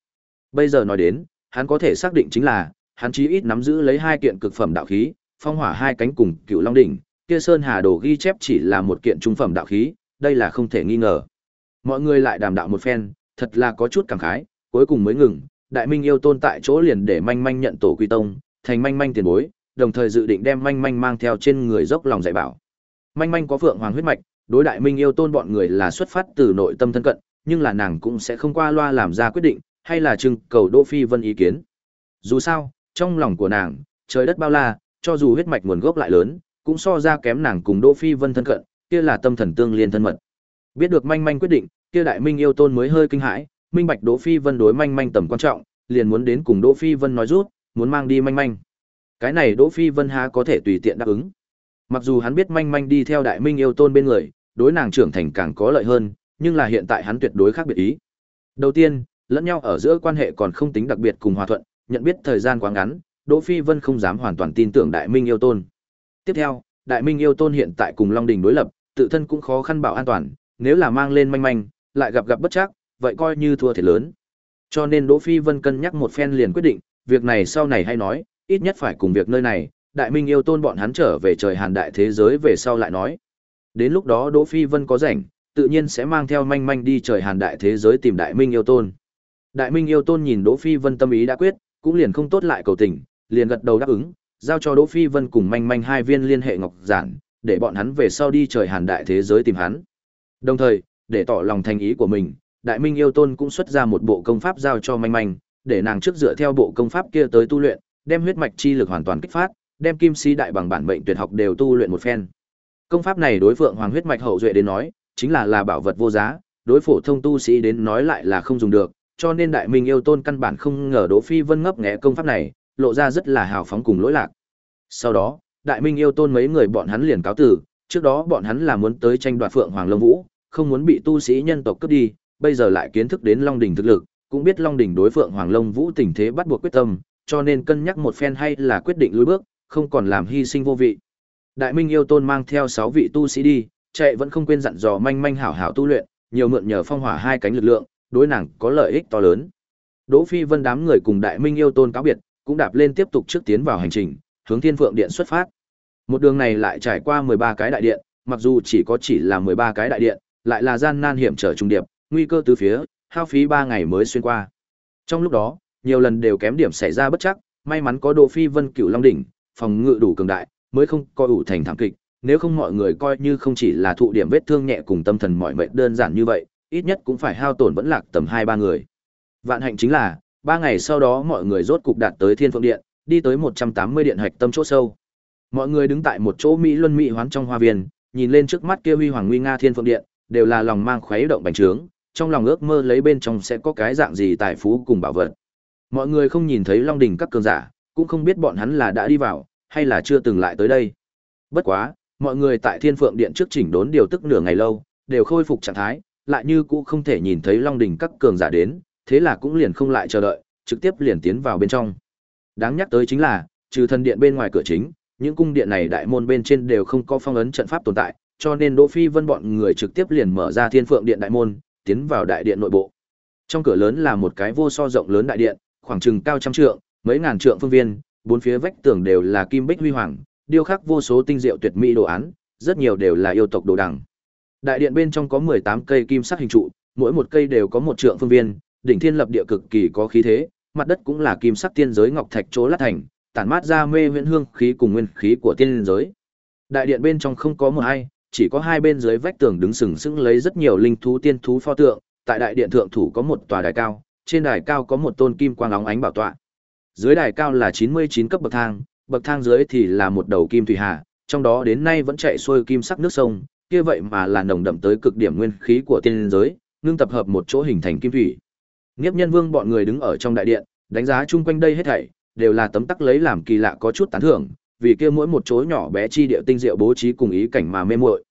Bây giờ nói đến, hắn có thể xác định chính là, hắn chí ít nắm giữ lấy hai kiện cực phẩm đạo khí, phong hỏa hai cánh cùng Cựu Long đỉnh, kia Sơn Hà Đồ ghi chép chỉ là một kiện trung phẩm đạo khí, đây là không thể nghi ngờ. Mọi người lại đàm đạo một phen, thật là có chút cảm khái, cuối cùng mới ngừng, Đại Minh yêu tôn tại chỗ liền để manh manh nhận tổ quy tông, thành manh manh tiền bối, đồng thời dự định đem manh manh mang theo trên người dốc lòng dạy bảo. Manh manh có phượng hoàng huyết mạch, đối đại minh yêu tôn bọn người là xuất phát từ nội tâm thân cận, nhưng là nàng cũng sẽ không qua loa làm ra quyết định, hay là trưng cầu Đỗ Phi Vân ý kiến. Dù sao, trong lòng của nàng, trời đất bao la, cho dù huyết mạch nguồn gốc lại lớn, cũng so ra kém nàng cùng Đỗ Phi Vân thân cận, kia là tâm thần tương liên thân mật. Biết được manh manh quyết định, kia đại minh yêu tôn mới hơi kinh hãi, minh bạch Đỗ Phi Vân đối manh manh tầm quan trọng, liền muốn đến cùng Đỗ Phi Vân nói rút, muốn mang đi manh manh. Cái này Đỗ Phi Vân há có thể tùy tiện đáp ứng. Mặc dù hắn biết manh manh đi theo đại minh yêu tôn bên người, đối nàng trưởng thành càng có lợi hơn, nhưng là hiện tại hắn tuyệt đối khác biệt ý. Đầu tiên, lẫn nhau ở giữa quan hệ còn không tính đặc biệt cùng hòa thuận, nhận biết thời gian quá ngắn, Đỗ Phi Vân không dám hoàn toàn tin tưởng Đại Minh yêu tôn. Tiếp theo, Đại Minh yêu tôn hiện tại cùng Long Đình đối lập, tự thân cũng khó khăn bảo an toàn, nếu là mang lên manh manh, lại gặp gặp bất chắc, vậy coi như thua thiệt lớn. Cho nên Đỗ Phi Vân cân nhắc một phen liền quyết định, việc này sau này hay nói, ít nhất phải cùng việc nơi này, Đại Minh yêu tôn bọn hắn trở về trời Hàn đại thế giới về sau lại nói. Đến lúc đó Đỗ Phi Vân có rảnh, tự nhiên sẽ mang theo manh manh đi trời Hàn đại thế giới tìm Đại Minh yêu tôn. Đại Minh yêu tôn nhìn Đỗ Phi Vân tâm ý đã quyết, cũng liền không tốt lại cầu tình, liền gật đầu đáp ứng, giao cho Đỗ Phi Vân cùng manh manh hai viên liên hệ ngọc giản, để bọn hắn về sau đi trời Hàn đại thế giới tìm hắn. Đồng thời, để tỏ lòng thành ý của mình, Đại Minh yêu tôn cũng xuất ra một bộ công pháp giao cho manh manh, để nàng trước dựa theo bộ công pháp kia tới tu luyện, đem huyết mạch chi lực hoàn toàn kích phát, đem kim si đại bằng bản mệnh tuyệt học đều tu luyện một phen. Công pháp này đối phượng hoàng huyết mạch hậu duệ đến nói, chính là là bảo vật vô giá, đối phổ thông tu sĩ đến nói lại là không dùng được, cho nên Đại Minh yêu tôn căn bản không ngờ Đỗ Phi Vân ngấp nghé công pháp này, lộ ra rất là hào phóng cùng lỗi lạc. Sau đó, Đại Minh yêu tôn mấy người bọn hắn liền cáo tử, trước đó bọn hắn là muốn tới tranh đoạt Phượng Hoàng Long Vũ, không muốn bị tu sĩ nhân tộc cướp đi, bây giờ lại kiến thức đến Long đỉnh thực lực, cũng biết Long đỉnh đối Phượng Hoàng Long Vũ tình thế bắt buộc quyết tâm, cho nên cân nhắc một phen hay là quyết định lùi bước, không còn làm hy sinh vô vị. Đại Minh yêu tôn mang theo 6 vị tu sĩ đi, chạy vẫn không quên dặn dò manh manh hảo hảo tu luyện, nhiều mượn nhờ phong hỏa hai cánh lực lượng, đối nàng có lợi ích to lớn. Đỗ Phi Vân đám người cùng Đại Minh yêu tôn cáo biệt, cũng đạp lên tiếp tục trước tiến vào hành trình, hướng Thiên Phượng Điện xuất phát. Một đường này lại trải qua 13 cái đại điện, mặc dù chỉ có chỉ là 13 cái đại điện, lại là gian nan hiểm trở trung điệp, nguy cơ từ phía, hao phí 3 ngày mới xuyên qua. Trong lúc đó, nhiều lần đều kém điểm xảy ra bất chắc, may mắn có Đỗ Phi Vân Cửu Long đỉnh, phòng ngự đủ cường đại, mới không coi ủ thành thảm kịch, nếu không mọi người coi như không chỉ là thụ điểm vết thương nhẹ cùng tâm thần mỏi mệt đơn giản như vậy, ít nhất cũng phải hao tổn vẫn lạc tầm 2 3 người. Vạn hạnh chính là, 3 ngày sau đó mọi người rốt cục đạt tới Thiên Phượng Điện, đi tới 180 điện hạch tâm chỗ sâu. Mọi người đứng tại một chỗ mỹ luân mỹ hoán trong hoa viên, nhìn lên trước mắt kia huy hoàng nguy nga Thiên Phượng Điện, đều là lòng mang khuấy động bành trướng, trong lòng ước mơ lấy bên trong sẽ có cái dạng gì tài phú cùng bảo vật. Mọi người không nhìn thấy Long đỉnh các cường giả, cũng không biết bọn hắn là đã đi vào, hay là chưa từng lại tới đây. Bất quá, mọi người tại Thiên Phượng Điện trước chỉnh đốn điều tức nửa ngày lâu, đều khôi phục trạng thái, lại như cũng không thể nhìn thấy Long đỉnh các cường giả đến, thế là cũng liền không lại chờ đợi, trực tiếp liền tiến vào bên trong. Đáng nhắc tới chính là, trừ thần điện bên ngoài cửa chính, những cung điện này đại môn bên trên đều không có phong ấn trận pháp tồn tại, cho nên Đỗ Phi Vân bọn người trực tiếp liền mở ra Thiên Phượng Điện đại môn, tiến vào đại điện nội bộ. Trong cửa lớn là một cái vô so rộng lớn đại điện, khoảng chừng cao trăm trượng, mấy ngàn trượng phương viên, bốn phía vách tường đều là kim bích huy hoàng, điêu khắc vô số tinh diệu tuyệt mỹ đồ án, rất nhiều đều là yêu tộc đồ đằng. Đại điện bên trong có 18 cây kim sắc hình trụ, mỗi một cây đều có một trượng phương viên, đỉnh thiên lập địa cực kỳ có khí thế, mặt đất cũng là kim sắc tiên giới ngọc thạch chỗ lát thành, tản mát ra mê huyễn hương khí cùng nguyên khí của tiên giới. Đại điện bên trong không có một ai, chỉ có hai bên dưới vách tường đứng sừng sững lấy rất nhiều linh thú tiên thú pho tượng, tại đại điện thượng thủ có một tòa đài cao, trên đài cao có một tôn kim quang óng ánh bảo tọa. Dưới đài cao là 99 cấp bậc thang, bậc thang dưới thì là một đầu kim thủy hà, trong đó đến nay vẫn chạy xuôi kim sắc nước sông, kia vậy mà là nồng đậm tới cực điểm nguyên khí của tiên giới, ngưng tập hợp một chỗ hình thành kim thủy. Nghiếp Nhân Vương bọn người đứng ở trong đại điện, đánh giá chung quanh đây hết thảy, đều là tấm tắc lấy làm kỳ lạ có chút tán thưởng, vì kia mỗi một chỗ nhỏ bé chi địa tinh diệu bố trí cùng ý cảnh mà mê muội.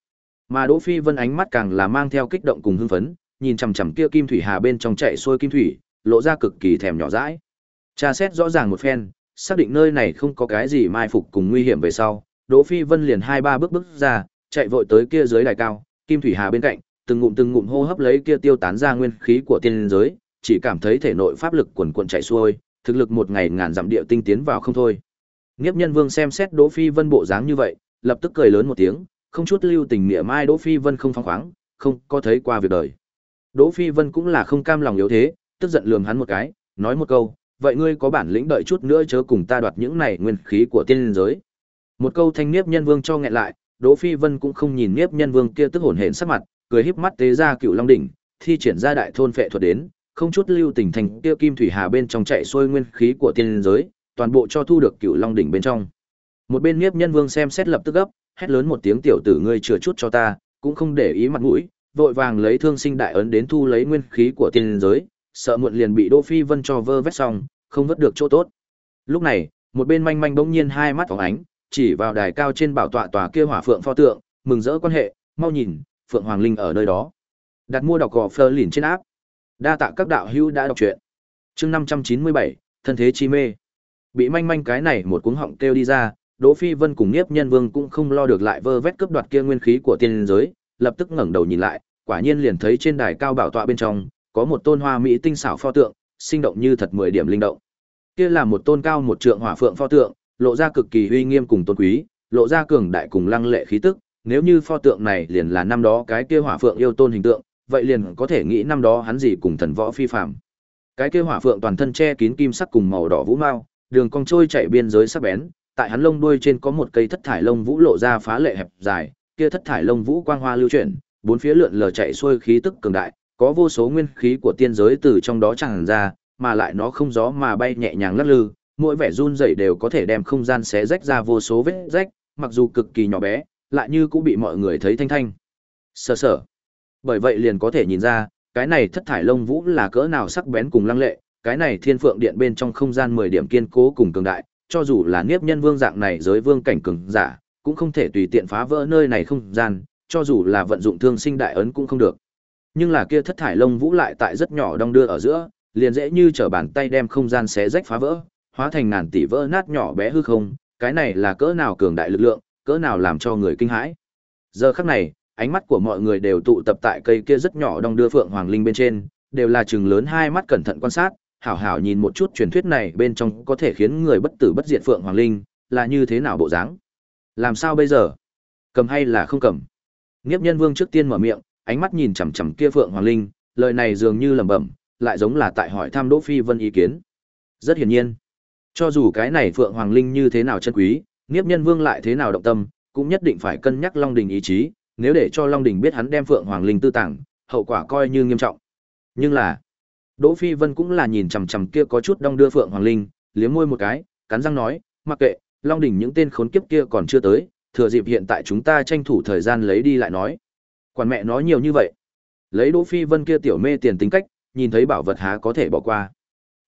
Mà Đỗ Phi Vân ánh mắt càng là mang theo kích động cùng hưng phấn, nhìn chằm chằm kia kim thủy hà bên trong chạy xuôi kim thủy, lộ ra cực kỳ thèm nhỏ dãi. Tra xét rõ ràng một phen, xác định nơi này không có cái gì mai phục cùng nguy hiểm về sau, Đỗ Phi Vân liền hai ba bước bước ra, chạy vội tới kia dưới đài cao, kim thủy hà bên cạnh, từng ngụm từng ngụm hô hấp lấy kia tiêu tán ra nguyên khí của tiên giới, chỉ cảm thấy thể nội pháp lực quần quần chạy xuôi, thực lực một ngày ngàn dặm địa tinh tiến vào không thôi. Nghiếp Nhân Vương xem xét Đỗ Phi Vân bộ dáng như vậy, lập tức cười lớn một tiếng, không chút lưu tình nghĩa mai Đỗ Phi Vân không phóng khoáng, không có thấy qua việc đời. Đỗ Phi Vân cũng là không cam lòng yếu thế, tức giận lườm hắn một cái, nói một câu, vậy ngươi có bản lĩnh đợi chút nữa chớ cùng ta đoạt những này nguyên khí của tiên giới. Một câu thanh Niếp Nhân Vương cho nghẹn lại, Đỗ Phi Vân cũng không nhìn Niếp Nhân Vương kia tức hổn hển sắc mặt, cười híp mắt tế ra cựu long đỉnh, thi triển ra đại thôn phệ thuật đến, không chút lưu tình thành kia kim thủy hà bên trong chạy xuôi nguyên khí của tiên giới, toàn bộ cho thu được cựu long đỉnh bên trong. Một bên nhiếp Nhân Vương xem xét lập tức gấp, hét lớn một tiếng tiểu tử ngươi chừa chút cho ta, cũng không để ý mặt mũi, vội vàng lấy thương sinh đại ấn đến thu lấy nguyên khí của tiên giới, sợ muộn liền bị Đỗ Phi Vân cho vơ vét xong, không vớt được chỗ tốt. Lúc này, một bên manh manh bỗng nhiên hai mắt phóng ánh, chỉ vào đài cao trên bảo tọa tòa kia hỏa phượng pho tượng, mừng rỡ quan hệ, mau nhìn, Phượng Hoàng Linh ở nơi đó. Đặt mua đọc gò phơ lìn trên áp. Đa tạ các đạo hữu đã đọc truyện. Chương 597, thân thế chi mê. Bị manh manh cái này một cuống họng kêu đi ra, Đỗ Phi Vân cùng Niếp Nhân Vương cũng không lo được lại vơ vét cướp đoạt kia nguyên khí của tiên giới, lập tức ngẩng đầu nhìn lại, quả nhiên liền thấy trên đài cao bảo tọa bên trong có một tôn hoa mỹ tinh xảo pho tượng, sinh động như thật mười điểm linh động. Kia là một tôn cao một trượng hỏa phượng pho tượng, lộ ra cực kỳ uy nghiêm cùng tôn quý, lộ ra cường đại cùng lăng lệ khí tức, nếu như pho tượng này liền là năm đó cái kia hỏa phượng yêu tôn hình tượng, vậy liền có thể nghĩ năm đó hắn gì cùng thần võ phi phàm. Cái kia hỏa phượng toàn thân che kín kim sắc cùng màu đỏ vũ mao, đường cong trôi chạy biên giới sắc bén, tại hắn lông đuôi trên có một cây thất thải lông vũ lộ ra phá lệ hẹp dài, kia thất thải lông vũ quang hoa lưu chuyển, bốn phía lượn lờ chạy xuôi khí tức cường đại, Có vô số nguyên khí của tiên giới từ trong đó tràn ra, mà lại nó không gió mà bay nhẹ nhàng lắc lư, mỗi vẻ run rẩy đều có thể đem không gian xé rách ra vô số vết rách, mặc dù cực kỳ nhỏ bé, lại như cũng bị mọi người thấy thanh thanh. Sơ sở. Bởi vậy liền có thể nhìn ra, cái này thất thải lông vũ là cỡ nào sắc bén cùng lăng lệ, cái này thiên phượng điện bên trong không gian 10 điểm kiên cố cùng cường đại, cho dù là Niếp Nhân Vương dạng này giới vương cảnh cường giả, cũng không thể tùy tiện phá vỡ nơi này không gian, cho dù là vận dụng thương sinh đại ấn cũng không được. Nhưng là kia thất thải lông vũ lại tại rất nhỏ đong đưa ở giữa, liền dễ như trở bàn tay đem không gian xé rách phá vỡ, hóa thành ngàn tỷ vỡ nát nhỏ bé hư không, cái này là cỡ nào cường đại lực lượng, cỡ nào làm cho người kinh hãi. Giờ khắc này, ánh mắt của mọi người đều tụ tập tại cây kia rất nhỏ đong đưa phượng hoàng linh bên trên, đều là chừng lớn hai mắt cẩn thận quan sát, hảo hảo nhìn một chút truyền thuyết này bên trong có thể khiến người bất tử bất diệt phượng hoàng linh, là như thế nào bộ dáng. Làm sao bây giờ? Cầm hay là không cầm? Nghiếp nhân vương trước tiên mở miệng, ánh mắt nhìn chằm chằm kia phượng hoàng linh, lời này dường như lẩm bẩm, lại giống là tại hỏi thăm Đỗ Phi Vân ý kiến. Rất hiển nhiên, cho dù cái này phượng hoàng linh như thế nào chân quý, Nghiếp nhân vương lại thế nào động tâm, cũng nhất định phải cân nhắc Long Đình ý chí, nếu để cho Long Đình biết hắn đem phượng hoàng linh tư tàng, hậu quả coi như nghiêm trọng. Nhưng là, Đỗ Phi Vân cũng là nhìn chằm chằm kia có chút đong đưa phượng hoàng linh, liếm môi một cái, cắn răng nói, mặc kệ, Long Đỉnh những tên khốn kiếp kia còn chưa tới, thừa dịp hiện tại chúng ta tranh thủ thời gian lấy đi lại nói. Quản mẹ nói nhiều như vậy. Lấy Đỗ Phi Vân kia tiểu mê tiền tính cách, nhìn thấy bảo vật há có thể bỏ qua.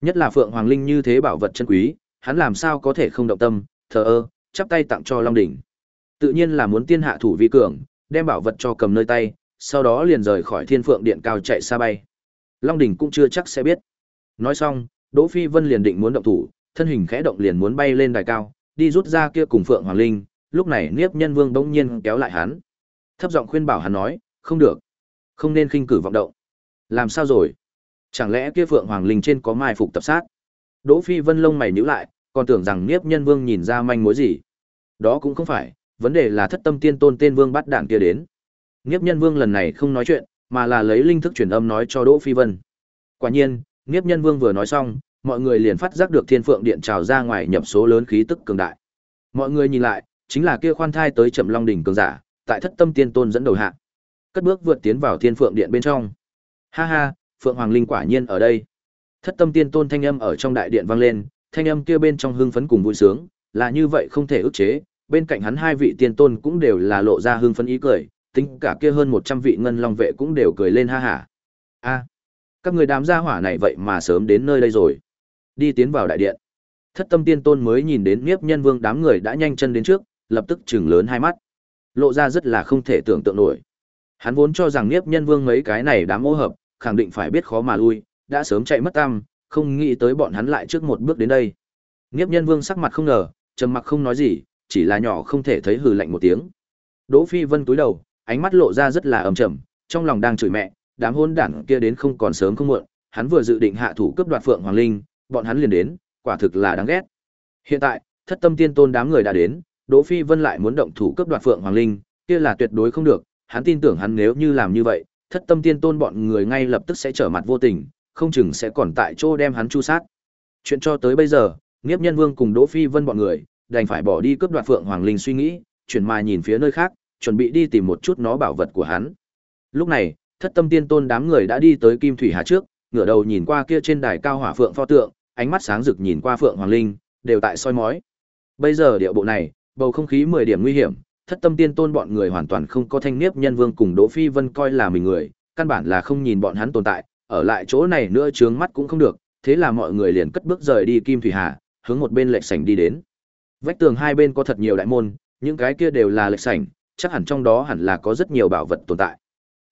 Nhất là Phượng Hoàng Linh như thế bảo vật chân quý, hắn làm sao có thể không động tâm, thờ ơ, chắp tay tặng cho Long Đỉnh. Tự nhiên là muốn tiên hạ thủ vi cường, đem bảo vật cho cầm nơi tay, sau đó liền rời khỏi Thiên Phượng Điện cao chạy xa bay. Long Đỉnh cũng chưa chắc sẽ biết. Nói xong, Đỗ Phi Vân liền định muốn động thủ, thân hình khẽ động liền muốn bay lên đài cao, đi rút ra kia cùng Phượng Hoàng Linh, lúc này Niếp Nhân Vương bỗng nhiên kéo lại hắn. Thấp giọng khuyên bảo hắn nói, "Không được, không nên khinh cử vọng động." Làm sao rồi? Chẳng lẽ kia Phượng Hoàng Linh trên có mai phục tập sát? Đỗ Phi Vân lông mày nhíu lại, còn tưởng rằng Niếp Nhân Vương nhìn ra manh mối gì. Đó cũng không phải, vấn đề là Thất Tâm Tiên Tôn tên Vương bắt đạn kia đến. Niếp Nhân Vương lần này không nói chuyện, mà là lấy linh thức truyền âm nói cho Đỗ Phi Vân. Quả nhiên, Niếp Nhân Vương vừa nói xong, mọi người liền phát giác được Thiên Phượng Điện trào ra ngoài nhập số lớn khí tức cường đại. Mọi người nhìn lại, chính là kia khoan thai tới Trầm Long đỉnh cường giả, tại Thất Tâm Tiên Tôn dẫn đầu hạ, cất bước vượt tiến vào Thiên Phượng Điện bên trong. Ha ha, Phượng Hoàng Linh quả nhiên ở đây. Thất Tâm Tiên Tôn thanh âm ở trong đại điện vang lên, thanh âm kia bên trong hưng phấn cùng vui sướng, là như vậy không thể ức chế, bên cạnh hắn hai vị tiên tôn cũng đều là lộ ra hưng phấn ý cười, tính cả kia hơn 100 vị ngân long vệ cũng đều cười lên ha hả. A, các người đám gia hỏa này vậy mà sớm đến nơi đây rồi. Đi tiến vào đại điện. Thất tâm tiên tôn mới nhìn đến Niếp Nhân Vương đám người đã nhanh chân đến trước, lập tức trừng lớn hai mắt. Lộ ra rất là không thể tưởng tượng nổi. Hắn vốn cho rằng Niếp Nhân Vương mấy cái này đám ô hợp, khẳng định phải biết khó mà lui, đã sớm chạy mất tăm, không nghĩ tới bọn hắn lại trước một bước đến đây. Niếp Nhân Vương sắc mặt không ngờ, trầm mặc không nói gì, chỉ là nhỏ không thể thấy hừ lạnh một tiếng. Đỗ Phi Vân túi đầu, ánh mắt lộ ra rất là ầm trầm, trong lòng đang chửi mẹ, đám hôn đản kia đến không còn sớm không muộn, hắn vừa dự định hạ thủ cướp đoạt Phượng Hoàng Linh, bọn hắn liền đến, quả thực là đáng ghét. Hiện tại, Thất Tâm Tiên Tôn đám người đã đến, Đỗ Phi Vân lại muốn động thủ cướp đoạt Phượng Hoàng Linh, kia là tuyệt đối không được, hắn tin tưởng hắn nếu như làm như vậy, Thất Tâm Tiên Tôn bọn người ngay lập tức sẽ trở mặt vô tình, không chừng sẽ còn tại chỗ đem hắn chu sát. Chuyện cho tới bây giờ, Niếp Nhân Vương cùng Đỗ Phi Vân bọn người, đành phải bỏ đi cướp đoạt Phượng Hoàng Linh suy nghĩ, chuyển mà nhìn phía nơi khác, chuẩn bị đi tìm một chút nó bảo vật của hắn. Lúc này, Thất Tâm Tiên Tôn đám người đã đi tới Kim Thủy Hà trước, ngửa đầu nhìn qua kia trên đài cao hỏa phượng pho tượng, ánh mắt sáng rực nhìn qua Phượng Hoàng Linh, đều tại soi mói. Bây giờ địa bộ này, bầu không khí 10 điểm nguy hiểm, Thất Tâm Tiên Tôn bọn người hoàn toàn không có thanh niếp nhân vương cùng Đỗ Phi Vân coi là mình người, căn bản là không nhìn bọn hắn tồn tại, ở lại chỗ này nữa trướng mắt cũng không được, thế là mọi người liền cất bước rời đi Kim Thủy Hà, hướng một bên lệch sảnh đi đến. Vách tường hai bên có thật nhiều đại môn, những cái kia đều là lệch sảnh, chắc hẳn trong đó hẳn là có rất nhiều bảo vật tồn tại.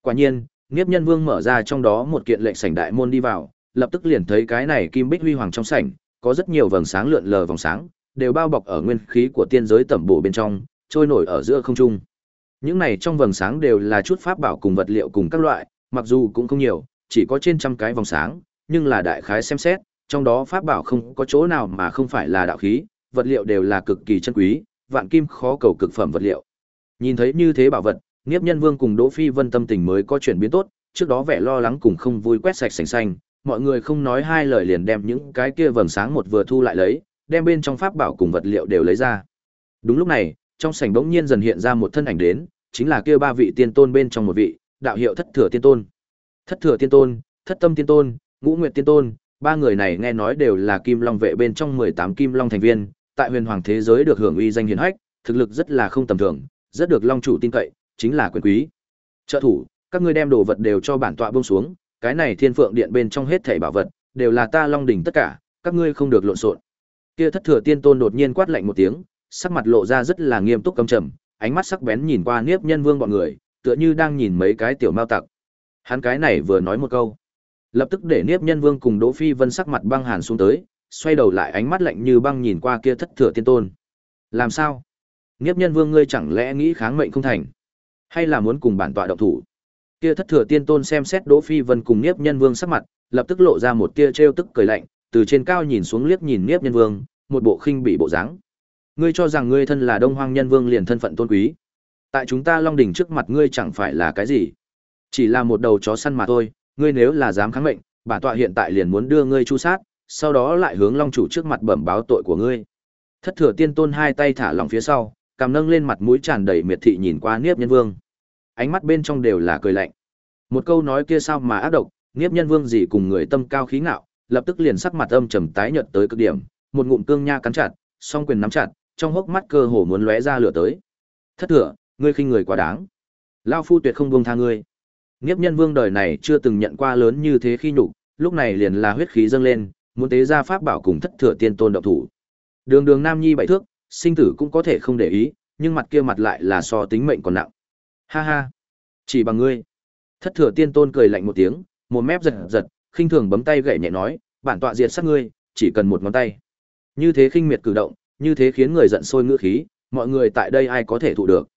Quả nhiên, Niếp Nhân Vương mở ra trong đó một kiện lệnh sảnh đại môn đi vào, lập tức liền thấy cái này kim bích huy hoàng trong sảnh, có rất nhiều vầng sáng lượn lờ vòng sáng, đều bao bọc ở nguyên khí của tiên giới tẩm bổ bên trong, trôi nổi ở giữa không trung. Những này trong vầng sáng đều là chút pháp bảo cùng vật liệu cùng các loại, mặc dù cũng không nhiều, chỉ có trên trăm cái vòng sáng, nhưng là đại khái xem xét, trong đó pháp bảo không có chỗ nào mà không phải là đạo khí, vật liệu đều là cực kỳ chân quý, vạn kim khó cầu cực phẩm vật liệu. Nhìn thấy như thế bảo vật, Niếp Nhân Vương cùng Đỗ Phi Vân tâm tình mới có chuyển biến tốt, trước đó vẻ lo lắng cùng không vui quét sạch sành xanh, mọi người không nói hai lời liền đem những cái kia vầng sáng một vừa thu lại lấy, đem bên trong pháp bảo cùng vật liệu đều lấy ra. Đúng lúc này, trong sảnh bỗng nhiên dần hiện ra một thân ảnh đến, chính là kia ba vị tiên tôn bên trong một vị, đạo hiệu thất thừa tiên tôn. Thất thừa tiên tôn, thất tâm tiên tôn, ngũ nguyệt tiên tôn, ba người này nghe nói đều là kim long vệ bên trong 18 kim long thành viên, tại huyền hoàng thế giới được hưởng uy danh hiển hách, thực lực rất là không tầm thường, rất được long chủ tin cậy, chính là quyền quý. Trợ thủ, các ngươi đem đồ vật đều cho bản tọa buông xuống, cái này thiên phượng điện bên trong hết thảy bảo vật, đều là ta long đỉnh tất cả, các ngươi không được lộn xộn. Kia thất thừa tiên tôn đột nhiên quát lạnh một tiếng, sắc mặt lộ ra rất là nghiêm túc căm trầm, ánh mắt sắc bén nhìn qua Niếp Nhân Vương bọn người, tựa như đang nhìn mấy cái tiểu mao tặc. Hắn cái này vừa nói một câu, lập tức để Niếp Nhân Vương cùng Đỗ Phi Vân sắc mặt băng hàn xuống tới, xoay đầu lại ánh mắt lạnh như băng nhìn qua kia thất thừa tiên tôn. Làm sao? Nghiếp Nhân Vương ngươi chẳng lẽ nghĩ kháng mệnh không thành, hay là muốn cùng bản tọa động thủ? Kia thất thừa tiên tôn xem xét Đỗ Phi Vân cùng nghiếp Nhân Vương sắc mặt, lập tức lộ ra một tia trêu tức cười lạnh, từ trên cao nhìn xuống liếc nhìn nghiếp Nhân Vương, một bộ khinh bị bộ dáng. Ngươi cho rằng ngươi thân là Đông Hoang Nhân Vương liền thân phận tôn quý? Tại chúng ta Long đỉnh trước mặt ngươi chẳng phải là cái gì? Chỉ là một đầu chó săn mà thôi, ngươi nếu là dám kháng mệnh, bản tọa hiện tại liền muốn đưa ngươi chu sát, sau đó lại hướng Long chủ trước mặt bẩm báo tội của ngươi. Thất Thừa Tiên Tôn hai tay thả lỏng phía sau, cằm nâng lên mặt mũi tràn đầy miệt thị nhìn qua Niếp Nhân Vương. Ánh mắt bên trong đều là cười lạnh. Một câu nói kia sao mà ác độc, Niếp Nhân Vương gì cùng người tâm cao khí ngạo, lập tức liền sắc mặt âm trầm tái nhợt tới cực điểm, một ngụm cương nha cắn chặt, song quyền nắm chặt, trong hốc mắt cơ hồ muốn lóe ra lửa tới. Thất thừa, ngươi khinh người quá đáng. Lão phu tuyệt không buông tha ngươi. Niếp Nhân Vương đời này chưa từng nhận qua lớn như thế khi nhục, lúc này liền là huyết khí dâng lên, muốn tế ra pháp bảo cùng thất thừa tiên tôn động thủ. Đường Đường Nam Nhi bảy thước, sinh tử cũng có thể không để ý, nhưng mặt kia mặt lại là so tính mệnh còn nặng. Ha ha, chỉ bằng ngươi. Thất thừa tiên tôn cười lạnh một tiếng, một mép giật giật, khinh thường bấm tay gậy nhẹ nói, bản tọa diệt sát ngươi, chỉ cần một ngón tay. Như thế khinh miệt cử động, như thế khiến người giận sôi ngữ khí, mọi người tại đây ai có thể thụ được.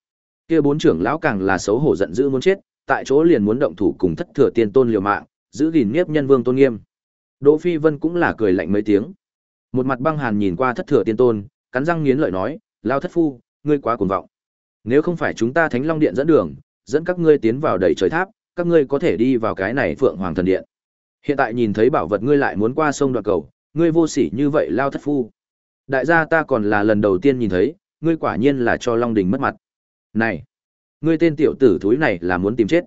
Kia bốn trưởng lão càng là xấu hổ giận dữ muốn chết, tại chỗ liền muốn động thủ cùng thất thừa tiên tôn liều mạng, giữ gìn nếp nhân vương tôn nghiêm. Đỗ Phi Vân cũng là cười lạnh mấy tiếng. Một mặt băng hàn nhìn qua thất thừa tiên tôn, cắn răng nghiến lợi nói, lao thất phu, ngươi quá cuồng vọng. Nếu không phải chúng ta Thánh Long Điện dẫn đường, dẫn các ngươi tiến vào đầy trời tháp, các ngươi có thể đi vào cái này Phượng Hoàng Thần Điện. Hiện tại nhìn thấy bảo vật ngươi lại muốn qua sông đoạn cầu, ngươi vô sỉ như vậy lao thất phu. Đại gia ta còn là lần đầu tiên nhìn thấy, ngươi quả nhiên là cho Long Đình mất mặt. Này, ngươi tên tiểu tử thúi này là muốn tìm chết.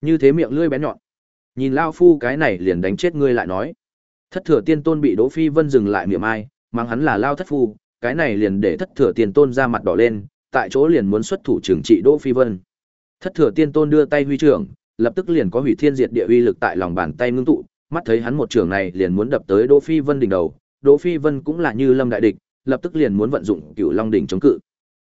Như thế miệng lưỡi bén nhọn. Nhìn lao phu cái này liền đánh chết ngươi lại nói. Thất thừa tiên tôn bị Đỗ Phi Vân dừng lại miệng ai, mang hắn là lao thất phu, cái này liền để thất thừa tiên tôn ra mặt đỏ lên, tại chỗ liền muốn xuất thủ trừng trị Đỗ Phi Vân. Thất thừa tiên tôn đưa tay huy trưởng, lập tức liền có hủy thiên diệt địa uy lực tại lòng bàn tay ngưng tụ, mắt thấy hắn một trưởng này liền muốn đập tới Đỗ Phi Vân đỉnh đầu, Đỗ Phi Vân cũng là như lâm đại địch, lập tức liền muốn vận dụng Cửu Long đỉnh chống cự.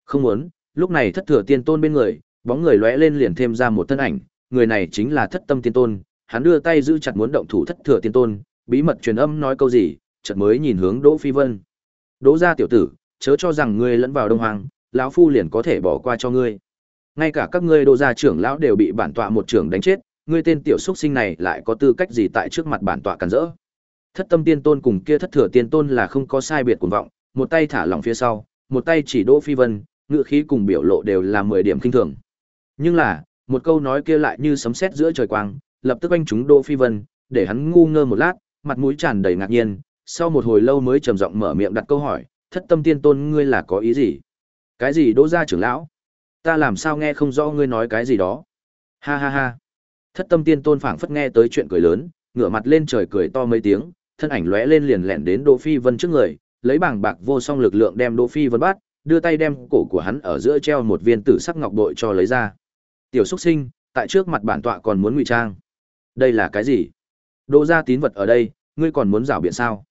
Không muốn, lúc này thất thừa tiên tôn bên người, bóng người lóe lên liền thêm ra một thân ảnh, người này chính là thất tâm tiên tôn, hắn đưa tay giữ chặt muốn động thủ thất thừa tiên tôn, bí mật truyền âm nói câu gì, chợt mới nhìn hướng Đỗ Phi Vân. Đỗ gia tiểu tử, chớ cho rằng ngươi lẫn vào Đông Hoàng, lão phu liền có thể bỏ qua cho ngươi. Ngay cả các ngươi Đỗ gia trưởng lão đều bị bản tọa một trưởng đánh chết, ngươi tên tiểu xuất sinh này lại có tư cách gì tại trước mặt bản tọa cản rỡ? Thất tâm tiên tôn cùng kia thất thừa tiên tôn là không có sai biệt cuồng vọng, một tay thả lỏng phía sau, một tay chỉ Đỗ Phi Vân, ngựa khí cùng biểu lộ đều là 10 điểm kinh thường. Nhưng là, một câu nói kia lại như sấm sét giữa trời quang, lập tức anh chúng Đỗ Phi Vân, để hắn ngu ngơ một lát, mặt mũi tràn đầy ngạc nhiên, sau một hồi lâu mới trầm giọng mở miệng đặt câu hỏi, "Thất Tâm Tiên Tôn ngươi là có ý gì?" "Cái gì Đỗ gia trưởng lão? Ta làm sao nghe không rõ ngươi nói cái gì đó?" "Ha ha ha." Thất Tâm Tiên Tôn phảng phất nghe tới chuyện cười lớn, ngửa mặt lên trời cười to mấy tiếng, thân ảnh lóe lên liền lẹn đến Đỗ Phi Vân trước người, lấy bảng bạc vô song lực lượng đem Đỗ Phi Vân bắt, đưa tay đem cổ của hắn ở giữa treo một viên tử sắc ngọc bội cho lấy ra. Tiểu xuất sinh, tại trước mặt bản tọa còn muốn ngụy trang. Đây là cái gì? Đỗ gia tín vật ở đây, ngươi còn muốn rảo biện sao?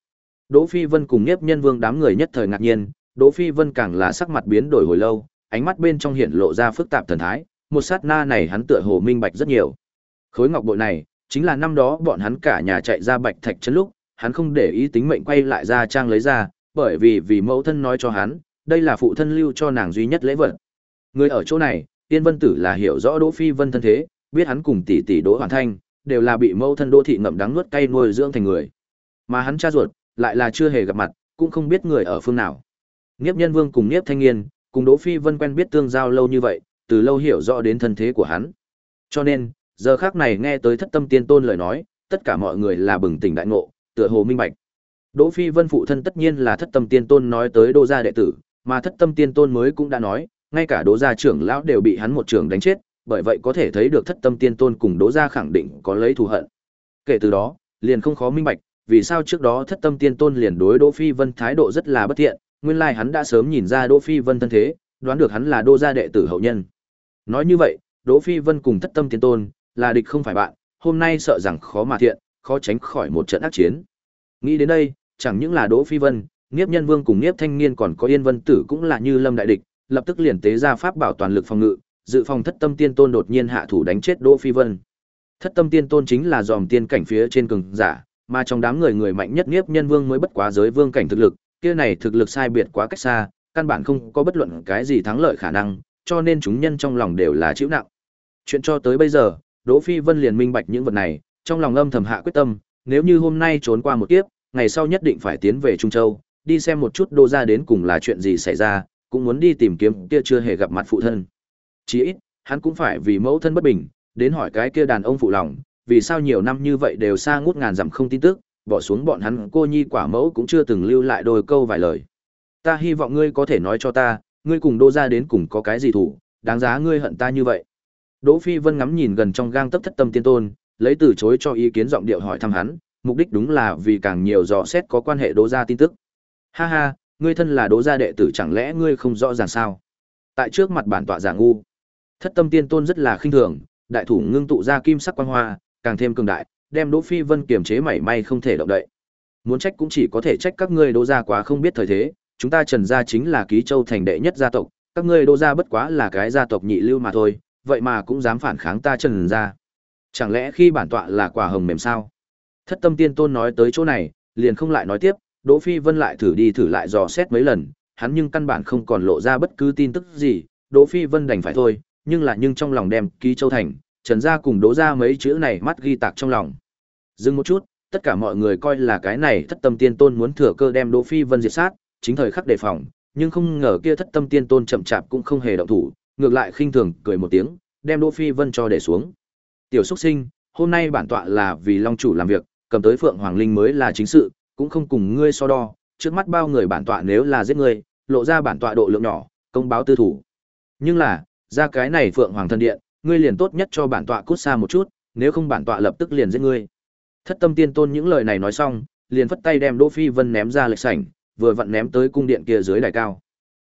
Đỗ Phi Vân cùng Nhiếp Nhân Vương đám người nhất thời ngạc nhiên, Đỗ Phi Vân càng là sắc mặt biến đổi hồi lâu, ánh mắt bên trong hiện lộ ra phức tạp thần thái, một sát na này hắn tựa hồ minh bạch rất nhiều. Khối ngọc bội này, chính là năm đó bọn hắn cả nhà chạy ra Bạch Thạch trấn lúc, hắn không để ý tính mệnh quay lại ra trang lấy ra, bởi vì vì mẫu thân nói cho hắn, đây là phụ thân lưu cho nàng duy nhất lễ vật. Người ở chỗ này, Tiên Vân Tử là hiểu rõ Đỗ Phi Vân thân thế, biết hắn cùng tỷ tỷ Đỗ Hoàn Thanh đều là bị mẫu thân Đỗ thị ngậm đắng nuốt cay nuôi dưỡng thành người. Mà hắn cha ruột lại là chưa hề gặp mặt, cũng không biết người ở phương nào. Niếp Nhân Vương cùng Niếp Thanh Nghiên, cùng Đỗ Phi Vân quen biết tương giao lâu như vậy, từ lâu hiểu rõ đến thân thế của hắn. Cho nên, giờ khắc này nghe tới Thất Tâm Tiên Tôn lời nói, tất cả mọi người là bừng tỉnh đại ngộ, tựa hồ minh bạch. Đỗ Phi Vân phụ thân tất nhiên là Thất Tâm Tiên Tôn nói tới Đỗ gia đệ tử, mà Thất Tâm Tiên Tôn mới cũng đã nói, ngay cả Đỗ gia trưởng lão đều bị hắn một trưởng đánh chết, bởi vậy có thể thấy được thất tâm tiên tôn cùng đỗ gia khẳng định có lấy thù hận. Kể từ đó, liền không khó minh bạch, vì sao trước đó thất tâm tiên tôn liền đối Đỗ Phi Vân thái độ rất là bất thiện, nguyên lai hắn đã sớm nhìn ra Đỗ Phi Vân thân thế, đoán được hắn là Đỗ gia đệ tử hậu nhân. Nói như vậy, Đỗ Phi Vân cùng thất tâm tiên tôn là địch không phải bạn, hôm nay sợ rằng khó mà thiện, khó tránh khỏi một trận ác chiến. Nghĩ đến đây, chẳng những là Đỗ Phi Vân, Niếp Nhân Vương cùng Niếp Thanh Niên còn có Yên Vân Tử cũng là như lâm đại địch, lập tức liền tế ra pháp bảo toàn lực phòng ngự, dự phòng thất tâm tiên tôn đột nhiên hạ thủ đánh chết Đỗ Phi Vân. Thất tâm tiên tôn chính là dòm tiên cảnh phía trên cường giả, mà trong đám người người mạnh nhất Niếp Nhân Vương mới bất quá giới vương cảnh thực lực, kia này thực lực sai biệt quá cách xa, căn bản không có bất luận cái gì thắng lợi khả năng, cho nên chúng nhân trong lòng đều là chịu nặng. Chuyện cho tới bây giờ, Đỗ Phi Vân liền minh bạch những vật này, trong lòng âm thầm hạ quyết tâm, nếu như hôm nay trốn qua một kiếp, ngày sau nhất định phải tiến về Trung Châu, đi xem một chút đô ra đến cùng là chuyện gì xảy ra, cũng muốn đi tìm kiếm kia chưa hề gặp mặt phụ thân. Chỉ ít, hắn cũng phải vì mẫu thân bất bình, đến hỏi cái kia đàn ông phụ lòng, vì sao nhiều năm như vậy đều xa ngút ngàn dặm không tin tức, bỏ xuống bọn hắn cô nhi quả mẫu cũng chưa từng lưu lại đôi câu vài lời. Ta hy vọng ngươi có thể nói cho ta, ngươi cùng đỗ gia đến cùng có cái gì thủ, đáng giá ngươi hận ta như vậy. Đỗ Phi Vân ngắm nhìn gần trong gang tấc thất tâm tiên tôn, lấy từ chối cho ý kiến giọng điệu hỏi thăm hắn, mục đích đúng là vì càng nhiều dò xét có quan hệ đỗ gia tin tức. Ha ha, ngươi thân là đỗ gia đệ tử chẳng lẽ ngươi không rõ ràng sao? Tại trước mặt bản tọa giả ngu, thất tâm tiên tôn rất là khinh thường, đại thủ ngưng tụ ra kim sắc quang hoa, càng thêm cường đại, đem Đỗ Phi Vân kiềm chế mảy may không thể động đậy. Muốn trách cũng chỉ có thể trách các ngươi đỗ gia quá không biết thời thế, chúng ta Trần gia chính là ký châu thành đệ nhất gia tộc, các ngươi đỗ gia bất quá là cái gia tộc nhị lưu mà thôi, vậy mà cũng dám phản kháng ta Trần gia. Chẳng lẽ khi bản tọa là quả hồng mềm sao? Thất tâm tiên tôn nói tới chỗ này, liền không lại nói tiếp, Đỗ Phi Vân lại thử đi thử lại dò xét mấy lần, hắn nhưng căn bản không còn lộ ra bất cứ tin tức gì, Đỗ Phi Vân đành phải thôi, nhưng là nhưng trong lòng đem ký châu thành, Trần gia cùng đố ra mấy chữ này mắt ghi tạc trong lòng. Dừng một chút, tất cả mọi người coi là cái này thất tâm tiên tôn muốn thừa cơ đem Đỗ Phi Vân diệt sát, chính thời khắc đề phòng, nhưng không ngờ kia thất tâm tiên tôn chậm chạp cũng không hề động thủ, ngược lại khinh thường cười một tiếng, đem Đỗ Phi Vân cho để xuống. Tiểu xuất sinh, hôm nay bản tọa là vì Long chủ làm việc, cầm tới Phượng Hoàng Linh mới là chính sự, cũng không cùng ngươi so đo, trước mắt bao người bản tọa nếu là giết ngươi, lộ ra bản tọa độ lượng nhỏ, công báo tư thủ. Nhưng là, ra cái này Phượng Hoàng thân điện, ngươi liền tốt nhất cho bản tọa cút xa một chút, nếu không bản tọa lập tức liền giết ngươi. Thất Tâm Tiên Tôn những lời này nói xong, liền phất tay đem Đỗ Phi Vân ném ra lệch sảnh, vừa vặn ném tới cung điện kia dưới đài cao.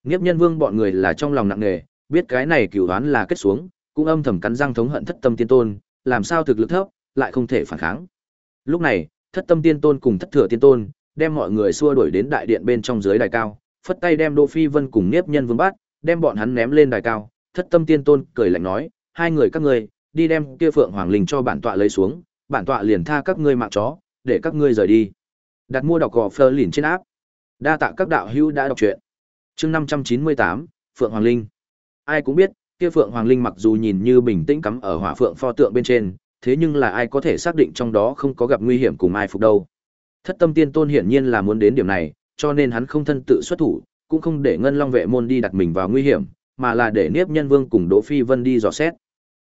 Nghiệp Nhân Vương bọn người là trong lòng nặng nề, biết cái này cửu đoán là kết xuống, cũng âm thầm cắn răng thống hận Thất Tâm Tiên Tôn, làm sao thực lực thấp, lại không thể phản kháng. Lúc này, Thất Tâm Tiên Tôn cùng Thất Thừa Tiên Tôn, đem mọi người xua đuổi đến đại điện bên trong dưới đài cao, phất tay đem Đỗ Phi Vân cùng Niếp Nhân Vương bắt, đem bọn hắn ném lên đài cao. Thất Tâm Tiên Tôn cười lạnh nói, hai người các ngươi đi đem kia Phượng Hoàng Linh cho bản tọa lấy xuống, bản tọa liền tha các ngươi mạng chó, để các ngươi rời đi. Đặt mua đọc gò phơ lìn trên áp. Đa tạ các đạo hữu đã đọc truyện. Chương 598, Phượng Hoàng Linh. Ai cũng biết, kia Phượng Hoàng Linh mặc dù nhìn như bình tĩnh cắm ở hỏa phượng pho tượng bên trên, thế nhưng là ai có thể xác định trong đó không có gặp nguy hiểm cùng ai phục đâu. Thất tâm tiên tôn hiển nhiên là muốn đến điểm này, cho nên hắn không thân tự xuất thủ, cũng không để ngân long vệ môn đi đặt mình vào nguy hiểm, mà là để Niếp Nhân Vương cùng Đỗ Phi Vân đi dò xét.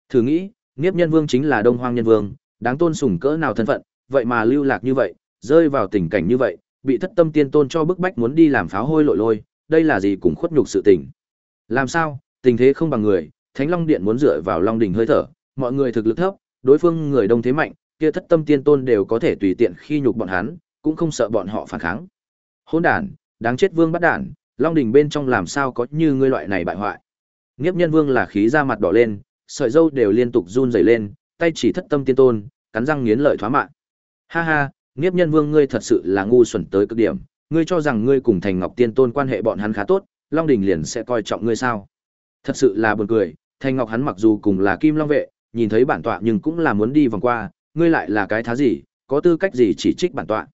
Thử nghĩ, Niếp Nhân Vương chính là Đông Hoang Nhân Vương, đáng tôn sùng cỡ nào thân phận, vậy mà lưu lạc như vậy, rơi vào tình cảnh như vậy, bị thất tâm tiên tôn cho bức bách muốn đi làm pháo hôi lội lôi, đây là gì cũng khuất nhục sự tình. Làm sao, tình thế không bằng người, Thánh Long Điện muốn dựa vào Long đỉnh hơi thở, mọi người thực lực thấp, đối phương người đông thế mạnh, kia thất tâm tiên tôn đều có thể tùy tiện khi nhục bọn hắn, cũng không sợ bọn họ phản kháng. Hỗn đản, đáng chết vương bắt đản, Long đỉnh bên trong làm sao có như ngươi loại này bại hoại. Nghiếp Nhân Vương là khí ra mặt đỏ lên, sợi râu đều liên tục run rẩy lên, tay chỉ thất tâm tiên tôn, cắn răng nghiến lợi thoá mạng. Ha ha, niếp Nhân Vương ngươi thật sự là ngu xuẩn tới cực điểm, ngươi cho rằng ngươi cùng Thành Ngọc Tiên Tôn quan hệ bọn hắn khá tốt, Long đỉnh liền sẽ coi trọng ngươi sao? Thật sự là buồn cười, Thành Ngọc hắn mặc dù cùng là Kim Long vệ, nhìn thấy bản tọa nhưng cũng là muốn đi vòng qua, ngươi lại là cái thá gì, có tư cách gì chỉ trích bản tọa.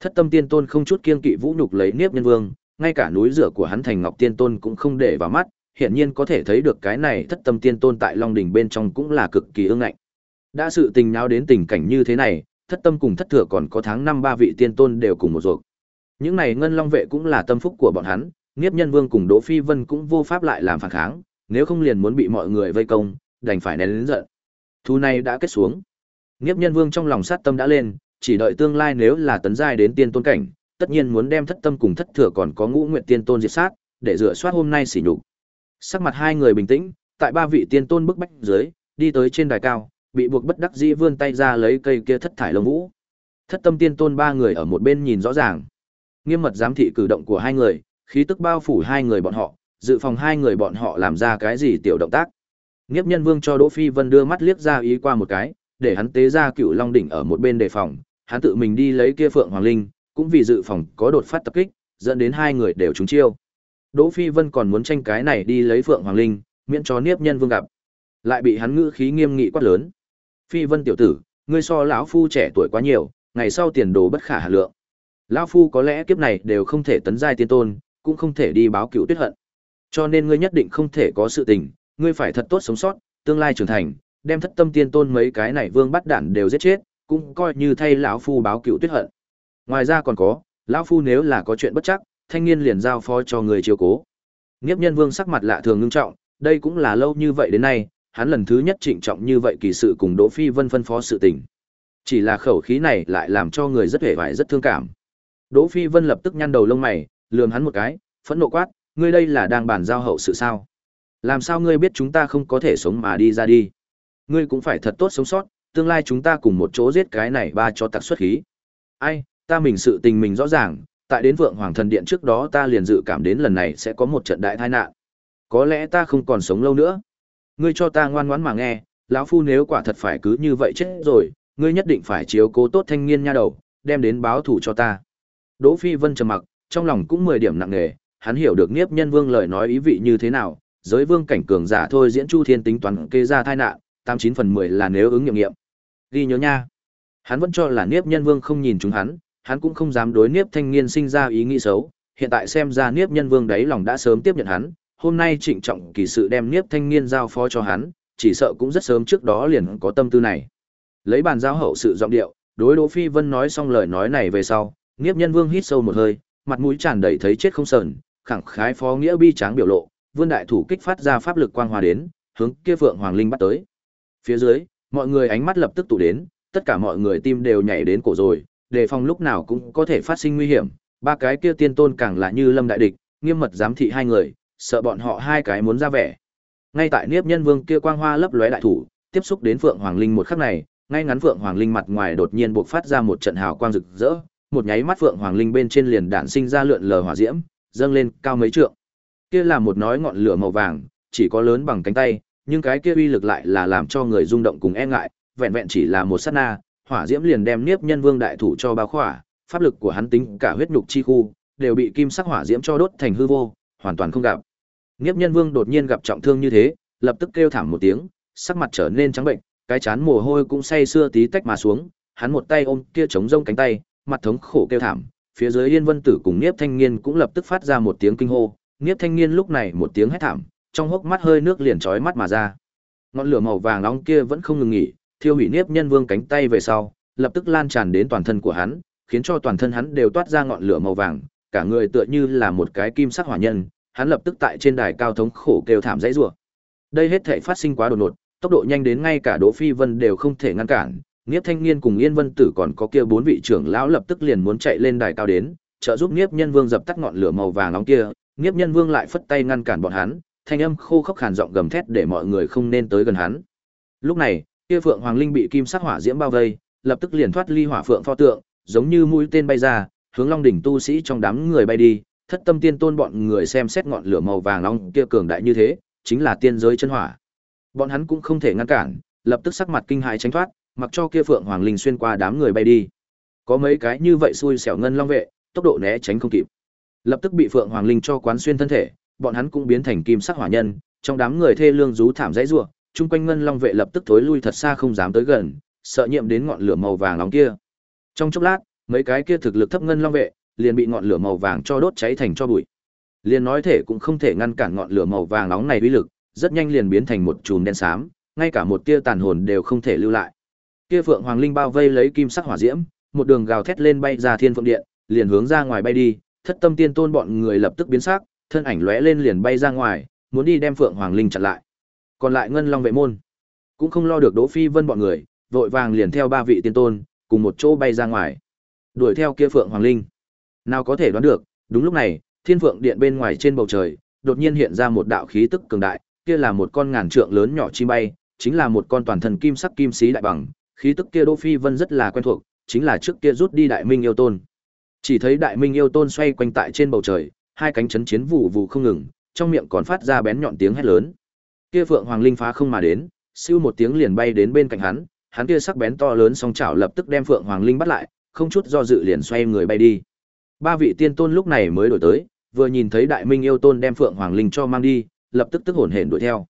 Thất tâm tiên tôn không chút kiên kỵ vũ nhục lấy Niếp Nhân Vương, ngay cả núi rửa của hắn Thành Ngọc Tiên Tôn cũng không để vào mắt, hiện nhiên có thể thấy được cái này thất tâm tiên tôn tại Long đỉnh bên trong cũng là cực kỳ ương ngạnh. Đã sự tình náo đến tình cảnh như thế này, thất tâm cùng thất thừa còn có tháng năm ba vị tiên tôn đều cùng một ruột. Những này ngân long vệ cũng là tâm phúc của bọn hắn, Niếp Nhân Vương cùng Đỗ Phi Vân cũng vô pháp lại làm phản kháng, nếu không liền muốn bị mọi người vây công, đành phải nén lớn giận. Thu này đã kết xuống. Niếp Nhân Vương trong lòng sát tâm đã lên, chỉ đợi tương lai nếu là tấn giai đến tiên tôn cảnh, tất nhiên muốn đem thất tâm cùng thất thừa còn có ngũ nguyện tiên tôn diệt sát, để rửa soát hôm nay sỉ nhục. Sắc mặt hai người bình tĩnh, tại ba vị tiên tôn bức bách dưới, đi tới trên đài cao, bị buộc bất đắc dĩ vươn tay ra lấy cây kia thất thải lông vũ. Thất tâm tiên tôn ba người ở một bên nhìn rõ ràng. Nghiêm mật giám thị cử động của hai người, khí tức bao phủ hai người bọn họ, dự phòng hai người bọn họ làm ra cái gì tiểu động tác. Nghiếp nhân vương cho Đỗ Phi Vân đưa mắt liếc ra ý qua một cái, để hắn tế ra cựu long đỉnh ở một bên đề phòng, hắn tự mình đi lấy kia phượng hoàng linh, cũng vì dự phòng có đột phát tập kích, dẫn đến hai người đều trúng chiêu. Đỗ Phi Vân còn muốn tranh cái này đi lấy phượng hoàng linh, miễn cho Niếp Nhân Vương gặp. Lại bị hắn ngữ khí nghiêm nghị quát lớn. "Phi Vân tiểu tử, ngươi so lão phu trẻ tuổi quá nhiều, ngày sau tiền đồ bất khả hạn lượng. Lão phu có lẽ kiếp này đều không thể tấn giai tiên tôn, cũng không thể đi báo cựu tuyết hận. Cho nên ngươi nhất định không thể có sự tình, ngươi phải thật tốt sống sót, tương lai trưởng thành, đem thất tâm tiên tôn mấy cái này vương bắt đản đều giết chết, cũng coi như thay lão phu báo cựu tuyết hận. Ngoài ra còn có, lão phu nếu là có chuyện bất chắc, thanh niên liền giao phó cho người chiếu cố. Nghiệp Nhân Vương sắc mặt lạ thường ngưng trọng, đây cũng là lâu như vậy đến nay, hắn lần thứ nhất trịnh trọng như vậy kỳ sự cùng Đỗ Phi Vân phân phó sự tình. Chỉ là khẩu khí này lại làm cho người rất hề vải rất thương cảm. Đỗ Phi Vân lập tức nhăn đầu lông mày, lườm hắn một cái, phẫn nộ quát, ngươi đây là đang bàn giao hậu sự sao? Làm sao ngươi biết chúng ta không có thể sống mà đi ra đi? Ngươi cũng phải thật tốt sống sót, tương lai chúng ta cùng một chỗ giết cái này ba cho tặc xuất khí. Ai, ta mình sự tình mình rõ ràng, tại đến Vượng Hoàng Thần Điện trước đó ta liền dự cảm đến lần này sẽ có một trận đại tai nạn. Có lẽ ta không còn sống lâu nữa. Ngươi cho ta ngoan ngoãn mà nghe, lão phu nếu quả thật phải cứ như vậy chết rồi, ngươi nhất định phải chiếu cố tốt thanh niên nha đầu, đem đến báo thủ cho ta. Đỗ Phi Vân trầm mặc, trong lòng cũng mười điểm nặng nề, hắn hiểu được Niếp Nhân Vương lời nói ý vị như thế nào, giới vương cảnh cường giả thôi diễn Chu Thiên tính toán kê ra tai nạn, tám chín phần mười là nếu ứng nghiệm nghiệm. Ghi nhớ nha. Hắn vẫn cho là Niếp Nhân Vương không nhìn chúng hắn, hắn cũng không dám đối Niếp Thanh Niên sinh ra ý nghĩ xấu, hiện tại xem ra Niếp Nhân Vương đấy lòng đã sớm tiếp nhận hắn, hôm nay trịnh trọng kỳ sự đem Niếp Thanh Niên giao phó cho hắn, chỉ sợ cũng rất sớm trước đó liền có tâm tư này. Lấy bàn giao hậu sự giọng điệu, đối Đỗ Phi Vân nói xong lời nói này về sau, Niếp Nhân Vương hít sâu một hơi, mặt mũi tràn đầy thấy chết không sờn, khẳng khái phó nghĩa bi tráng biểu lộ, vươn đại thủ kích phát ra pháp lực quang hòa đến, hướng kia Phượng Hoàng Linh bắt tới. Phía dưới, mọi người ánh mắt lập tức tụ đến, tất cả mọi người tim đều nhảy đến cổ rồi, đề phòng lúc nào cũng có thể phát sinh nguy hiểm, ba cái kia tiên tôn càng là như lâm đại địch, nghiêm mật giám thị hai người, sợ bọn họ hai cái muốn ra vẻ. Ngay tại Niếp Nhân Vương kia quang hoa lấp lóe đại thủ, tiếp xúc đến Phượng Hoàng Linh một khắc này, ngay ngắn Phượng Hoàng Linh mặt ngoài đột nhiên bộc phát ra một trận hào quang rực rỡ, một nháy mắt Phượng Hoàng Linh bên trên liền đạn sinh ra lượn lờ hỏa diễm, dâng lên cao mấy trượng. Kia là một nói ngọn lửa màu vàng, chỉ có lớn bằng cánh tay, nhưng cái kia uy lực lại là làm cho người rung động cùng e ngại, vẹn vẹn chỉ là một sát na, hỏa diễm liền đem Niếp Nhân Vương đại thủ cho bao khỏa, pháp lực của hắn tính cả huyết nhục chi khu đều bị kim sắc hỏa diễm cho đốt thành hư vô, hoàn toàn không gặp. Niếp Nhân Vương đột nhiên gặp trọng thương như thế, lập tức kêu thảm một tiếng, sắc mặt trở nên trắng bệnh, cái chán mồ hôi cũng say sưa tí tách mà xuống, hắn một tay ôm kia chống rông cánh tay, mặt thống khổ kêu thảm, phía dưới Yên Vân Tử cùng Niếp Thanh Nghiên cũng lập tức phát ra một tiếng kinh hô, Niếp Thanh Nghiên lúc này một tiếng hét thảm, trong hốc mắt hơi nước liền trói mắt mà ra. Ngọn lửa màu vàng nóng kia vẫn không ngừng nghỉ, thiêu hủy Niếp Nhân Vương cánh tay về sau, lập tức lan tràn đến toàn thân của hắn, khiến cho toàn thân hắn đều toát ra ngọn lửa màu vàng, cả người tựa như là một cái kim sắc hỏa nhân, hắn lập tức tại trên đài cao thống khổ kêu thảm dãy rủa. Đây hết thảy phát sinh quá đột ngột, tốc độ nhanh đến ngay cả Đỗ Phi Vân đều không thể ngăn cản, Niếp Thanh Niên cùng Yên Vân Tử còn có kia bốn vị trưởng lão lập tức liền muốn chạy lên đài cao đến, trợ giúp Niếp Nhân Vương dập tắt ngọn lửa màu vàng nóng kia, Niếp Nhân Vương lại phất tay ngăn cản bọn hắn, thanh âm khô khốc khàn giọng gầm thét để mọi người không nên tới gần hắn. Lúc này, kia Phượng Hoàng Linh bị kim sắc hỏa diễm bao vây, lập tức liền thoát ly hỏa phượng pho tượng, giống như mũi tên bay ra, hướng Long đỉnh tu sĩ trong đám người bay đi, Thất Tâm Tiên Tôn bọn người xem xét ngọn lửa màu vàng long kia cường đại như thế, chính là tiên giới chân hỏa. Bọn hắn cũng không thể ngăn cản, lập tức sắc mặt kinh hãi tránh thoát, mặc cho kia Phượng Hoàng Linh xuyên qua đám người bay đi. Có mấy cái như vậy xui xẻo ngân long vệ, tốc độ né tránh không kịp. Lập tức bị Phượng Hoàng Linh cho quán xuyên thân thể, bọn hắn cũng biến thành kim sắc hỏa nhân, trong đám người thê lương rú thảm dãy rủa, chung quanh ngân long vệ lập tức thối lui thật xa không dám tới gần, sợ nhiễm đến ngọn lửa màu vàng nóng kia. Trong chốc lát, mấy cái kia thực lực thấp ngân long vệ liền bị ngọn lửa màu vàng cho đốt cháy thành cho bụi. Liền nói thể cũng không thể ngăn cản ngọn lửa màu vàng nóng này uy lực, rất nhanh liền biến thành một chùm đen xám, ngay cả một tia tàn hồn đều không thể lưu lại. Kia Phượng Hoàng Linh bao vây lấy kim sắc hỏa diễm, một đường gào thét lên bay ra Thiên Phượng Điện, liền hướng ra ngoài bay đi, Thất Tâm Tiên Tôn bọn người lập tức biến sắc, thân ảnh lóe lên liền bay ra ngoài, muốn đi đem Phượng Hoàng Linh chặn lại. Còn lại Ngân Long vệ môn, cũng không lo được Đỗ Phi Vân bọn người, vội vàng liền theo ba vị tiên tôn, cùng một chỗ bay ra ngoài. Đuổi theo kia Phượng Hoàng Linh. Nào có thể đoán được, đúng lúc này, Thiên Phượng Điện bên ngoài trên bầu trời, đột nhiên hiện ra một đạo khí tức cường đại, kia là một con ngàn trượng lớn nhỏ chim bay, chính là một con toàn thân kim sắc kim xí đại bằng, khí tức kia Đỗ Phi Vân rất là quen thuộc, chính là trước kia rút đi Đại Minh yêu tôn. Chỉ thấy Đại Minh yêu tôn xoay quanh tại trên bầu trời, hai cánh chấn chiến vụ vụ không ngừng, trong miệng còn phát ra bén nhọn tiếng hét lớn. Kia Phượng Hoàng Linh phá không mà đến, siêu một tiếng liền bay đến bên cạnh hắn, hắn kia sắc bén to lớn song chảo lập tức đem Phượng Hoàng Linh bắt lại, không chút do dự liền xoay người bay đi. Ba vị tiên tôn lúc này mới đổi tới, vừa nhìn thấy Đại Minh yêu tôn đem Phượng Hoàng Linh cho mang đi, lập tức tức hổn hển đuổi theo.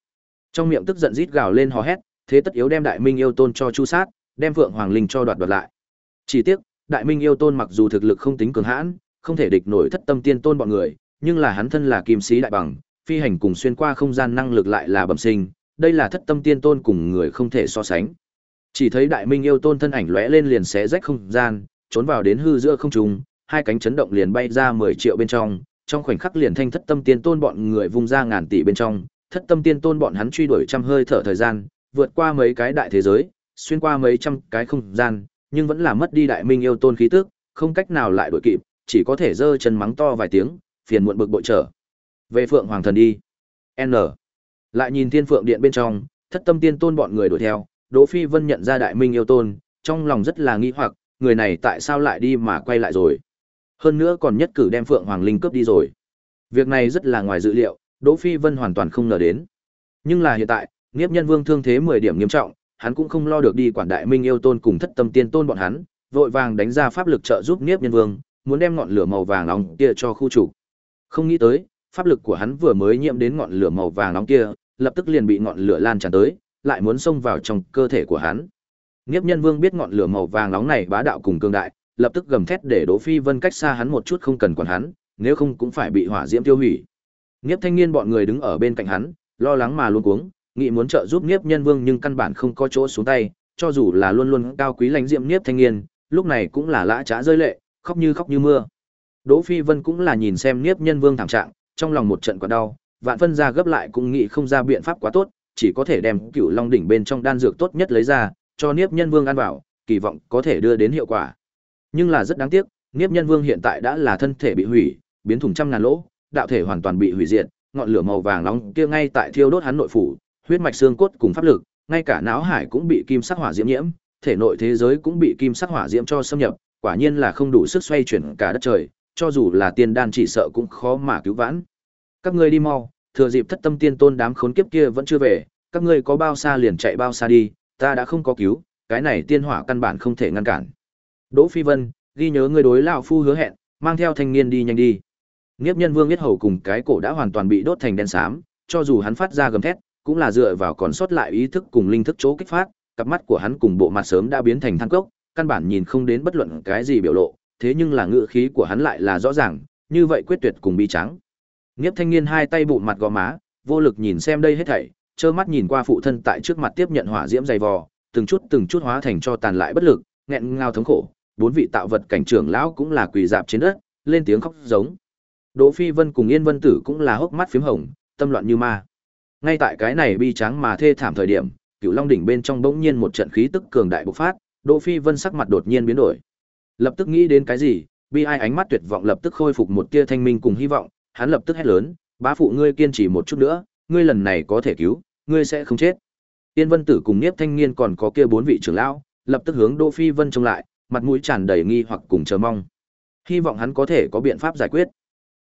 Trong miệng tức giận rít gào lên hò hét, thế tất yếu đem Đại Minh yêu tôn cho chu sát, đem Phượng Hoàng Linh cho đoạt đoạt lại. Chỉ tiếc, Đại Minh yêu tôn mặc dù thực lực không tính cường hãn, không thể địch nổi thất tâm tiên tôn bọn người, nhưng là hắn thân là kim sĩ đại bằng, phi hành cùng xuyên qua không gian năng lực lại là bẩm sinh, đây là thất tâm tiên tôn cùng người không thể so sánh. Chỉ thấy Đại Minh yêu tôn thân ảnh lóe lên liền xé rách không gian, trốn vào đến hư giữa không trung, hai cánh chấn động liền bay ra 10 triệu bên trong, trong khoảnh khắc liền thanh thất tâm tiên tôn bọn người vung ra ngàn tỷ bên trong, thất tâm tiên tôn bọn hắn truy đuổi trăm hơi thở thời gian, vượt qua mấy cái đại thế giới, xuyên qua mấy trăm cái không gian, nhưng vẫn là mất đi đại minh yêu tôn khí tức, không cách nào lại đuổi kịp, chỉ có thể giơ chân mắng to vài tiếng, phiền muộn bực bội trở. Về Phượng Hoàng thần đi. N. Lại nhìn Thiên Phượng điện bên trong, thất tâm tiên tôn bọn người đuổi theo, Đỗ Phi Vân nhận ra đại minh yêu tôn, trong lòng rất là nghi hoặc, người này tại sao lại đi mà quay lại rồi. Hơn nữa còn nhất cử đem Phượng Hoàng Linh cướp đi rồi. Việc này rất là ngoài dự liệu, Đỗ Phi Vân hoàn toàn không ngờ đến. Nhưng là hiện tại, Niếp Nhân Vương thương thế 10 điểm nghiêm trọng, hắn cũng không lo được đi quản đại minh yêu tôn cùng thất tâm tiên tôn bọn hắn, vội vàng đánh ra pháp lực trợ giúp Niếp Nhân Vương, muốn đem ngọn lửa màu vàng nóng kia cho khu chủ. Không nghĩ tới, pháp lực của hắn vừa mới nhiễm đến ngọn lửa màu vàng nóng kia, lập tức liền bị ngọn lửa lan tràn tới, lại muốn xông vào trong cơ thể của hắn. Niếp Nhân Vương biết ngọn lửa màu vàng nóng này bá đạo cùng cường đại, lập tức gầm thét để Đỗ Phi Vân cách xa hắn một chút không cần quản hắn, nếu không cũng phải bị hỏa diễm tiêu hủy. Niếp Thanh Niên bọn người đứng ở bên cạnh hắn, lo lắng mà luôn cuống, nghĩ muốn trợ giúp Niếp Nhân Vương nhưng căn bản không có chỗ xuống tay, cho dù là luôn luôn cao quý lãnh diệm Niếp Thanh Niên, lúc này cũng là lã chã rơi lệ, khóc như khóc như mưa. Đỗ Phi Vân cũng là nhìn xem Niếp Nhân Vương thảm trạng, trong lòng một trận quả đau, vạn phân ra gấp lại cũng nghĩ không ra biện pháp quá tốt, chỉ có thể đem Cửu Long đỉnh bên trong đan dược tốt nhất lấy ra, cho Niếp Nhân Vương ăn vào, kỳ vọng có thể đưa đến hiệu quả. Nhưng là rất đáng tiếc, Niếp Nhân Vương hiện tại đã là thân thể bị hủy, biến thủng trăm ngàn lỗ, đạo thể hoàn toàn bị hủy diệt, ngọn lửa màu vàng nóng kia ngay tại thiêu đốt hắn nội phủ, huyết mạch xương cốt cùng pháp lực, ngay cả não hải cũng bị kim sắc hỏa diễm nhiễm, thể nội thế giới cũng bị kim sắc hỏa diễm cho xâm nhập, quả nhiên là không đủ sức xoay chuyển cả đất trời, cho dù là tiên đan chỉ sợ cũng khó mà cứu vãn. Các ngươi đi mau, thừa dịp thất tâm tiên tôn đám khốn kiếp kia vẫn chưa về, các ngươi có bao xa liền chạy bao xa đi, ta đã không có cứu, cái này tiên hỏa căn bản không thể ngăn cản. Đỗ Phi Vân, ghi nhớ người đối lão phu hứa hẹn, mang theo thanh niên đi nhanh đi. Nghiếp Nhân Vương biết hầu cùng cái cổ đã hoàn toàn bị đốt thành đen xám, cho dù hắn phát ra gầm thét, cũng là dựa vào còn sót lại ý thức cùng linh thức chỗ kích phát, cặp mắt của hắn cùng bộ mặt sớm đã biến thành than cốc, căn bản nhìn không đến bất luận cái gì biểu lộ, thế nhưng là ngữ khí của hắn lại là rõ ràng, như vậy quyết tuyệt cùng bi trắng. Nghiếp thanh niên hai tay bụng mặt gò má, vô lực nhìn xem đây hết thảy, trơ mắt nhìn qua phụ thân tại trước mặt tiếp nhận hỏa diễm dày vò, từng chút từng chút hóa thành cho tàn lại bất lực, nghẹn ngào thống khổ, bốn vị tạo vật cảnh trưởng lão cũng là quỳ dạp trên đất, lên tiếng khóc giống. Đỗ Phi Vân cùng Yên Vân Tử cũng là hốc mắt phím hồng, tâm loạn như ma. Ngay tại cái này bi tráng mà thê thảm thời điểm, Cửu Long đỉnh bên trong bỗng nhiên một trận khí tức cường đại bộc phát, Đỗ Phi Vân sắc mặt đột nhiên biến đổi. Lập tức nghĩ đến cái gì, bi ai ánh mắt tuyệt vọng lập tức khôi phục một tia thanh minh cùng hy vọng, hắn lập tức hét lớn, "Bá phụ ngươi kiên trì một chút nữa, ngươi lần này có thể cứu, ngươi sẽ không chết." Tiên Vân Tử cùng Niếp Thanh Niên còn có kia bốn vị trưởng lão, lập tức hướng Đỗ Phi Vân trông lại, mặt mũi tràn đầy nghi hoặc cùng chờ mong. Hy vọng hắn có thể có biện pháp giải quyết.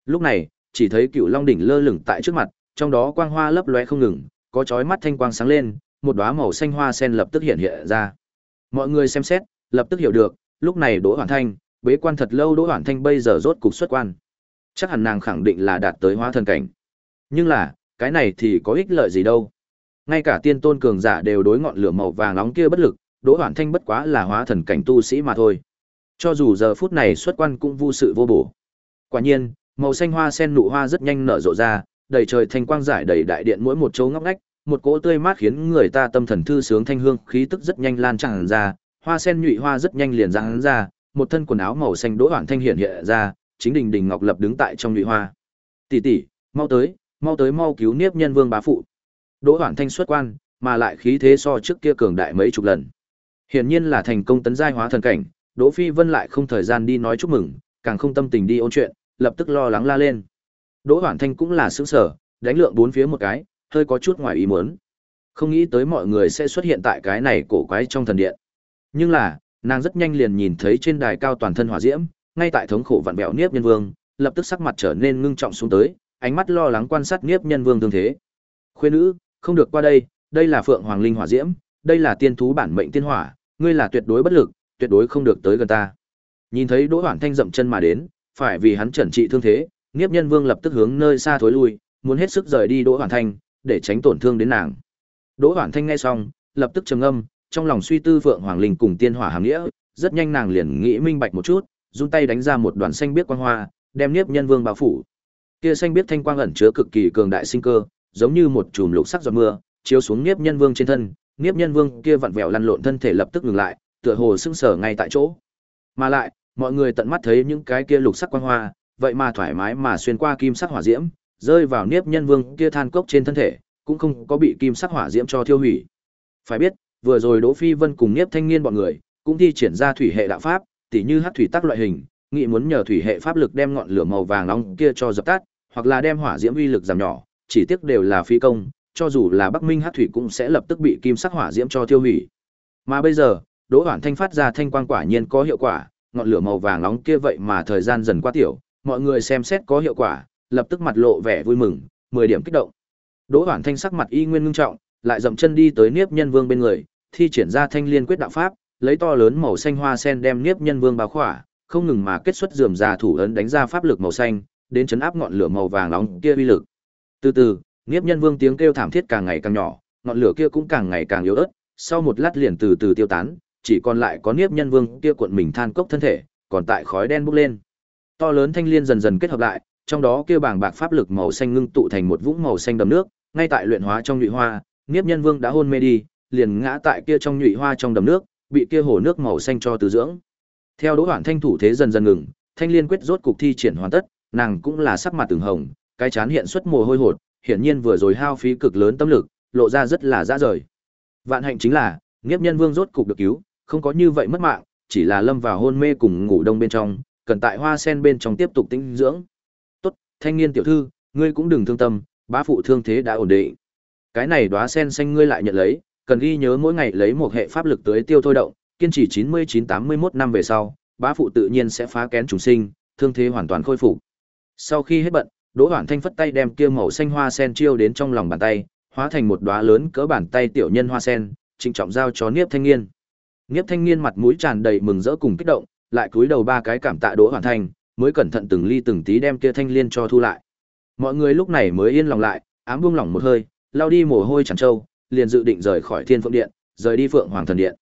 Lúc này, chỉ thấy Cựu Long đỉnh lơ lửng tại trước mặt, trong đó quang hoa lấp lóe không ngừng, có chói mắt thanh quang sáng lên, một đóa màu xanh hoa sen lập tức hiện hiện ra. Mọi người xem xét, lập tức hiểu được, lúc này Đỗ Hoàn Thanh, bế quan thật lâu Đỗ Hoàn Thanh bây giờ rốt cục xuất quan. Chắc hẳn nàng khẳng định là đạt tới hóa thần cảnh. Nhưng là, cái này thì có ích lợi gì đâu? Ngay cả tiên tôn cường giả đều đối ngọn lửa màu vàng nóng kia bất lực, Đỗ Hoàn Thanh bất quá là hóa thần cảnh tu sĩ mà thôi. Cho dù giờ phút này xuất quan cũng vô sự vô bổ. Quả nhiên, màu xanh hoa sen nụ hoa rất nhanh nở rộ ra, đầy trời thanh quang giải đầy đại điện mỗi một chỗ ngóc ngách, một cỗ tươi mát khiến người ta tâm thần thư sướng thanh hương, khí tức rất nhanh lan tràn ra, hoa sen nhụy hoa rất nhanh liền giáng ra, một thân quần áo màu xanh Đỗ Hoàn Thanh hiện hiện ra, chính đình đình ngọc lập đứng tại trong nhụy hoa. "Tỷ tỷ, mau tới, mau tới mau cứu Niếp Nhân Vương bá phụ." Đỗ Hoàn Thanh xuất quan, mà lại khí thế so trước kia cường đại mấy chục lần. Hiển nhiên là thành công tấn giai hóa thần cảnh, Đỗ Phi Vân lại không thời gian đi nói chúc mừng, càng không tâm tình đi ôn chuyện, lập tức lo lắng la lên. Đỗ Hoản Thanh cũng là sững sở, đánh lượng bốn phía một cái, hơi có chút ngoài ý muốn. Không nghĩ tới mọi người sẽ xuất hiện tại cái này cổ quái trong thần điện. Nhưng là, nàng rất nhanh liền nhìn thấy trên đài cao toàn thân hỏa diễm, ngay tại thống khổ vặn bẹo Niếp Nhân Vương, lập tức sắc mặt trở nên ngưng trọng xuống tới, ánh mắt lo lắng quan sát Niếp Nhân Vương tương thế. Khuê nữ, không được qua đây, đây là Phượng Hoàng Linh hỏa diễm, đây là tiên thú bản mệnh tiên hỏa, ngươi là tuyệt đối bất lực, tuyệt đối không được tới gần ta. Nhìn thấy Đỗ Hoản Thanh dậm chân mà đến, phải vì hắn chẩn trị thương thế, Niếp Nhân Vương lập tức hướng nơi xa thối lui, muốn hết sức rời đi Đỗ Hoản Thanh, để tránh tổn thương đến nàng. Đỗ Hoản Thanh nghe xong, lập tức trầm ngâm, trong lòng suy tư Phượng Hoàng Linh cùng tiên hỏa hàm nghĩa, rất nhanh nàng liền nghĩ minh bạch một chút, run tay đánh ra một đoàn xanh biếc quang hoa, đem Niếp Nhân Vương bao phủ. Kia xanh biếc thanh quang ẩn chứa cực kỳ cường đại sinh cơ, giống như một chùm lục sắc giọt mưa, chiếu xuống Niếp Nhân Vương trên thân, Niếp Nhân Vương kia vặn vẹo lăn lộn thân thể lập tức ngừng lại, tựa hồ sững sờ ngay tại chỗ. Mà lại, mọi người tận mắt thấy những cái kia lục sắc quang hoa, vậy mà thoải mái mà xuyên qua kim sắc hỏa diễm, rơi vào Niếp Nhân Vương kia than cốc trên thân thể, cũng không có bị kim sắc hỏa diễm cho thiêu hủy. Phải biết, vừa rồi Đỗ Phi Vân cùng Niếp Thanh Niên bọn người, cũng thi triển ra thủy hệ đạo pháp, tỉ như hắc thủy tắc loại hình, nghị muốn nhờ thủy hệ pháp lực đem ngọn lửa màu vàng nóng kia cho dập tắt, hoặc là đem hỏa diễm uy lực giảm nhỏ, chỉ tiếc đều là phi công, cho dù là Bắc Minh hắc thủy cũng sẽ lập tức bị kim sắc hỏa diễm cho tiêu hủy. Mà bây giờ, Đỗ Hoản Thanh phát ra thanh quang quả nhiên có hiệu quả, ngọn lửa màu vàng nóng kia vậy mà thời gian dần qua tiểu, mọi người xem xét có hiệu quả, lập tức mặt lộ vẻ vui mừng, 10 điểm kích động. Đỗ Hoản Thanh sắc mặt y nguyên ngưng trọng, lại dậm chân đi tới Niếp Nhân Vương bên người, thi triển ra Thanh Liên Quyết đạo pháp, lấy to lớn màu xanh hoa sen đem Niếp Nhân Vương bao khỏa, không ngừng mà kết xuất rườm rà thủ ấn đánh ra pháp lực màu xanh, đến chấn áp ngọn lửa màu vàng nóng kia uy lực. Từ từ, Niếp Nhân Vương tiếng kêu thảm thiết càng ngày càng nhỏ, ngọn lửa kia cũng càng ngày càng yếu ớt, sau một lát liền từ từ tiêu tán, chỉ còn lại có Niếp Nhân Vương kia cuộn mình than cốc thân thể, còn tại khói đen bốc lên. To lớn thanh liên dần dần kết hợp lại, trong đó kia bảng bạc pháp lực màu xanh ngưng tụ thành một vũng màu xanh đầm nước, ngay tại luyện hóa trong nhụy hoa, Niếp Nhân Vương đã hôn mê đi, liền ngã tại kia trong nhụy hoa trong đầm nước, bị kia hồ nước màu xanh cho tứ dưỡng. Theo Đỗ Hoản Thanh thủ thế dần dần ngừng, Thanh Liên quyết rốt cục thi triển hoàn tất, nàng cũng là sắc mặt từng hồng, cái chán hiện xuất mồ hôi hột, hiển nhiên vừa rồi hao phí cực lớn tâm lực, lộ ra rất là dã rời. Vạn hạnh chính là, Niếp Nhân Vương rốt cục được cứu, không có như vậy mất mạng, chỉ là lâm vào hôn mê cùng ngủ đông bên trong, cần tại hoa sen bên trong tiếp tục tĩnh dưỡng. "Tốt, thanh niên tiểu thư, ngươi cũng đừng thương tâm, bá phụ thương thế đã ổn định. Cái này đóa sen xanh ngươi lại nhận lấy, cần ghi nhớ mỗi ngày lấy một hệ pháp lực tới tiêu thôi động, kiên trì 99-81 năm về sau, bá phụ tự nhiên sẽ phá kén trùng sinh, thương thế hoàn toàn khôi phục." Sau khi hết bận, Đỗ Hoản Thanh phất tay đem kia màu xanh hoa sen chiêu đến trong lòng bàn tay, hóa thành một đóa lớn cỡ bàn tay tiểu nhân hoa sen, trịnh trọng giao cho Niếp Thanh Nghiên. Niếp Thanh Nghiên mặt mũi tràn đầy mừng rỡ cùng kích động, lại cúi đầu ba cái cảm tạ Đỗ Hoản Thanh, mới cẩn thận từng ly từng tí đem kia thanh liên cho thu lại. Mọi người lúc này mới yên lòng lại, ám buông lỏng một hơi, lao đi mồ hôi tràn trâu, liền dự định rời khỏi Thiên Phượng Điện, rời đi Phượng Hoàng Thần Điện.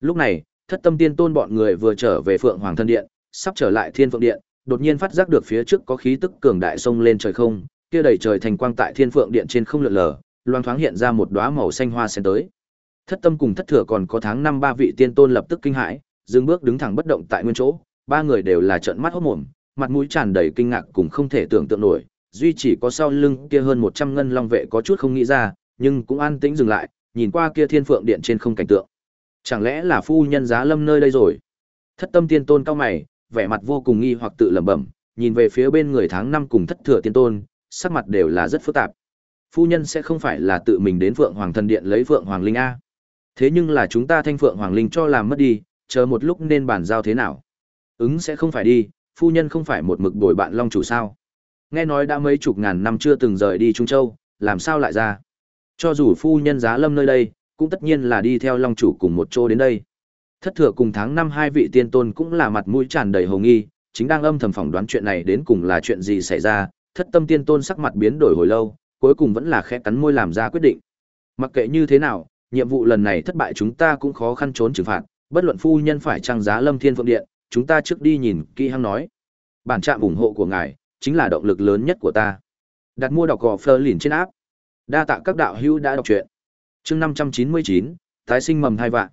Lúc này, Thất Tâm Tiên Tôn bọn người vừa trở về Phượng Hoàng Thần Điện, sắp trở lại Thiên Phượng Điện, đột nhiên phát giác được phía trước có khí tức cường đại xông lên trời không, kia đầy trời thành quang tại Thiên Phượng Điện trên không lượn lờ, loang thoáng hiện ra một đóa màu xanh hoa sen tới. Thất Tâm cùng Thất Thừa còn có tháng năm ba vị tiên tôn lập tức kinh hãi, dừng bước đứng thẳng bất động tại nguyên chỗ, ba người đều là trợn mắt hốt mồm, mặt mũi tràn đầy kinh ngạc cùng không thể tưởng tượng nổi, duy chỉ có sau lưng kia hơn 100 ngân long vệ có chút không nghĩ ra, nhưng cũng an tĩnh dừng lại, nhìn qua kia Thiên Phượng Điện trên không cảnh tượng. Chẳng lẽ là phu nhân giá lâm nơi đây rồi? Thất Tâm tiên tôn cao mày, vẻ mặt vô cùng nghi hoặc tự lẩm bẩm, nhìn về phía bên người tháng năm cùng thất thừa tiên tôn, sắc mặt đều là rất phức tạp. Phu nhân sẽ không phải là tự mình đến Phượng Hoàng Thần Điện lấy Phượng Hoàng Linh A. Thế nhưng là chúng ta thanh Phượng Hoàng Linh cho làm mất đi, chờ một lúc nên bàn giao thế nào? Ứng sẽ không phải đi, phu nhân không phải một mực đổi bạn Long chủ sao? Nghe nói đã mấy chục ngàn năm chưa từng rời đi Trung Châu, làm sao lại ra? Cho dù phu nhân giá lâm nơi đây, cũng tất nhiên là đi theo Long chủ cùng một chỗ đến đây. Thất thừa cùng tháng năm hai vị tiên tôn cũng là mặt mũi tràn đầy hồ nghi, chính đang âm thầm phỏng đoán chuyện này đến cùng là chuyện gì xảy ra, thất tâm tiên tôn sắc mặt biến đổi hồi lâu, cuối cùng vẫn là khẽ cắn môi làm ra quyết định. Mặc kệ như thế nào, nhiệm vụ lần này thất bại chúng ta cũng khó khăn trốn trừng phạt, bất luận phu nhân phải trang giá Lâm Thiên Phượng Điện, chúng ta trước đi nhìn Kỳ hăng nói. Bản trạm ủng hộ của ngài chính là động lực lớn nhất của ta. Đặt mua đọc gò Fleur lìn trên áp. Đa tạ các đạo hữu đã đọc truyện. Chương 599, tái sinh mầm hai vạn.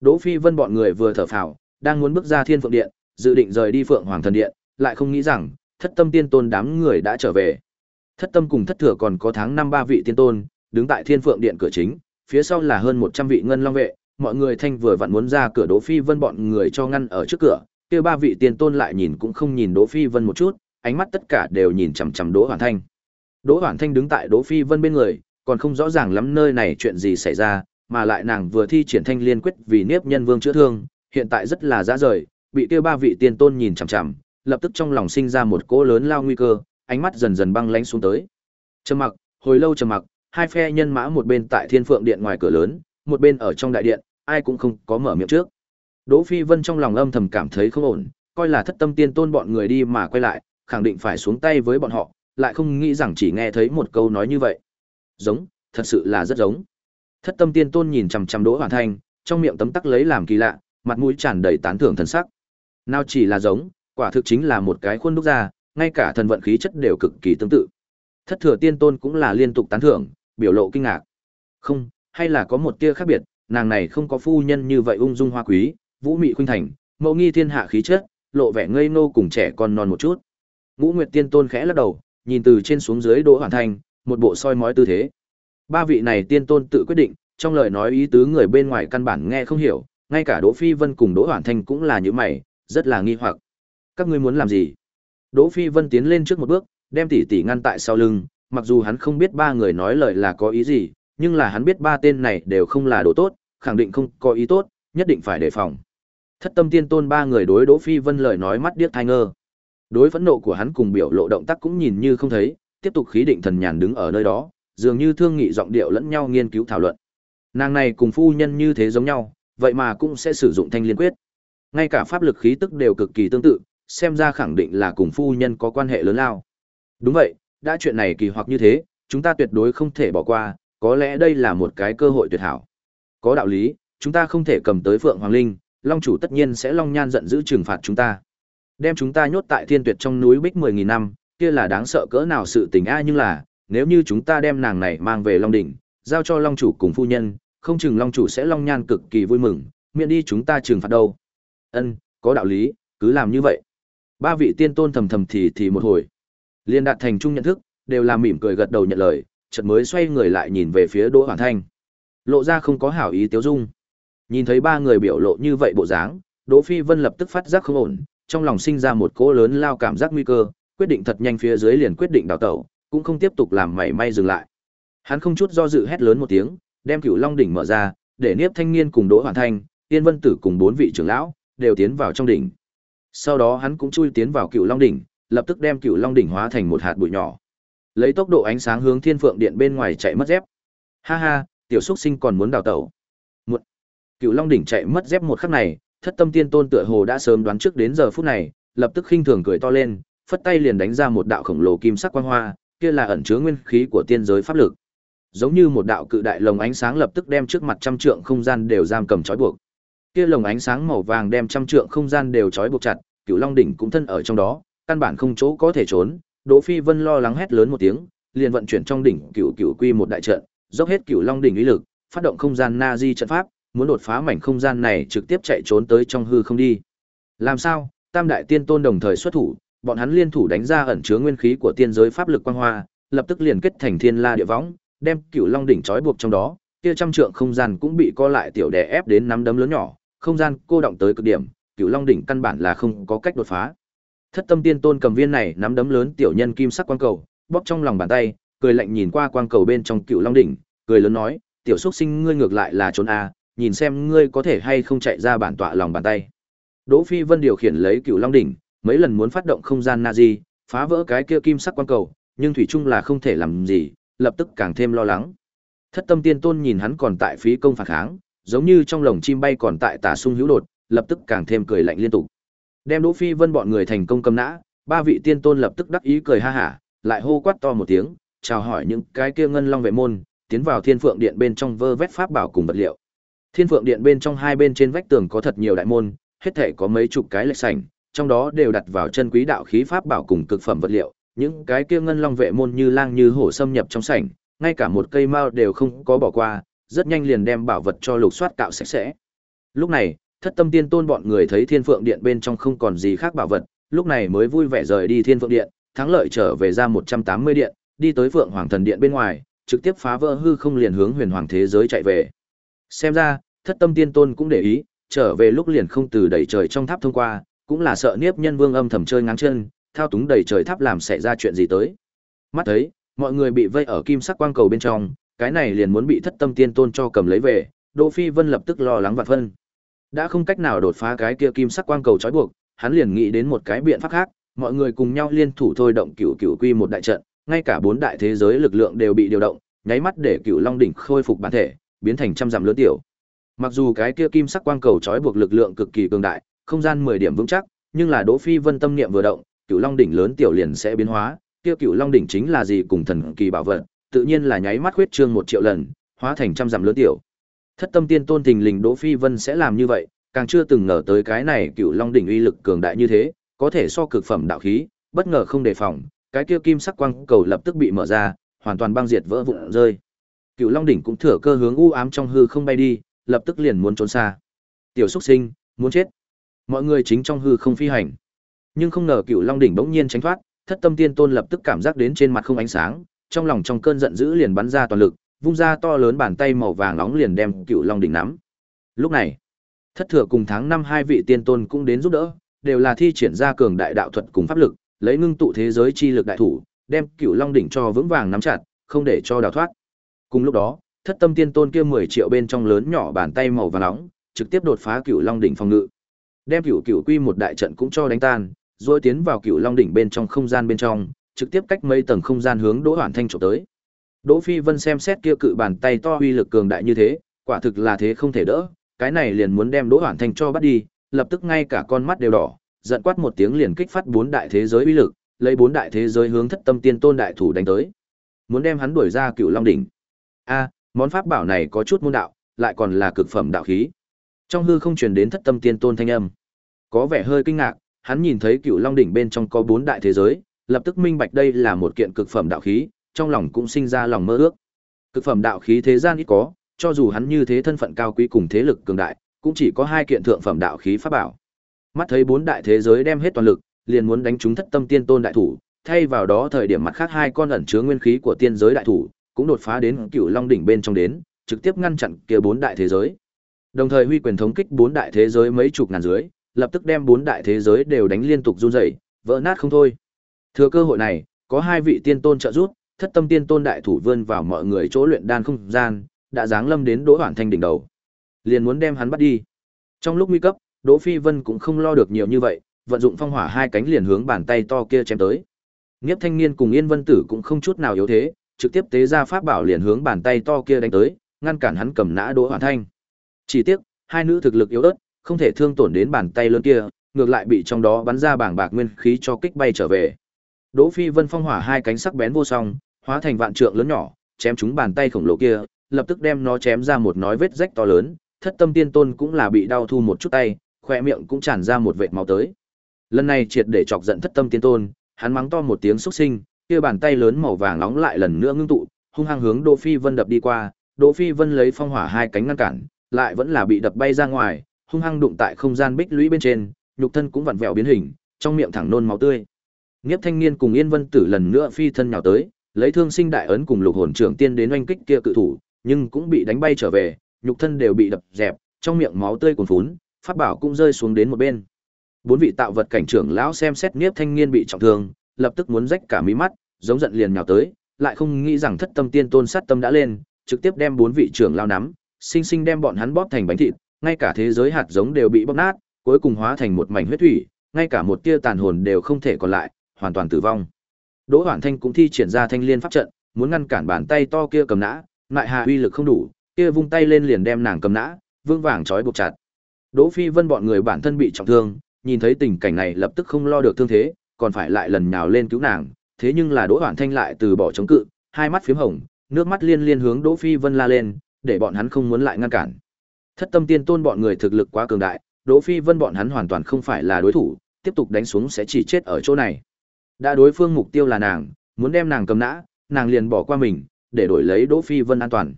Đỗ Phi Vân bọn người vừa thở phào, đang muốn bước ra Thiên Phượng Điện, dự định rời đi Phượng Hoàng Thần Điện, lại không nghĩ rằng, Thất Tâm Tiên Tôn đám người đã trở về. Thất Tâm cùng Thất Thừa còn có tháng năm ba vị tiên tôn, đứng tại Thiên Phượng Điện cửa chính, phía sau là hơn 100 vị ngân long vệ, mọi người thanh vừa vặn muốn ra cửa Đỗ Phi Vân bọn người cho ngăn ở trước cửa, kia ba vị tiên tôn lại nhìn cũng không nhìn Đỗ Phi Vân một chút, ánh mắt tất cả đều nhìn chằm chằm Đỗ Hoàn Thanh. Đỗ Hoản Thanh đứng tại Đỗ Phi Vân bên người, còn không rõ ràng lắm nơi này chuyện gì xảy ra, mà lại nàng vừa thi triển thanh liên quyết vì Niếp Nhân Vương chữa thương, hiện tại rất là dã rời, bị kia ba vị tiên tôn nhìn chằm chằm, lập tức trong lòng sinh ra một cỗ lớn lao nguy cơ, ánh mắt dần dần băng lãnh xuống tới. Trầm mặc, hồi lâu trầm mặc, hai phe nhân mã một bên tại Thiên Phượng Điện ngoài cửa lớn, một bên ở trong đại điện, ai cũng không có mở miệng trước. Đỗ Phi Vân trong lòng âm thầm cảm thấy không ổn, coi là thất tâm tiên tôn bọn người đi mà quay lại, khẳng định phải xuống tay với bọn họ, lại không nghĩ rằng chỉ nghe thấy một câu nói như vậy. Giống, thật sự là rất giống. Thất tâm tiên tôn nhìn chằm chằm Đỗ Hoàn Thanh, trong miệng tấm tắc lấy làm kỳ lạ, mặt mũi tràn đầy tán thưởng thần sắc. Nào chỉ là giống, quả thực chính là một cái khuôn đúc ra, ngay cả thần vận khí chất đều cực kỳ tương tự. Thất thừa tiên tôn cũng là liên tục tán thưởng, biểu lộ kinh ngạc. Không, hay là có một tia khác biệt, nàng này không có phu nhân như vậy ung dung hoa quý, vũ mị khuynh thành, mẫu nghi thiên hạ khí chất, lộ vẻ ngây ngô cùng trẻ con non một chút. Ngũ Nguyệt Tiên Tôn khẽ lắc đầu, nhìn từ trên xuống dưới Đỗ Hoàn Thành, một bộ soi mói tư thế. Ba vị này tiên tôn tự quyết định, trong lời nói ý tứ người bên ngoài căn bản nghe không hiểu, ngay cả Đỗ Phi Vân cùng Đỗ Hoàn Thành cũng là như mày, rất là nghi hoặc. Các ngươi muốn làm gì? Đỗ Phi Vân tiến lên trước một bước, đem tỷ tỷ ngăn tại sau lưng, mặc dù hắn không biết ba người nói lời là có ý gì, nhưng là hắn biết ba tên này đều không là đồ tốt, khẳng định không có ý tốt, nhất định phải đề phòng. Thất tâm tiên tôn ba người đối Đỗ Phi Vân lời nói mắt điếc tai ngơ. Đối phẫn nộ của hắn cùng biểu lộ động tác cũng nhìn như không thấy, tiếp tục khí định thần nhàn đứng ở nơi đó, dường như thương nghị giọng điệu lẫn nhau nghiên cứu thảo luận. Nàng này cùng phu nhân như thế giống nhau, vậy mà cũng sẽ sử dụng thanh liên quyết. Ngay cả pháp lực khí tức đều cực kỳ tương tự, xem ra khẳng định là cùng phu nhân có quan hệ lớn lao. Đúng vậy, đã chuyện này kỳ hoặc như thế, chúng ta tuyệt đối không thể bỏ qua, có lẽ đây là một cái cơ hội tuyệt hảo. Có đạo lý, chúng ta không thể cầm tới Phượng Hoàng Linh, Long chủ tất nhiên sẽ long nhan giận dữ trừng phạt chúng ta. Đem chúng ta nhốt tại thiên tuyệt trong núi bích 10.000 năm, kia là đáng sợ cỡ nào sự tình a nhưng là, nếu như chúng ta đem nàng này mang về Long đỉnh, giao cho Long chủ cùng phu nhân, không chừng Long chủ sẽ long nhan cực kỳ vui mừng, miễn đi chúng ta trừng phạt đâu. Ân, có đạo lý, cứ làm như vậy. Ba vị tiên tôn thầm thầm thì thì một hồi. Liên đạt thành chung nhận thức, đều là mỉm cười gật đầu nhận lời, chợt mới xoay người lại nhìn về phía Đỗ Hoàn Thanh. Lộ ra không có hảo ý tiêu dung. Nhìn thấy ba người biểu lộ như vậy bộ dáng, Đỗ Phi Vân lập tức phát giác không ổn, trong lòng sinh ra một cỗ lớn lao cảm giác nguy cơ, quyết định thật nhanh phía dưới liền quyết định đào tẩu, cũng không tiếp tục làm mảy may dừng lại. Hắn không chút do dự hét lớn một tiếng, đem Cửu Long đỉnh mở ra, để Niếp Thanh Niên cùng Đỗ Hoàn Thanh, Tiên Vân Tử cùng bốn vị trưởng lão đều tiến vào trong đỉnh. Sau đó hắn cũng chui tiến vào Cửu Long đỉnh, lập tức đem Cửu Long đỉnh hóa thành một hạt bụi nhỏ. Lấy tốc độ ánh sáng hướng Thiên Phượng Điện bên ngoài chạy mất dép. Ha ha, tiểu xuất sinh còn muốn đào tẩu. Một Cựu Long đỉnh chạy mất dép một khắc này, Thất Tâm Tiên Tôn tựa hồ đã sớm đoán trước đến giờ phút này, lập tức khinh thường cười to lên, phất tay liền đánh ra một đạo khổng lồ kim sắc quang hoa, kia là ẩn chứa nguyên khí của tiên giới pháp lực. Giống như một đạo cự đại lồng ánh sáng lập tức đem trước mặt trăm trượng không gian đều giam cầm trói buộc. Kia lồng ánh sáng màu vàng đem trăm trượng không gian đều trói buộc chặt, Cựu Long đỉnh cũng thân ở trong đó, căn bản không chỗ có thể trốn. Đỗ Phi Vân lo lắng hét lớn một tiếng, liền vận chuyển trong đỉnh Cựu Cựu Quy một đại trận, dốc hết Cựu Long đỉnh uy lực, phát động không gian na di trận pháp, muốn đột phá mảnh không gian này trực tiếp chạy trốn tới trong hư không đi. Làm sao? Tam đại tiên tôn đồng thời xuất thủ, bọn hắn liên thủ đánh ra ẩn chứa nguyên khí của tiên giới pháp lực quang hoa, lập tức liền kết thành thiên la địa võng, đem Cửu Long đỉnh trói buộc trong đó, kia trăm trượng không gian cũng bị co lại tiểu đè ép đến nắm đấm lớn nhỏ, không gian cô động tới cực điểm, Cửu Long đỉnh căn bản là không có cách đột phá. Thất Tâm Tiên Tôn cầm viên này nắm đấm lớn tiểu nhân kim sắc quang cầu, bóp trong lòng bàn tay, cười lạnh nhìn qua quang cầu bên trong Cửu Long đỉnh, cười lớn nói, "Tiểu xuất sinh ngươi ngược lại là trốn a, nhìn xem ngươi có thể hay không chạy ra bản tọa lòng bàn tay. Đỗ Phi Vân điều khiển lấy Cửu Long đỉnh, mấy lần muốn phát động không gian Nazi, phá vỡ cái kia kim sắc quan cầu, nhưng thủy chung là không thể làm gì, lập tức càng thêm lo lắng. Thất Tâm Tiên Tôn nhìn hắn còn tại phí công phản kháng, giống như trong lồng chim bay còn tại tà sung hữu đột, lập tức càng thêm cười lạnh liên tục. Đem Đỗ Phi Vân bọn người thành công cầm nã, ba vị tiên tôn lập tức đắc ý cười ha hả, lại hô quát to một tiếng, chào hỏi những cái kia ngân long vệ môn, tiến vào Thiên Phượng Điện bên trong vơ vét pháp bảo cùng vật liệu. Thiên Phượng Điện bên trong hai bên trên vách tường có thật nhiều đại môn, hết thể có mấy chục cái lệch sảnh, trong đó đều đặt vào chân quý đạo khí pháp bảo cùng cực phẩm vật liệu, những cái kia ngân long vệ môn như lang như hổ xâm nhập trong sảnh, ngay cả một cây mao đều không có bỏ qua, rất nhanh liền đem bảo vật cho lục soát cạo sạch sẽ. Lúc này, Thất Tâm Tiên Tôn bọn người thấy Thiên Phượng Điện bên trong không còn gì khác bảo vật, lúc này mới vui vẻ rời đi Thiên Phượng Điện, thắng lợi trở về ra 180 điện, đi tới Phượng Hoàng Thần Điện bên ngoài, trực tiếp phá vỡ hư không liền hướng Huyền Hoàng thế giới chạy về. Xem ra, thất tâm tiên tôn cũng để ý, trở về lúc liền không từ đẩy trời trong tháp thông qua, cũng là sợ Niếp Nhân Vương âm thầm chơi ngáng chân, thao túng đẩy trời tháp làm xảy ra chuyện gì tới. Mắt thấy, mọi người bị vây ở kim sắc quang cầu bên trong, cái này liền muốn bị thất tâm tiên tôn cho cầm lấy về, Đỗ Phi Vân lập tức lo lắng vạn phân. Đã không cách nào đột phá cái kia kim sắc quang cầu trói buộc, hắn liền nghĩ đến một cái biện pháp khác, mọi người cùng nhau liên thủ thôi động cửu cửu quy một đại trận, ngay cả bốn đại thế giới lực lượng đều bị điều động, nháy mắt để cửu long đỉnh khôi phục bản thể, biến thành trăm dặm lớn tiểu. Mặc dù cái kia kim sắc quang cầu trói buộc lực lượng cực kỳ cường đại, không gian 10 điểm vững chắc, nhưng là Đỗ Phi Vân tâm niệm vừa động, cửu long đỉnh lớn tiểu liền sẽ biến hóa, kia cửu long đỉnh chính là gì cùng thần kỳ bảo vật, tự nhiên là nháy mắt huyết trương một triệu lần, hóa thành trăm dặm lớn tiểu. Thất tâm tiên tôn thình lình Đỗ Phi Vân sẽ làm như vậy, càng chưa từng ngờ tới cái này cựu long đỉnh uy lực cường đại như thế, có thể so cực phẩm đạo khí, bất ngờ không đề phòng, cái kia kim sắc quang cầu lập tức bị mở ra, hoàn toàn băng diệt vỡ vụn rơi. Cựu long đỉnh cũng thừa cơ hướng u ám trong hư không bay đi, lập tức liền muốn trốn xa. Tiểu xuất sinh, muốn chết. Mọi người chính trong hư không phi hành. Nhưng không ngờ cựu long đỉnh bỗng nhiên tránh thoát, thất tâm tiên tôn lập tức cảm giác đến trên mặt không ánh sáng, trong lòng trong cơn giận dữ liền bắn ra toàn lực, vung ra to lớn bàn tay màu vàng nóng liền đem cựu long đỉnh nắm. Lúc này, thất thừa cùng tháng năm hai vị tiên tôn cũng đến giúp đỡ, đều là thi triển ra cường đại đạo thuật cùng pháp lực, lấy ngưng tụ thế giới chi lực đại thủ, đem cựu long đỉnh cho vững vàng nắm chặt, không để cho đào thoát. Cùng lúc đó, thất tâm tiên tôn kia mười triệu bên trong lớn nhỏ bàn tay màu vàng nóng, trực tiếp đột phá cựu long đỉnh phòng ngự, đem cựu cựu quy một đại trận cũng cho đánh tan, rồi tiến vào cựu long đỉnh bên trong không gian bên trong, trực tiếp cách mấy tầng không gian hướng Đỗ Hoàn Thanh chụp tới. Đỗ Phi Vân xem xét kia cự bàn tay to uy lực cường đại như thế, quả thực là thế không thể đỡ, cái này liền muốn đem Đỗ Hoàn Thanh cho bắt đi, lập tức ngay cả con mắt đều đỏ, giận quát một tiếng liền kích phát bốn đại thế giới uy lực, lấy bốn đại thế giới hướng Thất Tâm Tiên Tôn đại thủ đánh tới. Muốn đem hắn đuổi ra Cựu Long đỉnh. A, món pháp bảo này có chút môn đạo, lại còn là cực phẩm đạo khí. Trong hư không truyền đến Thất Tâm Tiên Tôn thanh âm. Có vẻ hơi kinh ngạc, hắn nhìn thấy Cựu Long đỉnh bên trong có bốn đại thế giới, lập tức minh bạch đây là một kiện cực phẩm đạo khí, trong lòng cũng sinh ra lòng mơ ước. Cực phẩm đạo khí thế gian ít có, cho dù hắn như thế thân phận cao quý cùng thế lực cường đại, cũng chỉ có hai kiện thượng phẩm đạo khí pháp bảo. Mắt thấy bốn đại thế giới đem hết toàn lực, liền muốn đánh trúng thất tâm tiên tôn đại thủ, thay vào đó thời điểm mặt khác hai con ẩn chứa nguyên khí của tiên giới đại thủ, cũng đột phá đến cựu long đỉnh bên trong đến, trực tiếp ngăn chặn kia bốn đại thế giới. Đồng thời huy quyền thống kích bốn đại thế giới mấy chục ngàn dưới, lập tức đem bốn đại thế giới đều đánh liên tục run rẩy, vỡ nát không thôi. Thừa cơ hội này, có hai vị tiên tôn trợ giúp, thất tâm tiên tôn đại thủ vươn vào mọi người chỗ luyện đan không gian, đã giáng lâm đến Đỗ Hoàn Thanh đỉnh đầu. Liền muốn đem hắn bắt đi. Trong lúc nguy cấp, Đỗ Phi Vân cũng không lo được nhiều như vậy, vận dụng phong hỏa hai cánh liền hướng bàn tay to kia chém tới. Nghiếp Thanh Niên cùng Yên Vân Tử cũng không chút nào yếu thế, trực tiếp tế ra pháp bảo liền hướng bàn tay to kia đánh tới, ngăn cản hắn cầm nã Đỗ Hoàn Thanh. Chỉ tiếc, hai nữ thực lực yếu ớt, không thể thương tổn đến bàn tay lớn kia, ngược lại bị trong đó bắn ra bảng bạc nguyên khí cho kích bay trở về. Đỗ Phi Vân phong hỏa hai cánh sắc bén vô song, hóa thành vạn trượng lớn nhỏ, chém chúng bàn tay khổng lồ kia, lập tức đem nó chém ra một nói vết rách to lớn, thất tâm tiên tôn cũng là bị đau thu một chút tay, khỏe miệng cũng tràn ra một vệt máu tới. Lần này triệt để chọc giận thất tâm tiên tôn, hắn mắng to một tiếng xúc sinh, kia bàn tay lớn màu vàng nóng lại lần nữa ngưng tụ, hung hăng hướng Đỗ Phi Vân đập đi qua, Đỗ Phi Vân lấy phong hỏa hai cánh ngăn cản, lại vẫn là bị đập bay ra ngoài, hung hăng đụng tại không gian bích lũy bên trên, nhục thân cũng vặn vẹo biến hình, trong miệng thẳng nôn máu tươi. Nghiệp Thanh Niên cùng Yên Vân Tử lần nữa phi thân nhào tới, lấy thương sinh đại ấn cùng lục hồn trưởng tiên đến oanh kích kia cự thủ, nhưng cũng bị đánh bay trở về, nhục thân đều bị đập dẹp, trong miệng máu tươi cuồn phún, pháp bảo cũng rơi xuống đến một bên. Bốn vị tạo vật cảnh trưởng lão xem xét Niếp Thanh Niên bị trọng thương, lập tức muốn rách cả mí mắt, giống giận liền nhào tới, lại không nghĩ rằng Thất Tâm Tiên Tôn sát tâm đã lên, trực tiếp đem bốn vị trưởng lao nắm, sinh sinh đem bọn hắn bóp thành bánh thịt, ngay cả thế giới hạt giống đều bị bóp nát, cuối cùng hóa thành một mảnh huyết thủy, ngay cả một tia tàn hồn đều không thể còn lại, hoàn toàn tử vong. Đỗ Hoản Thanh cũng thi triển ra thanh liên pháp trận, muốn ngăn cản bàn tay to kia cầm nã, lại hạ uy lực không đủ, kia vung tay lên liền đem nàng cầm nã, vương vàng trói buộc chặt. Đỗ Phi Vân bọn người bản thân bị trọng thương, nhìn thấy tình cảnh này lập tức không lo được thương thế, còn phải lại lần nhào lên cứu nàng, thế nhưng là Đỗ Hoản Thanh lại từ bỏ chống cự, hai mắt phím hồng, nước mắt liên liên hướng Đỗ Phi Vân la lên, để bọn hắn không muốn lại ngăn cản. Thất Tâm Tiên Tôn bọn người thực lực quá cường đại, Đỗ Phi Vân bọn hắn hoàn toàn không phải là đối thủ, tiếp tục đánh xuống sẽ chỉ chết ở chỗ này. Đã đối phương mục tiêu là nàng, muốn đem nàng cầm nã, nàng liền bỏ qua mình, để đổi lấy Đỗ Phi Vân an toàn.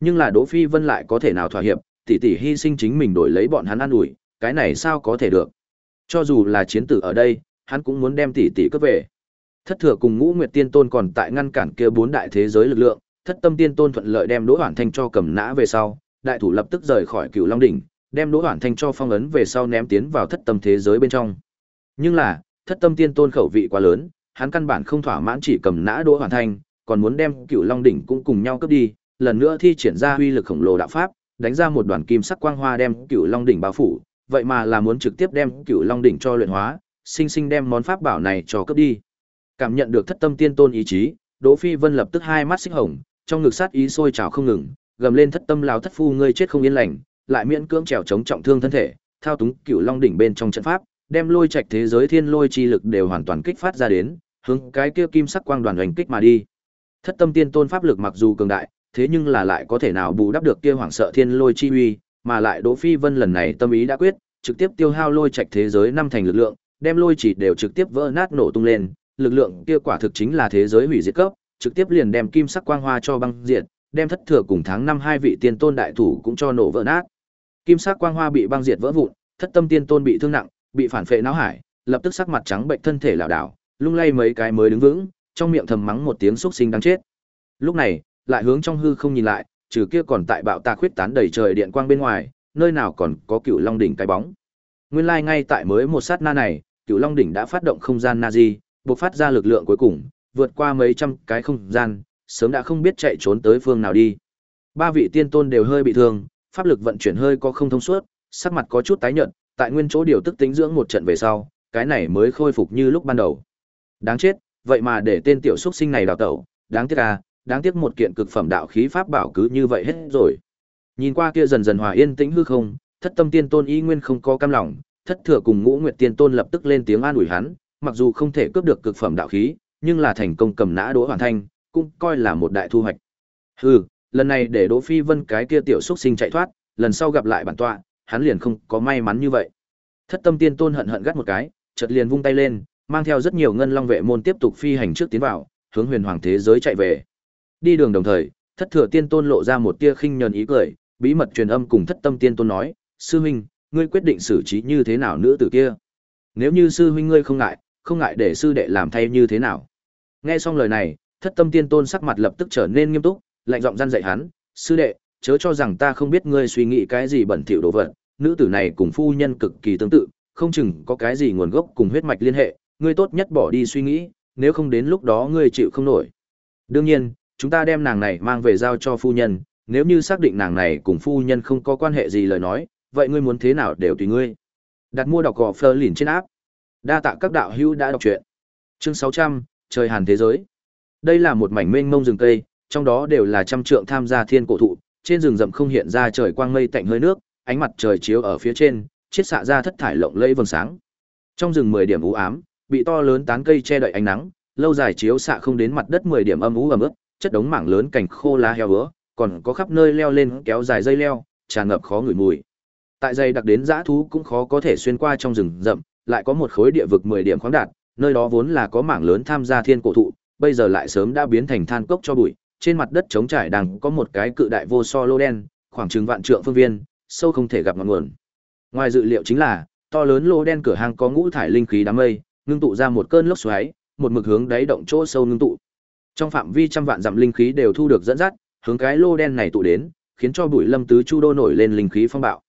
Nhưng là Đỗ Phi Vân lại có thể nào thỏa hiệp, tỷ tỷ hy sinh chính mình đổi lấy bọn hắn an ủi, cái này sao có thể được. Cho dù là chiến tử ở đây, hắn cũng muốn đem tỷ tỷ cướp về. Thất thừa cùng Ngũ Nguyệt Tiên Tôn còn tại ngăn cản kia bốn đại thế giới lực lượng, Thất Tâm Tiên Tôn thuận lợi đem Đỗ Hoản Thanh cho cầm nã về sau, đại thủ lập tức rời khỏi Cửu Long đỉnh, đem Đỗ Hoản Thanh cho phong ấn về sau ném tiến vào Thất Tâm thế giới bên trong. Nhưng là, thất tâm tiên tôn khẩu vị quá lớn, hắn căn bản không thỏa mãn chỉ cầm nã Đỗ Hoàn Thanh, còn muốn đem Cửu Long đỉnh cũng cùng nhau cướp đi, lần nữa thi triển ra uy lực khổng lồ đạo pháp, đánh ra một đoàn kim sắc quang hoa đem Cửu Long đỉnh bao phủ, vậy mà là muốn trực tiếp đem Cửu Long đỉnh cho luyện hóa, sinh sinh đem món pháp bảo này cho cướp đi. Cảm nhận được thất tâm tiên tôn ý chí, Đỗ Phi Vân lập tức hai mắt xích hồng, trong ngực sát ý sôi trào không ngừng, gầm lên thất tâm lão thất phu ngươi chết không yên lành, lại miễn cưỡng trèo chống trọng thương thân thể, thao túng Cửu Long đỉnh bên trong trận pháp, đem lôi trạch thế giới thiên lôi chi lực đều hoàn toàn kích phát ra đến, hướng cái kia kim sắc quang đoàn hành kích mà đi. Thất tâm tiên tôn pháp lực mặc dù cường đại, thế nhưng là lại có thể nào bù đắp được kia hoảng sợ thiên lôi chi uy, mà lại Đỗ Phi Vân lần này tâm ý đã quyết, trực tiếp tiêu hao lôi trạch thế giới năm thành lực lượng, đem lôi chỉ đều trực tiếp vỡ nát nổ tung lên, lực lượng kia quả thực chính là thế giới hủy diệt cấp, trực tiếp liền đem kim sắc quang hoa cho băng diệt, đem thất thừa cùng tháng năm hai vị tiên tôn đại thủ cũng cho nổ vỡ nát. Kim sắc quang hoa bị băng diệt vỡ vụn, thất tâm tiên tôn bị thương nặng, bị phản phệ não hải, lập tức sắc mặt trắng bệnh thân thể lảo đảo, lung lay mấy cái mới đứng vững, trong miệng thầm mắng một tiếng xúc sinh đáng chết. Lúc này, lại hướng trong hư không nhìn lại, trừ kia còn tại bạo tạc huyết tán đầy trời điện quang bên ngoài, nơi nào còn có Cựu Long đỉnh cái bóng. Nguyên lai like ngay tại mới một sát na này, Cựu Long đỉnh đã phát động không gian Nazi, bộc phát ra lực lượng cuối cùng, vượt qua mấy trăm cái không gian, sớm đã không biết chạy trốn tới phương nào đi. Ba vị tiên tôn đều hơi bị thương, pháp lực vận chuyển hơi có không thông suốt, sắc mặt có chút tái nhợt, tại nguyên chỗ điều tức tính dưỡng một trận về sau, cái này mới khôi phục như lúc ban đầu. Đáng chết, vậy mà để tên tiểu xuất sinh này đào tẩu, đáng tiếc à, đáng tiếc một kiện cực phẩm đạo khí pháp bảo cứ như vậy hết rồi. Nhìn qua kia dần dần hòa yên tĩnh hư không, thất tâm tiên tôn y nguyên không có cam lòng, thất thừa cùng ngũ nguyệt tiên tôn lập tức lên tiếng an ủi hắn, mặc dù không thể cướp được cực phẩm đạo khí, nhưng là thành công cầm nã đỗ hoàn thanh, cũng coi là một đại thu hoạch. Hừ, lần này để Đỗ Phi Vân cái kia tiểu xuất sinh chạy thoát, lần sau gặp lại bản tọa, hắn liền không có may mắn như vậy. Thất tâm tiên tôn hận hận gắt một cái, chợt liền vung tay lên, mang theo rất nhiều ngân long vệ môn tiếp tục phi hành trước tiến vào, hướng huyền hoàng thế giới chạy về. Đi đường đồng thời, thất thừa tiên tôn lộ ra một tia khinh nhờn ý cười, bí mật truyền âm cùng thất tâm tiên tôn nói, sư huynh, ngươi quyết định xử trí như thế nào nữ tử kia? Nếu như sư huynh ngươi không ngại, không ngại để sư đệ làm thay như thế nào? Nghe xong lời này, thất tâm tiên tôn sắc mặt lập tức trở nên nghiêm túc, lạnh giọng gian dạy hắn, sư đệ, chớ cho rằng ta không biết ngươi suy nghĩ cái gì bẩn thỉu đồ vật, nữ tử này cùng phu nhân cực kỳ tương tự, không chừng có cái gì nguồn gốc cùng huyết mạch liên hệ, ngươi tốt nhất bỏ đi suy nghĩ, nếu không đến lúc đó ngươi chịu không nổi. Đương nhiên, chúng ta đem nàng này mang về giao cho phu nhân, nếu như xác định nàng này cùng phu nhân không có quan hệ gì lời nói, vậy ngươi muốn thế nào đều tùy ngươi. Đặt mua đọc gò phơ lìn trên áp. Đa tạ các đạo hữu đã đọc truyện. Chương 600, trời hàn thế giới. Đây là một mảnh mênh mông rừng cây, trong đó đều là trăm trượng tham gia thiên cổ thụ, trên rừng rậm không hiện ra trời quang mây tạnh hơi nước, ánh mặt trời chiếu ở phía trên, chiết xạ ra thất thải lộng lẫy vầng sáng. Trong rừng 10 điểm u ám, bị to lớn tán cây che đậy ánh nắng, lâu dài chiếu xạ không đến mặt đất 10 điểm âm u ẩm ướt, chất đống mảng lớn cành khô lá heo vữa, còn có khắp nơi leo lên kéo dài dây leo, tràn ngập khó ngửi mùi. Tại dây đặc đến dã thú cũng khó có thể xuyên qua trong rừng rậm, lại có một khối địa vực 10 điểm khoáng đạt, nơi đó vốn là có mảng lớn tham gia thiên cổ thụ, bây giờ lại sớm đã biến thành than cốc cho bụi, trên mặt đất trống trải đang có một cái cự đại vô so lô đen, khoảng chừng vạn trượng phương viên, sâu không thể gặp ngọn nguồn. Ngoài dự liệu chính là, to lớn lô đen cửa hàng có ngũ thải linh khí đám mây, ngưng tụ ra một cơn lốc xoáy, một mực hướng đáy động chỗ sâu ngưng tụ. Trong phạm vi trăm vạn dặm linh khí đều thu được dẫn dắt, hướng cái lô đen này tụ đến, khiến cho bụi lâm tứ chu đô nổi lên linh khí phong bạo.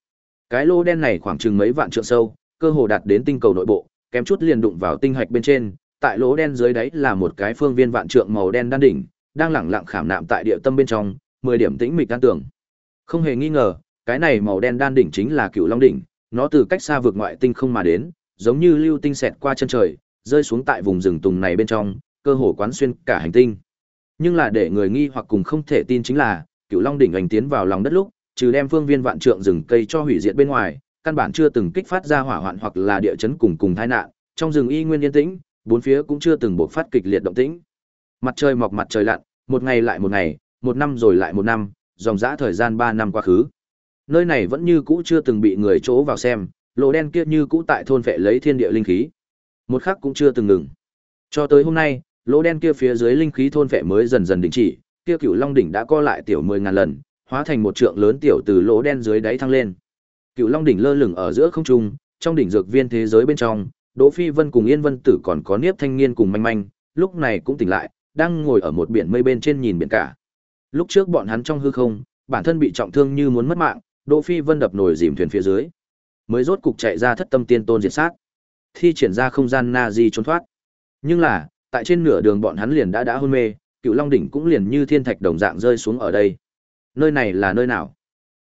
Cái lô đen này khoảng chừng mấy vạn trượng sâu, cơ hồ đạt đến tinh cầu nội bộ, kém chút liền đụng vào tinh hạch bên trên, tại lỗ đen dưới đáy là một cái phương viên vạn trượng màu đen đan đỉnh, đang lẳng lặng khảm nạm tại địa tâm bên trong, 10 điểm tĩnh mịch đan tưởng. Không hề nghi ngờ, cái này màu đen đan đỉnh chính là Cựu Long đỉnh, nó từ cách xa vượt ngoại tinh không mà đến, giống như lưu tinh xẹt qua chân trời, rơi xuống tại vùng rừng tùng này bên trong, cơ hồ quán xuyên cả hành tinh. Nhưng là để người nghi hoặc cùng không thể tin chính là, Cựu Long đỉnh ảnh tiến vào lòng đất lúc, trừ đem phương viên vạn trượng rừng cây cho hủy diệt bên ngoài, căn bản chưa từng kích phát ra hỏa hoạn hoặc là địa chấn cùng cùng tai nạn, trong rừng y nguyên yên tĩnh, bốn phía cũng chưa từng bộc phát kịch liệt động tĩnh. Mặt trời mọc mặt trời lặn, một ngày lại một ngày, một năm rồi lại một năm, dòng dã thời gian ba năm qua khứ. Nơi này vẫn như cũ chưa từng bị người chỗ vào xem, lỗ đen kia như cũ tại thôn vệ lấy thiên địa linh khí. Một khắc cũng chưa từng ngừng. Cho tới hôm nay, lỗ đen kia phía dưới linh khí thôn vệ mới dần dần đình chỉ, kia cửu long đỉnh đã co lại tiểu mười ngàn lần, hóa thành một trượng lớn tiểu từ lỗ đen dưới đáy thăng lên. cựu long đỉnh lơ lửng ở giữa không trung, trong đỉnh dược viên thế giới bên trong, Đỗ Phi Vân cùng Yên Vân Tử còn có Niếp Thanh Niên cùng Manh Manh, lúc này cũng tỉnh lại, đang ngồi ở một biển mây bên trên nhìn biển cả. Lúc trước bọn hắn trong hư không, bản thân bị trọng thương như muốn mất mạng, Đỗ Phi Vân đập nổi dìm thuyền phía dưới, mới rốt cục chạy ra thất tâm tiên tôn diệt sát, thi triển ra không gian na di trốn thoát. Nhưng là, tại trên nửa đường bọn hắn liền đã đã hôn mê, Cựu Long đỉnh cũng liền như thiên thạch đồng dạng rơi xuống ở đây nơi này là nơi nào?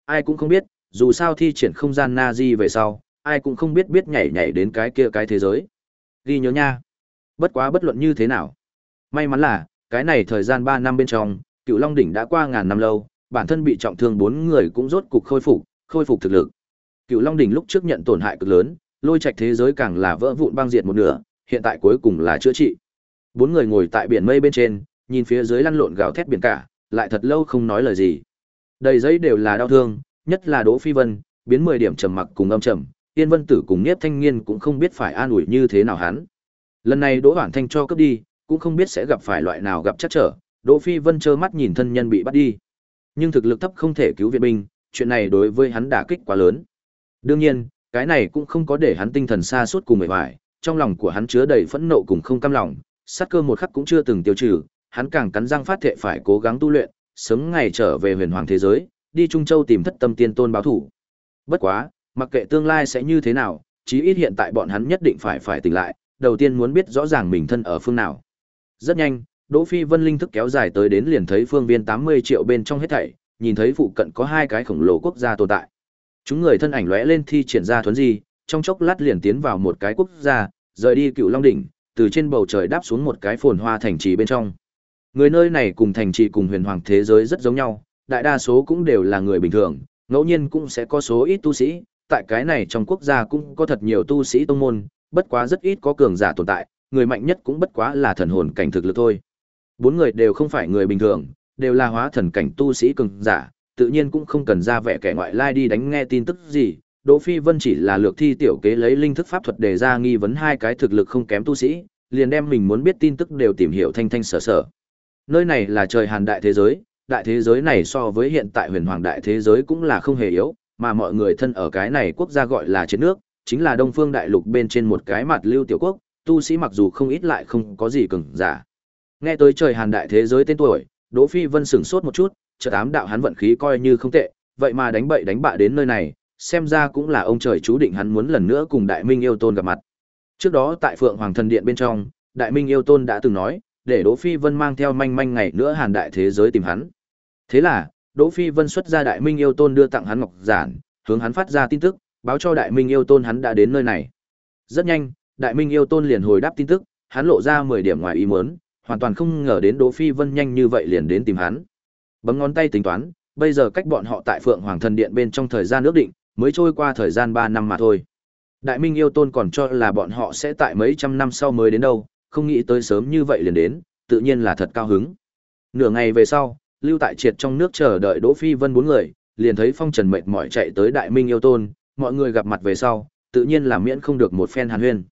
Ai cũng không biết, dù sao thi triển không gian na di về sau, ai cũng không biết biết nhảy nhảy đến cái kia cái thế giới. Ghi nhớ nha. Bất quá bất luận như thế nào. May mắn là, cái này thời gian ba năm bên trong, cựu Long Đỉnh đã qua ngàn năm lâu, bản thân bị trọng thương bốn người cũng rốt cục khôi phục, khôi phục thực lực. Cựu Long Đỉnh lúc trước nhận tổn hại cực lớn, lôi trạch thế giới càng là vỡ vụn băng diệt một nửa, hiện tại cuối cùng là chữa trị. Bốn người ngồi tại biển mây bên trên, nhìn phía dưới lăn lộn gào thét biển cả, lại thật lâu không nói lời gì. Đầy giấy đều là đau thương, nhất là Đỗ Phi Vân, biến 10 điểm trầm mặc cùng âm trầm, Yên Vân Tử cùng Niếp Thanh Nghiên cũng không biết phải an ủi như thế nào hắn. Lần này Đỗ Hoản Thanh cho cấp đi, cũng không biết sẽ gặp phải loại nào gặp chắc trở, Đỗ Phi Vân trơ mắt nhìn thân nhân bị bắt đi. Nhưng thực lực thấp không thể cứu viện binh, chuyện này đối với hắn đả kích quá lớn. Đương nhiên, cái này cũng không có để hắn tinh thần xa suốt cùng mệt mỏi, trong lòng của hắn chứa đầy phẫn nộ cùng không cam lòng, sát cơ một khắc cũng chưa từng tiêu trừ, hắn càng cắn răng phát thệ phải cố gắng tu luyện, sớm ngày trở về huyền hoàng thế giới, đi Trung Châu tìm thất tâm tiên tôn báo thủ. Bất quá, mặc kệ tương lai sẽ như thế nào, chí ít hiện tại bọn hắn nhất định phải phải tỉnh lại, đầu tiên muốn biết rõ ràng mình thân ở phương nào. Rất nhanh, Đỗ Phi Vân linh thức kéo dài tới đến liền thấy phương viên 80 triệu bên trong hết thảy, nhìn thấy phụ cận có hai cái khổng lồ quốc gia tồn tại. Chúng người thân ảnh lóe lên thi triển ra thuấn di, trong chốc lát liền tiến vào một cái quốc gia, rời đi Cựu Long đỉnh, từ trên bầu trời đáp xuống một cái phồn hoa thành trì bên trong. Người nơi này cùng thành trì cùng huyền hoàng thế giới rất giống nhau, đại đa số cũng đều là người bình thường, ngẫu nhiên cũng sẽ có số ít tu sĩ, tại cái này trong quốc gia cũng có thật nhiều tu sĩ tông môn, bất quá rất ít có cường giả tồn tại, người mạnh nhất cũng bất quá là thần hồn cảnh thực lực thôi. Bốn người đều không phải người bình thường, đều là hóa thần cảnh tu sĩ cường giả, tự nhiên cũng không cần ra vẻ kẻ ngoại lai đi đánh nghe tin tức gì. Đỗ Phi Vân chỉ là lược thi tiểu kế lấy linh thức pháp thuật để ra nghi vấn hai cái thực lực không kém tu sĩ, liền đem mình muốn biết tin tức đều tìm hiểu thanh thanh sở sở. Nơi này là trời hàn đại thế giới, đại thế giới này so với hiện tại huyền hoàng đại thế giới cũng là không hề yếu, mà mọi người thân ở cái này quốc gia gọi là chiến nước, chính là đông phương đại lục bên trên một cái mặt lưu tiểu quốc, tu sĩ mặc dù không ít lại không có gì cường giả. Nghe tới trời hàn đại thế giới tên tuổi, Đỗ Phi Vân sửng sốt một chút, chợt ám đạo hắn vận khí coi như không tệ, vậy mà đánh bậy đánh bạ đến nơi này, xem ra cũng là ông trời chú định hắn muốn lần nữa cùng Đại Minh yêu tôn gặp mặt. Trước đó tại Phượng Hoàng thần điện bên trong, Đại Minh yêu tôn đã từng nói, để Đỗ Phi Vân mang theo manh manh ngày nữa hàn đại thế giới tìm hắn. Thế là, Đỗ Phi Vân xuất ra Đại Minh yêu tôn đưa tặng hắn ngọc giản, hướng hắn phát ra tin tức, báo cho Đại Minh yêu tôn hắn đã đến nơi này. Rất nhanh, Đại Minh yêu tôn liền hồi đáp tin tức, hắn lộ ra 10 điểm ngoài ý muốn, hoàn toàn không ngờ đến Đỗ Phi Vân nhanh như vậy liền đến tìm hắn. Bấm ngón tay tính toán, bây giờ cách bọn họ tại Phượng Hoàng Thần Điện bên trong thời gian ước định, mới trôi qua thời gian 3 năm mà thôi. Đại Minh yêu tôn còn cho là bọn họ sẽ tại mấy trăm năm sau mới đến đâu, không nghĩ tới sớm như vậy liền đến, tự nhiên là thật cao hứng. Nửa ngày về sau, lưu tại triệt trong nước chờ đợi Đỗ Phi Vân bốn người, liền thấy Phong Trần mệt mỏi chạy tới Đại Minh yêu tôn, mọi người gặp mặt về sau, tự nhiên là miễn không được một phen hàn huyên.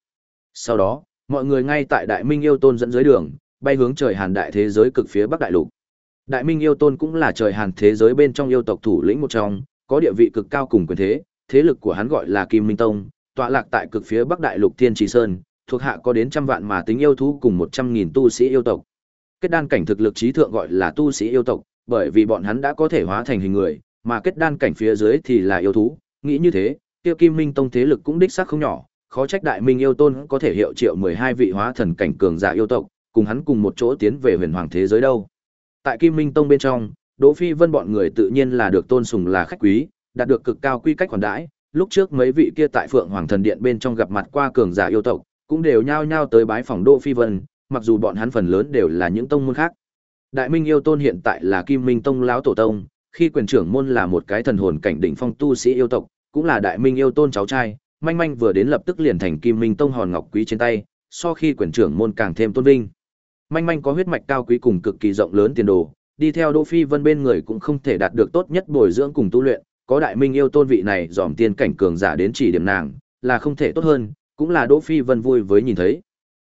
Sau đó, mọi người ngay tại Đại Minh yêu tôn dẫn dưới đường, bay hướng trời hàn đại thế giới cực phía Bắc đại lục. Đại Minh yêu tôn cũng là trời hàn thế giới bên trong yêu tộc thủ lĩnh một trong, có địa vị cực cao cùng quyền thế, thế lực của hắn gọi là Kim Minh Tông, tọa lạc tại cực phía Bắc đại lục Thiên Trì Sơn, thuộc hạ có đến trăm vạn mà tính yêu thú cùng một trăm nghìn tu sĩ yêu tộc. Kết đan cảnh thực lực trí thượng gọi là tu sĩ yêu tộc, bởi vì bọn hắn đã có thể hóa thành hình người, mà kết đan cảnh phía dưới thì là yêu thú, nghĩ như thế, tiêu Kim Minh Tông thế lực cũng đích xác không nhỏ, khó trách Đại Minh yêu tôn có thể hiệu triệu mười hai vị hóa thần cảnh cường giả yêu tộc, cùng hắn cùng một chỗ tiến về huyền hoàng thế giới đâu. Tại Kim Minh Tông bên trong, Đỗ Phi Vân bọn người tự nhiên là được tôn sùng là khách quý, đạt được cực cao quy cách quản đãi, lúc trước mấy vị kia tại Phượng Hoàng Thần Điện bên trong gặp mặt qua cường giả yêu tộc, cũng đều nhao nhao tới bái phòng Đỗ Phi Vân, mặc dù bọn hắn phần lớn đều là những tông môn khác. Đại Minh yêu tôn hiện tại là Kim Minh Tông lão tổ tông, khi quyền trưởng môn là một cái thần hồn cảnh đỉnh phong tu sĩ yêu tộc, cũng là Đại Minh yêu tôn cháu trai, manh manh vừa đến lập tức liền thành Kim Minh Tông hòn ngọc quý trên tay, so khi quyền trưởng môn càng thêm tôn vinh. Manh manh có huyết mạch cao quý cùng cực kỳ rộng lớn tiền đồ, đi theo Đỗ Phi Vân bên người cũng không thể đạt được tốt nhất bồi dưỡng cùng tu luyện, có Đại Minh yêu tôn vị này dòm tiên cảnh cường giả đến chỉ điểm nàng, là không thể tốt hơn, cũng là Đỗ Phi Vân vui với nhìn thấy.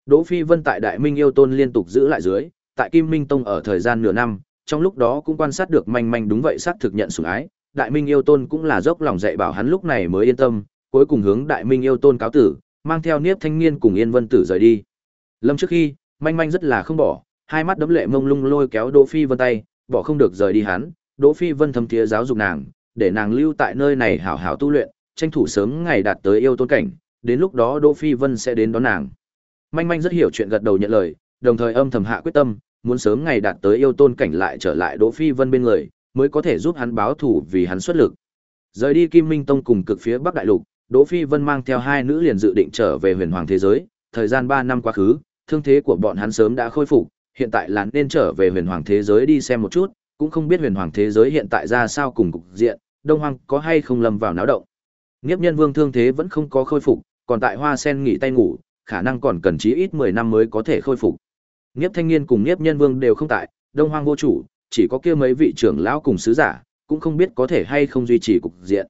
Đỗ Phi Vân tại Đại Minh yêu tôn liên tục giữ lại dưới, tại Kim Minh Tông ở thời gian nửa năm, trong lúc đó cũng quan sát được manh manh đúng vậy xác thực nhận sủng ái, Đại Minh yêu tôn cũng là dốc lòng dạy bảo hắn lúc này mới yên tâm, cuối cùng hướng Đại Minh yêu tôn cáo tử, mang theo Niếp Thanh Niên cùng Yên Vân Tử rời đi. Lâm trước khi, manh manh rất là không bỏ, hai mắt đấm lệ mông lung lôi kéo Đỗ Phi Vân tay, bỏ không được rời đi hắn, Đỗ Phi Vân thâm thiế giáo dục nàng, để nàng lưu tại nơi này hảo hảo tu luyện, tranh thủ sớm ngày đạt tới yêu tôn cảnh, đến lúc đó Đỗ Phi Vân sẽ đến đón nàng. Manh manh rất hiểu chuyện gật đầu nhận lời, đồng thời âm thầm hạ quyết tâm, muốn sớm ngày đạt tới yêu tôn cảnh lại trở lại Đỗ Phi Vân bên người, mới có thể giúp hắn báo thủ vì hắn xuất lực. Rời đi Kim Minh Tông cùng cực phía Bắc Đại Lục, Đỗ Phi Vân mang theo hai nữ liền dự định trở về huyền hoàng thế giới, thời gian 3 năm quá khứ, thương thế của bọn hắn sớm đã khôi phục, hiện tại là nên trở về huyền hoàng thế giới đi xem một chút, cũng không biết huyền hoàng thế giới hiện tại ra sao cùng cục diện, Đông Hoang có hay không lâm vào náo động. Niếp Nhân Vương thương thế vẫn không có khôi phục, còn tại Hoa Sen nghỉ tay ngủ, khả năng còn cần chí ít 10 năm mới có thể khôi phục. Niếp Thanh Niên cùng Niếp Nhân Vương đều không tại, Đông Hoang vô chủ, chỉ có kia mấy vị trưởng lão cùng sứ giả, cũng không biết có thể hay không duy trì cục diện.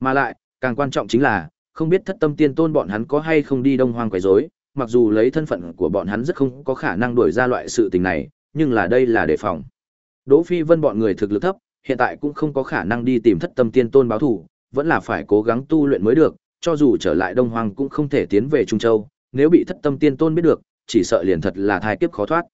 Mà lại, càng quan trọng chính là, không biết thất tâm tiên tôn bọn hắn có hay không đi Đông Hoang quấy rối, mặc dù lấy thân phận của bọn hắn rất không có khả năng đuổi ra loại sự tình này, nhưng là đây là đề phòng. Đỗ Phi Vân bọn người thực lực thấp, hiện tại cũng không có khả năng đi tìm thất tâm tiên tôn báo thù, vẫn là phải cố gắng tu luyện mới được, cho dù trở lại Đông Hoang cũng không thể tiến về Trung Châu, nếu bị thất tâm tiên tôn biết được, chỉ sợ liền thật là thai kiếp khó thoát.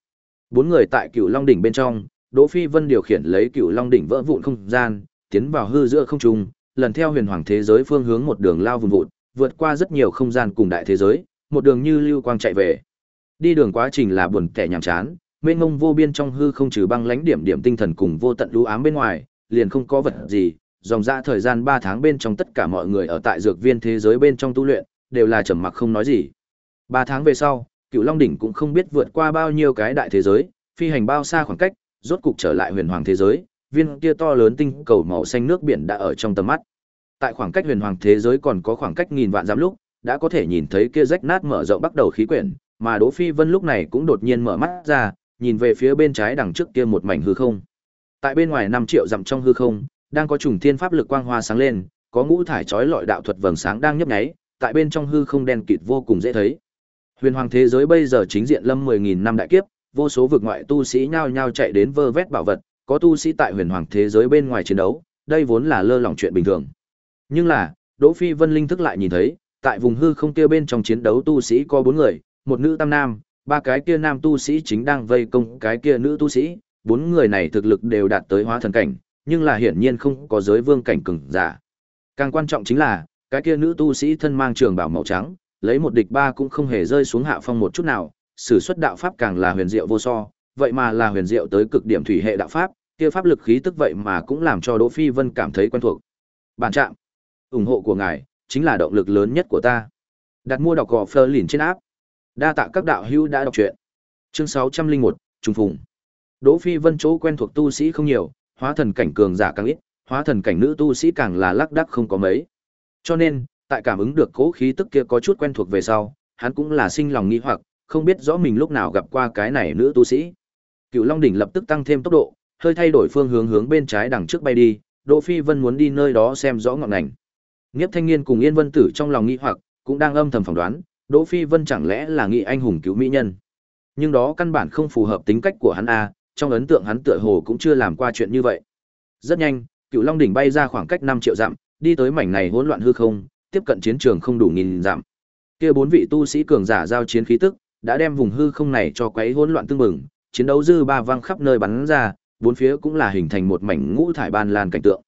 Bốn người tại Cửu Long đỉnh bên trong, Đỗ Phi Vân điều khiển lấy Cửu Long đỉnh vỡ vụn không gian, tiến vào hư giữa không trung, lần theo huyền hoàng thế giới phương hướng một đường lao vun vụt, vượt qua rất nhiều không gian cùng đại thế giới, một đường như lưu quang chạy về. Đi đường quá trình là buồn tẻ nhàm chán, mênh mông vô biên trong hư không trừ băng lãnh điểm điểm tinh thần cùng vô tận lũ ám bên ngoài, liền không có vật gì, dòng ra thời gian 3 tháng bên trong tất cả mọi người ở tại dược viên thế giới bên trong tu luyện, đều là trầm mặc không nói gì. 3 tháng về sau, Cửu Long đỉnh cũng không biết vượt qua bao nhiêu cái đại thế giới, phi hành bao xa khoảng cách, rốt cục trở lại huyền hoàng thế giới, viên kia to lớn tinh cầu màu xanh nước biển đã ở trong tầm mắt. Tại khoảng cách huyền hoàng thế giới còn có khoảng cách nghìn vạn dặm lúc, đã có thể nhìn thấy kia rách nát mở rộng bắt đầu khí quyển, mà Đỗ Phi Vân lúc này cũng đột nhiên mở mắt ra, nhìn về phía bên trái đằng trước kia một mảnh hư không. Tại bên ngoài 5 triệu dặm trong hư không, đang có trùng thiên pháp lực quang hoa sáng lên, có ngũ thải chói lọi đạo thuật vầng sáng đang nhấp nháy, tại bên trong hư không đen kịt vô cùng dễ thấy. Huyền hoàng thế giới bây giờ chính diện lâm 10000 năm đại kiếp, vô số vực ngoại tu sĩ nhao nhao chạy đến vơ vét bảo vật, có tu sĩ tại huyền hoàng thế giới bên ngoài chiến đấu, đây vốn là lơ lỏng chuyện bình thường. Nhưng là, Đỗ Phi Vân linh thức lại nhìn thấy, tại vùng hư không kia bên trong chiến đấu tu sĩ có bốn người, một nữ tam nam, ba cái kia nam tu sĩ chính đang vây công cái kia nữ tu sĩ, bốn người này thực lực đều đạt tới hóa thần cảnh, nhưng là hiển nhiên không có giới vương cảnh cường giả. Càng quan trọng chính là, cái kia nữ tu sĩ thân mang trường bào màu trắng, lấy một địch ba cũng không hề rơi xuống hạ phong một chút nào, sử xuất đạo pháp càng là huyền diệu vô so, vậy mà là huyền diệu tới cực điểm thủy hệ đạo pháp, kia pháp lực khí tức vậy mà cũng làm cho Đỗ Phi Vân cảm thấy quen thuộc. Bản trạm, ủng hộ của ngài chính là động lực lớn nhất của ta. Đặt mua đọc gò Fleur lìn trên áp. Đa tạ các đạo hữu đã đọc truyện. Chương 601, trùng phùng. Đỗ Phi Vân chỗ quen thuộc tu sĩ không nhiều, hóa thần cảnh cường giả càng ít, hóa thần cảnh nữ tu sĩ càng là lắc đắc không có mấy. Cho nên, tại cảm ứng được cố khí tức kia có chút quen thuộc về sau, hắn cũng là sinh lòng nghi hoặc, không biết rõ mình lúc nào gặp qua cái này nữ tu sĩ. Cựu Long đỉnh lập tức tăng thêm tốc độ, hơi thay đổi phương hướng hướng bên trái đằng trước bay đi, Đỗ Phi Vân muốn đi nơi đó xem rõ ngọn ngành. Niếp Thanh Niên cùng Yên Vân Tử trong lòng nghi hoặc, cũng đang âm thầm phỏng đoán, Đỗ Phi Vân chẳng lẽ là nghị anh hùng cứu mỹ nhân. Nhưng đó căn bản không phù hợp tính cách của hắn a, trong ấn tượng hắn tựa hồ cũng chưa làm qua chuyện như vậy. Rất nhanh, Cựu Long đỉnh bay ra khoảng cách 5 triệu dặm, đi tới mảnh này hỗn loạn hư không, tiếp cận chiến trường không đủ nghìn dặm. Kia bốn vị tu sĩ cường giả giao chiến khí tức, đã đem vùng hư không này cho quấy hỗn loạn tương mừng, chiến đấu dư ba vang khắp nơi bắn ra, bốn phía cũng là hình thành một mảnh ngũ thải ban lan cảnh tượng.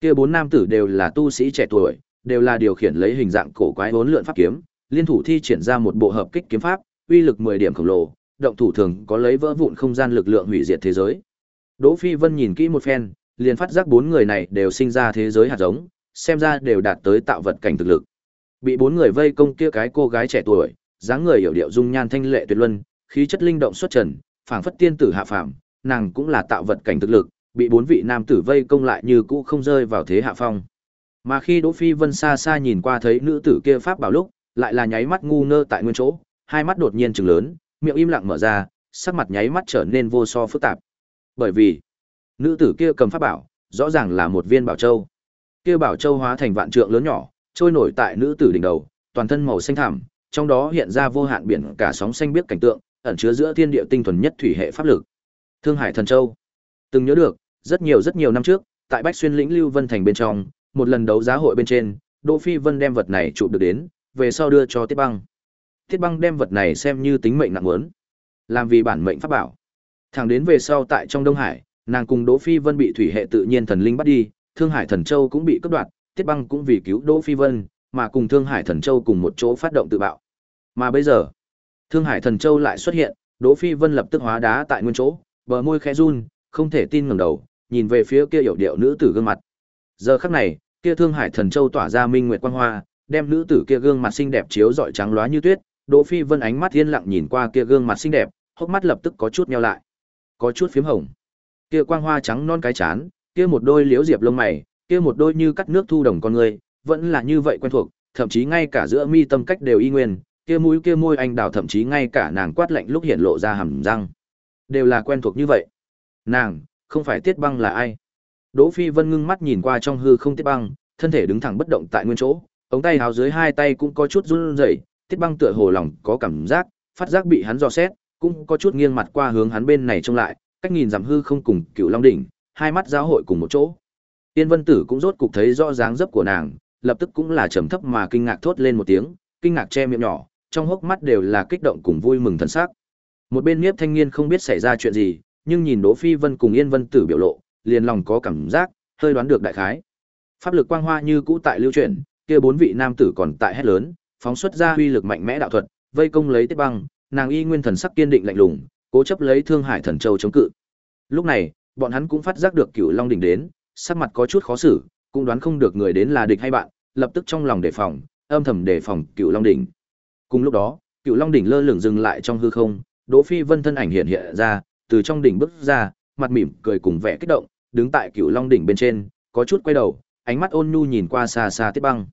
Kia bốn nam tử đều là tu sĩ trẻ tuổi, đều là điều khiển lấy hình dạng cổ quái hỗn lượn pháp kiếm, liên thủ thi triển ra một bộ hợp kích kiếm pháp, uy lực 10 điểm khổng lồ, động thủ thường có lấy vỡ vụn không gian lực lượng hủy diệt thế giới. Đỗ Phi Vân nhìn kỹ một phen, liền phát giác bốn người này đều sinh ra thế giới hạt giống, xem ra đều đạt tới tạo vật cảnh thực lực. Bị bốn người vây công kia cái cô gái trẻ tuổi, dáng người hiểu điệu dung nhan thanh lệ tuyệt luân, khí chất linh động xuất trần, phảng phất tiên tử hạ phàm, nàng cũng là tạo vật cảnh thực lực, bị bốn vị nam tử vây công lại như cũ không rơi vào thế hạ phong. Mà khi Đỗ Phi Vân xa xa nhìn qua thấy nữ tử kia pháp bảo lúc, lại là nháy mắt ngu ngơ tại nguyên chỗ, hai mắt đột nhiên trừng lớn, miệng im lặng mở ra, sắc mặt nháy mắt trở nên vô so phức tạp. Bởi vì, nữ tử kia cầm pháp bảo, rõ ràng là một viên bảo châu. Kia bảo châu hóa thành vạn trượng lớn nhỏ, trôi nổi tại nữ tử đỉnh đầu, toàn thân màu xanh thẳm, trong đó hiện ra vô hạn biển cả sóng xanh biếc cảnh tượng, ẩn chứa giữa thiên địa tinh thuần nhất thủy hệ pháp lực. Thương Hải Thần Châu. Từng nhớ được, rất nhiều rất nhiều năm trước, tại Bách Xuyên lĩnh Lưu Vân thành bên trong, một lần đấu giá hội bên trên, Đỗ Phi Vân đem vật này chụp được đến, về sau đưa cho Tiết Băng. Tiết Băng đem vật này xem như tính mệnh nặng muốn, làm vì bản mệnh pháp bảo. Thẳng đến về sau tại trong Đông Hải, nàng cùng Đỗ Phi Vân bị thủy hệ tự nhiên thần linh bắt đi, Thương Hải Thần Châu cũng bị cướp đoạt, Tiết Băng cũng vì cứu Đỗ Phi Vân, mà cùng Thương Hải Thần Châu cùng một chỗ phát động tự bạo. Mà bây giờ, Thương Hải Thần Châu lại xuất hiện, Đỗ Phi Vân lập tức hóa đá tại nguyên chỗ, bờ môi khẽ run, không thể tin ngẩng đầu, nhìn về phía kia hiểu điệu nữ tử gương mặt. Giờ khắc này, kia Thương Hải Thần Châu tỏa ra minh nguyệt quang hoa, đem nữ tử kia gương mặt xinh đẹp chiếu rọi trắng loá như tuyết, Đỗ Phi Vân ánh mắt yên lặng nhìn qua kia gương mặt xinh đẹp, hốc mắt lập tức có chút nheo lại, có chút phím hồng. Kia quang hoa trắng non cái chán, kia một đôi liễu diệp lông mày, kia một đôi như cắt nước thu đồng con người, vẫn là như vậy quen thuộc, thậm chí ngay cả giữa mi tâm cách đều y nguyên, kia mũi kia môi anh đào thậm chí ngay cả nàng quát lạnh lúc hiện lộ ra hàm răng, đều là quen thuộc như vậy. Nàng, không phải Tiết Băng là ai? Đỗ Phi Vân ngưng mắt nhìn qua trong hư không Tiết Băng, thân thể đứng thẳng bất động tại nguyên chỗ, ống tay háo dưới hai tay cũng có chút run rẩy, Tiết Băng tựa hồ lòng có cảm giác, phát giác bị hắn dò xét, cũng có chút nghiêng mặt qua hướng hắn bên này trông lại, cách nhìn giảm hư không cùng Cựu Long đỉnh, hai mắt giao hội cùng một chỗ. Tiên Vân Tử cũng rốt cục thấy rõ dáng dấp của nàng, lập tức cũng là trầm thấp mà kinh ngạc thốt lên một tiếng, kinh ngạc che miệng nhỏ, trong hốc mắt đều là kích động cùng vui mừng thần sắc. Một bên Niếp Thanh Niên không biết xảy ra chuyện gì, nhưng nhìn Đỗ Phi Vân cùng Yên Vân Tử biểu lộ, liền lòng có cảm giác, hơi đoán được đại khái. Pháp lực quang hoa như cũ tại lưu chuyển, kia bốn vị nam tử còn tại hét lớn, phóng xuất ra uy lực mạnh mẽ đạo thuật, vây công lấy Tiết Băng, nàng y nguyên thần sắc kiên định lạnh lùng, cố chấp lấy Thương Hải Thần Châu chống cự. Lúc này, bọn hắn cũng phát giác được Cửu Long đỉnh đến, sắc mặt có chút khó xử, cũng đoán không được người đến là địch hay bạn, lập tức trong lòng đề phòng, âm thầm đề phòng Cửu Long đỉnh. Cùng lúc đó, Cửu Long đỉnh lơ lửng dừng lại trong hư không, Đỗ Phi Vân thân ảnh hiện hiện ra, từ trong đỉnh bước ra, mặt mỉm cười cùng vẻ kích động, đứng tại Cửu Long đỉnh bên trên, có chút quay đầu, ánh mắt ôn nhu nhìn qua xa xa Tiết Băng.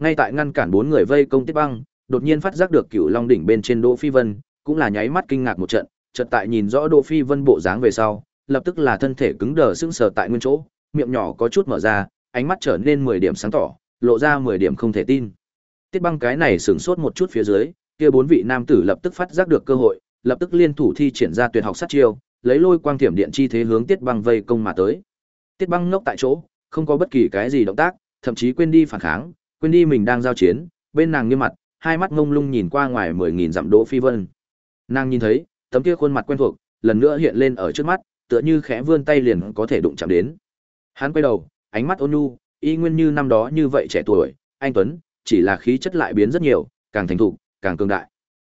Ngay tại ngăn cản bốn người vây công Tiết Băng, đột nhiên phát giác được cựu Long đỉnh bên trên Đỗ Phi Vân, cũng là nháy mắt kinh ngạc một trận, chợt tại nhìn rõ Đỗ Phi Vân bộ dáng về sau, lập tức là thân thể cứng đờ sững sờ tại nguyên chỗ, miệng nhỏ có chút mở ra, ánh mắt trở nên 10 điểm sáng tỏ, lộ ra 10 điểm không thể tin. Tiết Băng cái này sửng sốt một chút phía dưới, kia bốn vị nam tử lập tức phát giác được cơ hội, lập tức liên thủ thi triển ra tuyệt học sát chiêu, lấy lôi quang thiểm điện chi thế hướng Tiết Băng vây công mà tới. Tiết Băng ngốc tại chỗ, không có bất kỳ cái gì động tác, thậm chí quên đi phản kháng, quên đi mình đang giao chiến, bên nàng nghiêm mặt, hai mắt ngông lung nhìn qua ngoài mười nghìn dặm Đỗ Phi Vân. Nàng nhìn thấy, tấm kia khuôn mặt quen thuộc, lần nữa hiện lên ở trước mắt, tựa như khẽ vươn tay liền có thể đụng chạm đến. Hắn quay đầu, ánh mắt ôn nhu, y nguyên như năm đó như vậy trẻ tuổi, anh tuấn, chỉ là khí chất lại biến rất nhiều, càng thành thục, càng cường đại.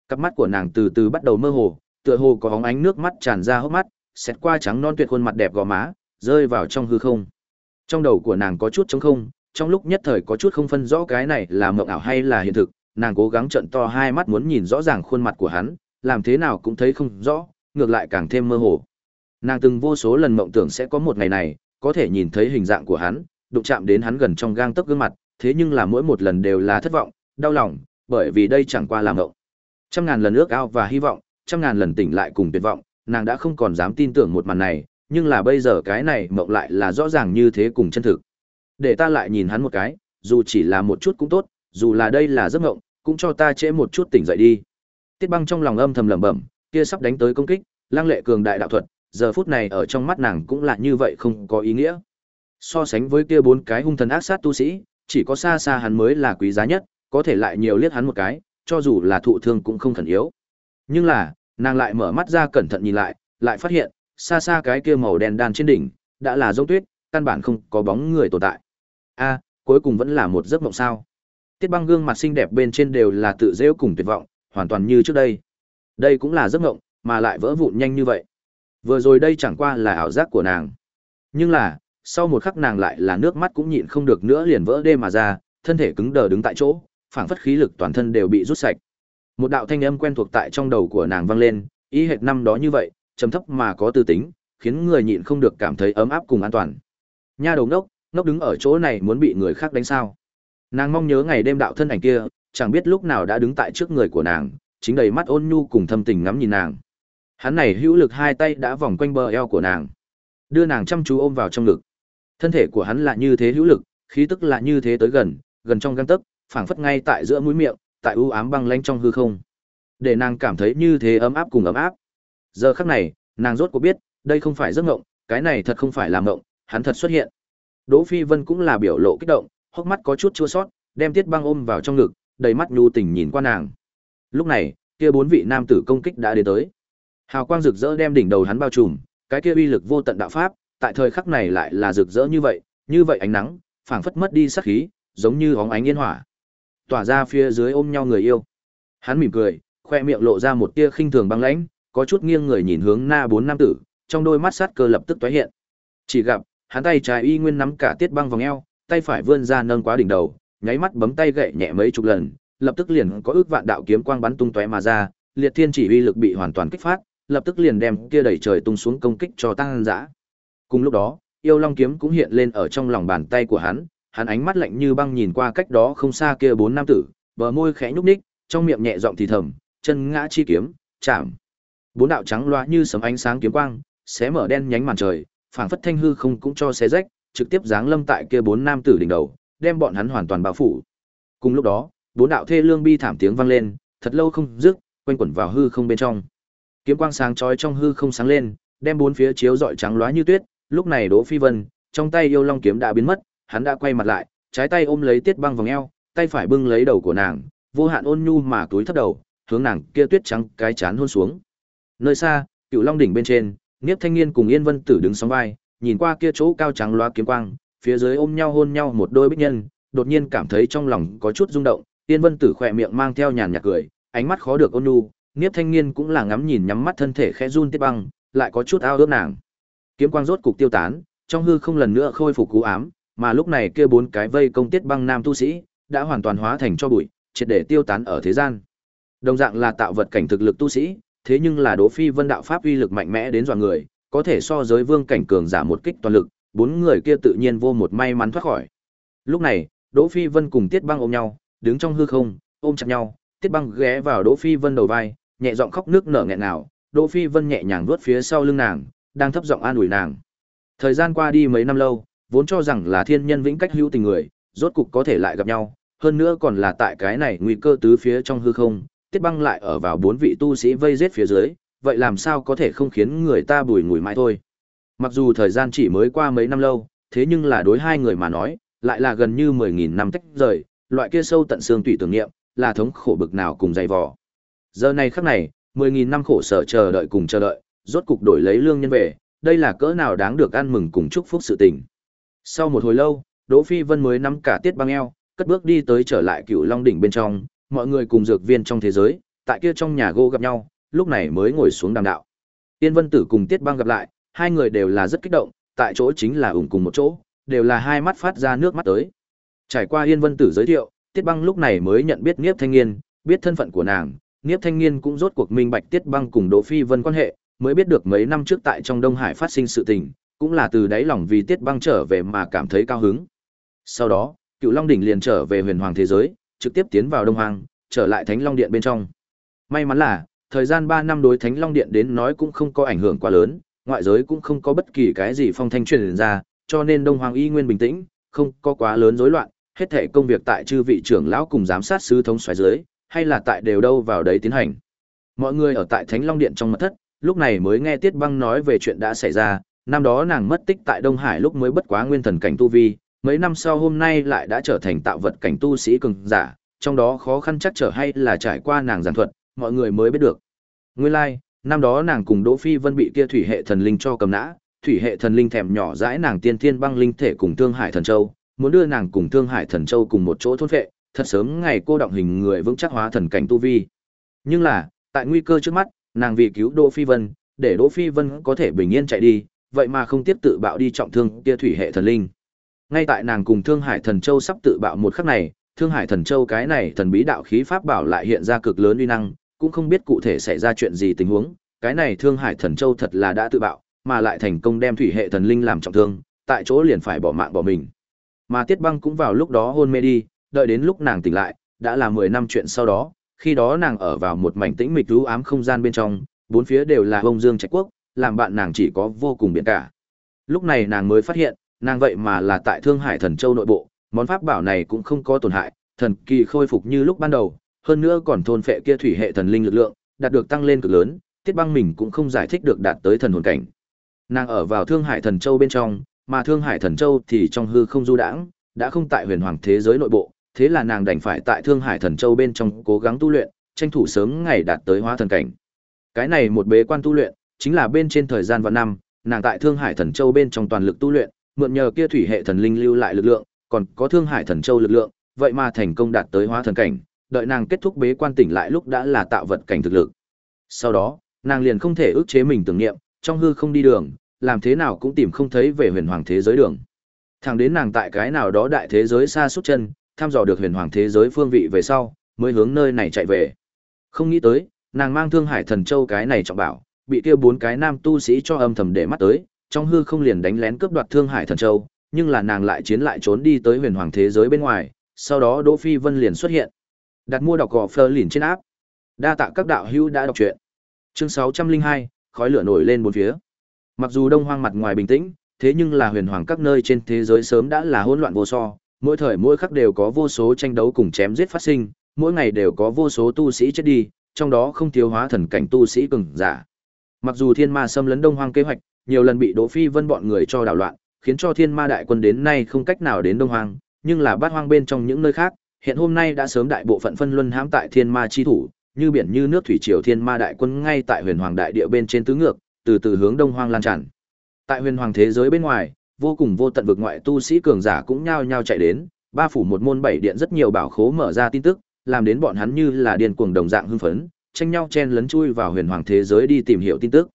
Cặp mắt của nàng từ từ bắt đầu mơ hồ, tựa hồ có bóng ánh nước mắt tràn ra hốc mắt, xét qua trắng non tuyệt khuôn mặt đẹp gò má, rơi vào trong hư không. Trong đầu của nàng có chút trống không, trong lúc nhất thời có chút không phân rõ cái này là mộng ảo hay là hiện thực, nàng cố gắng trợn to hai mắt muốn nhìn rõ ràng khuôn mặt của hắn, làm thế nào cũng thấy không rõ, ngược lại càng thêm mơ hồ. Nàng từng vô số lần mộng tưởng sẽ có một ngày này, có thể nhìn thấy hình dạng của hắn, đụng chạm đến hắn gần trong gang tấc gương mặt, thế nhưng là mỗi một lần đều là thất vọng, đau lòng, bởi vì đây chẳng qua là mộng. Trăm ngàn lần ước ao và hy vọng, trăm ngàn lần tỉnh lại cùng tuyệt vọng, nàng đã không còn dám tin tưởng một màn này, nhưng là bây giờ cái này mộng lại là rõ ràng như thế cùng chân thực. Để ta lại nhìn hắn một cái, dù chỉ là một chút cũng tốt, dù là đây là giấc mộng, cũng cho ta trễ một chút tỉnh dậy đi. Tiết Băng trong lòng âm thầm lẩm bẩm, kia sắp đánh tới công kích, lăng lệ cường đại đạo thuật, giờ phút này ở trong mắt nàng cũng là như vậy không có ý nghĩa. So sánh với kia bốn cái hung thần ác sát tu sĩ, chỉ có xa xa hắn mới là quý giá nhất, có thể lại nhiều liếc hắn một cái, cho dù là thụ thương cũng không khẩn yếu. Nhưng là, nàng lại mở mắt ra cẩn thận nhìn lại, lại phát hiện, xa xa cái kia màu đen đan trên đỉnh, đã là giống tuyết, căn bản không có bóng người tồn tại. A, cuối cùng vẫn là một giấc mộng sao? Tiết Băng gương mặt xinh đẹp bên trên đều là tự dễu cùng tuyệt vọng, hoàn toàn như trước đây. Đây cũng là giấc mộng, mà lại vỡ vụn nhanh như vậy. Vừa rồi đây chẳng qua là ảo giác của nàng. Nhưng là, sau một khắc nàng lại là nước mắt cũng nhịn không được nữa liền vỡ đê mà ra, thân thể cứng đờ đứng tại chỗ, phảng phất khí lực toàn thân đều bị rút sạch. Một đạo thanh âm quen thuộc tại trong đầu của nàng vang lên, ý hệt năm đó như vậy, trầm thấp mà có tư tính, khiến người nhịn không được cảm thấy ấm áp cùng an toàn. Nha đầu ngốc, ngốc đứng ở chỗ này muốn bị người khác đánh sao? Nàng mong nhớ ngày đêm đạo thân ảnh kia, chẳng biết lúc nào đã đứng tại trước người của nàng, chính đầy mắt ôn nhu cùng thâm tình ngắm nhìn nàng. Hắn này hữu lực hai tay đã vòng quanh bờ eo của nàng, đưa nàng chăm chú ôm vào trong ngực. Thân thể của hắn là như thế hữu lực, khí tức là như thế tới gần, gần trong găng tấc, phảng phất ngay tại giữa mũi miệng, tại u ám băng lanh trong hư không. Để nàng cảm thấy như thế ấm áp cùng ấm áp. Giờ khắc này, nàng rốt cuộc biết, đây không phải giấc mộng, cái này thật không phải là mộng, hắn thật xuất hiện. Đỗ Phi Vân cũng là biểu lộ kích động, hốc mắt có chút chua xót, đem Tiết Băng ôm vào trong ngực, đầy mắt nhu tình nhìn qua nàng. Lúc này, kia bốn vị nam tử công kích đã đến tới. Hào quang rực rỡ đem đỉnh đầu hắn bao trùm, cái kia uy lực vô tận đạo pháp, tại thời khắc này lại là rực rỡ như vậy, như vậy ánh nắng, phảng phất mất đi sắc khí, giống như óng ánh yên hỏa. Tỏa ra phía dưới ôm nhau người yêu. Hắn mỉm cười, khoe miệng lộ ra một tia khinh thường băng lãnh, có chút nghiêng người nhìn hướng na bốn nam tử, trong đôi mắt sát cơ lập tức tóe hiện. Chỉ gặp, hắn tay trái y nguyên nắm cả tiết băng vòng eo, tay phải vươn ra nâng quá đỉnh đầu, nháy mắt bấm tay gậy nhẹ mấy chục lần, lập tức liền có ước vạn đạo kiếm quang bắn tung tóe mà ra, liệt thiên chỉ uy lực bị hoàn toàn kích phát, lập tức liền đem kia đẩy trời tung xuống công kích cho tăng dã. Cùng lúc đó, yêu long kiếm cũng hiện lên ở trong lòng bàn tay của hắn, hắn ánh mắt lạnh như băng nhìn qua cách đó không xa kia bốn nam tử, bờ môi khẽ nhúc nhích, trong miệng nhẹ giọng thì thầm, chân ngã chi kiếm, chạm. Bốn đạo trắng loa như sấm ánh sáng kiếm quang, xé mở đen nhánh màn trời, phảng phất thanh hư không cũng cho xé rách, trực tiếp giáng lâm tại kia bốn nam tử đỉnh đầu, đem bọn hắn hoàn toàn bao phủ. Cùng lúc đó, bốn đạo thê lương bi thảm tiếng vang lên, thật lâu không dứt, quanh quẩn vào hư không bên trong. Kiếm quang sáng chói trong hư không sáng lên, đem bốn phía chiếu rọi trắng loá như tuyết, lúc này Đỗ Phi Vân, trong tay yêu long kiếm đã biến mất, hắn đã quay mặt lại, trái tay ôm lấy Tiết Băng vòng eo, tay phải bưng lấy đầu của nàng, vô hạn ôn nhu mà túi thấp đầu, hướng nàng kia tuyết trắng cái chán hôn xuống. Nơi xa, Cựu Long đỉnh bên trên, Niếp Thanh niên cùng Yên Vân Tử đứng song vai, nhìn qua kia chỗ cao trắng loa kiếm quang, phía dưới ôm nhau hôn nhau một đôi bích nhân, đột nhiên cảm thấy trong lòng có chút rung động, Yên Vân Tử khỏe miệng mang theo nhàn nhạt cười, ánh mắt khó được ôn nhu, Niếp Thanh niên cũng là ngắm nhìn nhắm mắt thân thể khẽ run tiết băng, lại có chút ao ước nàng. Kiếm quang rốt cục tiêu tán, trong hư không lần nữa khôi phục cú ám, mà lúc này kia bốn cái vây công tiết băng nam tu sĩ đã hoàn toàn hóa thành cho bụi, triệt để tiêu tán ở thế gian. Đồng dạng là tạo vật cảnh thực lực tu sĩ, thế nhưng là Đỗ Phi Vân đạo pháp uy lực mạnh mẽ đến dọa người, có thể so giới vương cảnh cường giả một kích toàn lực, bốn người kia tự nhiên vô một may mắn thoát khỏi. Lúc này, Đỗ Phi Vân cùng Tiết Băng ôm nhau, đứng trong hư không, ôm chặt nhau, Tiết Băng ghé vào Đỗ Phi Vân đầu vai, nhẹ giọng khóc nước nở nghẹn nào, Đỗ Phi Vân nhẹ nhàng vuốt phía sau lưng nàng, đang thấp giọng an ủi nàng. Thời gian qua đi mấy năm lâu, vốn cho rằng là thiên nhân vĩnh cách hữu tình người, rốt cục có thể lại gặp nhau, hơn nữa còn là tại cái này nguy cơ tứ phía trong hư không, Tiết Băng lại ở vào bốn vị tu sĩ vây giết phía dưới, vậy làm sao có thể không khiến người ta bùi ngùi mãi thôi. Mặc dù thời gian chỉ mới qua mấy năm lâu, thế nhưng là đối hai người mà nói, lại là gần như mười nghìn năm tách rời, loại kia sâu tận xương tủy tưởng niệm, là thống khổ bực nào cùng dày vò. Giờ này khắc này, mười nghìn năm khổ sở chờ đợi cùng chờ đợi, rốt cục đổi lấy lương nhân về, đây là cỡ nào đáng được ăn mừng cùng chúc phúc sự tình. Sau một hồi lâu, Đỗ Phi Vân mới nắm cả tiết băng eo, cất bước đi tới trở lại cựu Long đỉnh bên trong, mọi người cùng dược viên trong thế giới, tại kia trong nhà gỗ gặp nhau, lúc này mới ngồi xuống đàm đạo. Tiên Vân Tử cùng Tiết Băng gặp lại, hai người đều là rất kích động, tại chỗ chính là ủng cùng một chỗ, đều là hai mắt phát ra nước mắt tới. Trải qua Yên Vân Tử giới thiệu, Tiết Băng lúc này mới nhận biết Niếp Thanh Nghiên, biết thân phận của nàng, Niếp Thanh Nghiên cũng rốt cuộc minh bạch Tiết Băng cùng Đỗ Phi Vân quan hệ, mới biết được mấy năm trước tại trong Đông Hải phát sinh sự tình, cũng là từ đáy lòng vì Tiết Băng trở về mà cảm thấy cao hứng. Sau đó, Cựu Long đỉnh liền trở về Huyền Hoàng thế giới, trực tiếp tiến vào Đông Hoàng, trở lại Thánh Long điện bên trong. May mắn là, thời gian 3 năm đối Thánh Long điện đến nói cũng không có ảnh hưởng quá lớn, ngoại giới cũng không có bất kỳ cái gì phong thanh truyền ra, cho nên Đông Hoàng y nguyên bình tĩnh, không có quá lớn rối loạn, hết thảy công việc tại chư vị trưởng lão cùng giám sát sứ thống xoáy dưới, hay là tại đều đâu vào đấy tiến hành. Mọi người ở tại Thánh Long Điện trong mật thất, lúc này mới nghe Tiết Băng nói về chuyện đã xảy ra, năm đó nàng mất tích tại Đông Hải lúc mới bất quá nguyên thần cảnh tu vi, mấy năm sau hôm nay lại đã trở thành tạo vật cảnh tu sĩ cường giả, trong đó khó khăn chắc trở hay là trải qua nàng giảng thuật, mọi người mới biết được. Nguyên lai, like, năm đó nàng cùng Đỗ Phi Vân bị kia thủy hệ thần linh cho cầm nã, thủy hệ thần linh thèm nhỏ dãi nàng tiên thiên băng linh thể cùng Thương Hải thần châu, muốn đưa nàng cùng Thương Hải thần châu cùng một chỗ thôn phệ, thật sớm ngày cô động hình người vững chắc hóa thần cảnh tu vi. Nhưng là, tại nguy cơ trước mắt, nàng vì cứu Đỗ Phi Vân, để Đỗ Phi Vân có thể bình yên chạy đi, vậy mà không tiếp tự bạo đi trọng thương kia thủy hệ thần linh. Ngay tại nàng cùng Thương Hải thần châu sắp tự bạo một khắc này, Thương Hải thần châu cái này thần bí đạo khí pháp bảo lại hiện ra cực lớn uy năng, cũng không biết cụ thể xảy ra chuyện gì tình huống, cái này Thương Hải Thần Châu thật là đã tự bạo, mà lại thành công đem thủy hệ thần linh làm trọng thương, tại chỗ liền phải bỏ mạng bỏ mình. Mà Tiết Băng cũng vào lúc đó hôn mê đi, đợi đến lúc nàng tỉnh lại, đã là 10 năm chuyện sau đó, khi đó nàng ở vào một mảnh tĩnh mịch u ám không gian bên trong, bốn phía đều là bông dương trạch quốc, làm bạn nàng chỉ có vô cùng biển cả. Lúc này nàng mới phát hiện, nàng vậy mà là tại Thương Hải Thần Châu nội bộ, món pháp bảo này cũng không có tổn hại, thần kỳ khôi phục như lúc ban đầu, hơn nữa còn thôn phệ kia thủy hệ thần linh lực lượng, đạt được tăng lên cực lớn, Tiết Băng mình cũng không giải thích được đạt tới thần hồn cảnh. Nàng ở vào Thương Hải Thần Châu bên trong, mà Thương Hải Thần Châu thì trong hư không du đãng, đã không tại huyền hoàng thế giới nội bộ, thế là nàng đành phải tại Thương Hải Thần Châu bên trong cố gắng tu luyện, tranh thủ sớm ngày đạt tới hóa thần cảnh. Cái này một bế quan tu luyện, chính là bên trên thời gian và năm, nàng tại Thương Hải Thần Châu bên trong toàn lực tu luyện, mượn nhờ kia thủy hệ thần linh lưu lại lực lượng, còn có Thương Hải Thần Châu lực lượng, vậy mà thành công đạt tới hóa thần cảnh, đợi nàng kết thúc bế quan tỉnh lại lúc đã là tạo vật cảnh thực lực. Sau đó, nàng liền không thể ức chế mình tưởng niệm, trong hư không đi đường, làm thế nào cũng tìm không thấy về huyền hoàng thế giới đường. Thẳng đến nàng tại cái nào đó đại thế giới xa suốt chân, thăm dò được huyền hoàng thế giới phương vị về sau, mới hướng nơi này chạy về. Không nghĩ tới, nàng mang Thương Hải Thần Châu cái này trọng bảo, bị kia bốn cái nam tu sĩ cho âm thầm để mắt tới, trong hư không liền đánh lén cướp đoạt Thương Hải Thần Châu, nhưng là nàng lại chiến lại trốn đi tới huyền hoàng thế giới bên ngoài, sau đó Đỗ Phi Vân liền xuất hiện. Đặt mua đọc gò Fleur liền trên áp. Đa tạ các đạo hữu đã đọc truyện. Chương 602, khói lửa nổi lên bốn phía. Mặc dù Đông Hoang mặt ngoài bình tĩnh, thế nhưng là huyền hoàng các nơi trên thế giới sớm đã là hỗn loạn vô so, mỗi thời mỗi khắc đều có vô số tranh đấu cùng chém giết phát sinh, mỗi ngày đều có vô số tu sĩ chết đi, trong đó không thiếu hóa thần cảnh tu sĩ cường giả. Mặc dù thiên ma xâm lấn Đông Hoang kế hoạch, nhiều lần bị Đỗ Phi Vân bọn người cho đảo loạn, khiến cho thiên ma đại quân đến nay không cách nào đến Đông Hoang, nhưng là bát hoang bên trong những nơi khác, hiện hôm nay đã sớm đại bộ phận phân luân hãm tại thiên ma chi thủ, như biển như nước thủy triều thiên ma đại quân ngay tại huyền hoàng đại địa bên trên tứ ngược, từ từ hướng đông hoang lan tràn. Tại huyền hoàng thế giới bên ngoài, vô cùng vô tận vực ngoại tu sĩ cường giả cũng nhao nhao chạy đến, ba phủ một môn bảy điện rất nhiều bảo khố mở ra tin tức, làm đến bọn hắn như là điên cuồng đồng dạng hưng phấn, tranh nhau chen lấn chui vào huyền hoàng thế giới đi tìm hiểu tin tức.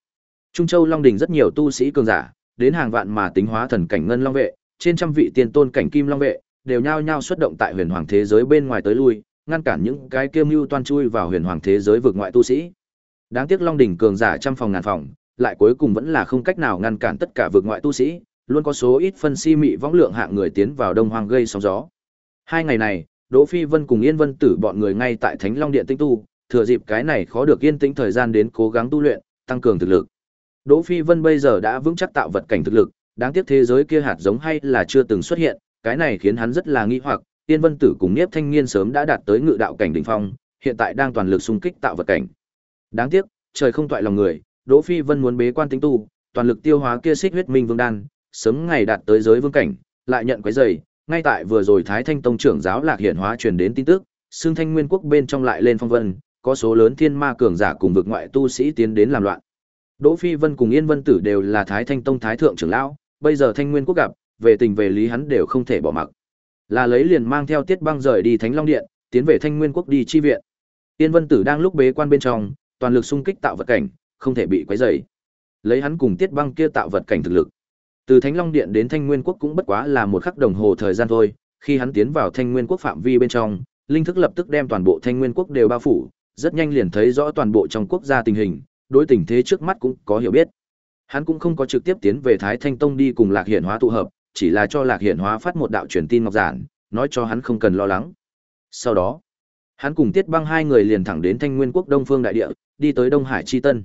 Trung Châu Long Đình rất nhiều tu sĩ cường giả, đến hàng vạn mà tính hóa thần cảnh ngân long vệ, trên trăm vị tiên tôn cảnh kim long vệ, đều nhao nhao xuất động tại huyền hoàng thế giới bên ngoài tới lui, ngăn cản những cái kiêm mưu toan chui vào huyền hoàng thế giới vực ngoại tu sĩ. Đáng tiếc Long đỉnh cường giả trăm phòng ngàn phòng, lại cuối cùng vẫn là không cách nào ngăn cản tất cả vực ngoại tu sĩ, luôn có số ít phân si mị võng lượng hạng người tiến vào Đông Hoang gây sóng gió. Hai ngày này, Đỗ Phi Vân cùng Yên Vân Tử bọn người ngay tại Thánh Long Điện tinh tu, thừa dịp cái này khó được yên tĩnh thời gian đến cố gắng tu luyện, tăng cường thực lực. Đỗ Phi Vân bây giờ đã vững chắc tạo vật cảnh thực lực, đáng tiếc thế giới kia hạt giống hay là chưa từng xuất hiện, cái này khiến hắn rất là nghi hoặc, Tiên Vân Tử cùng Niếp Thanh Niên sớm đã đạt tới ngự đạo cảnh đỉnh phong, hiện tại đang toàn lực xung kích tạo vật cảnh. Đáng tiếc, trời không toại lòng người, Đỗ Phi Vân muốn bế quan tính tu, toàn lực tiêu hóa kia xích huyết minh vương đan, sớm ngày đạt tới giới vương cảnh, lại nhận quấy rầy, ngay tại vừa rồi Thái Thanh Tông trưởng giáo Lạc Hiển hóa truyền đến tin tức, xương Thanh Nguyên quốc bên trong lại lên phong vân, có số lớn thiên ma cường giả cùng vực ngoại tu sĩ tiến đến làm loạn. Đỗ Phi Vân cùng Yên Vân Tử đều là Thái Thanh Tông thái thượng trưởng lão, bây giờ Thanh Nguyên quốc gặp, về tình về lý hắn đều không thể bỏ mặc. Là lấy liền mang theo Tiết Băng rời đi Thánh Long Điện, tiến về Thanh Nguyên quốc đi chi viện. Yên Vân Tử đang lúc bế quan bên trong, toàn lực xung kích tạo vật cảnh, không thể bị quấy rầy. Lấy hắn cùng Tiết Băng kia tạo vật cảnh thực lực. Từ Thánh Long Điện đến Thanh Nguyên quốc cũng bất quá là một khắc đồng hồ thời gian thôi, khi hắn tiến vào Thanh Nguyên quốc phạm vi bên trong, linh thức lập tức đem toàn bộ Thanh Nguyên quốc đều bao phủ, rất nhanh liền thấy rõ toàn bộ trong quốc gia tình hình, đối tình thế trước mắt cũng có hiểu biết. Hắn cũng không có trực tiếp tiến về Thái Thanh Tông đi cùng Lạc Hiển Hóa tụ hợp, chỉ là cho Lạc Hiển Hóa phát một đạo truyền tin ngọc giản, nói cho hắn không cần lo lắng. Sau đó, hắn cùng Tiết Băng hai người liền thẳng đến Thanh Nguyên quốc Đông Phương đại địa, đi tới Đông Hải chi tân.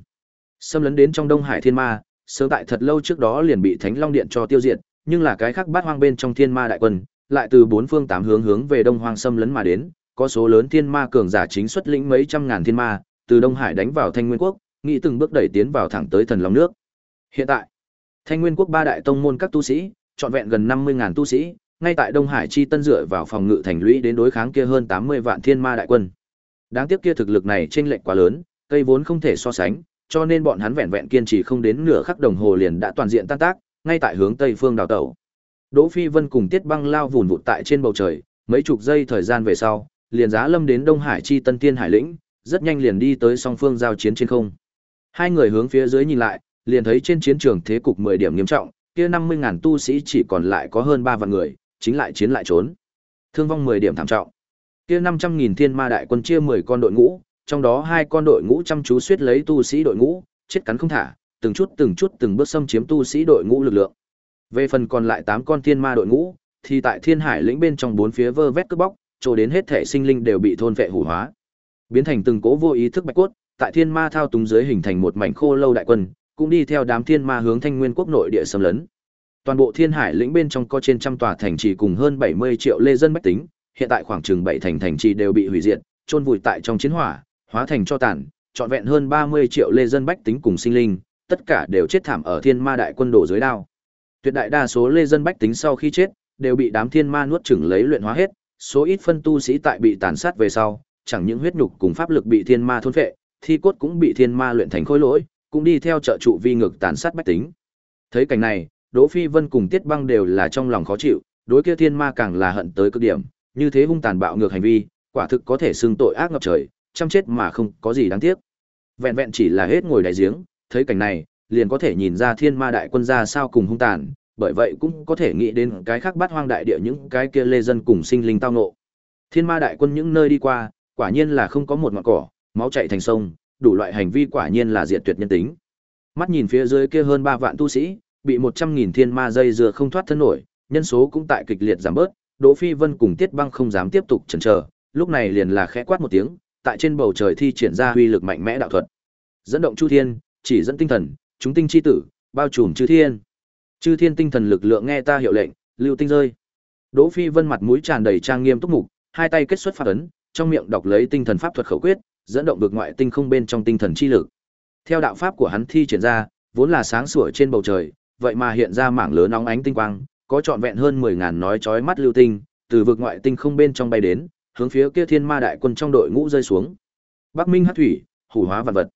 Xâm lấn đến trong Đông Hải Thiên Ma, sớm tại thật lâu trước đó liền bị Thánh Long Điện cho tiêu diệt, nhưng là cái khác bát hoang bên trong Thiên Ma đại quân, lại từ bốn phương tám hướng hướng về Đông Hoang xâm lấn mà đến, có số lớn Thiên Ma cường giả chính xuất lĩnh mấy trăm ngàn Thiên Ma, từ Đông Hải đánh vào Thanh Nguyên quốc, nghĩ từng bước đẩy tiến vào thẳng tới thần long nước. Hiện tại, Thanh Nguyên quốc ba đại tông môn các tu sĩ, trọn vẹn gần 50.000 tu sĩ, ngay tại Đông Hải chi tân dựa vào phòng ngự thành lũy đến đối kháng kia hơn 80 vạn thiên ma đại quân. Đáng tiếc kia thực lực này chênh lệch quá lớn, cây vốn không thể so sánh, cho nên bọn hắn vẹn vẹn kiên trì không đến nửa khắc đồng hồ liền đã toàn diện tan tác, ngay tại hướng tây phương đào tẩu. Đỗ Phi Vân cùng Tiết Băng lao vụn vụt tại trên bầu trời, mấy chục giây thời gian về sau, liền giá lâm đến Đông Hải chi tân tiên hải lĩnh, rất nhanh liền đi tới song phương giao chiến trên không. Hai người hướng phía dưới nhìn lại, liền thấy trên chiến trường thế cục 10 điểm nghiêm trọng, kia 50.000 tu sĩ chỉ còn lại có hơn 3 vạn người, chính lại chiến lại trốn. Thương vong 10 điểm thảm trọng. Kia 500.000 thiên ma đại quân chia 10 con đội ngũ, trong đó hai con đội ngũ chăm chú suýt lấy tu sĩ đội ngũ, chết cắn không thả, từng chút từng chút từng bước xâm chiếm tu sĩ đội ngũ lực lượng. Về phần còn lại 8 con thiên ma đội ngũ, thì tại Thiên Hải lĩnh bên trong bốn phía vơ vét cướp bóc, cho đến hết thể sinh linh đều bị thôn vệ hủ hóa. Biến thành từng cố vô ý thức bạch cốt, tại thiên ma thao túng dưới hình thành một mảnh khô lâu đại quân, cũng đi theo đám thiên ma hướng thanh nguyên quốc nội địa xâm lấn. Toàn bộ thiên hải lĩnh bên trong có trên trăm tòa thành trì cùng hơn 70 triệu lê dân bách tính, hiện tại khoảng chừng 7 thành thành trì đều bị hủy diệt, chôn vùi tại trong chiến hỏa, hóa thành cho tàn, trọn vẹn hơn 30 triệu lê dân bách tính cùng sinh linh, tất cả đều chết thảm ở thiên ma đại quân đổ dưới đao. Tuyệt đại đa số lê dân bách tính sau khi chết, đều bị đám thiên ma nuốt chửng lấy luyện hóa hết, số ít phân tu sĩ tại bị tàn sát về sau, chẳng những huyết nhục cùng pháp lực bị thiên ma thôn phệ, thi cốt cũng bị thiên ma luyện thành khối lỗi, cũng đi theo trợ trụ vi ngược tàn sát bách tính. Thấy cảnh này, Đỗ Phi Vân cùng Tiết Băng đều là trong lòng khó chịu, đối kia thiên ma càng là hận tới cực điểm, như thế hung tàn bạo ngược hành vi, quả thực có thể xưng tội ác ngập trời, chăm chết mà không có gì đáng tiếc. Vẹn vẹn chỉ là hết ngồi đại giếng, thấy cảnh này, liền có thể nhìn ra thiên ma đại quân ra sao cùng hung tàn, bởi vậy cũng có thể nghĩ đến cái khác bắt hoang đại địa những cái kia lê dân cùng sinh linh tao ngộ. Thiên ma đại quân những nơi đi qua, quả nhiên là không có một ngọn cỏ, máu chảy thành sông, đủ loại hành vi quả nhiên là diệt tuyệt nhân tính. Mắt nhìn phía dưới kia hơn 3 vạn tu sĩ, bị 100.000 thiên ma dây dừa không thoát thân nổi, nhân số cũng tại kịch liệt giảm bớt, Đỗ Phi Vân cùng Tiết Băng không dám tiếp tục chần chờ, lúc này liền là khẽ quát một tiếng, tại trên bầu trời thi triển ra uy lực mạnh mẽ đạo thuật. Dẫn động Chu Thiên, chỉ dẫn tinh thần, chúng tinh chi tử, bao trùm chư thiên. Chư thiên tinh thần lực lượng nghe ta hiệu lệnh, lưu tinh rơi. Đỗ Phi Vân mặt mũi tràn đầy trang nghiêm túc mục, hai tay kết xuất pháp ấn, trong miệng đọc lấy tinh thần pháp thuật khẩu quyết, dẫn động được ngoại tinh không bên trong tinh thần chi lực. Theo đạo pháp của hắn thi triển ra, vốn là sáng sủa trên bầu trời, vậy mà hiện ra mảng lớn nóng ánh tinh quang, có trọn vẹn hơn 10000 nói chói mắt lưu tinh, từ vực ngoại tinh không bên trong bay đến, hướng phía kia Thiên Ma đại quân trong đội ngũ rơi xuống. Bắc Minh Hắc Thủy, hủ hóa vạn vật.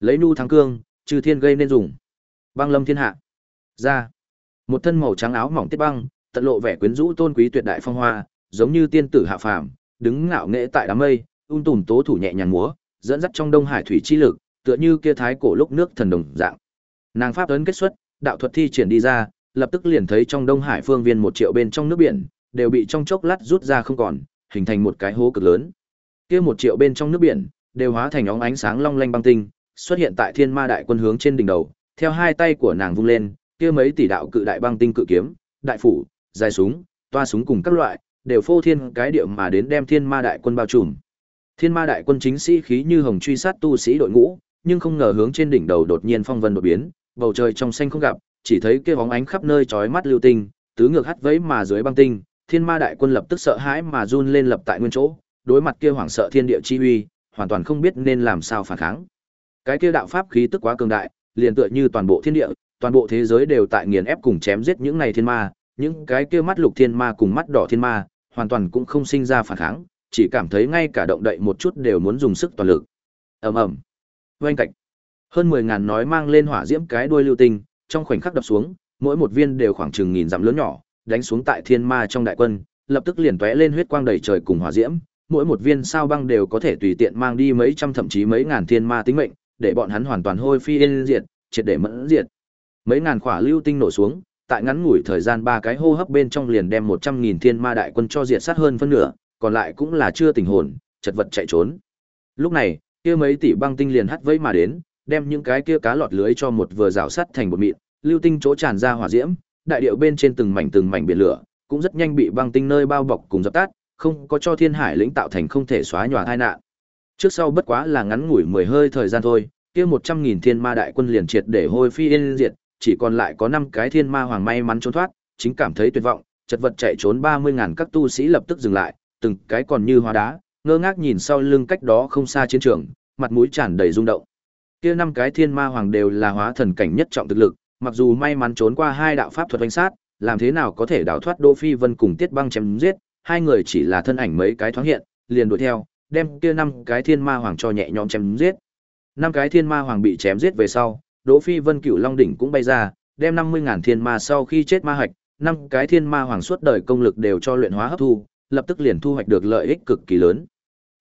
Lấy nu thắng cương, trừ thiên gây nên dùng. Băng lâm thiên hạ. Ra. Một thân màu trắng áo mỏng tiết băng, tận lộ vẻ quyến rũ tôn quý tuyệt đại phong hoa, giống như tiên tử hạ phàm, đứng ngạo nghễ tại đám mây, ung tùm tố thủ nhẹ nhàng múa, dẫn dắt trong đông hải thủy chi lực, tựa như kia thái cổ lúc nước thần đồng dạng. Nàng pháp ấn kết xuất, đạo thuật thi triển đi ra, lập tức liền thấy trong đông hải phương viên một triệu bên trong nước biển, đều bị trong chốc lát rút ra không còn, hình thành một cái hố cực lớn. Kia một triệu bên trong nước biển, đều hóa thành óng ánh sáng long lanh băng tinh, xuất hiện tại Thiên Ma đại quân hướng trên đỉnh đầu, theo hai tay của nàng vung lên, kia mấy tỷ đạo cự đại băng tinh cự kiếm, đại phủ, dài súng, toa súng cùng các loại, đều phô thiên cái điệu mà đến đem Thiên Ma đại quân bao trùm. Thiên Ma đại quân chính sĩ khí như hồng truy sát tu sĩ đội ngũ, nhưng không ngờ hướng trên đỉnh đầu đột nhiên phong vân đột biến, bầu trời trong xanh không gặp, chỉ thấy kia bóng ánh khắp nơi chói mắt lưu tinh, tứ ngược hắt vẫy mà dưới băng tinh, Thiên Ma đại quân lập tức sợ hãi mà run lên lập tại nguyên chỗ, đối mặt kia hoảng sợ thiên địa chi uy, hoàn toàn không biết nên làm sao phản kháng. Cái kia đạo pháp khí tức quá cường đại, liền tựa như toàn bộ thiên địa, toàn bộ thế giới đều tại nghiền ép cùng chém giết những này thiên ma, những cái kia mắt lục thiên ma cùng mắt đỏ thiên ma, hoàn toàn cũng không sinh ra phản kháng, chỉ cảm thấy ngay cả động đậy một chút đều muốn dùng sức toàn lực. Ầm ầm. Oanh cạnh. Hơn 10000 nói mang lên hỏa diễm cái đuôi lưu tinh, trong khoảnh khắc đập xuống, mỗi một viên đều khoảng chừng nghìn dặm lớn nhỏ, đánh xuống tại thiên ma trong đại quân, lập tức liền tóe lên huyết quang đầy trời cùng hỏa diễm, mỗi một viên sao băng đều có thể tùy tiện mang đi mấy trăm thậm chí mấy ngàn thiên ma tính mệnh, để bọn hắn hoàn toàn hôi phiên diệt, triệt để mẫn diệt. Mấy ngàn quả lưu tinh nổ xuống, tại ngắn ngủi thời gian ba cái hô hấp bên trong liền đem một trăm nghìn thiên ma đại quân cho diệt sát hơn phân nửa, còn lại cũng là chưa tình hồn, chật vật chạy trốn. Lúc này, kia mấy tỷ băng tinh liền hắt vây mà đến, đem những cái kia cá lọt lưới cho một vừa rào sắt thành một mịn, lưu tinh chỗ tràn ra hỏa diễm, đại điệu bên trên từng mảnh từng mảnh biển lửa, cũng rất nhanh bị băng tinh nơi bao bọc cùng dập tắt, không có cho thiên hải lĩnh tạo thành không thể xóa nhòa tai nạn. Trước sau bất quá là ngắn ngủi mười hơi thời gian thôi, kia một trăm nghìn thiên ma đại quân liền triệt để hôi phi yên diệt, chỉ còn lại có năm cái thiên ma hoàng may mắn trốn thoát, chính cảm thấy tuyệt vọng, chật vật chạy trốn ba mươi ngàn các tu sĩ lập tức dừng lại, từng cái còn như hóa đá, ngơ ngác nhìn sau lưng cách đó không xa chiến trường, mặt mũi tràn đầy rung động. Kia năm cái thiên ma hoàng đều là hóa thần cảnh nhất trọng thực lực, mặc dù may mắn trốn qua hai đạo pháp thuật đánh sát, làm thế nào có thể đào thoát Đỗ Phi Vân cùng Tiết Băng chém giết, hai người chỉ là thân ảnh mấy cái thoáng hiện, liền đuổi theo, đem kia năm cái thiên ma hoàng cho nhẹ nhõm chém giết. Năm cái thiên ma hoàng bị chém giết về sau, Đỗ Phi Vân Cửu Long đỉnh cũng bay ra, đem 50000 thiên ma sau khi chết ma hạch, năm cái thiên ma hoàng suốt đời công lực đều cho luyện hóa hấp thu, lập tức liền thu hoạch được lợi ích cực kỳ lớn.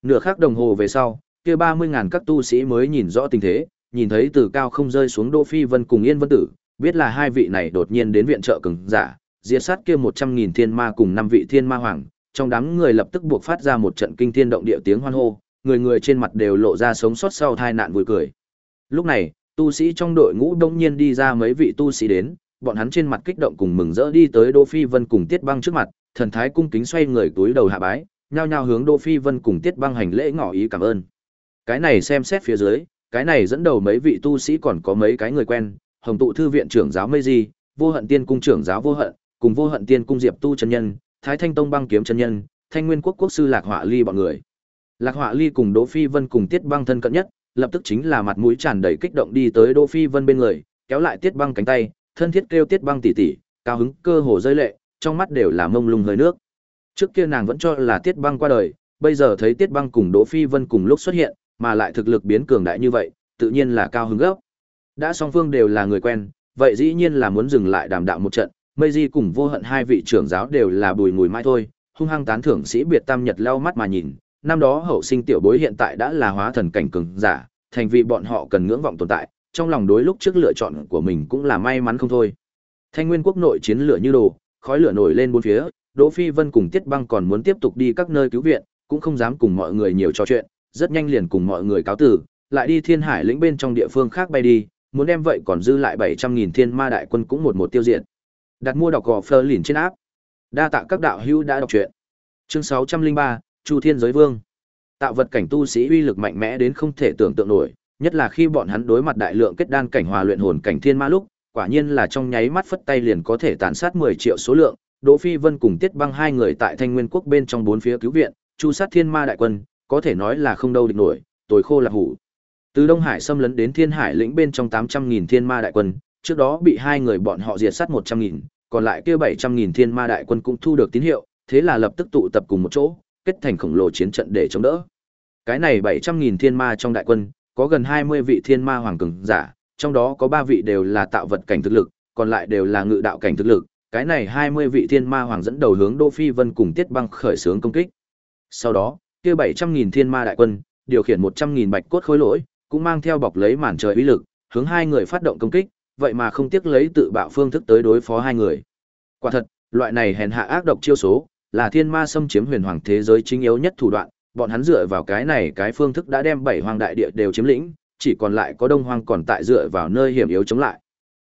Nửa khắc đồng hồ về sau, kia 30000 các tu sĩ mới nhìn rõ tình thế, nhìn thấy từ cao không rơi xuống Đỗ Phi Vân cùng Yên Vân Tử, biết là hai vị này đột nhiên đến viện trợ cường giả, diệt sát kia 100.000 thiên ma cùng năm vị thiên ma hoàng, trong đám người lập tức buộc phát ra một trận kinh thiên động địa tiếng hoan hô, người người trên mặt đều lộ ra sống sót sau tai nạn vui cười. Lúc này, tu sĩ trong đội ngũ đông nhiên đi ra mấy vị tu sĩ đến, bọn hắn trên mặt kích động cùng mừng rỡ đi tới Đỗ Phi Vân cùng Tiết Băng trước mặt, thần thái cung kính xoay người túi đầu hạ bái, nhao nhao hướng Đỗ Phi Vân cùng Tiết Băng hành lễ ngỏ ý cảm ơn. Cái này xem xét phía dưới, cái này dẫn đầu mấy vị tu sĩ còn có mấy cái người quen, Hồng tụ thư viện trưởng giáo Mây Di, Vô Hận Tiên cung trưởng giáo Vô Hận, cùng Vô Hận Tiên cung Diệp Tu chân nhân, Thái Thanh Tông băng kiếm chân nhân, Thanh Nguyên quốc quốc sư Lạc Họa Ly bọn người. Lạc Họa Ly cùng Đỗ Phi Vân cùng Tiết Băng thân cận nhất, lập tức chính là mặt mũi tràn đầy kích động đi tới Đỗ Phi Vân bên người, kéo lại Tiết Băng cánh tay, thân thiết kêu Tiết Băng tỷ tỷ, cao hứng cơ hồ rơi lệ, trong mắt đều là mông lung hơi nước. Trước kia nàng vẫn cho là Tiết Băng qua đời, bây giờ thấy Tiết Băng cùng Đỗ Phi Vân cùng lúc xuất hiện, mà lại thực lực biến cường đại như vậy, tự nhiên là cao hứng gấp. Đã song phương đều là người quen, vậy dĩ nhiên là muốn dừng lại đàm đạo một trận, Mây Di cùng vô hận hai vị trưởng giáo đều là bùi ngùi mãi thôi, hung hăng tán thưởng sĩ biệt tam nhật leo mắt mà nhìn, năm đó hậu sinh tiểu bối hiện tại đã là hóa thần cảnh cường giả, thành vị bọn họ cần ngưỡng vọng tồn tại, trong lòng đối lúc trước lựa chọn của mình cũng là may mắn không thôi. Thanh Nguyên quốc nội chiến lửa như đồ, khói lửa nổi lên bốn phía, Đỗ Phi Vân cùng Tiết Băng còn muốn tiếp tục đi các nơi cứu viện, cũng không dám cùng mọi người nhiều trò chuyện, rất nhanh liền cùng mọi người cáo tử, lại đi Thiên Hải lĩnh bên trong địa phương khác bay đi, muốn đem vậy còn dư lại 700.000 thiên ma đại quân cũng một một tiêu diệt. Đặt mua đọc gò Fleur lìn trên áp. Đa tạ các đạo hữu đã đọc truyện. Chương 603, Chu Thiên giới vương. Tạo vật cảnh tu sĩ uy lực mạnh mẽ đến không thể tưởng tượng nổi, nhất là khi bọn hắn đối mặt đại lượng kết đan cảnh hòa luyện hồn cảnh thiên ma lúc, quả nhiên là trong nháy mắt phất tay liền có thể tàn sát 10 triệu số lượng. Đỗ Phi Vân cùng Tiết Băng hai người tại Thanh Nguyên quốc bên trong bốn phía cứu viện, chu sát thiên ma đại quân, có thể nói là không đâu địch nổi, tối khô là hủ. Từ Đông Hải xâm lấn đến Thiên Hải lĩnh bên trong 800.000 thiên ma đại quân, trước đó bị hai người bọn họ diệt sát 100.000, còn lại kia 700.000 thiên ma đại quân cũng thu được tín hiệu, thế là lập tức tụ tập cùng một chỗ, kết thành khổng lồ chiến trận để chống đỡ. Cái này 700.000 thiên ma trong đại quân, có gần 20 vị thiên ma hoàng cường giả, trong đó có 3 vị đều là tạo vật cảnh thực lực, còn lại đều là ngự đạo cảnh thực lực. Cái này 20 vị thiên ma hoàng dẫn đầu hướng Đỗ Phi Vân cùng Tiết Băng khởi xướng công kích. Sau đó, kia 700.000 thiên ma đại quân, điều khiển 100.000 bạch cốt khối lỗi, cũng mang theo bọc lấy màn trời uy lực, hướng hai người phát động công kích, vậy mà không tiếc lấy tự bạo phương thức tới đối phó hai người. Quả thật, loại này hèn hạ ác độc chiêu số, là thiên ma xâm chiếm huyền hoàng thế giới chính yếu nhất thủ đoạn, bọn hắn dựa vào cái này cái phương thức đã đem bảy hoàng đại địa đều chiếm lĩnh, chỉ còn lại có đông hoang còn tại dựa vào nơi hiểm yếu chống lại.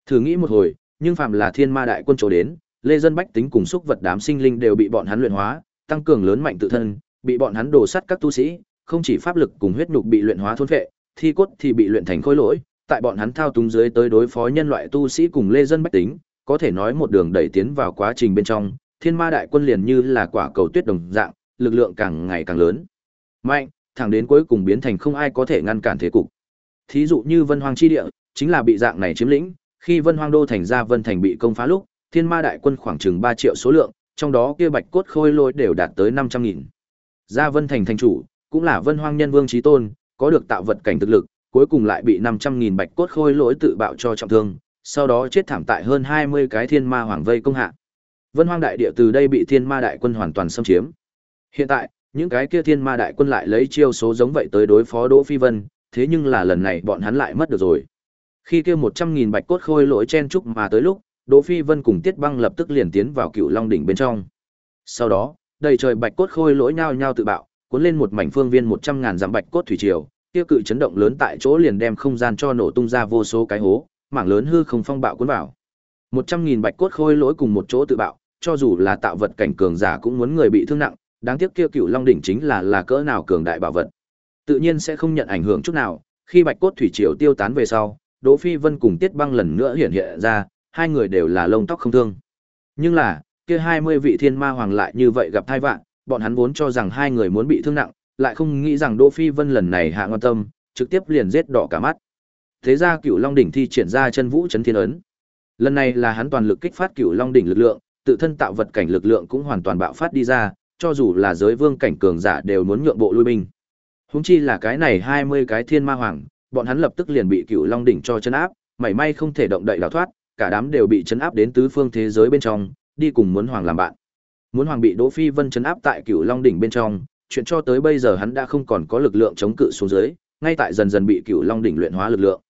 Thử nghĩ một hồi, nhưng phạm là thiên ma đại quân chỗ đến, lê dân bách tính cùng xúc vật đám sinh linh đều bị bọn hắn luyện hóa, tăng cường lớn mạnh tự thân, bị bọn hắn đổ sắt các tu sĩ, không chỉ pháp lực cùng huyết nhục bị luyện hóa thôn phệ, thi cốt thì bị luyện thành khối lỗi, tại bọn hắn thao túng dưới tới đối phó nhân loại tu sĩ cùng lê dân bách tính, có thể nói một đường đẩy tiến vào quá trình bên trong, thiên ma đại quân liền như là quả cầu tuyết đồng dạng, lực lượng càng ngày càng lớn. Mạnh, thẳng đến cuối cùng biến thành không ai có thể ngăn cản thế cục. Thí dụ như Vân Hoang chi địa, chính là bị dạng này chiếm lĩnh, khi Vân Hoang đô thành ra Vân thành bị công phá lúc, thiên ma đại quân khoảng chừng 3 triệu số lượng, trong đó kia bạch cốt khôi lôi đều đạt tới 500 nghìn. Gia Vân thành thành chủ, cũng là Vân Hoang nhân vương chí tôn, có được tạo vật cảnh thực lực, cuối cùng lại bị 500 nghìn bạch cốt khôi lỗi tự bạo cho trọng thương, sau đó chết thảm tại hơn 20 cái thiên ma hoàng vây công hạ. Vân Hoang đại địa từ đây bị thiên ma đại quân hoàn toàn xâm chiếm. Hiện tại, những cái kia thiên ma đại quân lại lấy chiêu số giống vậy tới đối phó Đỗ Phi Vân, thế nhưng là lần này bọn hắn lại mất được rồi. Khi kia 100 nghìn bạch cốt khôi lỗi chen chúc mà tới lúc, Đỗ Phi Vân cùng Tiết Băng lập tức liền tiến vào Cựu Long đỉnh bên trong. Sau đó, đầy trời bạch cốt khôi lỗi nhao nhao tự bạo, cuốn lên một mảnh phương viên 100 ngàn dặm bạch cốt thủy triều, kia cự chấn động lớn tại chỗ liền đem không gian cho nổ tung ra vô số cái hố, mảng lớn hư không phong bạo cuốn vào. Một trăm nghìn bạch cốt khôi lỗi cùng một chỗ tự bạo, cho dù là tạo vật cảnh cường giả cũng muốn người bị thương nặng, đáng tiếc kia cựu long đỉnh chính là là cỡ nào cường đại bảo vật. Tự nhiên sẽ không nhận ảnh hưởng chút nào, khi bạch cốt thủy triều tiêu tán về sau, Đỗ Phi Vân cùng Tiết Băng lần nữa hiện hiện ra, hai người đều là lông tóc không thương. Nhưng là, kia hai mươi vị thiên ma hoàng lại như vậy gặp thai vạn, bọn hắn vốn cho rằng hai người muốn bị thương nặng, lại không nghĩ rằng Đỗ Phi Vân lần này hạ ngon tâm, trực tiếp liền giết đỏ cả mắt. Thế ra Cửu Long đỉnh thi triển ra chân vũ chấn thiên ấn. Lần này là hắn toàn lực kích phát Cửu Long đỉnh lực lượng, tự thân tạo vật cảnh lực lượng cũng hoàn toàn bạo phát đi ra, cho dù là giới vương cảnh cường giả đều muốn nhượng bộ lui binh. Huống chi là cái này 20 cái thiên ma hoàng, bọn hắn lập tức liền bị Cửu Long đỉnh cho chấn áp, mảy may không thể động đậy đào thoát, cả đám đều bị chấn áp đến tứ phương thế giới bên trong, đi cùng muốn hoàng làm bạn. Muốn hoàng bị Đỗ Phi Vân chấn áp tại Cửu Long đỉnh bên trong, chuyện cho tới bây giờ hắn đã không còn có lực lượng chống cự xuống dưới, ngay tại dần dần bị Cửu Long đỉnh luyện hóa lực lượng.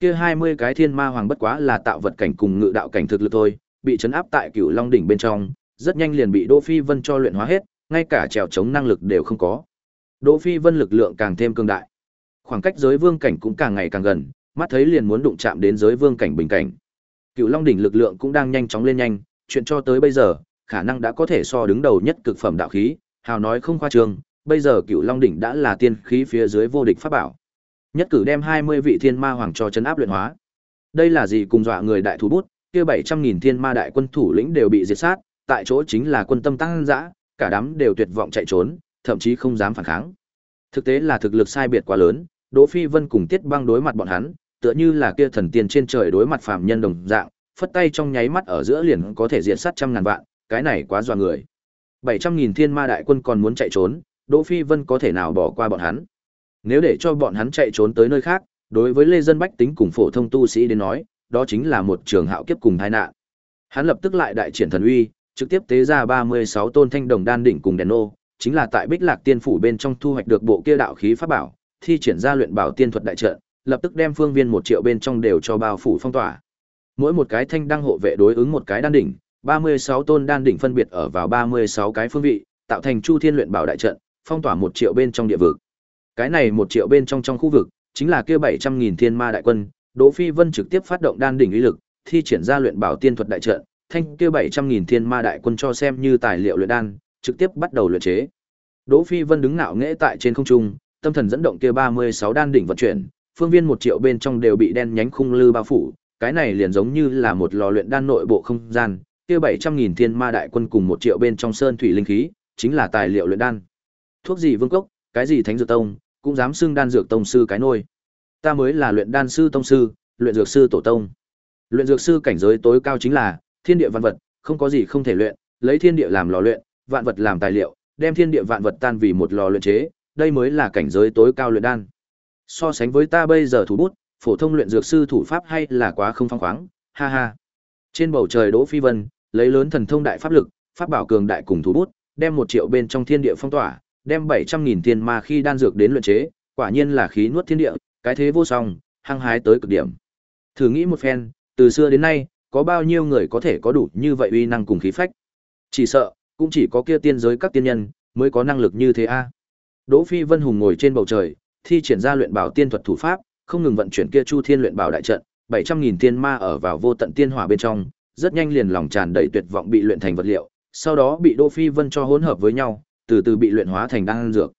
Kia 20 cái thiên ma hoàng bất quá là tạo vật cảnh cùng ngự đạo cảnh thực lực thôi, bị chấn áp tại Cửu Long đỉnh bên trong, rất nhanh liền bị Đỗ Phi Vân cho luyện hóa hết, ngay cả trèo chống năng lực đều không có. Đỗ Phi Vân lực lượng càng thêm cường đại. Khoảng cách giới vương cảnh cũng càng ngày càng gần, mắt thấy liền muốn đụng chạm đến giới vương cảnh bình cảnh. Cửu Long đỉnh lực lượng cũng đang nhanh chóng lên nhanh, chuyện cho tới bây giờ, khả năng đã có thể so đứng đầu nhất cực phẩm đạo khí, hào nói không khoa trương, bây giờ Cửu Long đỉnh đã là tiên khí phía dưới vô địch pháp bảo. Nhất cử đem 20 vị thiên ma hoàng cho chấn áp luyện hóa. Đây là gì cùng dọa người đại thủ bút, kia 700.000 thiên ma đại quân thủ lĩnh đều bị diệt sát, tại chỗ chính là quân tâm tăng dã, cả đám đều tuyệt vọng chạy trốn, thậm chí không dám phản kháng. Thực tế là thực lực sai biệt quá lớn, Đỗ Phi Vân cùng Tiết Băng đối mặt bọn hắn, tựa như là kia thần tiên trên trời đối mặt phàm nhân đồng dạng, phất tay trong nháy mắt ở giữa liền có thể diệt sát trăm ngàn vạn, cái này quá dọa người. 700.000 thiên ma đại quân còn muốn chạy trốn, Đỗ Phi Vân có thể nào bỏ qua bọn hắn. Nếu để cho bọn hắn chạy trốn tới nơi khác, đối với lê dân bách tính cùng phổ thông tu sĩ đến nói, đó chính là một trường hạo kiếp cùng tai nạn. Hắn lập tức lại đại triển thần uy, trực tiếp tế ra 36 tôn thanh đồng đan đỉnh cùng đèn ô chính là tại Bích Lạc Tiên phủ bên trong thu hoạch được bộ kia đạo khí pháp bảo, thi triển ra luyện bảo tiên thuật đại trận, lập tức đem phương viên một triệu bên trong đều cho bao phủ phong tỏa. Mỗi một cái thanh đăng hộ vệ đối ứng một cái đan đỉnh, 36 tôn đan đỉnh phân biệt ở vào 36 cái phương vị, tạo thành Chu Thiên luyện bảo đại trận, phong tỏa một triệu bên trong địa vực. Cái này một triệu bên trong trong khu vực, chính là kia 700.000 thiên ma đại quân, Đỗ Phi Vân trực tiếp phát động đan đỉnh uy lực, thi triển ra luyện bảo tiên thuật đại trận, thanh kia 700.000 thiên ma đại quân cho xem như tài liệu luyện đan, trực tiếp bắt đầu luyện chế. Đỗ Phi Vân đứng ngạo nghễ tại trên không trung, tâm thần dẫn động kia 36 đan đỉnh vận chuyển, phương viên một triệu bên trong đều bị đen nhánh khung lư bao phủ, cái này liền giống như là một lò luyện đan nội bộ không gian, kia 700.000 thiên ma đại quân cùng một triệu bên trong sơn thủy linh khí, chính là tài liệu luyện đan. Thuốc gì vương cốc, cái gì thánh dược tông, cũng dám xưng đan dược tông sư cái nôi. Ta mới là luyện đan sư tông sư, luyện dược sư tổ tông. Luyện dược sư cảnh giới tối cao chính là thiên địa văn vật, không có gì không thể luyện, lấy thiên địa làm lò luyện, vạn vật làm tài liệu, đem thiên địa vạn vật tan vì một lò luyện chế, đây mới là cảnh giới tối cao luyện đan. So sánh với ta bây giờ thủ bút, phổ thông luyện dược sư thủ pháp hay là quá không phong khoáng, ha ha. Trên bầu trời Đỗ Phi Vân, lấy lớn thần thông đại pháp lực, pháp bảo cường đại cùng thủ bút, đem một triệu bên trong thiên địa phong tỏa, đem bảy trăm nghìn tiền ma khi đan dược đến luyện chế, quả nhiên là khí nuốt thiên địa, cái thế vô song, hăng hái tới cực điểm. Thử nghĩ một phen, từ xưa đến nay, có bao nhiêu người có thể có đủ như vậy uy năng cùng khí phách? Chỉ sợ, cũng chỉ có kia tiên giới các tiên nhân mới có năng lực như thế a. Đỗ Phi Vân hùng ngồi trên bầu trời, thi triển ra luyện bảo tiên thuật thủ pháp, không ngừng vận chuyển kia Chu Thiên luyện bảo đại trận, 700.000 tiên ma ở vào vô tận tiên hỏa bên trong, rất nhanh liền lòng tràn đầy tuyệt vọng bị luyện thành vật liệu, sau đó bị Đỗ Phi Vân cho hỗn hợp với nhau, từ từ bị luyện hóa thành đan dược.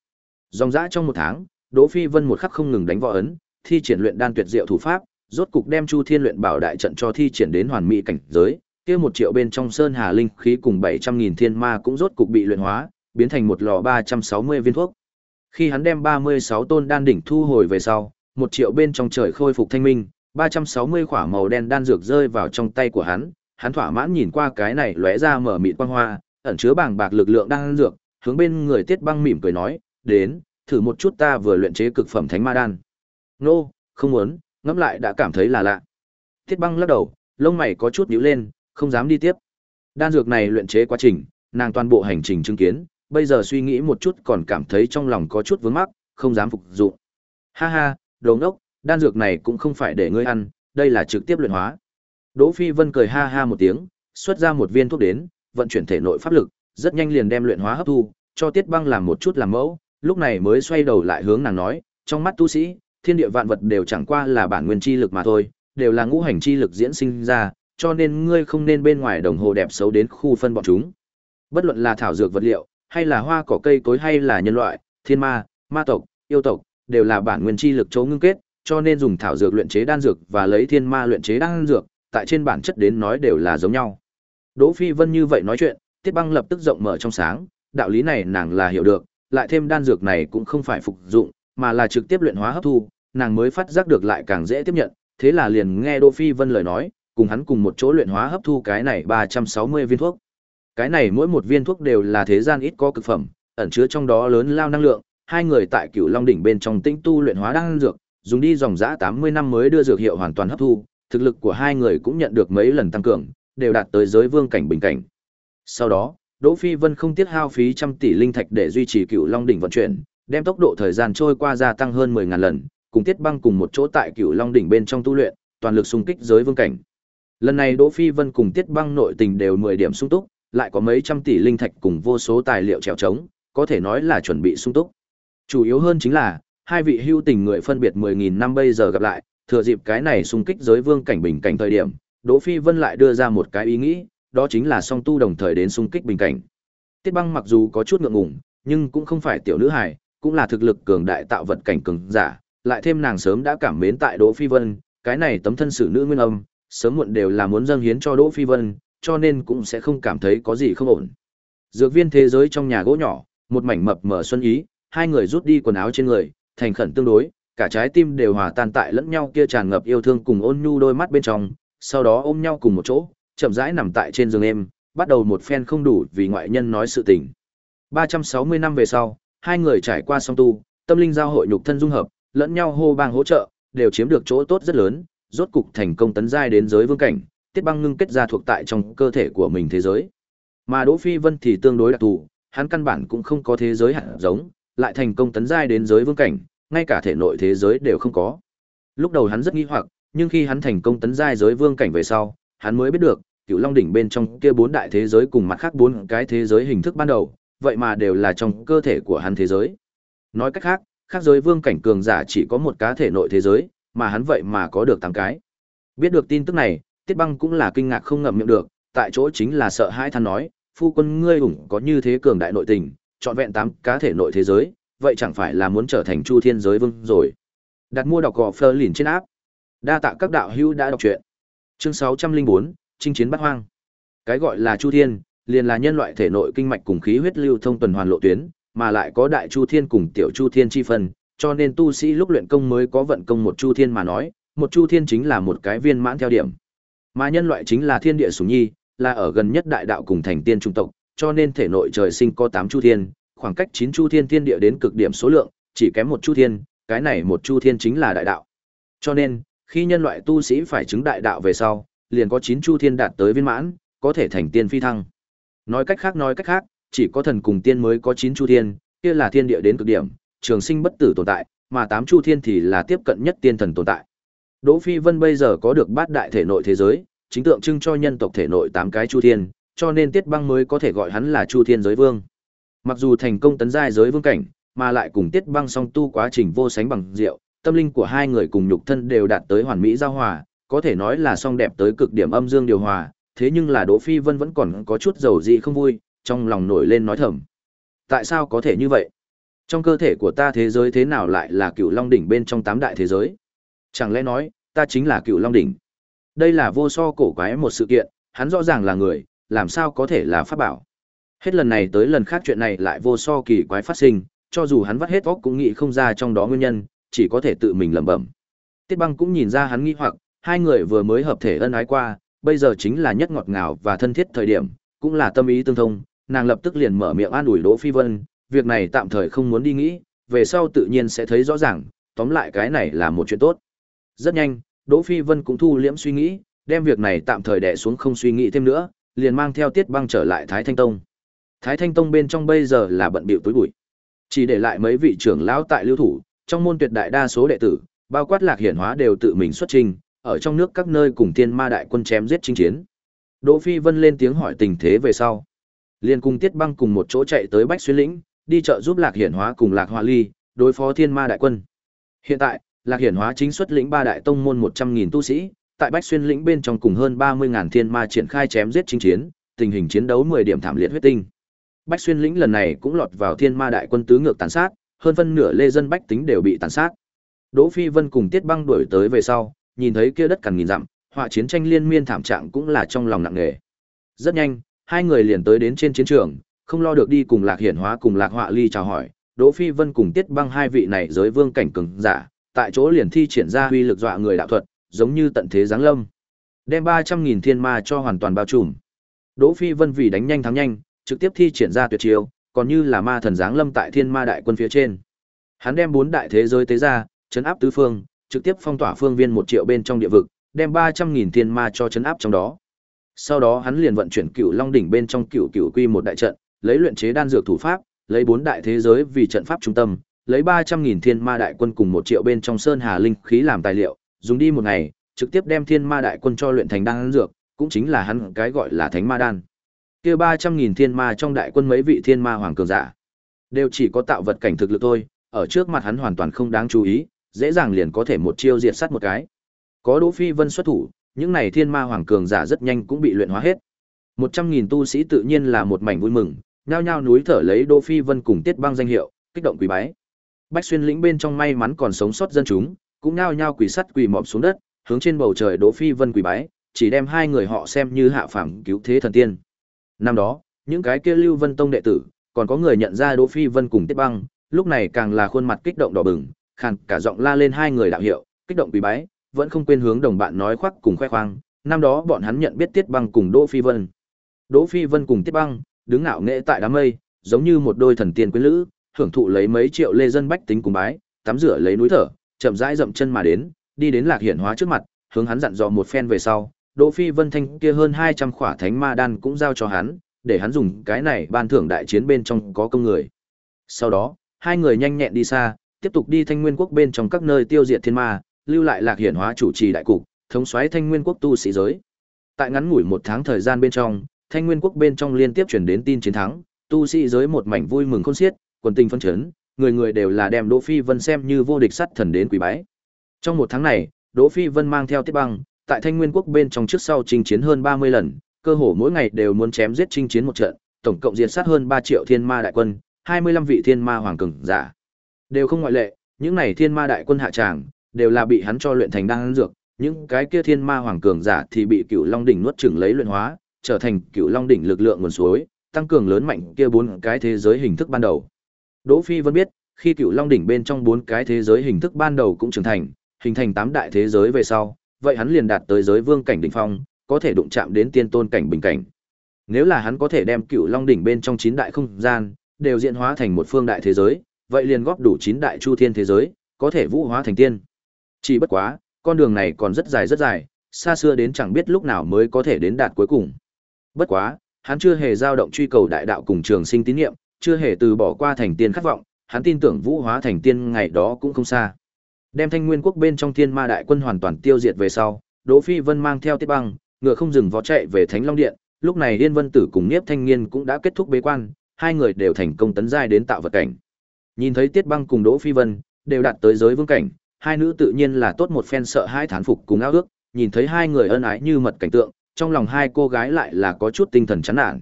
Dòng dã trong một tháng, Đỗ Phi Vân một khắc không ngừng đánh võ ấn, thi triển luyện đan tuyệt diệu thủ pháp, rốt cục đem Chu Thiên luyện bảo đại trận cho thi triển đến hoàn mỹ cảnh giới, kia một triệu bên trong sơn hà linh khí cùng 700.000 thiên ma cũng rốt cục bị luyện hóa, biến thành một lò 360 viên thuốc. Khi hắn đem 36 tôn đan đỉnh thu hồi về sau, một triệu bên trong trời khôi phục thanh minh, ba trăm sáu mươi khỏa màu đen đan dược rơi vào trong tay của hắn, hắn thỏa mãn nhìn qua cái này lóe ra mở mịt quang hoa, ẩn chứa bàng bạc lực lượng đan dược, hướng bên người Tiết Băng mỉm cười nói, "Đến, thử một chút ta vừa luyện chế cực phẩm thánh ma đan." "Nô, không muốn." Ngẫm lại đã cảm thấy là lạ. Tiết Băng lắc đầu, lông mày có chút nhíu lên, không dám đi tiếp. Đan dược này luyện chế quá trình, nàng toàn bộ hành trình chứng kiến, bây giờ suy nghĩ một chút còn cảm thấy trong lòng có chút vướng mắc, không dám phục dụng. Ha ha, đồ ngốc, đan dược này cũng không phải để ngươi ăn, đây là trực tiếp luyện hóa. Đỗ Phi Vân cười ha ha một tiếng, xuất ra một viên thuốc đến, vận chuyển thể nội pháp lực, rất nhanh liền đem luyện hóa hấp thu, cho Tiết Băng làm một chút làm mẫu, lúc này mới xoay đầu lại hướng nàng nói, trong mắt tu sĩ, thiên địa vạn vật đều chẳng qua là bản nguyên chi lực mà thôi, đều là ngũ hành chi lực diễn sinh ra, cho nên ngươi không nên bên ngoài đồng hồ đẹp xấu đến khu phân bọn chúng. Bất luận là thảo dược vật liệu, hay là hoa cỏ cây cối hay là nhân loại, thiên ma, ma tộc, yêu tộc, đều là bản nguyên chi lực chấu ngưng kết, cho nên dùng thảo dược luyện chế đan dược và lấy thiên ma luyện chế đan dược, tại trên bản chất đến nói đều là giống nhau. Đỗ Phi Vân như vậy nói chuyện, Tiết Băng lập tức rộng mở trong sáng, đạo lý này nàng là hiểu được, lại thêm đan dược này cũng không phải phục dụng, mà là trực tiếp luyện hóa hấp thu, nàng mới phát giác được lại càng dễ tiếp nhận, thế là liền nghe Đỗ Phi Vân lời nói, cùng hắn cùng một chỗ luyện hóa hấp thu cái này 360 viên thuốc. Cái này mỗi một viên thuốc đều là thế gian ít có cực phẩm, ẩn chứa trong đó lớn lao năng lượng, hai người tại Cửu Long đỉnh bên trong tinh tu luyện hóa đan dược, dùng đi dòng dã 80 năm mới đưa dược hiệu hoàn toàn hấp thu, thực lực của hai người cũng nhận được mấy lần tăng cường, đều đạt tới giới vương cảnh bình cảnh. Sau đó, Đỗ Phi Vân không tiếc hao phí trăm tỷ linh thạch để duy trì Cửu Long đỉnh vận chuyển, đem tốc độ thời gian trôi qua gia tăng hơn 10000 lần, cùng Tiết Băng cùng một chỗ tại Cửu Long đỉnh bên trong tu luyện, toàn lực xung kích giới vương cảnh. Lần này Đỗ Phi Vân cùng Tiết Băng nội tình đều 10 điểm sung túc, lại có mấy trăm tỷ linh thạch cùng vô số tài liệu trèo trống, có thể nói là chuẩn bị sung túc. Chủ yếu hơn chính là, hai vị hưu tình người phân biệt 10.000 năm bây giờ gặp lại, thừa dịp cái này xung kích giới vương cảnh bình cảnh thời điểm, Đỗ Phi Vân lại đưa ra một cái ý nghĩ, đó chính là song tu đồng thời đến xung kích bình cảnh. Tiết Băng mặc dù có chút ngượng ngùng, nhưng cũng không phải tiểu nữ hài, cũng là thực lực cường đại tạo vật cảnh cường giả, lại thêm nàng sớm đã cảm mến tại Đỗ Phi Vân, cái này tấm thân sử nữ nguyên âm, sớm muộn đều là muốn dâng hiến cho Đỗ Phi Vân, cho nên cũng sẽ không cảm thấy có gì không ổn. Dược viên thế giới trong nhà gỗ nhỏ, một mảnh mập mờ xuân ý, hai người rút đi quần áo trên người, thành khẩn tương đối, cả trái tim đều hòa tan tại lẫn nhau kia tràn ngập yêu thương cùng ôn nhu đôi mắt bên trong, sau đó ôm nhau cùng một chỗ, chậm rãi nằm tại trên giường em, bắt đầu một phen không đủ vì ngoại nhân nói sự tình. 360 năm về sau, hai người trải qua song tu, tâm linh giao hội nhục thân dung hợp, lẫn nhau hô bang hỗ trợ, đều chiếm được chỗ tốt rất lớn, rốt cục thành công tấn giai đến giới vương cảnh, tiết băng ngưng kết ra thuộc tại trong cơ thể của mình thế giới. Mà Đỗ Phi Vân thì tương đối đặc thù, hắn căn bản cũng không có thế giới hạt giống, lại thành công tấn giai đến giới vương cảnh, ngay cả thể nội thế giới đều không có. Lúc đầu hắn rất nghi hoặc, nhưng khi hắn thành công tấn giai giới vương cảnh về sau, hắn mới biết được, Cửu Long đỉnh bên trong kia bốn đại thế giới cùng mặt khác bốn cái thế giới hình thức ban đầu, vậy mà đều là trong cơ thể của hắn thế giới. Nói cách khác, khác giới vương cảnh cường giả chỉ có một cá thể nội thế giới, mà hắn vậy mà có được tám cái. Biết được tin tức này, Tiết Băng cũng là kinh ngạc không ngậm miệng được, tại chỗ chính là sợ hãi than nói, phu quân ngươi ủng có như thế cường đại nội tình, chọn vẹn tám cá thể nội thế giới, vậy chẳng phải là muốn trở thành Chu Thiên giới vương rồi. Đặt mua đọc gò Fleur lìn trên áp. Đa tạ các đạo hữu đã đọc truyện. Chương 604, chinh chiến bắt hoang. Cái gọi là Chu Thiên, liền là nhân loại thể nội kinh mạch cùng khí huyết lưu thông tuần hoàn lộ tuyến, mà lại có đại Chu Thiên cùng tiểu Chu Thiên chi phần, cho nên tu sĩ lúc luyện công mới có vận công một Chu Thiên mà nói, một Chu Thiên chính là một cái viên mãn theo điểm. Mà nhân loại chính là thiên địa sủng nhi, là ở gần nhất đại đạo cùng thành tiên trung tộc, cho nên thể nội trời sinh có 8 chu thiên, khoảng cách 9 chu thiên thiên địa đến cực điểm số lượng, chỉ kém một chu thiên, cái này một chu thiên chính là đại đạo. Cho nên, khi nhân loại tu sĩ phải chứng đại đạo về sau, liền có 9 chu thiên đạt tới viên mãn, có thể thành tiên phi thăng. Nói cách khác nói cách khác, chỉ có thần cùng tiên mới có 9 chu thiên, kia là thiên địa đến cực điểm, trường sinh bất tử tồn tại, mà tám chu thiên thì là tiếp cận nhất tiên thần tồn tại. Đỗ Phi Vân bây giờ có được bát đại thể nội thế giới, chính tượng trưng cho nhân tộc thể nội tám cái chu thiên, cho nên Tiết Băng mới có thể gọi hắn là Chu Thiên giới vương. Mặc dù thành công tấn giai giới vương cảnh, mà lại cùng Tiết Băng song tu quá trình vô sánh bằng diệu, tâm linh của hai người cùng nhục thân đều đạt tới hoàn mỹ giao hòa, có thể nói là song đẹp tới cực điểm âm dương điều hòa, thế nhưng là Đỗ Phi Vân vẫn còn có chút dầu dị không vui, trong lòng nổi lên nói thầm. Tại sao có thể như vậy? Trong cơ thể của ta thế giới thế nào lại là cựu long đỉnh bên trong tám đại thế giới? Chẳng lẽ nói, ta chính là cựu long đỉnh? Đây là vô so cổ quái một sự kiện, hắn rõ ràng là người, làm sao có thể là pháp bảo. Hết lần này tới lần khác chuyện này lại vô so kỳ quái phát sinh, cho dù hắn vắt hết óc cũng nghĩ không ra trong đó nguyên nhân, chỉ có thể tự mình lẩm bẩm. Tiết Băng cũng nhìn ra hắn nghi hoặc, hai người vừa mới hợp thể ân ái qua, bây giờ chính là nhất ngọt ngào và thân thiết thời điểm, cũng là tâm ý tương thông, nàng lập tức liền mở miệng an ủi Đỗ Phi Vân, việc này tạm thời không muốn đi nghĩ, về sau tự nhiên sẽ thấy rõ ràng, tóm lại cái này là một chuyện tốt. Rất nhanh, Đỗ Phi Vân cũng thu liễm suy nghĩ, đem việc này tạm thời đè xuống không suy nghĩ thêm nữa, liền mang theo Tiết Băng trở lại Thái Thanh Tông. Thái Thanh Tông bên trong bây giờ là bận bịu tối bụi. Chỉ để lại mấy vị trưởng lão tại lưu thủ, trong môn tuyệt đại đa số đệ tử, bao quát Lạc Hiển Hóa đều tự mình xuất trình, ở trong nước các nơi cùng Tiên Ma đại quân chém giết chinh chiến. Đỗ Phi Vân lên tiếng hỏi tình thế về sau, liền cùng Tiết Băng cùng một chỗ chạy tới Bách Xuyên lĩnh, đi chợ giúp Lạc Hiển Hóa cùng Lạc Hoa Ly, đối phó Thiên Ma đại quân. Hiện tại, Lạc Hiển Hóa chính xuất lĩnh ba đại tông môn 100.000 tu sĩ, tại Bách Xuyên lĩnh bên trong cùng hơn 30.000 thiên ma triển khai chém giết chính chiến, tình hình chiến đấu 10 điểm thảm liệt huyết tinh. Bách Xuyên lĩnh lần này cũng lọt vào thiên ma đại quân tứ ngược tàn sát, hơn phân nửa lê dân bách tính đều bị tàn sát. Đỗ Phi Vân cùng Tiết Băng đuổi tới về sau, nhìn thấy kia đất cằn nghìn dặm, họa chiến tranh liên miên thảm trạng cũng là trong lòng nặng nề. Rất nhanh, hai người liền tới đến trên chiến trường, không lo được đi cùng Lạc Hiển Hóa cùng Lạc Họa Ly chào hỏi, Đỗ Phi Vân cùng Tiết Băng hai vị này giới vương cảnh cường giả, tại chỗ liền thi triển ra uy lực dọa người đạo thuật, giống như tận thế giáng lâm. Đem ba trăm nghìn thiên ma cho hoàn toàn bao trùm. Đỗ Phi Vân vì đánh nhanh thắng nhanh, trực tiếp thi triển ra tuyệt chiêu, còn như là ma thần giáng lâm tại thiên ma đại quân phía trên. Hắn đem bốn đại thế giới tế ra, chấn áp tứ phương, trực tiếp phong tỏa phương viên một triệu bên trong địa vực, đem ba trăm nghìn thiên ma cho chấn áp trong đó. Sau đó hắn liền vận chuyển Cựu Long đỉnh bên trong Cựu Cựu Quy một đại trận, lấy luyện chế đan dược thủ pháp, lấy bốn đại thế giới vì trận pháp trung tâm, lấy 300.000 thiên ma đại quân cùng một triệu bên trong sơn hà linh khí làm tài liệu, dùng đi một ngày, trực tiếp đem thiên ma đại quân cho luyện thành đan dược, cũng chính là hắn cái gọi là thánh ma đan. Kia 300.000 thiên ma trong đại quân mấy vị thiên ma hoàng cường giả, đều chỉ có tạo vật cảnh thực lực thôi, ở trước mặt hắn hoàn toàn không đáng chú ý, dễ dàng liền có thể một chiêu diệt sát một cái. Có Đỗ Phi Vân xuất thủ, những này thiên ma hoàng cường giả rất nhanh cũng bị luyện hóa hết. 100.000 tu sĩ tự nhiên là một mảnh vui mừng, nhao nhao núi thở lấy Đỗ Phi Vân cùng Tiết Băng danh hiệu, kích động quỳ bái. Bách xuyên lĩnh bên trong may mắn còn sống sót dân chúng, cũng nhao nhao quỳ sắt quỳ mọp xuống đất, hướng trên bầu trời Đỗ Phi Vân quỳ bái, chỉ đem hai người họ xem như hạ phàm cứu thế thần tiên. Năm đó, những cái kia Lưu Vân Tông đệ tử, còn có người nhận ra Đỗ Phi Vân cùng Tiết Băng, lúc này càng là khuôn mặt kích động đỏ bừng, khàn cả giọng la lên hai người đạo hiệu, kích động quỳ bái, vẫn không quên hướng đồng bạn nói khoác cùng khoe khoang, năm đó bọn hắn nhận biết Tiết Băng cùng Đỗ Phi Vân. Đỗ Phi Vân cùng Tiết Băng, đứng ngạo nghệ tại đám mây, giống như một đôi thần tiên quyến lữ, hưởng thụ lấy mấy triệu lê dân bách tính cùng bái, tắm rửa lấy núi thở, chậm rãi dậm chân mà đến, đi đến Lạc Hiển Hóa trước mặt, hướng hắn dặn dò một phen về sau, Đỗ Phi Vân Thanh kia hơn 200 khỏa thánh ma đan cũng giao cho hắn, để hắn dùng cái này ban thưởng đại chiến bên trong có công người. Sau đó, hai người nhanh nhẹn đi xa, tiếp tục đi Thanh Nguyên quốc bên trong các nơi tiêu diệt thiên ma, lưu lại Lạc Hiển Hóa chủ trì đại cục, thống soái Thanh Nguyên quốc tu sĩ giới. Tại ngắn ngủi một tháng thời gian bên trong, Thanh Nguyên quốc bên trong liên tiếp truyền đến tin chiến thắng, tu sĩ giới một mảnh vui mừng khôn xiết, quần tình phân chấn, người người đều là đem Đỗ Phi Vân xem như vô địch sắt thần đến quỷ bái. Trong một tháng này, Đỗ Phi Vân mang theo Tiết Băng, tại Thanh Nguyên quốc bên trong trước sau chinh chiến hơn 30 lần, cơ hồ mỗi ngày đều muốn chém giết chinh chiến một trận, tổng cộng diệt sát hơn 3 triệu thiên ma đại quân, 25 vị thiên ma hoàng cường giả. Đều không ngoại lệ, những này thiên ma đại quân hạ tràng, đều là bị hắn cho luyện thành đan dược, những cái kia thiên ma hoàng cường giả thì bị Cửu Long đỉnh nuốt chửng lấy luyện hóa, trở thành cựu Long đỉnh lực lượng nguồn suối, tăng cường lớn mạnh kia bốn cái thế giới hình thức ban đầu. Đỗ Phi vẫn biết, khi cựu Long đỉnh bên trong bốn cái thế giới hình thức ban đầu cũng trưởng thành, hình thành tám đại thế giới về sau, vậy hắn liền đạt tới giới vương cảnh đỉnh phong, có thể đụng chạm đến tiên tôn cảnh bình cảnh. Nếu là hắn có thể đem cựu Long đỉnh bên trong chín đại không gian đều diễn hóa thành một phương đại thế giới, vậy liền góp đủ chín đại chu thiên thế giới, có thể vũ hóa thành tiên. Chỉ bất quá, con đường này còn rất dài rất dài, xa xưa đến chẳng biết lúc nào mới có thể đến đạt cuối cùng. Bất quá, hắn chưa hề dao động truy cầu đại đạo cùng trường sinh tín niệm, chưa hề từ bỏ qua thành tiên khát vọng, hắn tin tưởng vũ hóa thành tiên ngày đó cũng không xa. Đem Thanh Nguyên quốc bên trong Thiên Ma đại quân hoàn toàn tiêu diệt về sau, Đỗ Phi Vân mang theo Tiết Băng, ngựa không dừng vó chạy về Thánh Long Điện, lúc này Yên Vân Tử cùng Niếp Thanh Niên cũng đã kết thúc bế quan, hai người đều thành công tấn giai đến tạo vật cảnh. Nhìn thấy Tiết Băng cùng Đỗ Phi Vân đều đạt tới giới vương cảnh, hai nữ tự nhiên là tốt một phen sợ hai thán phục cùng ao ước, nhìn thấy hai người ân ái như mật cảnh tượng, trong lòng hai cô gái lại là có chút tinh thần chán nản.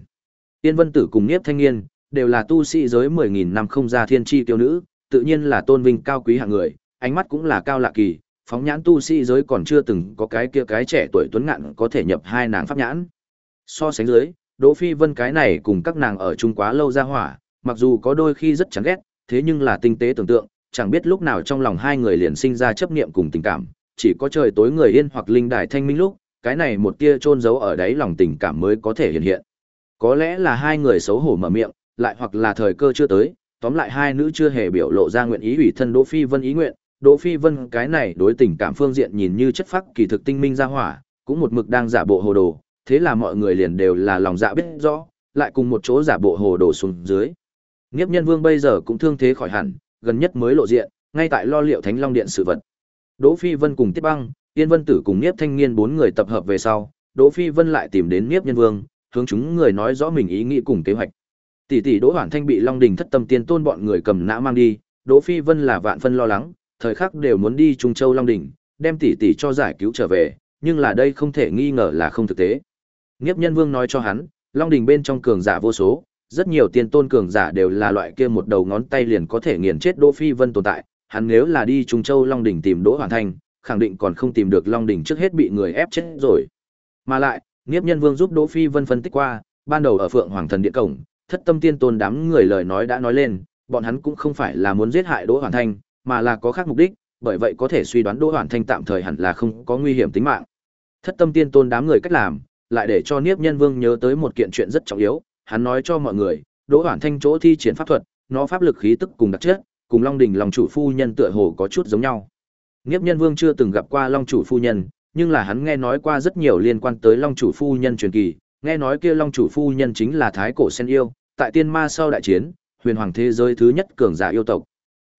Tiên Vân Tử cùng Niếp Thanh Niên đều là tu sĩ giới 10000 năm không ra thiên chi tiêu nữ, tự nhiên là tôn vinh cao quý hạng người, ánh mắt cũng là cao lạ kỳ, phóng nhãn tu sĩ giới còn chưa từng có cái kia cái trẻ tuổi tuấn ngạn có thể nhập hai nàng pháp nhãn. So sánh dưới, Đỗ Phi Vân cái này cùng các nàng ở chung quá lâu ra hỏa, mặc dù có đôi khi rất chán ghét, thế nhưng là tinh tế tưởng tượng, chẳng biết lúc nào trong lòng hai người liền sinh ra chấp niệm cùng tình cảm, chỉ có trời tối người yên hoặc linh đài thanh minh lúc, cái này một tia chôn giấu ở đáy lòng tình cảm mới có thể hiện hiện. Có lẽ là hai người xấu hổ mở miệng, lại hoặc là thời cơ chưa tới, tóm lại hai nữ chưa hề biểu lộ ra nguyện ý ủy thân Đỗ Phi Vân ý nguyện, Đỗ Phi Vân cái này đối tình cảm phương diện nhìn như chất phác kỳ thực tinh minh ra hỏa, cũng một mực đang giả bộ hồ đồ, thế là mọi người liền đều là lòng dạ biết rõ, lại cùng một chỗ giả bộ hồ đồ xuống dưới. Nghiếp Nhân Vương bây giờ cũng thương thế khỏi hẳn, gần nhất mới lộ diện, ngay tại lo liệu Thánh Long Điện sự vật. Đỗ Phi Vân cùng Tiết Băng, Yên Vân Tử cùng Niếp Thanh Niên bốn người tập hợp về sau, Đỗ Phi Vân lại tìm đến Niếp Nhân Vương, hướng chúng người nói rõ mình ý nghĩ cùng kế hoạch. Tỷ tỷ Đỗ Hoản Thanh bị Long Đình thất tâm tiên tôn bọn người cầm nã mang đi, Đỗ Phi Vân là vạn phân lo lắng, thời khắc đều muốn đi Trung Châu Long Đình, đem tỷ tỷ cho giải cứu trở về, nhưng là đây không thể nghi ngờ là không thực tế. Niếp Nhân Vương nói cho hắn, Long Đình bên trong cường giả vô số, rất nhiều tiên tôn cường giả đều là loại kia một đầu ngón tay liền có thể nghiền chết Đỗ Phi Vân tồn tại, hắn nếu là đi Trung Châu Long Đỉnh tìm Đỗ Hoàn Thanh, khẳng định còn không tìm được Long Đỉnh trước hết bị người ép chết rồi. Mà lại, Niếp Nhân Vương giúp Đỗ Phi Vân phân tích qua, ban đầu ở Phượng Hoàng Thần Điện cổng, thất tâm tiên tôn đám người lời nói đã nói lên, bọn hắn cũng không phải là muốn giết hại Đỗ Hoàn Thanh, mà là có khác mục đích, bởi vậy có thể suy đoán Đỗ Hoàn Thanh tạm thời hẳn là không có nguy hiểm tính mạng. Thất tâm tiên tôn đám người cách làm, lại để cho Niếp Nhân Vương nhớ tới một kiện chuyện rất trọng yếu, hắn nói cho mọi người, Đỗ Hoàn Thanh chỗ thi triển pháp thuật, nó pháp lực khí tức cùng đặc chất, cùng Long đỉnh Long chủ phu nhân tựa hồ có chút giống nhau. Niếp Nhân Vương chưa từng gặp qua Long chủ phu nhân, nhưng là hắn nghe nói qua rất nhiều liên quan tới Long chủ phu nhân truyền kỳ, nghe nói kia Long chủ phu nhân chính là thái cổ sen yêu, tại tiên ma sau đại chiến, huyền hoàng thế giới thứ nhất cường giả yêu tộc.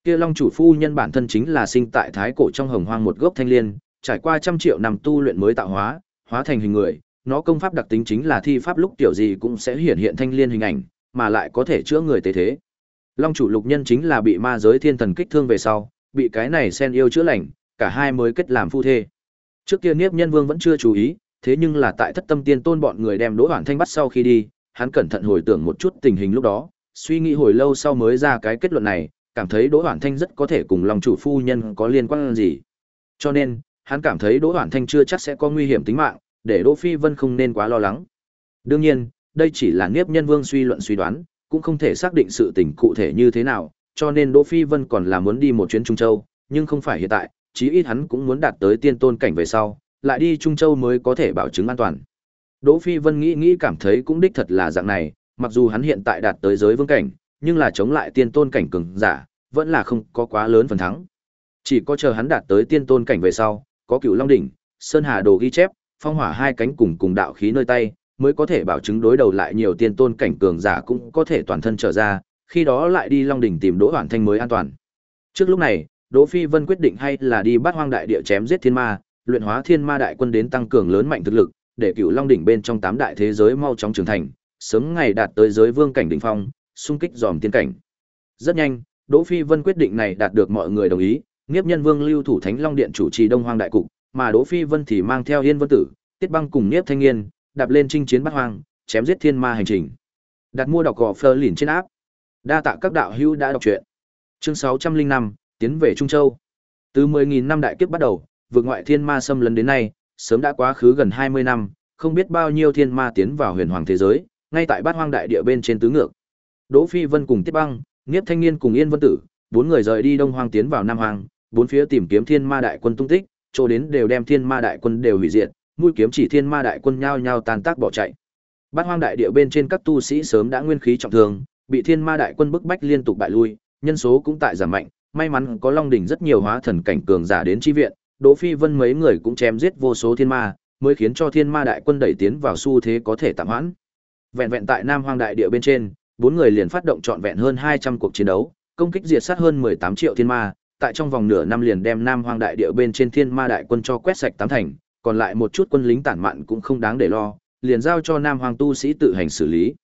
Kia Long chủ phu nhân bản thân chính là sinh tại thái cổ trong hồng hoang một gốc thanh liên, trải qua trăm triệu năm tu luyện mới tạo hóa, hóa thành hình người, nó công pháp đặc tính chính là thi pháp lúc tiểu gì cũng sẽ hiện hiện thanh liên hình ảnh, mà lại có thể chữa người tế thế. Long chủ lục nhân chính là bị ma giới thiên thần kích thương về sau, bị cái này sen yêu chữa lành, cả hai mới kết làm phu thê. Trước kia Niếp Nhân Vương vẫn chưa chú ý, thế nhưng là tại Thất Tâm Tiên Tôn bọn người đem Đỗ Hoản Thanh bắt sau khi đi, hắn cẩn thận hồi tưởng một chút tình hình lúc đó, suy nghĩ hồi lâu sau mới ra cái kết luận này, cảm thấy Đỗ Hoản Thanh rất có thể cùng Long chủ phu nhân có liên quan gì. Cho nên, hắn cảm thấy Đỗ Hoản Thanh chưa chắc sẽ có nguy hiểm tính mạng, để Đỗ Phi Vân không nên quá lo lắng. Đương nhiên, đây chỉ là Niếp Nhân Vương suy luận suy đoán, cũng không thể xác định sự tình cụ thể như thế nào, cho nên Đỗ Phi Vân còn là muốn đi một chuyến Trung Châu, nhưng không phải hiện tại, chí ít hắn cũng muốn đạt tới tiên tôn cảnh về sau, lại đi Trung Châu mới có thể bảo chứng an toàn. Đỗ Phi Vân nghĩ nghĩ cảm thấy cũng đích thật là dạng này, mặc dù hắn hiện tại đạt tới giới vương cảnh, nhưng là chống lại tiên tôn cảnh cường giả, vẫn là không có quá lớn phần thắng. Chỉ có chờ hắn đạt tới tiên tôn cảnh về sau, có cửu Long đỉnh, Sơn Hà đồ ghi chép, phong hỏa hai cánh cùng cùng đạo khí nơi tay, mới có thể bảo chứng đối đầu lại nhiều tiên tôn cảnh cường giả cũng có thể toàn thân trở ra, khi đó lại đi Long đỉnh tìm Đỗ Hoản Thanh mới an toàn. Trước lúc này, Đỗ Phi Vân quyết định hay là đi bắt hoang đại địa chém giết thiên ma, luyện hóa thiên ma đại quân đến tăng cường lớn mạnh thực lực, để cựu long đỉnh bên trong tám đại thế giới mau chóng trưởng thành, sớm ngày đạt tới giới vương cảnh đỉnh phong, xung kích dòm tiên cảnh. Rất nhanh, Đỗ Phi Vân quyết định này đạt được mọi người đồng ý, Niếp Nhân Vương lưu thủ Thánh Long Điện chủ trì Đông Hoang đại cục, mà Đỗ Phi Vân thì mang theo Yên Vân Tử, Tiết Băng cùng Niếp Thanh Nghiên, đạp lên chinh chiến bắt hoang, chém giết thiên ma hành trình. Đặt mua đọc gò Fleur lìn trên áp. Đa tạ các đạo hữu đã đọc truyện. Chương 605, tiến về Trung Châu. Từ 10.000 năm đại kiếp bắt đầu, vượt ngoại thiên ma xâm lấn đến nay, sớm đã quá khứ gần 20 năm, không biết bao nhiêu thiên ma tiến vào huyền hoàng thế giới, ngay tại bát hoang đại địa bên trên tứ ngược. Đỗ Phi Vân cùng Tiết Băng, Niếp Thanh Niên cùng Yên Vân Tử, bốn người rời đi Đông Hoang tiến vào Nam Hoang, bốn phía tìm kiếm thiên ma đại quân tung tích, chỗ đến đều đem thiên ma đại quân đều hủy diệt, mũi kiếm chỉ thiên ma đại quân nhao nhao tàn tác bỏ chạy. Bát hoang đại địa bên trên các tu sĩ sớm đã nguyên khí trọng thương, bị thiên ma đại quân bức bách liên tục bại lui, nhân số cũng tại giảm mạnh, may mắn có Long đỉnh rất nhiều hóa thần cảnh cường giả đến chi viện, Đỗ Phi Vân mấy người cũng chém giết vô số thiên ma, mới khiến cho thiên ma đại quân đẩy tiến vào xu thế có thể tạm hoãn. Vẹn vẹn tại Nam Hoang đại địa bên trên, bốn người liền phát động trọn vẹn hơn 200 cuộc chiến đấu, công kích diệt sát hơn 18 triệu thiên ma, tại trong vòng nửa năm liền đem Nam Hoang đại địa bên trên thiên ma đại quân cho quét sạch tám thành, còn lại một chút quân lính tản mạn cũng không đáng để lo, liền giao cho Nam Hoang tu sĩ tự hành xử lý.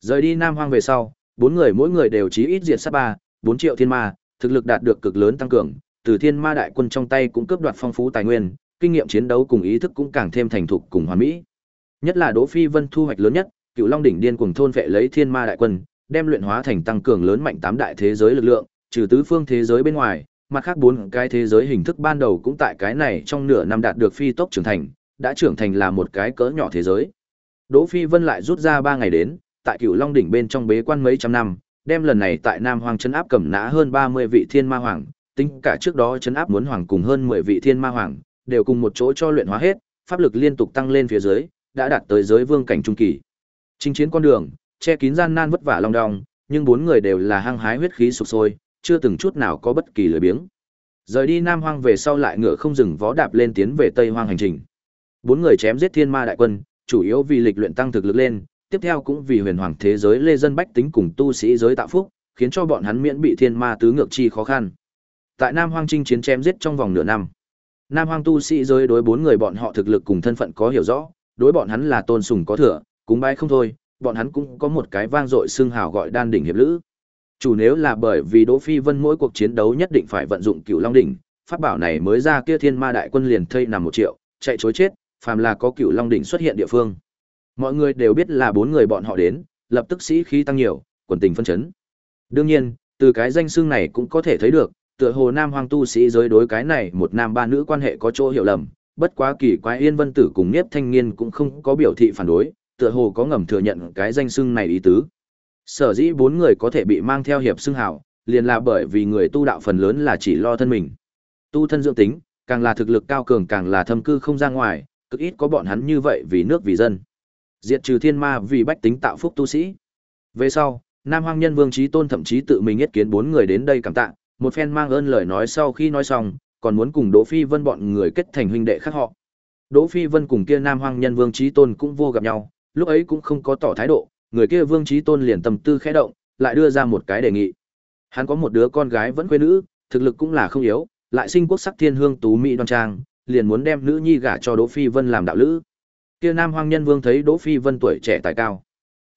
Rời đi Nam Hoang về sau, bốn người mỗi người đều chí ít diệt sát ba, 4 triệu thiên ma, thực lực đạt được cực lớn tăng cường, từ thiên ma đại quân trong tay cũng cướp đoạt phong phú tài nguyên, kinh nghiệm chiến đấu cùng ý thức cũng càng thêm thành thục cùng hoàn mỹ. Nhất là Đỗ Phi Vân thu hoạch lớn nhất, Cựu Long đỉnh điên cuồng thôn vệ lấy thiên ma đại quân, đem luyện hóa thành tăng cường lớn mạnh tám đại thế giới lực lượng, trừ tứ phương thế giới bên ngoài, mặt khác bốn cái thế giới hình thức ban đầu cũng tại cái này trong nửa năm đạt được phi tốc trưởng thành, đã trưởng thành là một cái cỡ nhỏ thế giới. Đỗ Phi Vân lại rút ra ba ngày đến, tại Cửu Long đỉnh bên trong bế quan mấy trăm năm, đem lần này tại Nam Hoàng trấn áp cầm nã hơn 30 vị thiên ma hoàng, tính cả trước đó trấn áp muốn hoàng cùng hơn 10 vị thiên ma hoàng, đều cùng một chỗ cho luyện hóa hết, pháp lực liên tục tăng lên phía dưới, đã đạt tới giới vương cảnh trung kỳ. Chinh chiến con đường, che kín gian nan vất vả long đong, nhưng bốn người đều là hăng hái huyết khí sục sôi, chưa từng chút nào có bất kỳ lười biếng. Rời đi Nam Hoang về sau lại ngựa không dừng vó đạp lên tiến về Tây Hoang hành trình. Bốn người chém giết thiên ma đại quân, chủ yếu vì lịch luyện tăng thực lực lên, tiếp theo cũng vì huyền hoàng thế giới lê dân bách tính cùng tu sĩ giới tạo phúc, khiến cho bọn hắn miễn bị thiên ma tứ ngược chi khó khăn. Tại Nam Hoang chinh chiến chém giết trong vòng nửa năm. Nam Hoang tu sĩ giới đối bốn người bọn họ thực lực cùng thân phận có hiểu rõ, đối bọn hắn là tôn sùng có thừa, cúng bái không thôi, bọn hắn cũng có một cái vang dội xưng hào gọi đan đỉnh hiệp lữ. Chủ nếu là bởi vì Đỗ Phi Vân mỗi cuộc chiến đấu nhất định phải vận dụng Cửu Long đỉnh, pháp bảo này mới ra kia Thiên Ma đại quân liền thây nằm một triệu, chạy chối chết, phàm là có Cửu Long đỉnh xuất hiện địa phương. Mọi người đều biết là bốn người bọn họ đến, lập tức sĩ khí tăng nhiều, quần tình phân chấn. Đương nhiên, từ cái danh xưng này cũng có thể thấy được, tựa hồ nam hoang tu sĩ giới đối cái này một nam ba nữ quan hệ có chỗ hiểu lầm, bất quá kỳ quái Yên Vân Tử cùng Niếp Thanh Niên cũng không có biểu thị phản đối, tựa hồ có ngầm thừa nhận cái danh xưng này ý tứ. Sở dĩ bốn người có thể bị mang theo hiệp xưng hào, liền là bởi vì người tu đạo phần lớn là chỉ lo thân mình. Tu thân dưỡng tính, càng là thực lực cao cường càng là thâm cư không ra ngoài, cực ít có bọn hắn như vậy vì nước vì dân. Diệt trừ thiên ma vì bách tính tạo phúc tu sĩ. Về sau, Nam Hoang Nhân Vương Chí Tôn thậm chí tự mình yết kiến bốn người đến đây cảm tạ, một phen mang ơn lời nói sau khi nói xong, còn muốn cùng Đỗ Phi Vân bọn người kết thành huynh đệ khác họ. Đỗ Phi Vân cùng kia Nam Hoang Nhân Vương Chí Tôn cũng vô gặp nhau, lúc ấy cũng không có tỏ thái độ, người kia Vương Chí Tôn liền tâm tư khẽ động, lại đưa ra một cái đề nghị. Hắn có một đứa con gái vẫn quê nữ, thực lực cũng là không yếu, lại sinh quốc sắc thiên hương tú mỹ đoan trang, liền muốn đem nữ nhi gả cho Đỗ Phi Vân làm đạo lữ. Kia Nam Hoang Nhân Vương thấy Đỗ Phi Vân tuổi trẻ tài cao,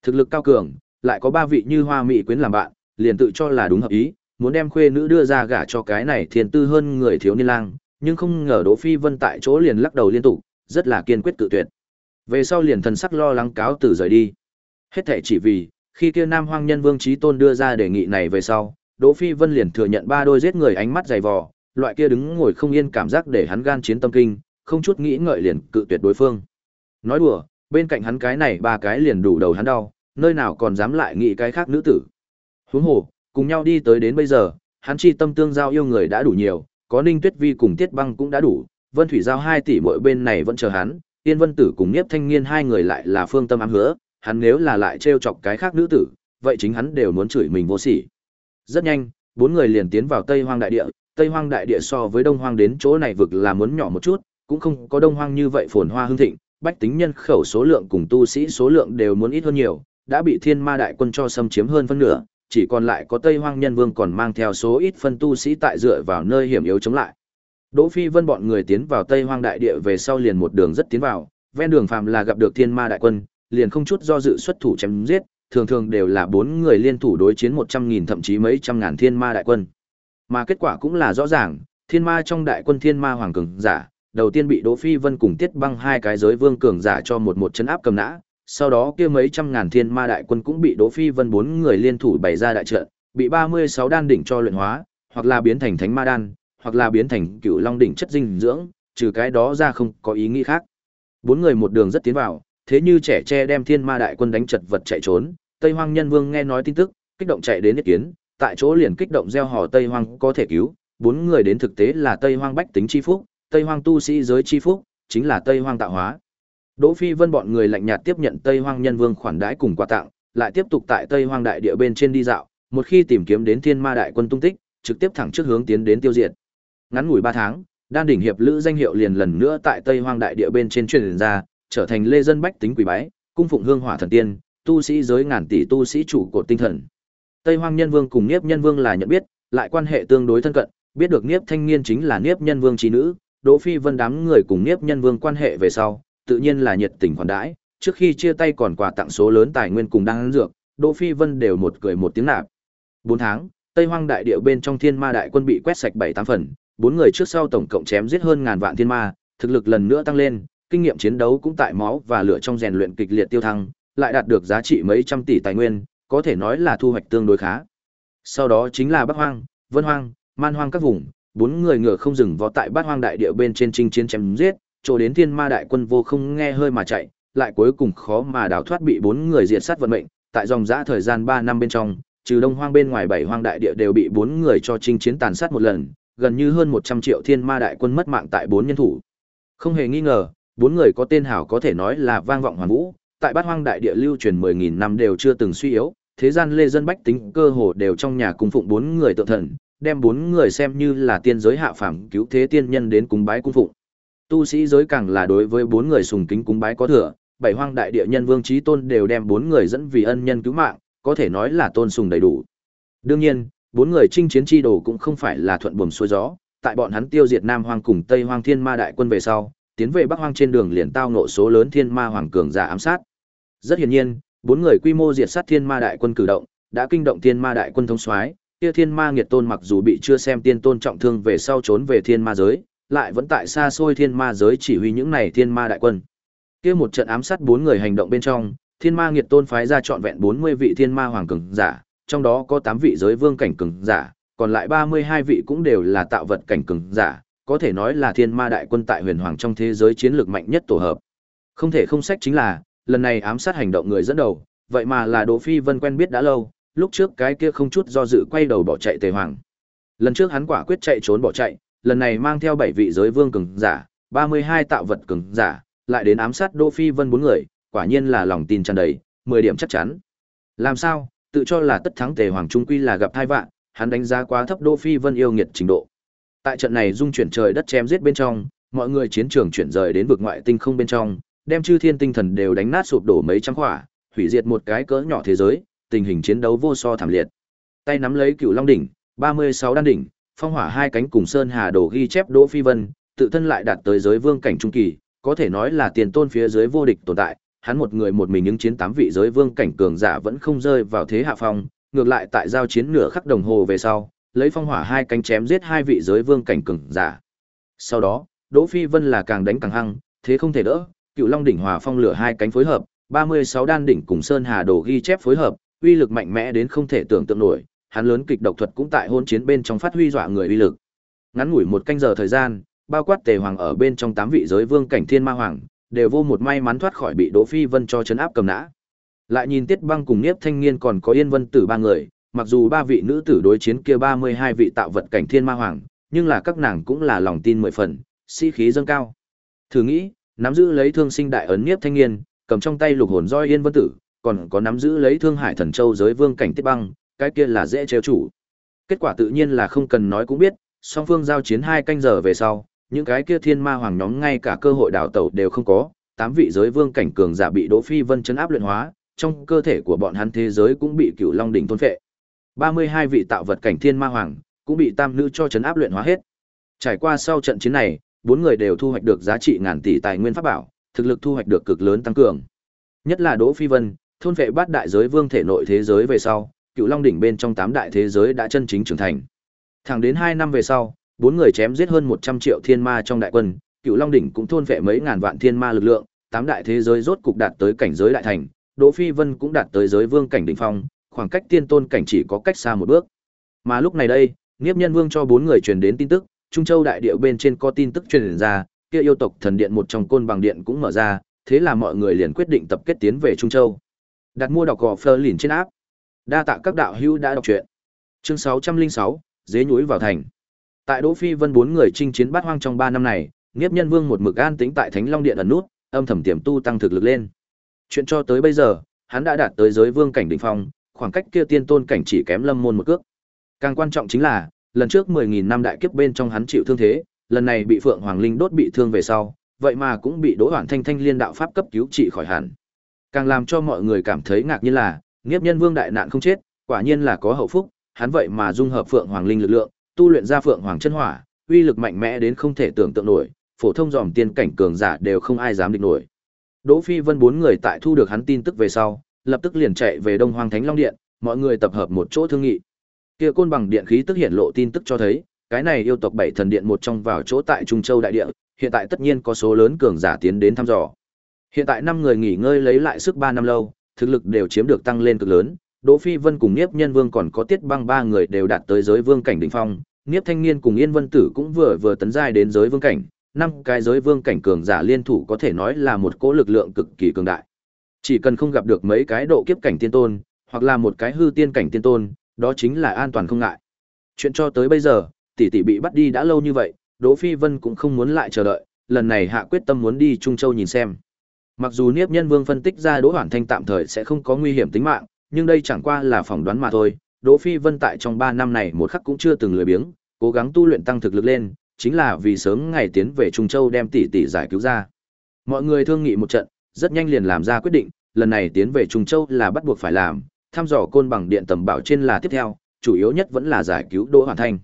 thực lực cao cường, lại có ba vị như hoa mỹ quyến làm bạn, liền tự cho là đúng hợp ý, muốn đem khuê nữ đưa ra gả cho cái này thiền tư hơn người thiếu niên lang, nhưng không ngờ Đỗ Phi Vân tại chỗ liền lắc đầu liên tục, rất là kiên quyết tự tuyệt. Về sau liền thần sắc lo lắng cáo từ rời đi. Hết thảy chỉ vì, khi kia Nam Hoang Nhân Vương trí Tôn đưa ra đề nghị này về sau, Đỗ Phi Vân liền thừa nhận ba đôi giết người ánh mắt dày vò, loại kia đứng ngồi không yên cảm giác để hắn gan chiến tâm kinh, không chút nghĩ ngợi liền cự tuyệt đối phương. Nói đùa, bên cạnh hắn cái này ba cái liền đủ đầu hắn đau, nơi nào còn dám lại nghĩ cái khác nữ tử. Huống hồ, cùng nhau đi tới đến bây giờ, hắn chi tâm tương giao yêu người đã đủ nhiều, có Ninh Tuyết Vi cùng Tiết Băng cũng đã đủ, Vân Thủy giao hai tỷ mỗi bên này vẫn chờ hắn, Tiên Vân Tử cùng Niếp Thanh Niên hai người lại là phương tâm ám hứa, hắn nếu là lại trêu chọc cái khác nữ tử, vậy chính hắn đều muốn chửi mình vô sỉ. Rất nhanh, bốn người liền tiến vào Tây Hoang đại địa, Tây Hoang đại địa so với Đông Hoang đến chỗ này vực là muốn nhỏ một chút, cũng không có Đông Hoang như vậy phồn hoa hương thịnh, bách tính nhân khẩu số lượng cùng tu sĩ số lượng đều muốn ít hơn nhiều, đã bị Thiên Ma đại quân cho xâm chiếm hơn phân nửa, chỉ còn lại có Tây Hoang Nhân Vương còn mang theo số ít phân tu sĩ tại dựa vào nơi hiểm yếu chống lại. Đỗ Phi Vân bọn người tiến vào Tây Hoang đại địa về sau liền một đường rất tiến vào, ven đường phàm là gặp được Thiên Ma đại quân, liền không chút do dự xuất thủ chém giết, thường thường đều là bốn người liên thủ đối chiến một trăm nghìn thậm chí mấy trăm ngàn Thiên Ma đại quân. Mà kết quả cũng là rõ ràng, Thiên Ma trong đại quân Thiên Ma hoàng cường giả, đầu tiên bị Đỗ Phi Vân cùng Tiết Băng hai cái giới vương cường giả cho một một chấn áp cầm nã, sau đó kia mấy trăm ngàn Thiên Ma đại quân cũng bị Đỗ Phi Vân bốn người liên thủ bày ra đại trận, bị ba mươi sáu đan đỉnh cho luyện hóa, hoặc là biến thành thánh ma đan, hoặc là biến thành cựu long đỉnh chất dinh dưỡng, trừ cái đó ra không có ý nghĩ khác. Bốn người một đường rất tiến vào, thế như trẻ tre đem thiên ma đại quân đánh chật vật chạy trốn, Tây Hoang Nhân Vương nghe nói tin tức, kích động chạy đến ý kiến, tại chỗ liền kích động gieo hò Tây Hoang có thể cứu, bốn người đến thực tế là Tây Hoang bách tính chi phúc, Tây Hoang tu sĩ giới chi phúc, chính là Tây Hoang tạo hóa. Đỗ Phi Vân bọn người lạnh nhạt tiếp nhận Tây Hoang Nhân Vương khoản đãi cùng quà tặng, lại tiếp tục tại Tây Hoang đại địa bên trên đi dạo, một khi tìm kiếm đến Thiên Ma đại quân tung tích, trực tiếp thẳng trước hướng tiến đến tiêu diệt. Ngắn ngủi 3 tháng, đan đỉnh hiệp lữ danh hiệu liền lần nữa tại Tây Hoang đại địa bên trên truyền ra, trở thành lê dân bách tính quỷ bái, cung phụng hương hỏa thần tiên, tu sĩ giới ngàn tỷ tu sĩ chủ cột tinh thần. Tây Hoang Nhân Vương cùng Niếp Nhân Vương là nhận biết, lại quan hệ tương đối thân cận, biết được Niếp Thanh Nghiên chính là Niếp Nhân Vương trí nữ, Đỗ Phi Vân đám người cùng Niếp Nhân Vương quan hệ về sau, tự nhiên là nhiệt tình khoản đãi, trước khi chia tay còn quà tặng số lớn tài nguyên cùng đang dược, Đỗ Phi Vân đều một cười một tiếng nạp. 4 tháng, Tây Hoang đại địa bên trong Thiên Ma đại quân bị quét sạch 7, 8 phần, bốn người trước sau tổng cộng chém giết hơn ngàn vạn thiên ma, thực lực lần nữa tăng lên, kinh nghiệm chiến đấu cũng tại máu và lửa trong rèn luyện kịch liệt tiêu thăng, lại đạt được giá trị mấy trăm tỷ tài nguyên, có thể nói là thu hoạch tương đối khá. Sau đó chính là Bắc Hoang, Vân Hoang, Man Hoang các vùng, bốn người ngựa không dừng vó tại Bát Hoang đại địa bên trên chinh chiến chém giết, chỗ đến Thiên Ma đại quân vô không nghe hơi mà chạy, lại cuối cùng khó mà đào thoát bị bốn người diệt sát vận mệnh, tại dòng dã thời gian 3 năm bên trong, trừ Đông Hoang bên ngoài bảy hoang đại địa đều bị bốn người cho chinh chiến tàn sát một lần, gần như hơn 100 triệu thiên ma đại quân mất mạng tại bốn nhân thủ. Không hề nghi ngờ, bốn người có tên hảo có thể nói là vang vọng hoàn vũ, tại bát hoang đại địa lưu truyền 10.000 năm đều chưa từng suy yếu, thế gian lê dân bách tính cơ hồ đều trong nhà cung phụng bốn người tự thần, đem bốn người xem như là tiên giới hạ phàm cứu thế tiên nhân đến cúng bái cung phụng. Tu sĩ giới càng là đối với bốn người sùng kính cúng bái có thừa, bảy hoang đại địa nhân vương trí tôn đều đem bốn người dẫn vì ân nhân cứu mạng, có thể nói là tôn sùng đầy đủ. Đương nhiên, bốn người chinh chiến chi đồ cũng không phải là thuận buồm xuôi gió, tại bọn hắn tiêu diệt Nam Hoang cùng Tây Hoang Thiên Ma đại quân về sau, tiến về Bắc Hoang trên đường liền tao ngộ số lớn Thiên Ma hoàng cường giả ám sát. Rất hiển nhiên, bốn người quy mô diệt sát Thiên Ma đại quân cử động, đã kinh động Thiên Ma đại quân thống soái, kia Thiên Ma Nghiệt Tôn mặc dù bị chưa xem tiên tôn trọng thương về sau trốn về Thiên Ma giới, lại vẫn tại xa xôi Thiên Ma giới chỉ huy những này Thiên Ma đại quân. Kia một trận ám sát bốn người hành động bên trong, Thiên Ma Nghiệt Tôn phái ra trọn vẹn 40 vị Thiên Ma hoàng cường giả, trong đó có 8 vị giới vương cảnh cường giả, còn lại 32 vị cũng đều là tạo vật cảnh cường giả, có thể nói là thiên ma đại quân tại huyền hoàng trong thế giới chiến lược mạnh nhất tổ hợp. Không thể không sách chính là, lần này ám sát hành động người dẫn đầu, vậy mà là Đỗ Phi Vân quen biết đã lâu, lúc trước cái kia không chút do dự quay đầu bỏ chạy Tề Hoàng. Lần trước hắn quả quyết chạy trốn bỏ chạy, lần này mang theo bảy vị giới vương cường giả, 32 tạo vật cường giả, lại đến ám sát Đỗ Phi Vân bốn người, quả nhiên là lòng tin tràn đầy, 10 điểm chắc chắn. Làm sao, tự cho là tất thắng tề hoàng trung quy là gặp thai vạn, hắn đánh giá quá thấp Đỗ Phi Vân yêu nghiệt trình độ. Tại trận này dung chuyển trời đất chém giết bên trong, mọi người chiến trường chuyển rời đến vực ngoại tinh không bên trong, đem chư thiên tinh thần đều đánh nát sụp đổ mấy trăm khỏa, hủy diệt một cái cỡ nhỏ thế giới, tình hình chiến đấu vô so thảm liệt. Tay nắm lấy Cựu Long đỉnh, 36 đan đỉnh, phong hỏa hai cánh cùng sơn hà đổ ghi chép Đỗ Phi Vân, tự thân lại đạt tới giới vương cảnh trung kỳ, có thể nói là tiền tôn phía dưới vô địch tồn tại, hắn một người một mình những chiến tám vị giới vương cảnh cường giả vẫn không rơi vào thế hạ phong, ngược lại tại giao chiến nửa khắc đồng hồ về sau, lấy phong hỏa hai cánh chém giết hai vị giới vương cảnh cường giả. Sau đó, Đỗ Phi Vân là càng đánh càng hăng, thế không thể đỡ, Cựu Long đỉnh hòa phong lửa hai cánh phối hợp, 36 đan đỉnh cùng Sơn Hà đồ ghi chép phối hợp, uy lực mạnh mẽ đến không thể tưởng tượng nổi, hắn lớn kịch độc thuật cũng tại hôn chiến bên trong phát huy dọa người uy lực. Ngắn ngủi một canh giờ thời gian, bao quát Tề Hoàng ở bên trong tám vị giới vương cảnh thiên ma hoàng, đều vô một may mắn thoát khỏi bị Đỗ Phi Vân cho chấn áp cầm nã. Lại nhìn Tiết Băng cùng Niếp Thanh Niên còn có Yên Vân Tử ba người, mặc dù ba vị nữ tử đối chiến kia 32 vị tạo vật cảnh thiên ma hoàng, nhưng là các nàng cũng là lòng tin mười phần, sĩ khí dâng cao. Thử nghĩ, nắm giữ lấy thương sinh đại ấn Niếp Thanh Niên, cầm trong tay lục hồn roi Yên Vân Tử, còn có nắm giữ lấy thương hải thần châu giới vương cảnh Tiết Băng, cái kia là dễ trêu chủ. Kết quả tự nhiên là không cần nói cũng biết, song phương giao chiến hai canh giờ về sau, những cái kia thiên ma hoàng nhóm ngay cả cơ hội đào tẩu đều không có, tám vị giới vương cảnh cường giả bị Đỗ Phi Vân chấn áp luyện hóa, trong cơ thể của bọn hắn thế giới cũng bị Cửu Long đỉnh thôn phệ. 32 vị tạo vật cảnh thiên ma hoàng cũng bị tam nữ cho chấn áp luyện hóa hết. Trải qua sau trận chiến này, bốn người đều thu hoạch được giá trị ngàn tỷ tài nguyên pháp bảo, thực lực thu hoạch được cực lớn tăng cường. Nhất là Đỗ Phi Vân, thôn vệ bát đại giới vương thể nội thế giới về sau, Cựu Long đỉnh bên trong tám đại thế giới đã chân chính trưởng thành. Thẳng đến hai năm về sau, bốn người chém giết hơn 100 triệu thiên ma trong đại quân, Cựu Long đỉnh cũng thôn vệ mấy ngàn vạn thiên ma lực lượng, tám đại thế giới rốt cục đạt tới cảnh giới đại thành, Đỗ Phi Vân cũng đạt tới giới vương cảnh đỉnh phong, khoảng cách tiên tôn cảnh chỉ có cách xa một bước. Mà lúc này đây, Niếp Nhân Vương cho bốn người truyền đến tin tức, Trung Châu đại địa bên trên có tin tức truyền ra, kia yêu tộc thần điện một trong côn bằng điện cũng mở ra, thế là mọi người liền quyết định tập kết tiến về Trung Châu. Đặt mua đọc gò phơ lìn trên áp. Đa tạ các đạo hữu đã đọc truyện. Chương 606, dế nhúi vào thành. Tại Đỗ Phi Vân bốn người chinh chiến bát hoang trong 3 năm này, nghiếp Nhân Vương một mực an tĩnh tại Thánh Long Điện ẩn nút, âm thầm tiềm tu tăng thực lực lên. Chuyện cho tới bây giờ, hắn đã đạt tới giới vương cảnh đỉnh phong, khoảng cách kia tiên tôn cảnh chỉ kém lâm môn một cước. Càng quan trọng chính là, lần trước 10.000 năm đại kiếp bên trong hắn chịu thương thế, lần này bị Phượng Hoàng Linh đốt bị thương về sau, vậy mà cũng bị Đỗ Hoàn Thanh Thanh liên đạo pháp cấp cứu trị khỏi hẳn. Càng làm cho mọi người cảm thấy ngạc nhiên là, Nghiếp Nhân Vương đại nạn không chết, quả nhiên là có hậu phúc, hắn vậy mà dung hợp Phượng Hoàng Linh lực lượng, tu luyện ra Phượng Hoàng chân hỏa, uy lực mạnh mẽ đến không thể tưởng tượng nổi, phổ thông dòm tiên cảnh cường giả đều không ai dám địch nổi. Đỗ Phi Vân bốn người tại thu được hắn tin tức về sau, lập tức liền chạy về Đông Hoang Thánh Long Điện, mọi người tập hợp một chỗ thương nghị. Kia côn bằng điện khí tức hiện lộ tin tức cho thấy, cái này yêu tộc bảy thần điện một trong vào chỗ tại Trung Châu đại địa, hiện tại tất nhiên có số lớn cường giả tiến đến thăm dò. Hiện tại năm người nghỉ ngơi lấy lại sức 3 năm lâu, thực lực đều chiếm được tăng lên cực lớn, Đỗ Phi Vân cùng Niếp Nhân Vương còn có Tiết Băng ba người đều đạt tới giới vương cảnh đỉnh phong, Niếp Thanh Niên cùng Yên Vân Tử cũng vừa vừa tấn giai đến giới vương cảnh, năm cái giới vương cảnh cường giả liên thủ có thể nói là một cỗ lực lượng cực kỳ cường đại. Chỉ cần không gặp được mấy cái độ kiếp cảnh tiên tôn, hoặc là một cái hư tiên cảnh tiên tôn, đó chính là an toàn không ngại. Chuyện cho tới bây giờ, tỷ tỷ bị bắt đi đã lâu như vậy, Đỗ Phi Vân cũng không muốn lại chờ đợi, lần này hạ quyết tâm muốn đi Trung Châu nhìn xem. Mặc dù Niếp Nhân Vương phân tích ra Đỗ Hoàn Thanh tạm thời sẽ không có nguy hiểm tính mạng, nhưng đây chẳng qua là phỏng đoán mà thôi. Đỗ Phi Vân tại trong 3 năm này một khắc cũng chưa từng lười biếng, cố gắng tu luyện tăng thực lực lên, chính là vì sớm ngày tiến về Trung Châu đem tỷ tỷ giải cứu ra. Mọi người thương nghị một trận, rất nhanh liền làm ra quyết định, lần này tiến về Trung Châu là bắt buộc phải làm, thăm dò côn bằng điện tầm bảo trên là tiếp theo, chủ yếu nhất vẫn là giải cứu Đỗ Hoàn Thanh.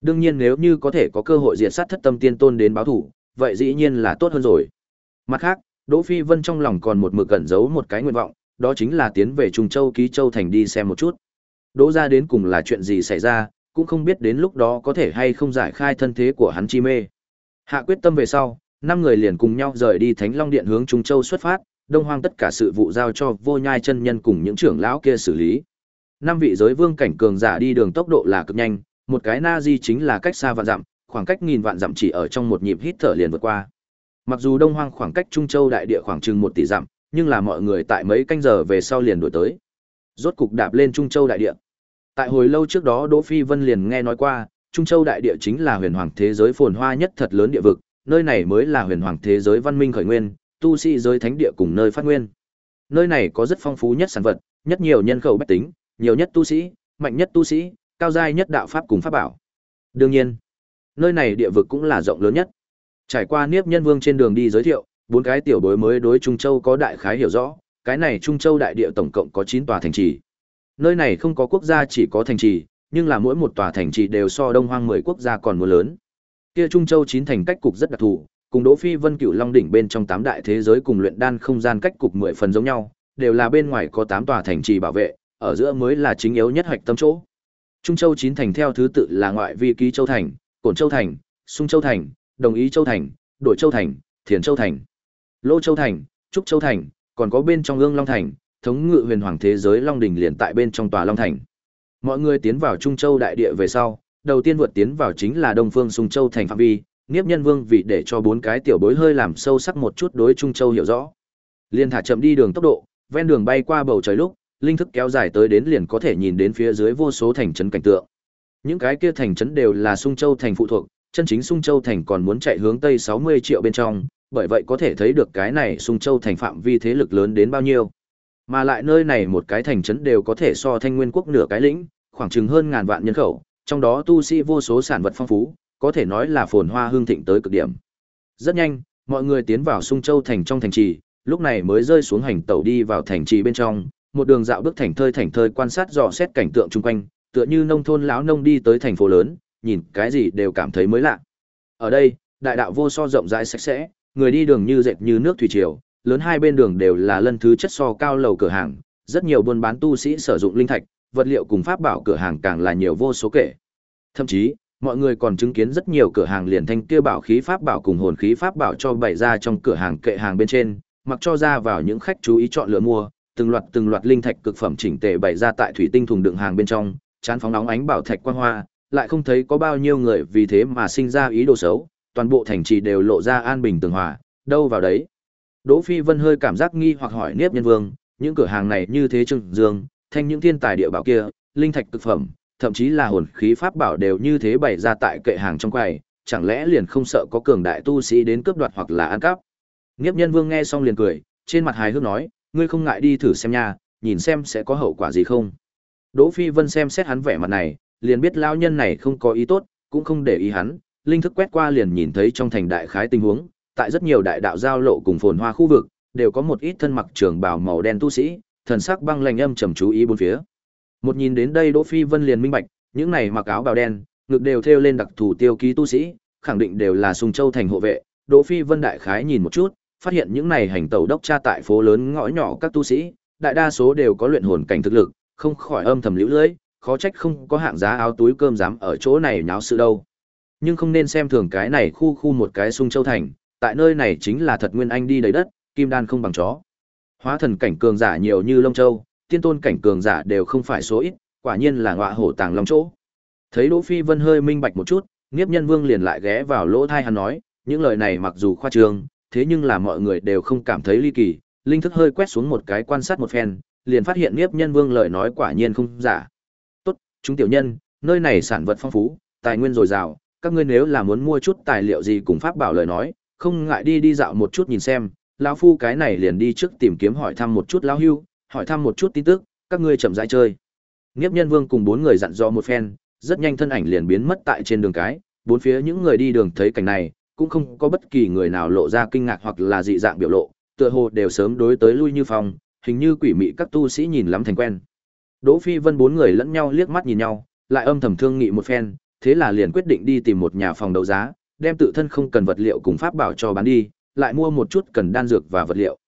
Đương nhiên nếu như có thể có cơ hội diệt sát thất tâm tiên tôn đến báo thủ, vậy dĩ nhiên là tốt hơn rồi. Mặt khác, Đỗ Phi Vân trong lòng còn một mực cẩn giấu một cái nguyện vọng, đó chính là tiến về Trung Châu Ký Châu thành đi xem một chút. Đỗ ra đến cùng là chuyện gì xảy ra, cũng không biết đến lúc đó có thể hay không giải khai thân thế của hắn chi mê. Hạ quyết tâm về sau, năm người liền cùng nhau rời đi Thánh Long Điện hướng Trung Châu xuất phát, Đông Hoang tất cả sự vụ giao cho Vô Nhai chân nhân cùng những trưởng lão kia xử lý. Năm vị giới vương cảnh cường giả đi đường tốc độ là cực nhanh, một cái na di chính là cách xa vạn dặm, khoảng cách nghìn vạn dặm chỉ ở trong một nhịp hít thở liền vượt qua. Mặc dù Đông Hoang khoảng cách Trung Châu đại địa khoảng chừng một tỷ dặm, nhưng là mọi người tại mấy canh giờ về sau liền đuổi tới. Rốt cục đạp lên Trung Châu đại địa. Tại hồi lâu trước đó Đỗ Phi Vân liền nghe nói qua, Trung Châu đại địa chính là huyền hoàng thế giới phồn hoa nhất thật lớn địa vực, nơi này mới là huyền hoàng thế giới văn minh khởi nguyên, tu sĩ giới thánh địa cùng nơi phát nguyên. Nơi này có rất phong phú nhất sản vật, nhất nhiều nhân khẩu bách tính, nhiều nhất tu sĩ, mạnh nhất tu sĩ, cao giai nhất đạo pháp cùng pháp bảo. Đương nhiên, nơi này địa vực cũng là rộng lớn nhất. Trải qua Niếp Nhân Vương trên đường đi giới thiệu, bốn cái tiểu bối mới đối Trung Châu có đại khái hiểu rõ, cái này Trung Châu đại địa tổng cộng có 9 tòa thành trì. Nơi này không có quốc gia chỉ có thành trì, nhưng là mỗi một tòa thành trì đều so Đông Hoang 10 quốc gia còn muốn lớn. Kia Trung Châu chín thành cách cục rất đặc thù, cùng Đỗ Phi Vân Cửu Long đỉnh bên trong tám đại thế giới cùng luyện đan không gian cách cục 10 phần giống nhau, đều là bên ngoài có 8 tòa thành trì bảo vệ, ở giữa mới là chính yếu nhất hoạch tâm chỗ. Trung Châu chín thành theo thứ tự là ngoại vi ký Châu thành, Cổn Châu thành, Sung Châu thành, Đồng Ý Châu thành, Đội Châu thành, Thiền Châu thành, Lô Châu thành, Trúc Châu thành, còn có bên trong Ương Long thành, thống ngự huyền hoàng thế giới Long đình liền tại bên trong tòa Long thành. Mọi người tiến vào Trung Châu đại địa về sau, đầu tiên vượt tiến vào chính là Đông Phương Sung Châu thành phạm vi, Niếp Nhân Vương vì để cho bốn cái tiểu bối hơi làm sâu sắc một chút đối Trung Châu hiểu rõ. Liên thả chậm đi đường tốc độ, ven đường bay qua bầu trời lúc, linh thức kéo dài tới đến liền có thể nhìn đến phía dưới vô số thành trấn cảnh tượng. Những cái kia thành trấn đều là Sung Châu thành phụ thuộc, chân chính Sung Châu thành còn muốn chạy hướng tây 60 triệu bên trong, bởi vậy có thể thấy được cái này Sung Châu thành phạm vi thế lực lớn đến bao nhiêu. Mà lại nơi này một cái thành trấn đều có thể so Thanh Nguyên quốc nửa cái lĩnh, khoảng chừng hơn ngàn vạn nhân khẩu, trong đó tu sĩ vô số sản vật phong phú, có thể nói là phồn hoa hương thịnh tới cực điểm. Rất nhanh, mọi người tiến vào Sung Châu thành trong thành trì, lúc này mới rơi xuống hành tàu đi vào thành trì bên trong, một đường dạo bước thành thơi thành thơi quan sát dò xét cảnh tượng chung quanh, tựa như nông thôn lão nông đi tới thành phố lớn, nhìn cái gì đều cảm thấy mới lạ. Ở đây, đại đạo vô so rộng rãi sạch sẽ, người đi đường như dệt như nước thủy triều, lớn hai bên đường đều là lân thứ chất so cao lầu cửa hàng, rất nhiều buôn bán tu sĩ sử dụng linh thạch, vật liệu cùng pháp bảo cửa hàng càng là nhiều vô số kể. Thậm chí, mọi người còn chứng kiến rất nhiều cửa hàng liền thanh kia bảo khí pháp bảo cùng hồn khí pháp bảo cho bày ra trong cửa hàng kệ hàng bên trên, mặc cho ra vào những khách chú ý chọn lựa mua, từng loạt từng loạt linh thạch cực phẩm chỉnh tề bày ra tại thủy tinh thùng đựng hàng bên trong, chán phóng nóng ánh bảo thạch quang hoa, lại không thấy có bao nhiêu người vì thế mà sinh ra ý đồ xấu, toàn bộ thành trì đều lộ ra an bình tường hòa, đâu vào đấy. Đỗ Phi Vân hơi cảm giác nghi hoặc hỏi Niếp Nhân Vương, những cửa hàng này như thế trưng dương, thanh những thiên tài địa bảo kia, linh thạch cực phẩm, thậm chí là hồn khí pháp bảo đều như thế bày ra tại kệ hàng trong quầy, chẳng lẽ liền không sợ có cường đại tu sĩ đến cướp đoạt hoặc là ăn cắp. Niếp Nhân Vương nghe xong liền cười, trên mặt hài hước nói, ngươi không ngại đi thử xem nha, nhìn xem sẽ có hậu quả gì không. Đỗ Phi Vân xem xét hắn vẻ mặt này, liền biết lao nhân này không có ý tốt, cũng không để ý hắn, linh thức quét qua liền nhìn thấy trong thành đại khái tình huống, tại rất nhiều đại đạo giao lộ cùng phồn hoa khu vực, đều có một ít thân mặc trường bào màu đen tu sĩ, thần sắc băng lạnh âm trầm chú ý bốn phía. Một nhìn đến đây Đỗ Phi Vân liền minh bạch, những này mặc áo bào đen, ngực đều thêu lên đặc thù tiêu ký tu sĩ, khẳng định đều là Sùng Châu thành hộ vệ. Đỗ Phi Vân đại khái nhìn một chút, phát hiện những này hành tẩu đốc tra tại phố lớn ngõ nhỏ các tu sĩ, đại đa số đều có luyện hồn cảnh thực lực, không khỏi âm thầm liễu lưỡi, khó trách không có hạng giá áo túi cơm dám ở chỗ này nháo sự đâu. Nhưng không nên xem thường cái này khu khu một cái sung châu thành, tại nơi này chính là thật nguyên anh đi đầy đất, kim đan không bằng chó. Hóa thần cảnh cường giả nhiều như Long Châu, tiên tôn cảnh cường giả đều không phải số ít, quả nhiên là ngọa hổ tàng long chỗ. Thấy Đỗ Phi Vân hơi minh bạch một chút, Niếp Nhân Vương liền lại ghé vào lỗ tai hắn nói, những lời này mặc dù khoa trương, thế nhưng là mọi người đều không cảm thấy ly kỳ, linh thức hơi quét xuống một cái quan sát một phen, liền phát hiện Niếp Nhân Vương lời nói quả nhiên không giả. Chúng tiểu nhân, nơi này sản vật phong phú, tài nguyên dồi dào, các ngươi nếu là muốn mua chút tài liệu gì cùng pháp bảo lời nói, không ngại đi đi dạo một chút nhìn xem, lão phu cái này liền đi trước tìm kiếm hỏi thăm một chút lão hưu, hỏi thăm một chút tin tức, các ngươi chậm rãi chơi." nghiếp Nhân Vương cùng bốn người dặn dò một phen, rất nhanh thân ảnh liền biến mất tại trên đường cái, bốn phía những người đi đường thấy cảnh này, cũng không có bất kỳ người nào lộ ra kinh ngạc hoặc là dị dạng biểu lộ, tựa hồ đều sớm đối tới lui như phòng, hình như quỷ mị các tu sĩ nhìn lắm thành quen. Đỗ Phi Vân bốn người lẫn nhau liếc mắt nhìn nhau, lại âm thầm thương nghị một phen, thế là liền quyết định đi tìm một nhà phòng đấu giá, đem tự thân không cần vật liệu cùng pháp bảo cho bán đi, lại mua một chút cần đan dược và vật liệu.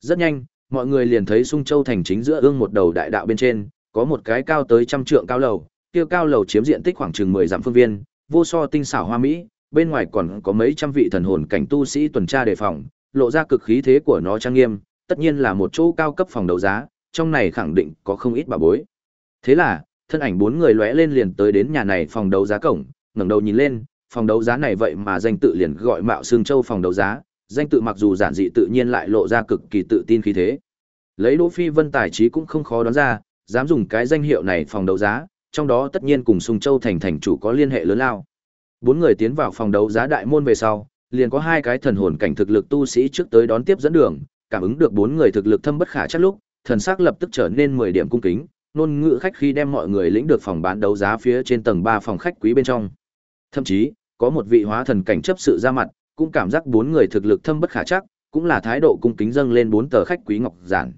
Rất nhanh, mọi người liền thấy Sung Châu thành chính giữa ương một đầu đại đạo bên trên, có một cái cao tới trăm trượng cao lầu, kia cao lầu chiếm diện tích khoảng chừng 10 dặm phương viên, vô so tinh xảo hoa mỹ, bên ngoài còn có mấy trăm vị thần hồn cảnh tu sĩ tuần tra đề phòng, lộ ra cực khí thế của nó trang nghiêm, tất nhiên là một chỗ cao cấp phòng đấu giá, trong này khẳng định có không ít bà bối. Thế là, thân ảnh bốn người lóe lên liền tới đến nhà này phòng đấu giá cổng, ngẩng đầu nhìn lên, phòng đấu giá này vậy mà danh tự liền gọi Mạo Sương Châu phòng đấu giá, danh tự mặc dù giản dị tự nhiên lại lộ ra cực kỳ tự tin khí thế. Lấy Đỗ Phi Vân tài trí cũng không khó đoán ra, dám dùng cái danh hiệu này phòng đấu giá, trong đó tất nhiên cùng Sung Châu thành thành chủ có liên hệ lớn lao. Bốn người tiến vào phòng đấu giá đại môn về sau, liền có hai cái thần hồn cảnh thực lực tu sĩ trước tới đón tiếp dẫn đường, cảm ứng được bốn người thực lực thâm bất khả chắc lúc, thần sắc lập tức trở nên 10 điểm cung kính, nôn ngữ khách khi đem mọi người lĩnh được phòng bán đấu giá phía trên tầng 3 phòng khách quý bên trong. Thậm chí, có một vị hóa thần cảnh chấp sự ra mặt, cũng cảm giác bốn người thực lực thâm bất khả chắc, cũng là thái độ cung kính dâng lên bốn tờ khách quý ngọc giản.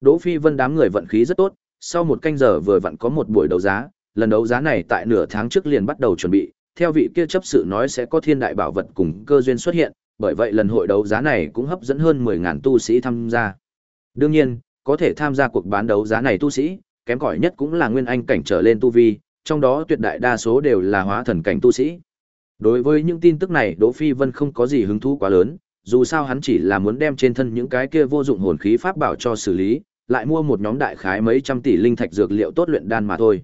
Đỗ Phi Vân đám người vận khí rất tốt, sau một canh giờ vừa vặn có một buổi đấu giá, lần đấu giá này tại nửa tháng trước liền bắt đầu chuẩn bị, theo vị kia chấp sự nói sẽ có thiên đại bảo vật cùng cơ duyên xuất hiện, bởi vậy lần hội đấu giá này cũng hấp dẫn hơn 10.000 tu sĩ tham gia. Đương nhiên, có thể tham gia cuộc bán đấu giá này tu sĩ, kém cỏi nhất cũng là nguyên anh cảnh trở lên tu vi, trong đó tuyệt đại đa số đều là hóa thần cảnh tu sĩ. Đối với những tin tức này Đỗ Phi Vân không có gì hứng thú quá lớn, dù sao hắn chỉ là muốn đem trên thân những cái kia vô dụng hồn khí pháp bảo cho xử lý, lại mua một nhóm đại khái mấy trăm tỷ linh thạch dược liệu tốt luyện đan mà thôi.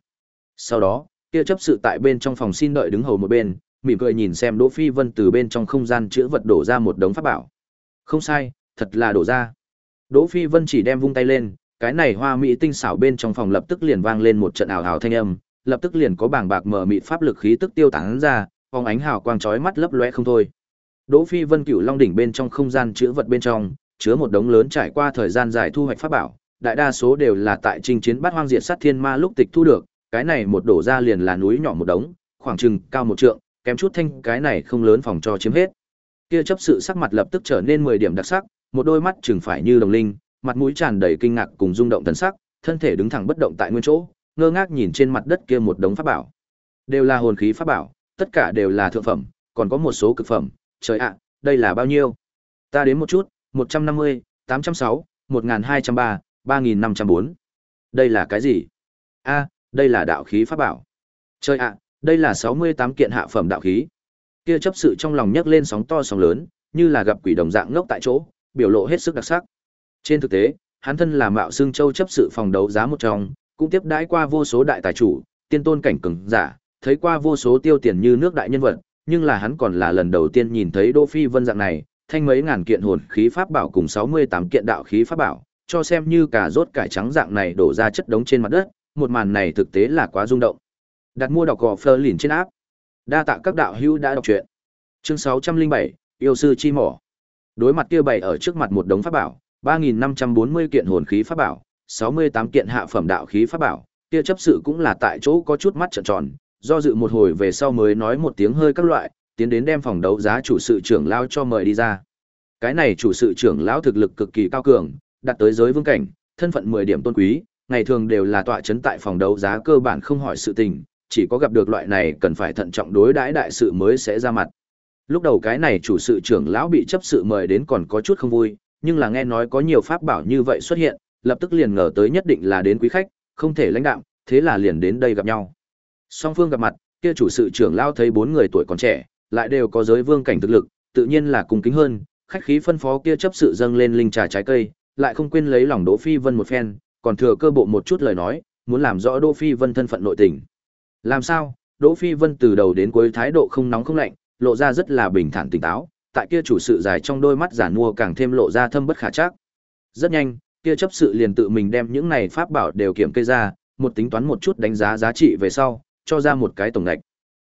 Sau đó, kia chấp sự tại bên trong phòng xin đợi đứng hầu một bên, mỉm cười nhìn xem Đỗ Phi Vân từ bên trong không gian chữa vật đổ ra một đống pháp bảo. Không sai, thật là đổ ra. Đỗ Phi Vân chỉ đem vung tay lên, cái này hoa mỹ tinh xảo bên trong phòng lập tức liền vang lên một trận ảo ảo thanh âm, lập tức liền có bảng bạc mở mịt pháp lực khí tức tiêu tán ra, phóng ánh hào quang chói mắt lấp lóe không thôi. Đỗ Phi Vân cửu long đỉnh bên trong không gian chứa vật bên trong, chứa một đống lớn trải qua thời gian dài thu hoạch pháp bảo, đại đa số đều là tại Trình chiến bát hoang diệt sát thiên ma lúc tịch thu được, cái này một đổ ra liền là núi nhỏ một đống, khoảng chừng cao một trượng, kém chút thanh cái này không lớn phòng cho chiếm hết. Kia chấp sự sắc mặt lập tức trở nên 10 điểm đặc sắc, một đôi mắt chừng phải như đồng linh, mặt mũi tràn đầy kinh ngạc cùng rung động thần sắc, thân thể đứng thẳng bất động tại nguyên chỗ, ngơ ngác nhìn trên mặt đất kia một đống pháp bảo. Đều là hồn khí pháp bảo, tất cả đều là thượng phẩm, còn có một số cực phẩm, trời ạ, đây là bao nhiêu? Ta đến một chút, 150, 806, 1203, 3504. Đây là cái gì? A, đây là đạo khí pháp bảo. Trời ạ, đây là 68 kiện hạ phẩm đạo khí. Kia chấp sự trong lòng nhấc lên sóng to sóng lớn, như là gặp quỷ đồng dạng ngốc tại chỗ, biểu lộ hết sức đặc sắc. Trên thực tế, hắn thân là Mạo Xương Châu chấp sự phòng đấu giá một trong, cũng tiếp đãi qua vô số đại tài chủ, tiên tôn cảnh cường giả, thấy qua vô số tiêu tiền như nước đại nhân vật, nhưng là hắn còn là lần đầu tiên nhìn thấy Đỗ Phi Vân dạng này, thanh mấy ngàn kiện hồn khí pháp bảo cùng 68 kiện đạo khí pháp bảo, cho xem như cả rốt cải trắng dạng này đổ ra chất đống trên mặt đất, một màn này thực tế là quá rung động. Đặt mua đọc gò Fleur lìn trên áp. Đa tạ các đạo hữu đã đọc truyện. Chương 607, yêu sư chi mỏ. Đối mặt kia bày ở trước mặt một đống pháp bảo, 3540 kiện hồn khí pháp bảo, 68 kiện hạ phẩm đạo khí pháp bảo, kia chấp sự cũng là tại chỗ có chút mắt trợn tròn, do dự một hồi về sau mới nói một tiếng hơi các loại, tiến đến đem phòng đấu giá chủ sự trưởng lao cho mời đi ra. Cái này chủ sự trưởng lão thực lực cực kỳ cao cường, đạt tới giới vương cảnh, thân phận 10 điểm tôn quý, ngày thường đều là tọa chấn tại phòng đấu giá cơ bản không hỏi sự tình, chỉ có gặp được loại này cần phải thận trọng đối đãi đại sự mới sẽ ra mặt. Lúc đầu cái này chủ sự trưởng lão bị chấp sự mời đến còn có chút không vui, nhưng là nghe nói có nhiều pháp bảo như vậy xuất hiện, lập tức liền ngờ tới nhất định là đến quý khách, không thể lãnh đạm, thế là liền đến đây gặp nhau. Song phương gặp mặt, kia chủ sự trưởng lão thấy bốn người tuổi còn trẻ, lại đều có giới vương cảnh thực lực, tự nhiên là cung kính hơn, khách khí phân phó kia chấp sự dâng lên linh trà trái cây, lại không quên lấy lòng Đỗ Phi Vân một phen, còn thừa cơ bộ một chút lời nói, muốn làm rõ Đỗ Phi Vân thân phận nội tình. Làm sao? Đỗ Phi Vân từ đầu đến cuối thái độ không nóng không lạnh, lộ ra rất là bình thản tỉnh táo, tại kia chủ sự dài trong đôi mắt giản mua càng thêm lộ ra thâm bất khả trắc. Rất nhanh, kia chấp sự liền tự mình đem những này pháp bảo đều kiểm kê ra, một tính toán một chút đánh giá giá trị về sau, cho ra một cái tổng ngạch.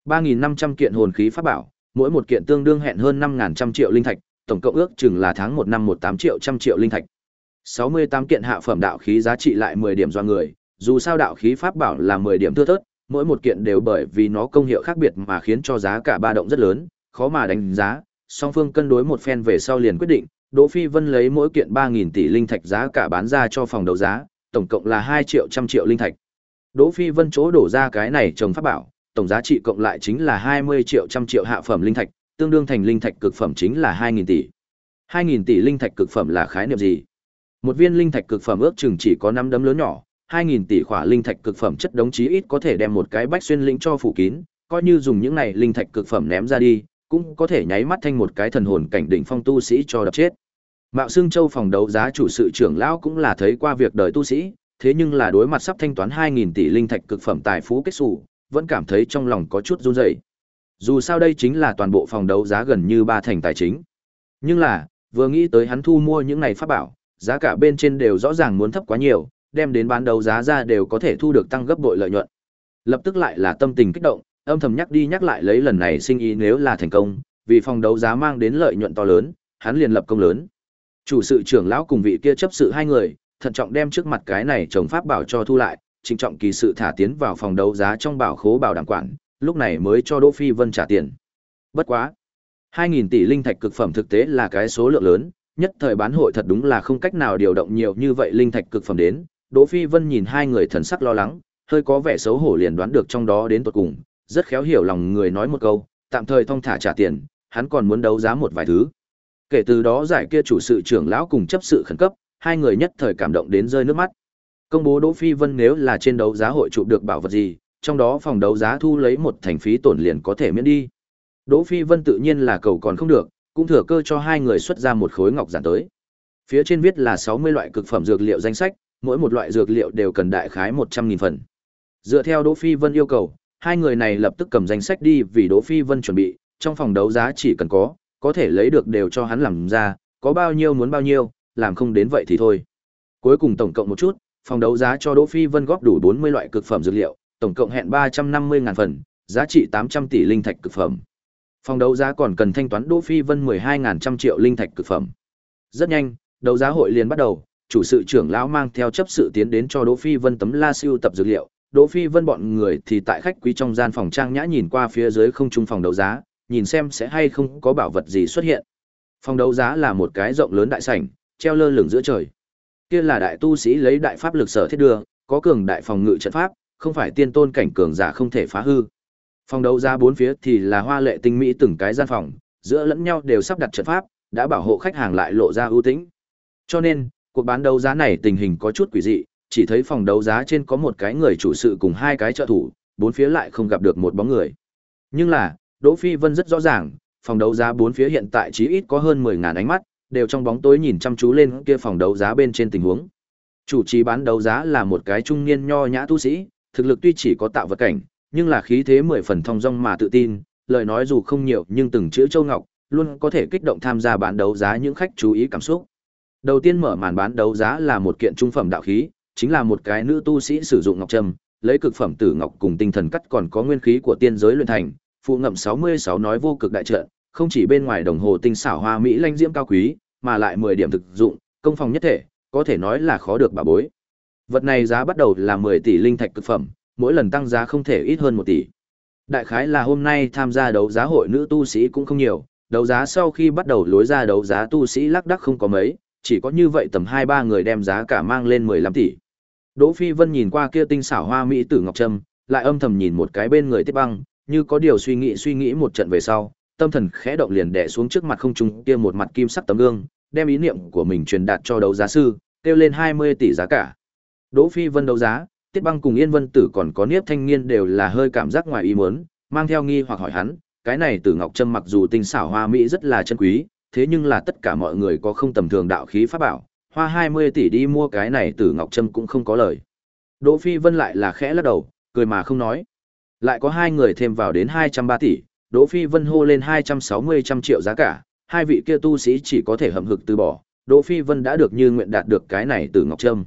3.500 kiện hồn khí pháp bảo, mỗi một kiện tương đương hẹn hơn 5.000 trăm triệu linh thạch, tổng cộng ước chừng là tháng 1 năm 18 triệu trăm triệu linh thạch. 68 kiện hạ phẩm đạo khí giá trị lại 10 điểm do người, dù sao đạo khí pháp bảo là 10 điểm thưa thớt, mỗi một kiện đều bởi vì nó công hiệu khác biệt mà khiến cho giá cả ba động rất lớn, khó mà đánh giá. Song phương cân đối một phen về sau liền quyết định, Đỗ Phi Vân lấy mỗi kiện 3000 tỷ linh thạch giá cả bán ra cho phòng đấu giá, tổng cộng là 2 triệu trăm triệu linh thạch. Đỗ Phi Vân chỗ đổ ra cái này trồng pháp bảo, tổng giá trị cộng lại chính là 20 triệu trăm triệu hạ phẩm linh thạch, tương đương thành linh thạch cực phẩm chính là 2000 tỷ. 2000 tỷ linh thạch cực phẩm là khái niệm gì? Một viên linh thạch cực phẩm ước chừng chỉ có 5 đấm lớn nhỏ, 2000 tỷ khỏa linh thạch cực phẩm chất đống chí ít có thể đem một cái bách xuyên linh cho phủ kín, coi như dùng những này linh thạch cực phẩm ném ra đi, cũng có thể nháy mắt thanh một cái thần hồn cảnh đỉnh phong tu sĩ cho đập chết. Mạo Xương Châu phòng đấu giá chủ sự trưởng lão cũng là thấy qua việc đời tu sĩ, thế nhưng là đối mặt sắp thanh toán 2000 tỷ linh thạch cực phẩm tài phú kết sủ, vẫn cảm thấy trong lòng có chút run rẩy. Dù sao đây chính là toàn bộ phòng đấu giá gần như ba thành tài chính. Nhưng là, vừa nghĩ tới hắn thu mua những này pháp bảo, giá cả bên trên đều rõ ràng muốn thấp quá nhiều, đem đến bán đấu giá ra đều có thể thu được tăng gấp bội lợi nhuận. Lập tức lại là tâm tình kích động, âm thầm nhắc đi nhắc lại lấy lần này sinh ý nếu là thành công, vì phòng đấu giá mang đến lợi nhuận to lớn, hắn liền lập công lớn. Chủ sự trưởng lão cùng vị kia chấp sự hai người, thận trọng đem trước mặt cái này chồng pháp bảo cho thu lại, trịnh trọng kỳ sự thả tiến vào phòng đấu giá trong bảo khố bảo đảm quản, lúc này mới cho Đỗ Phi Vân trả tiền. Bất quá, 2000 tỷ linh thạch cực phẩm thực tế là cái số lượng lớn, nhất thời bán hội thật đúng là không cách nào điều động nhiều như vậy linh thạch cực phẩm đến. Đỗ Phi Vân nhìn hai người thần sắc lo lắng, hơi có vẻ xấu hổ liền đoán được trong đó đến tận cùng, rất khéo hiểu lòng người nói một câu, tạm thời thong thả trả tiền, hắn còn muốn đấu giá một vài thứ. Kể từ đó giải kia chủ sự trưởng lão cùng chấp sự khẩn cấp, hai người nhất thời cảm động đến rơi nước mắt. Công bố Đỗ Phi Vân nếu là trên đấu giá hội chụp được bảo vật gì, trong đó phòng đấu giá thu lấy một thành phí tổn liền có thể miễn đi. Đỗ Phi Vân tự nhiên là cầu còn không được, cũng thừa cơ cho hai người xuất ra một khối ngọc giản tới. Phía trên viết là 60 loại cực phẩm dược liệu danh sách, mỗi một loại dược liệu đều cần đại khái 100.000 phần. Dựa theo Đỗ Phi Vân yêu cầu, hai người này lập tức cầm danh sách đi vì Đỗ Phi Vân chuẩn bị, trong phòng đấu giá chỉ cần có, có thể lấy được đều cho hắn làm ra, có bao nhiêu muốn bao nhiêu, làm không đến vậy thì thôi. Cuối cùng tổng cộng một chút, phòng đấu giá cho Đỗ Phi Vân góp đủ 40 loại cực phẩm dược liệu, tổng cộng hẹn 350 ngàn phần, giá trị 800 tỷ linh thạch cực phẩm. Phòng đấu giá còn cần thanh toán Đỗ Phi Vân 12 ngàn trăm triệu linh thạch cực phẩm. Rất nhanh, đấu giá hội liền bắt đầu, chủ sự trưởng lão mang theo chấp sự tiến đến cho Đỗ Phi Vân tấm la siêu tập dược liệu, Đỗ Phi Vân bọn người thì tại khách quý trong gian phòng trang nhã nhìn qua phía dưới không trung phòng đấu giá, nhìn xem sẽ hay không có bảo vật gì xuất hiện. Phòng đấu giá là một cái rộng lớn đại sảnh, treo lơ lửng giữa trời. Kia là đại tu sĩ lấy đại pháp lực sở thiết đưa, có cường đại phòng ngự trận pháp, không phải tiên tôn cảnh cường giả không thể phá hư. Phòng đấu giá bốn phía thì là hoa lệ tinh mỹ từng cái gian phòng, giữa lẫn nhau đều sắp đặt trận pháp, đã bảo hộ khách hàng lại lộ ra ưu tĩnh. Cho nên, cuộc bán đấu giá này tình hình có chút quỷ dị, chỉ thấy phòng đấu giá trên có một cái người chủ sự cùng hai cái trợ thủ, bốn phía lại không gặp được một bóng người. Nhưng là, Đỗ Phi Vân rất rõ ràng, phòng đấu giá bốn phía hiện tại chí ít có hơn 10.000 ánh mắt, đều trong bóng tối nhìn chăm chú lên kia phòng đấu giá bên trên tình huống. Chủ trì bán đấu giá là một cái trung niên nho nhã tu sĩ, thực lực tuy chỉ có tạo vật cảnh, nhưng là khí thế mười phần thong dong mà tự tin, lời nói dù không nhiều nhưng từng chữ châu ngọc, luôn có thể kích động tham gia bán đấu giá những khách chú ý cảm xúc. Đầu tiên mở màn bán đấu giá là một kiện trung phẩm đạo khí, chính là một cái nữ tu sĩ sử dụng ngọc trâm, lấy cực phẩm tử ngọc cùng tinh thần cắt còn có nguyên khí của tiên giới luyện thành, phụ ngậm 66 nói vô cực đại trận, không chỉ bên ngoài đồng hồ tinh xảo hoa mỹ lanh diễm cao quý, mà lại 10 điểm thực dụng, công phòng nhất thể, có thể nói là khó được bà bối. Vật này giá bắt đầu là 10 tỷ linh thạch cực phẩm, mỗi lần tăng giá không thể ít hơn 1 tỷ. Đại khái là hôm nay tham gia đấu giá hội nữ tu sĩ cũng không nhiều, đấu giá sau khi bắt đầu lối ra đấu giá tu sĩ lắc đắc không có mấy, chỉ có như vậy tầm 2-3 người đem giá cả mang lên 15 tỷ. Đỗ Phi Vân nhìn qua kia tinh xảo hoa mỹ tử ngọc trâm, lại âm thầm nhìn một cái bên người Tiết Băng, như có điều suy nghĩ suy nghĩ một trận về sau, tâm thần khẽ động liền đè xuống trước mặt không trung kia một mặt kim sắc tấm gương, đem ý niệm của mình truyền đạt cho đấu giá sư, kêu lên 20 tỷ giá cả. Đỗ Phi Vân đấu giá, Tiết Băng cùng Yên Vân Tử còn có Niếp Thanh Nghiên đều là hơi cảm giác ngoài ý muốn, mang theo nghi hoặc hỏi hắn, cái này Tử Ngọc Trâm mặc dù tinh xảo hoa mỹ rất là chân quý, thế nhưng là tất cả mọi người có không tầm thường đạo khí pháp bảo, hoa 20 tỷ đi mua cái này từ Ngọc Trâm cũng không có lời. Đỗ Phi Vân lại là khẽ lắc đầu, cười mà không nói. Lại có hai người thêm vào đến 203 tỷ, Đỗ Phi Vân hô lên 260 trăm triệu giá cả, hai vị kia tu sĩ chỉ có thể hậm hực từ bỏ, Đỗ Phi Vân đã được như nguyện đạt được cái này từ Ngọc Trâm.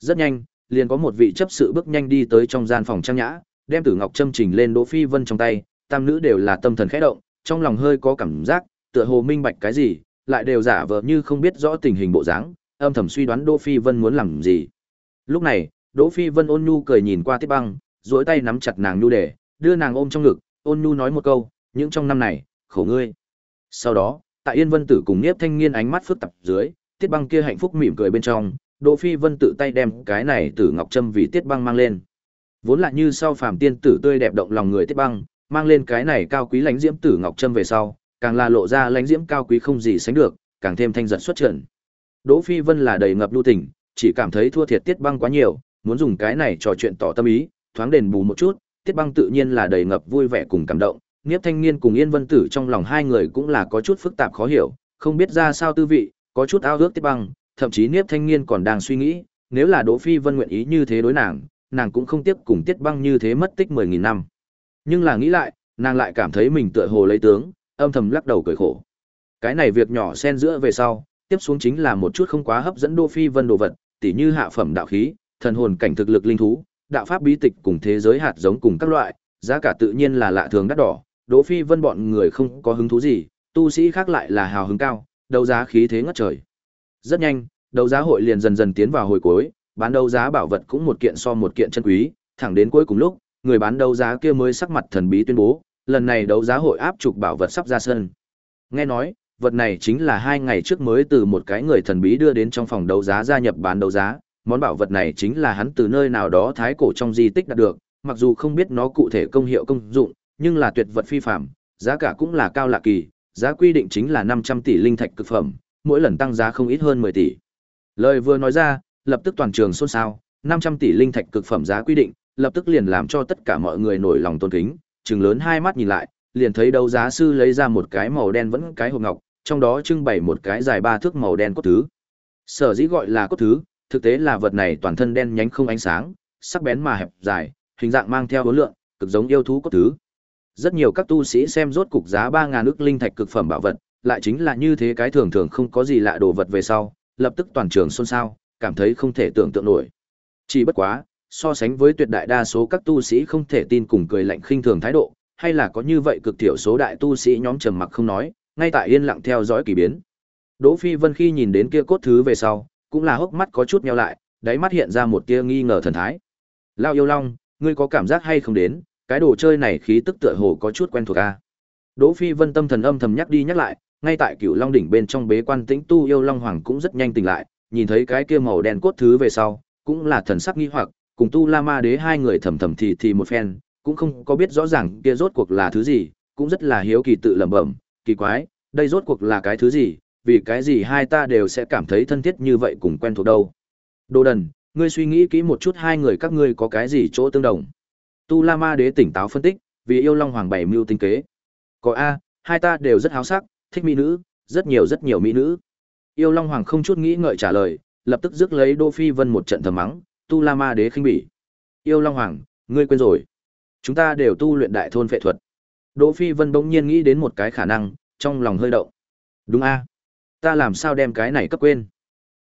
Rất nhanh, liền có một vị chấp sự bước nhanh đi tới trong gian phòng trang nhã, đem Tử Ngọc Trâm trình lên Đỗ Phi Vân trong tay, tam nữ đều là tâm thần khẽ động, trong lòng hơi có cảm giác, tựa hồ minh bạch cái gì, lại đều giả vờ như không biết rõ tình hình bộ dáng, âm thầm suy đoán Đỗ Phi Vân muốn làm gì. Lúc này, Đỗ Phi Vân ôn nhu cười nhìn qua Tiết Băng, duỗi tay nắm chặt nàng nhu để, đưa nàng ôm trong ngực, ôn nhu nói một câu, những trong năm này, khổ ngươi. Sau đó, tại Yên Vân Tử cùng Niếp Thanh Niên ánh mắt phức tạp dưới, Tiết Băng kia hạnh phúc mỉm cười bên trong, Đỗ Phi Vân tự tay đem cái này Tử Ngọc Trâm vì Tiết Băng mang lên. Vốn là như sau phàm tiên tử tươi đẹp động lòng người Tiết Băng, mang lên cái này cao quý lãnh diễm Tử Ngọc Trâm về sau, càng là lộ ra lãnh diễm cao quý không gì sánh được, càng thêm thanh giật xuất trận. Đỗ Phi Vân là đầy ngập lưu tình, chỉ cảm thấy thua thiệt Tiết Băng quá nhiều, muốn dùng cái này trò chuyện tỏ tâm ý, thoáng đền bù một chút, Tiết Băng tự nhiên là đầy ngập vui vẻ cùng cảm động, Niếp Thanh Niên cùng Yên Vân Tử trong lòng hai người cũng là có chút phức tạp khó hiểu, không biết ra sao tư vị, có chút ao ước Tiết Băng, thậm chí Niếp Thanh Niên còn đang suy nghĩ, nếu là Đỗ Phi Vân nguyện ý như thế đối nàng, nàng cũng không tiếp cùng Tiết Băng như thế mất tích 10000 năm. Nhưng là nghĩ lại, nàng lại cảm thấy mình tựa hồ lấy tướng, âm thầm lắc đầu cười khổ. Cái này việc nhỏ xen giữa về sau, tiếp xuống chính là một chút không quá hấp dẫn Đỗ Phi Vân đồ vật, tỉ như hạ phẩm đạo khí, thần hồn cảnh thực lực linh thú, đạo pháp bí tịch cùng thế giới hạt giống cùng các loại, giá cả tự nhiên là lạ thường đắt đỏ, Đỗ Phi Vân bọn người không có hứng thú gì, tu sĩ khác lại là hào hứng cao, đấu giá khí thế ngất trời. Rất nhanh, đấu giá hội liền dần dần tiến vào hồi cuối, bán đấu giá bảo vật cũng một kiện so một kiện chân quý, thẳng đến cuối cùng lúc, người bán đấu giá kia mới sắc mặt thần bí tuyên bố, lần này đấu giá hội áp trục bảo vật sắp ra sân. Nghe nói, vật này chính là hai ngày trước mới từ một cái người thần bí đưa đến trong phòng đấu giá gia nhập bán đấu giá, món bảo vật này chính là hắn từ nơi nào đó thái cổ trong di tích đạt được, mặc dù không biết nó cụ thể công hiệu công dụng, nhưng là tuyệt vật phi phàm, giá cả cũng là cao lạ kỳ, giá quy định chính là 500 tỷ linh thạch cực phẩm, mỗi lần tăng giá không ít hơn 10 tỷ. Lời vừa nói ra, lập tức toàn trường xôn xao, 500 tỷ linh thạch cực phẩm giá quy định, lập tức liền làm cho tất cả mọi người nổi lòng tôn kính, trừng lớn hai mắt nhìn lại, liền thấy đấu giá sư lấy ra một cái màu đen vẫn cái hộp ngọc, trong đó trưng bày một cái dài ba thước màu đen cốt thứ. Sở dĩ gọi là cốt thứ, thực tế là vật này toàn thân đen nhánh không ánh sáng, sắc bén mà hẹp dài, hình dạng mang theo hối lượng, cực giống yêu thú cốt thứ. Rất nhiều các tu sĩ xem rốt cục giá 3000 ức linh thạch cực phẩm bảo vật, lại chính là như thế cái thường thường không có gì lạ đồ vật về sau, lập tức toàn trường xôn xao, cảm thấy không thể tưởng tượng nổi. Chỉ bất quá, so sánh với tuyệt đại đa số các tu sĩ không thể tin cùng cười lạnh khinh thường thái độ, hay là có như vậy cực thiểu số đại tu sĩ nhóm trầm mặc không nói, ngay tại yên lặng theo dõi kỳ biến. Đỗ Phi Vân khi nhìn đến kia cốt thứ về sau, cũng là hốc mắt có chút nheo lại, đáy mắt hiện ra một tia nghi ngờ thần thái. Lao yêu long, ngươi có cảm giác hay không đến, cái đồ chơi này khí tức tựa hồ có chút quen thuộc a. Đỗ Phi Vân tâm thần âm thầm nhắc đi nhắc lại, ngay tại Cửu Long đỉnh bên trong bế quan tĩnh tu yêu long hoàng cũng rất nhanh tỉnh lại, nhìn thấy cái kia màu đen cốt thứ về sau, cũng là thần sắc nghi hoặc, cùng tu la ma đế hai người thầm thầm thì thì một phen, cũng không có biết rõ ràng kia rốt cuộc là thứ gì, cũng rất là hiếu kỳ tự lẩm bẩm, kỳ quái, đây rốt cuộc là cái thứ gì, vì cái gì hai ta đều sẽ cảm thấy thân thiết như vậy cùng quen thuộc đâu. Đồ đần, ngươi suy nghĩ kỹ một chút hai người các ngươi có cái gì chỗ tương đồng. Tu la ma đế tỉnh táo phân tích, vì yêu long hoàng bảy mưu tinh kế. Có a, hai ta đều rất háo sắc, thích mỹ nữ, rất nhiều rất nhiều mỹ nữ. Yêu long hoàng không chút nghĩ ngợi trả lời, lập tức rước lấy đô phi vân một trận thầm mắng tu la ma đế khinh bỉ. Yêu long hoàng, ngươi quên rồi. Chúng ta đều tu luyện đại thôn phệ thuật. Đỗ phi vân bỗng nhiên nghĩ đến một cái khả năng, trong lòng hơi động. Đúng a. Ta làm sao đem cái này cấp quên?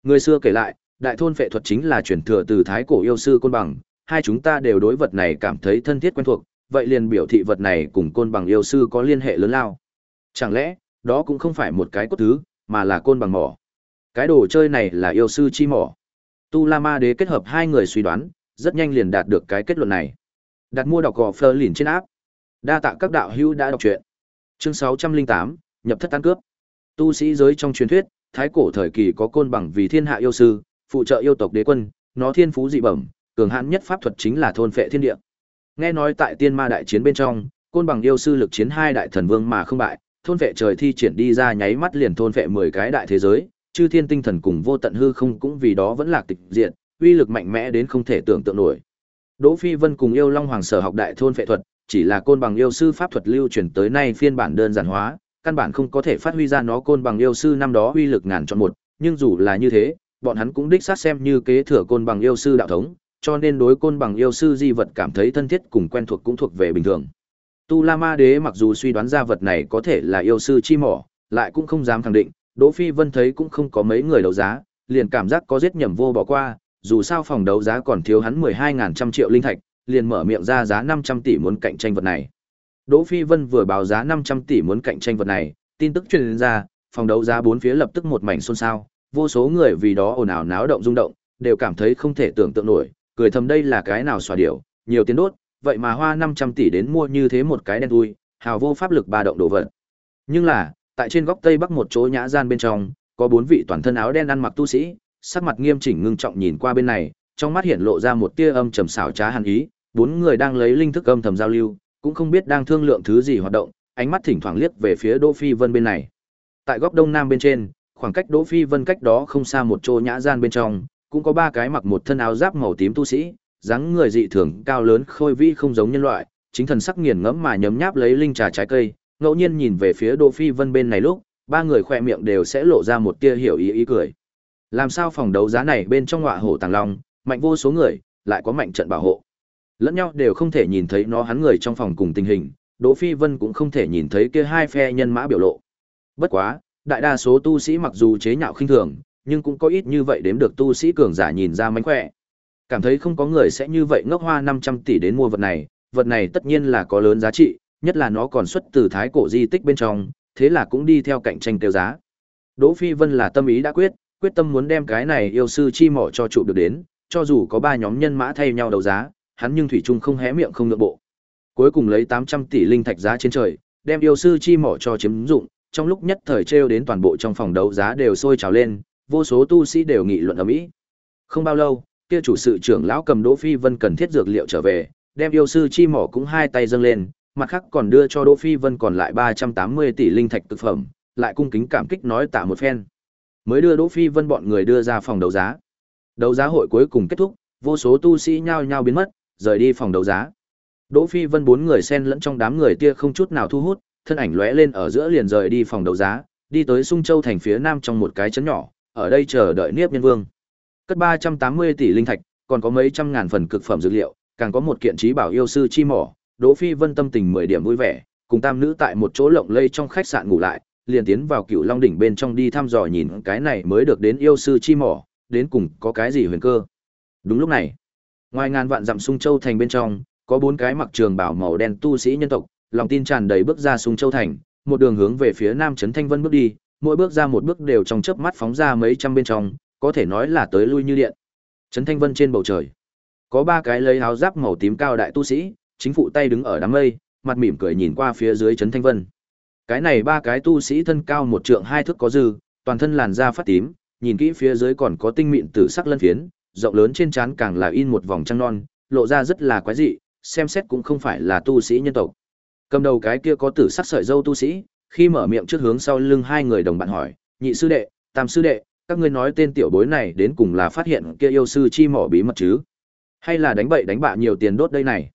Người xưa kể lại, đại thôn phệ thuật chính là truyền thừa từ thái cổ yêu sư côn bằng. Hai chúng ta đều đối vật này cảm thấy thân thiết quen thuộc, vậy liền biểu thị vật này cùng côn bằng yêu sư có liên hệ lớn lao. Chẳng lẽ, đó cũng không phải một cái cốt thứ, mà là côn bằng mỏ? Cái đồ chơi này là yêu sư chi mỏ tu la ma đế kết hợp hai người suy đoán, rất nhanh liền đạt được cái kết luận này. Đặt mua đọc gò phơ lìn trên áp đa tạ các đạo hữu đã đọc truyện. Chương sáu trăm linh tám, nhập thất tan cướp. Tu sĩ giới trong truyền thuyết, thái cổ thời kỳ có côn bằng vì thiên hạ yêu sư, phụ trợ yêu tộc đế quân, nó thiên phú dị bẩm, cường hãn nhất pháp thuật chính là thôn phệ thiên địa. Nghe nói tại tiên ma đại chiến bên trong, côn bằng yêu sư lực chiến hai đại thần vương mà không bại, thôn vệ trời thi triển đi ra nháy mắt liền thôn vệ mười cái đại thế giới chư thiên tinh thần cùng vô tận hư không cũng vì đó vẫn lạc tịch diện uy lực mạnh mẽ đến không thể tưởng tượng nổi. Đỗ phi vân cùng yêu long hoàng sở học đại thôn phệ thuật, chỉ là côn bằng yêu sư pháp thuật lưu truyền tới nay phiên bản đơn giản hóa, căn bản không có thể phát huy ra nó côn bằng yêu sư năm đó uy lực ngàn chọn một, nhưng dù là như thế, bọn hắn cũng đích xác xem như kế thừa côn bằng yêu sư đạo thống, cho nên đối côn bằng yêu sư di vật cảm thấy thân thiết cùng quen thuộc cũng thuộc về bình thường. Tu la ma đế mặc dù suy đoán ra vật này có thể là yêu sư chi mỏ, lại cũng không dám khẳng định đỗ phi vân thấy cũng không có mấy người đấu giá liền cảm giác có giết nhầm vô bỏ qua dù sao phòng đấu giá còn thiếu hắn mười hai ngàn trăm triệu linh thạch liền mở miệng ra giá năm trăm tỷ muốn cạnh tranh vật này Đỗ Phi Vân vừa báo giá 500 tỷ muốn cạnh tranh vật này, tin tức truyền ra, phòng đấu giá bốn phía lập tức một mảnh xôn xao, vô số người vì đó ồn ào náo động rung động, đều cảm thấy không thể tưởng tượng nổi, cười thầm đây là cái nào xòa điểu, nhiều tiền đốt, vậy mà hoa 500 tỷ đến mua như thế một cái đen thui, hào vô pháp lực ba động đồ vật. Nhưng là, tại trên góc tây bắc một chỗ nhã gian bên trong, có bốn vị toàn thân áo đen ăn mặc tu sĩ, sắc mặt nghiêm chỉnh ngưng trọng nhìn qua bên này, trong mắt hiện lộ ra một tia âm trầm xảo trá hàn ý, bốn người đang lấy linh thức âm thầm giao lưu, cũng không biết đang thương lượng thứ gì hoạt động, ánh mắt thỉnh thoảng liếc về phía Đỗ Phi Vân bên này. Tại góc đông nam bên trên, khoảng cách Đỗ Phi Vân cách đó không xa một chỗ nhã gian bên trong, cũng có ba cái mặc một thân áo giáp màu tím tu sĩ, dáng người dị thường cao lớn khôi vĩ không giống nhân loại, chính thần sắc nghiền ngẫm mà nhấm nháp lấy linh trà trái cây, ngẫu nhiên nhìn về phía Đỗ Phi Vân bên này lúc, ba người khỏe miệng đều sẽ lộ ra một tia hiểu ý ý cười. Làm sao phòng đấu giá này bên trong ngọa hổ tàng long, mạnh vô số người, lại có mạnh trận bảo hộ. Lẫn nhau đều không thể nhìn thấy nó hắn người trong phòng cùng tình hình đỗ phi vân cũng không thể nhìn thấy kia hai phe nhân mã biểu lộ. Bất quá đại đa số tu sĩ mặc dù chế nhạo khinh thường nhưng cũng có ít như vậy đếm được tu sĩ cường giả nhìn ra mánh khỏe. Cảm thấy không có người sẽ như vậy ngốc hoa 500 tỷ đến mua vật này vật này tất nhiên là có lớn giá trị nhất là nó còn xuất từ thái cổ di tích bên trong thế là cũng đi theo cạnh tranh tiêu giá đỗ phi vân là tâm ý đã quyết quyết tâm muốn đem cái này yêu sư chi mỏ cho trụ được đến cho dù có ba nhóm nhân mã thay nhau đấu giá hắn nhưng thủy trung không hé miệng không nhượng bộ. Cuối cùng lấy 800 tỷ linh thạch giá trên trời, đem yêu sư chi mỏ cho chiếm dụng, trong lúc nhất thời trêu đến toàn bộ trong phòng đấu giá đều sôi trào lên, vô số tu sĩ đều nghị luận ầm ĩ. Không bao lâu, kia chủ sự trưởng lão cầm Đỗ Phi Vân cần thiết dược liệu trở về, đem yêu sư chi mỏ cũng hai tay dâng lên, mặt khác còn đưa cho Đỗ Phi Vân còn lại 380 tỷ linh thạch cực phẩm, lại cung kính cảm kích nói tạ một phen. Mới đưa Đỗ Phi Vân bọn người đưa ra phòng đấu giá. Đấu giá hội cuối cùng kết thúc, vô số tu sĩ nhao nhao biến mất, rời đi phòng đấu giá. Đỗ Phi Vân bốn người xen lẫn trong đám người tia không chút nào thu hút, thân ảnh lóe lên ở giữa liền rời đi phòng đấu giá, đi tới Sung Châu thành phía nam trong một cái trấn nhỏ, ở đây chờ đợi Niếp Nhân Vương. Cất 380 tỷ linh thạch, còn có mấy trăm ngàn phần cực phẩm dược liệu, càng có một kiện trí bảo yêu sư chi mỏ, Đỗ Phi Vân tâm tình 10 điểm vui vẻ, cùng tam nữ tại một chỗ lộng lây trong khách sạn ngủ lại, liền tiến vào Cửu Long đỉnh bên trong đi thăm dò nhìn cái này mới được đến yêu sư chi mỏ, đến cùng có cái gì huyền cơ. Đúng lúc này, Ngoài ngàn vạn dặm Sung Châu thành bên trong, có bốn cái mặc trường bảo màu đen tu sĩ nhân tộc, lòng tin tràn đầy bước ra Sung Châu thành, một đường hướng về phía Nam trấn Thanh Vân bước đi, mỗi bước ra một bước đều trong chớp mắt phóng ra mấy trăm bên trong, có thể nói là tới lui như điện. Trấn Thanh Vân trên bầu trời, có ba cái lấy áo giáp màu tím cao đại tu sĩ, chính phụ tay đứng ở đám mây, mặt mỉm cười nhìn qua phía dưới trấn Thanh Vân. Cái này ba cái tu sĩ thân cao một trượng hai thước có dư, toàn thân làn da phát tím, nhìn kỹ phía dưới còn có tinh mịn tử sắc lân phiến, rộng lớn trên trán càng là in một vòng trăng non, lộ ra rất là quái dị, xem xét cũng không phải là tu sĩ nhân tộc. Cầm đầu cái kia có tử sắc sợi dâu tu sĩ, khi mở miệng trước hướng sau lưng hai người đồng bạn hỏi, "Nhị sư đệ, tam sư đệ, các ngươi nói tên tiểu bối này đến cùng là phát hiện kia yêu sư chi mỏ bí mật chứ? Hay là đánh bậy đánh bạ nhiều tiền đốt đây này?"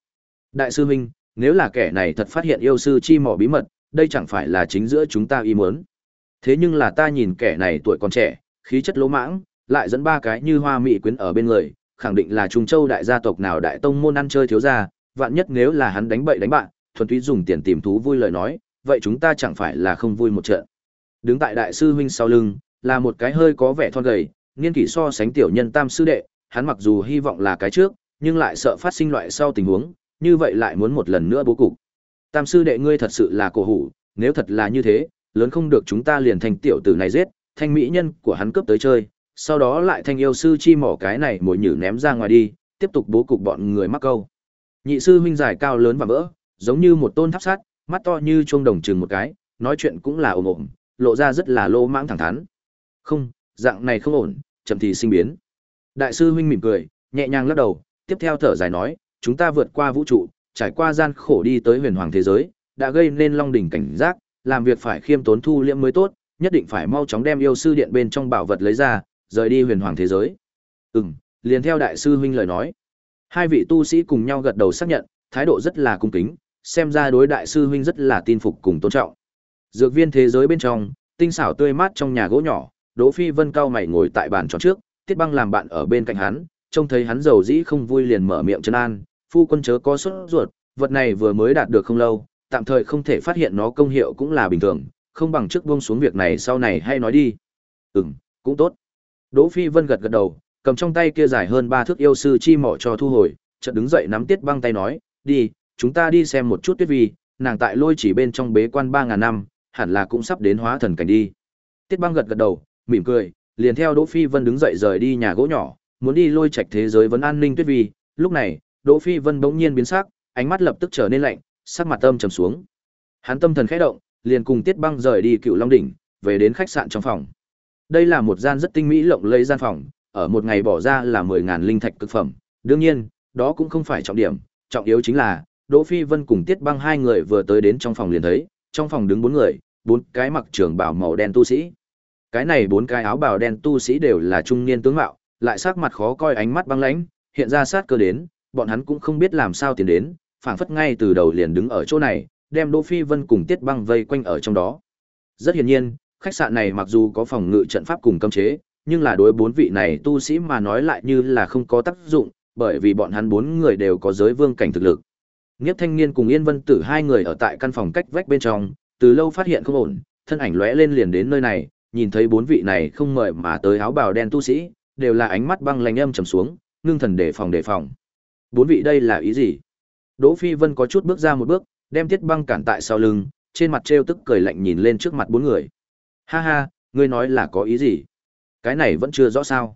Đại sư huynh, nếu là kẻ này thật phát hiện yêu sư chi mỏ bí mật, đây chẳng phải là chính giữa chúng ta ý muốn. Thế nhưng là ta nhìn kẻ này tuổi còn trẻ, khí chất lỗ mãng, lại dẫn ba cái như hoa mỹ quyến ở bên người, khẳng định là Trung Châu đại gia tộc nào đại tông môn ăn chơi thiếu gia, vạn nhất nếu là hắn đánh bậy đánh bạn, thuần túy dùng tiền tìm thú vui lời nói, vậy chúng ta chẳng phải là không vui một trận. Đứng tại đại sư huynh sau lưng, là một cái hơi có vẻ thon gầy, niên kỷ so sánh tiểu nhân tam sư đệ, hắn mặc dù hy vọng là cái trước, nhưng lại sợ phát sinh loại sau tình huống, như vậy lại muốn một lần nữa bố cục. Tam sư đệ ngươi thật sự là cổ hủ, nếu thật là như thế, lớn không được chúng ta liền thành tiểu tử này giết, thanh mỹ nhân của hắn cướp tới chơi, sau đó lại thanh yêu sư chi mỏ cái này mồi nhử ném ra ngoài đi, tiếp tục bố cục bọn người mắc câu. Nhị sư huynh dài cao lớn và vỡ, giống như một tôn tháp sắt, mắt to như chuông đồng chừng một cái, nói chuyện cũng là ồm ồm, lộ ra rất là lô mãng thẳng thắn. Không, dạng này không ổn, chậm thì sinh biến. Đại sư huynh mỉm cười, nhẹ nhàng lắc đầu, tiếp theo thở dài nói, chúng ta vượt qua vũ trụ, trải qua gian khổ đi tới huyền hoàng thế giới, đã gây nên long đỉnh cảnh giác, làm việc phải khiêm tốn thu liễm mới tốt, nhất định phải mau chóng đem yêu sư điện bên trong bảo vật lấy ra, rời đi huyền hoàng thế giới. Ừm, liền theo đại sư huynh lời nói. Hai vị tu sĩ cùng nhau gật đầu xác nhận, thái độ rất là cung kính, xem ra đối đại sư huynh rất là tin phục cùng tôn trọng. Dược viên thế giới bên trong, tinh xảo tươi mát trong nhà gỗ nhỏ, Đỗ Phi Vân cao mày ngồi tại bàn tròn trước, Tiết Băng làm bạn ở bên cạnh hắn, trông thấy hắn giàu dĩ không vui liền mở miệng trấn an, "Phu quân chớ có sốt ruột, vật này vừa mới đạt được không lâu, tạm thời không thể phát hiện nó công hiệu cũng là bình thường, không bằng trước buông xuống việc này sau này hay nói đi." "Ừm, cũng tốt." Đỗ Phi Vân gật gật đầu, cầm trong tay kia dài hơn ba thước yêu sư chi mỏ cho thu hồi, chợt đứng dậy nắm Tiết Băng tay nói, "Đi, chúng ta đi xem một chút Tuyết Vi, nàng tại lôi chỉ bên trong bế quan ba ngàn năm, hẳn là cũng sắp đến hóa thần cảnh đi." Tiết Băng gật gật đầu, mỉm cười, liền theo Đỗ Phi Vân đứng dậy rời đi nhà gỗ nhỏ, muốn đi lôi trạch thế giới vấn an ninh Tuyết Vi. Lúc này, Đỗ Phi Vân bỗng nhiên biến sắc, ánh mắt lập tức trở nên lạnh, sắc mặt âm trầm xuống. Hắn tâm thần khẽ động, liền cùng Tiết Băng rời đi Cựu Long đỉnh, về đến khách sạn trong phòng. Đây là một gian rất tinh mỹ lộng lẫy gian phòng, ở một ngày bỏ ra là 10000 linh thạch cực phẩm. Đương nhiên, đó cũng không phải trọng điểm, trọng yếu chính là Đỗ Phi Vân cùng Tiết Băng hai người vừa tới đến trong phòng liền thấy, trong phòng đứng bốn người, bốn cái mặc trường bào màu đen tu sĩ. Cái này bốn cái áo bào đen tu sĩ đều là trung niên tướng mạo, lại sắc mặt khó coi ánh mắt băng lãnh, hiện ra sát cơ đến, bọn hắn cũng không biết làm sao tiến đến, phảng phất ngay từ đầu liền đứng ở chỗ này, đem Đỗ Phi Vân cùng Tiết Băng vây quanh ở trong đó. Rất hiển nhiên, khách sạn này mặc dù có phòng ngự trận pháp cùng cấm chế, nhưng là đối bốn vị này tu sĩ mà nói lại như là không có tác dụng, bởi vì bọn hắn bốn người đều có giới vương cảnh thực lực. Niếp Thanh Niên cùng Yên Vân Tử hai người ở tại căn phòng cách vách bên trong, từ lâu phát hiện không ổn, thân ảnh lóe lên liền đến nơi này, nhìn thấy bốn vị này không mời mà tới áo bào đen tu sĩ, đều là ánh mắt băng lạnh âm trầm xuống, ngưng thần đề phòng đề phòng. Bốn vị đây là ý gì? Đỗ Phi Vân có chút bước ra một bước, đem Tiết Băng cản tại sau lưng, trên mặt trêu tức cười lạnh nhìn lên trước mặt bốn người. Ha ha, ngươi nói là có ý gì? Cái này vẫn chưa rõ sao.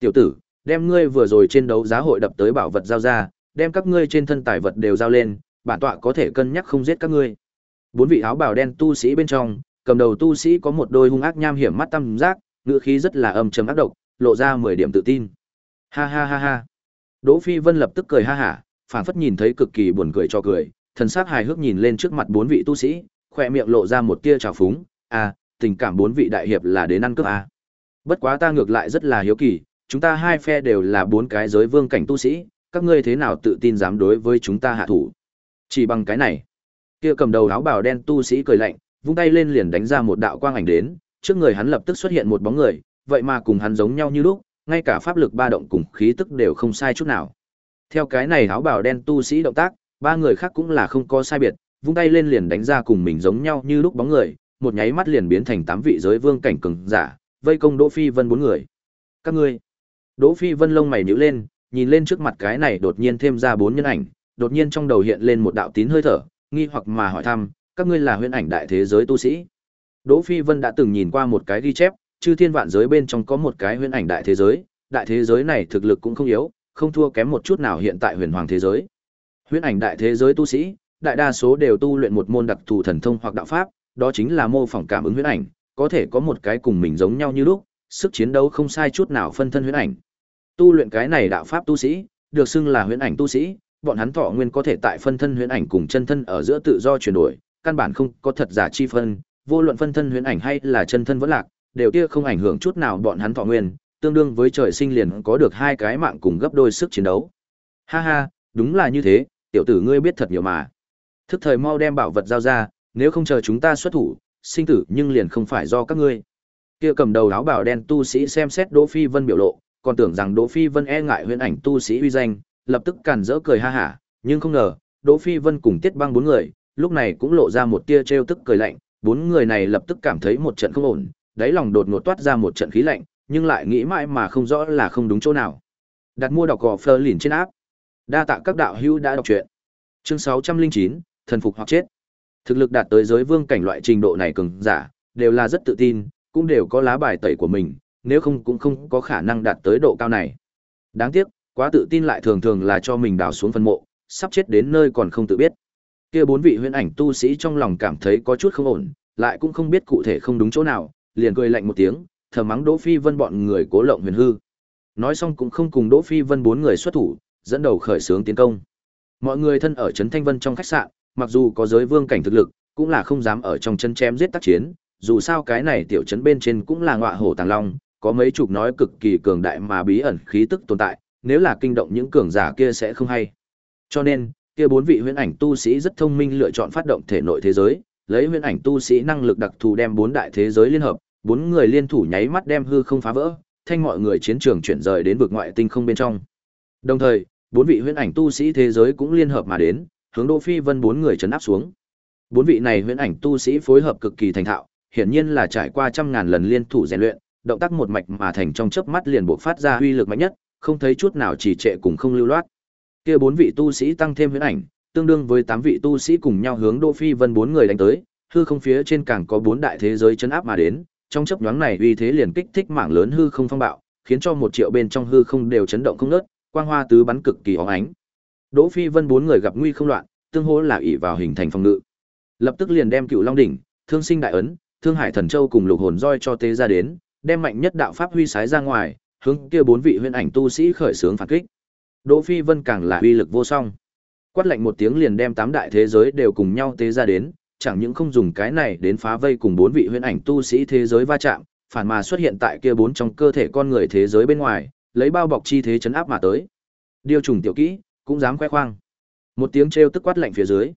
Tiểu tử, đem ngươi vừa rồi trên đấu giá hội đập tới bảo vật giao ra, đem các ngươi trên thân tài vật đều giao lên, bản tọa có thể cân nhắc không giết các ngươi. Bốn vị áo bào đen tu sĩ bên trong, cầm đầu tu sĩ có một đôi hung ác nham hiểm mắt tăm giác, ngữ khí rất là âm trầm ác độc, lộ ra 10 điểm tự tin. Ha ha ha ha. Đỗ Phi Vân lập tức cười ha hả, phảng phất nhìn thấy cực kỳ buồn cười cho cười, thần sắc hài hước nhìn lên trước mặt bốn vị tu sĩ, khỏe miệng lộ ra một tia trào phúng, "À, tình cảm bốn vị đại hiệp là đến ăn cướp à. Bất quá ta ngược lại rất là hiếu kỳ, chúng ta hai phe đều là bốn cái giới vương cảnh tu sĩ, các ngươi thế nào tự tin dám đối với chúng ta hạ thủ? Chỉ bằng cái này." Kia cầm đầu áo bào đen tu sĩ cười lạnh, vung tay lên liền đánh ra một đạo quang ảnh đến, trước người hắn lập tức xuất hiện một bóng người, vậy mà cùng hắn giống nhau như lúc, ngay cả pháp lực ba động cùng khí tức đều không sai chút nào. Theo cái này áo bào đen tu sĩ động tác, ba người khác cũng là không có sai biệt, vung tay lên liền đánh ra cùng mình giống nhau như lúc bóng người, một nháy mắt liền biến thành tám vị giới vương cảnh cường giả, vây công Đỗ Phi Vân bốn người. Các ngươi. Đỗ Phi Vân lông mày nhíu lên, nhìn lên trước mặt cái này đột nhiên thêm ra bốn nhân ảnh, đột nhiên trong đầu hiện lên một đạo tín hơi thở, nghi hoặc mà hỏi thăm, các ngươi là huyễn ảnh đại thế giới tu sĩ. Đỗ Phi Vân đã từng nhìn qua một cái ghi chép, chư thiên vạn giới bên trong có một cái huyễn ảnh đại thế giới, đại thế giới này thực lực cũng không yếu, không thua kém một chút nào hiện tại huyền hoàng thế giới. Huyễn ảnh đại thế giới tu sĩ, đại đa số đều tu luyện một môn đặc thù thần thông hoặc đạo pháp, đó chính là mô phỏng cảm ứng huyễn ảnh, có thể có một cái cùng mình giống nhau như lúc, sức chiến đấu không sai chút nào phân thân huyễn ảnh. Tu luyện cái này đạo pháp tu sĩ, được xưng là huyễn ảnh tu sĩ, bọn hắn thọ nguyên có thể tại phân thân huyễn ảnh cùng chân thân ở giữa tự do chuyển đổi, căn bản không có thật giả chi phân, vô luận phân thân huyễn ảnh hay là chân thân vẫn lạc, đều kia không ảnh hưởng chút nào bọn hắn thọ nguyên, tương đương với trời sinh liền có được hai cái mạng cùng gấp đôi sức chiến đấu. Ha ha, đúng là như thế, tiểu tử ngươi biết thật nhiều mà. Thức thời mau đem bảo vật giao ra, nếu không chờ chúng ta xuất thủ, sinh tử nhưng liền không phải do các ngươi. Kia cầm đầu áo bào đen tu sĩ xem xét Đỗ Phi Vân biểu lộ, còn tưởng rằng Đỗ Phi Vân e ngại huyễn ảnh tu sĩ uy danh, lập tức càn rỡ cười ha hả, nhưng không ngờ, Đỗ Phi Vân cùng Tiết Băng bốn người, lúc này cũng lộ ra một tia trêu tức cười lạnh, bốn người này lập tức cảm thấy một trận không ổn, đáy lòng đột ngột toát ra một trận khí lạnh, nhưng lại nghĩ mãi mà không rõ là không đúng chỗ nào. Đặt mua đọc gò Fleur lìn trên áp. Đa tạ các đạo hữu đã đọc truyện. Chương 609, thần phục hoặc chết. Thực lực đạt tới giới vương cảnh loại trình độ này cường giả, đều là rất tự tin, cũng đều có lá bài tẩy của mình, nếu không cũng không có khả năng đạt tới độ cao này. Đáng tiếc, quá tự tin lại thường thường là cho mình đào xuống phân mộ, sắp chết đến nơi còn không tự biết. Kia bốn vị huyễn ảnh tu sĩ trong lòng cảm thấy có chút không ổn, lại cũng không biết cụ thể không đúng chỗ nào, liền cười lạnh một tiếng, thờ mắng Đỗ Phi Vân bọn người cố lộng huyền hư. Nói xong cũng không cùng Đỗ Phi Vân bốn người xuất thủ, dẫn đầu khởi xướng tiến công. Mọi người thân ở trấn Thanh Vân trong khách sạn, mặc dù có giới vương cảnh thực lực, cũng là không dám ở trong chân chém giết tác chiến, dù sao cái này tiểu trấn bên trên cũng là ngọa hổ tàng long, có mấy chục nói cực kỳ cường đại mà bí ẩn khí tức tồn tại, nếu là kinh động những cường giả kia sẽ không hay. Cho nên, kia bốn vị huyễn ảnh tu sĩ rất thông minh lựa chọn phát động thể nội thế giới, lấy huyễn ảnh tu sĩ năng lực đặc thù đem bốn đại thế giới liên hợp, bốn người liên thủ nháy mắt đem hư không phá vỡ, thanh mọi người chiến trường chuyển rời đến vực ngoại tinh không bên trong. Đồng thời, bốn vị huyễn ảnh tu sĩ thế giới cũng liên hợp mà đến, hướng Đỗ Phi Vân bốn người chấn áp xuống. Bốn vị này huyễn ảnh tu sĩ phối hợp cực kỳ thành thạo, hiển nhiên là trải qua trăm ngàn lần liên thủ rèn luyện, động tác một mạch mà thành trong chớp mắt liền bộc phát ra uy lực mạnh nhất, không thấy chút nào trì trệ cùng không lưu loát. Kia bốn vị tu sĩ tăng thêm huyễn ảnh, tương đương với tám vị tu sĩ cùng nhau hướng Đỗ Phi Vân bốn người đánh tới, hư không phía trên càng có bốn đại thế giới chấn áp mà đến, trong chớp nhoáng này uy thế liền kích thích mảng lớn hư không phong bạo, khiến cho một triệu bên trong hư không đều chấn động không ngớt, quang hoa tứ bắn cực kỳ óng ánh. Đỗ Phi Vân bốn người gặp nguy không loạn, tương hỗ là ỷ vào hình thành phòng ngự. Lập tức liền đem Cựu Long đỉnh, Thương Sinh đại ấn, Thương Hải thần châu cùng Lục hồn roi cho tế ra đến, đem mạnh nhất đạo pháp huy sái ra ngoài, hướng kia bốn vị huyền ảnh tu sĩ khởi sướng phản kích. Đỗ Phi Vân càng là uy lực vô song. Quát lạnh một tiếng liền đem tám đại thế giới đều cùng nhau tế ra đến, chẳng những không dùng cái này đến phá vây cùng bốn vị huyễn ảnh tu sĩ thế giới va chạm, phản mà xuất hiện tại kia bốn trong cơ thể con người thế giới bên ngoài, lấy bao bọc chi thế chấn áp mà tới. Điều trùng tiểu kỹ, cũng dám khoe khoang. Một tiếng trêu tức quát lạnh phía dưới.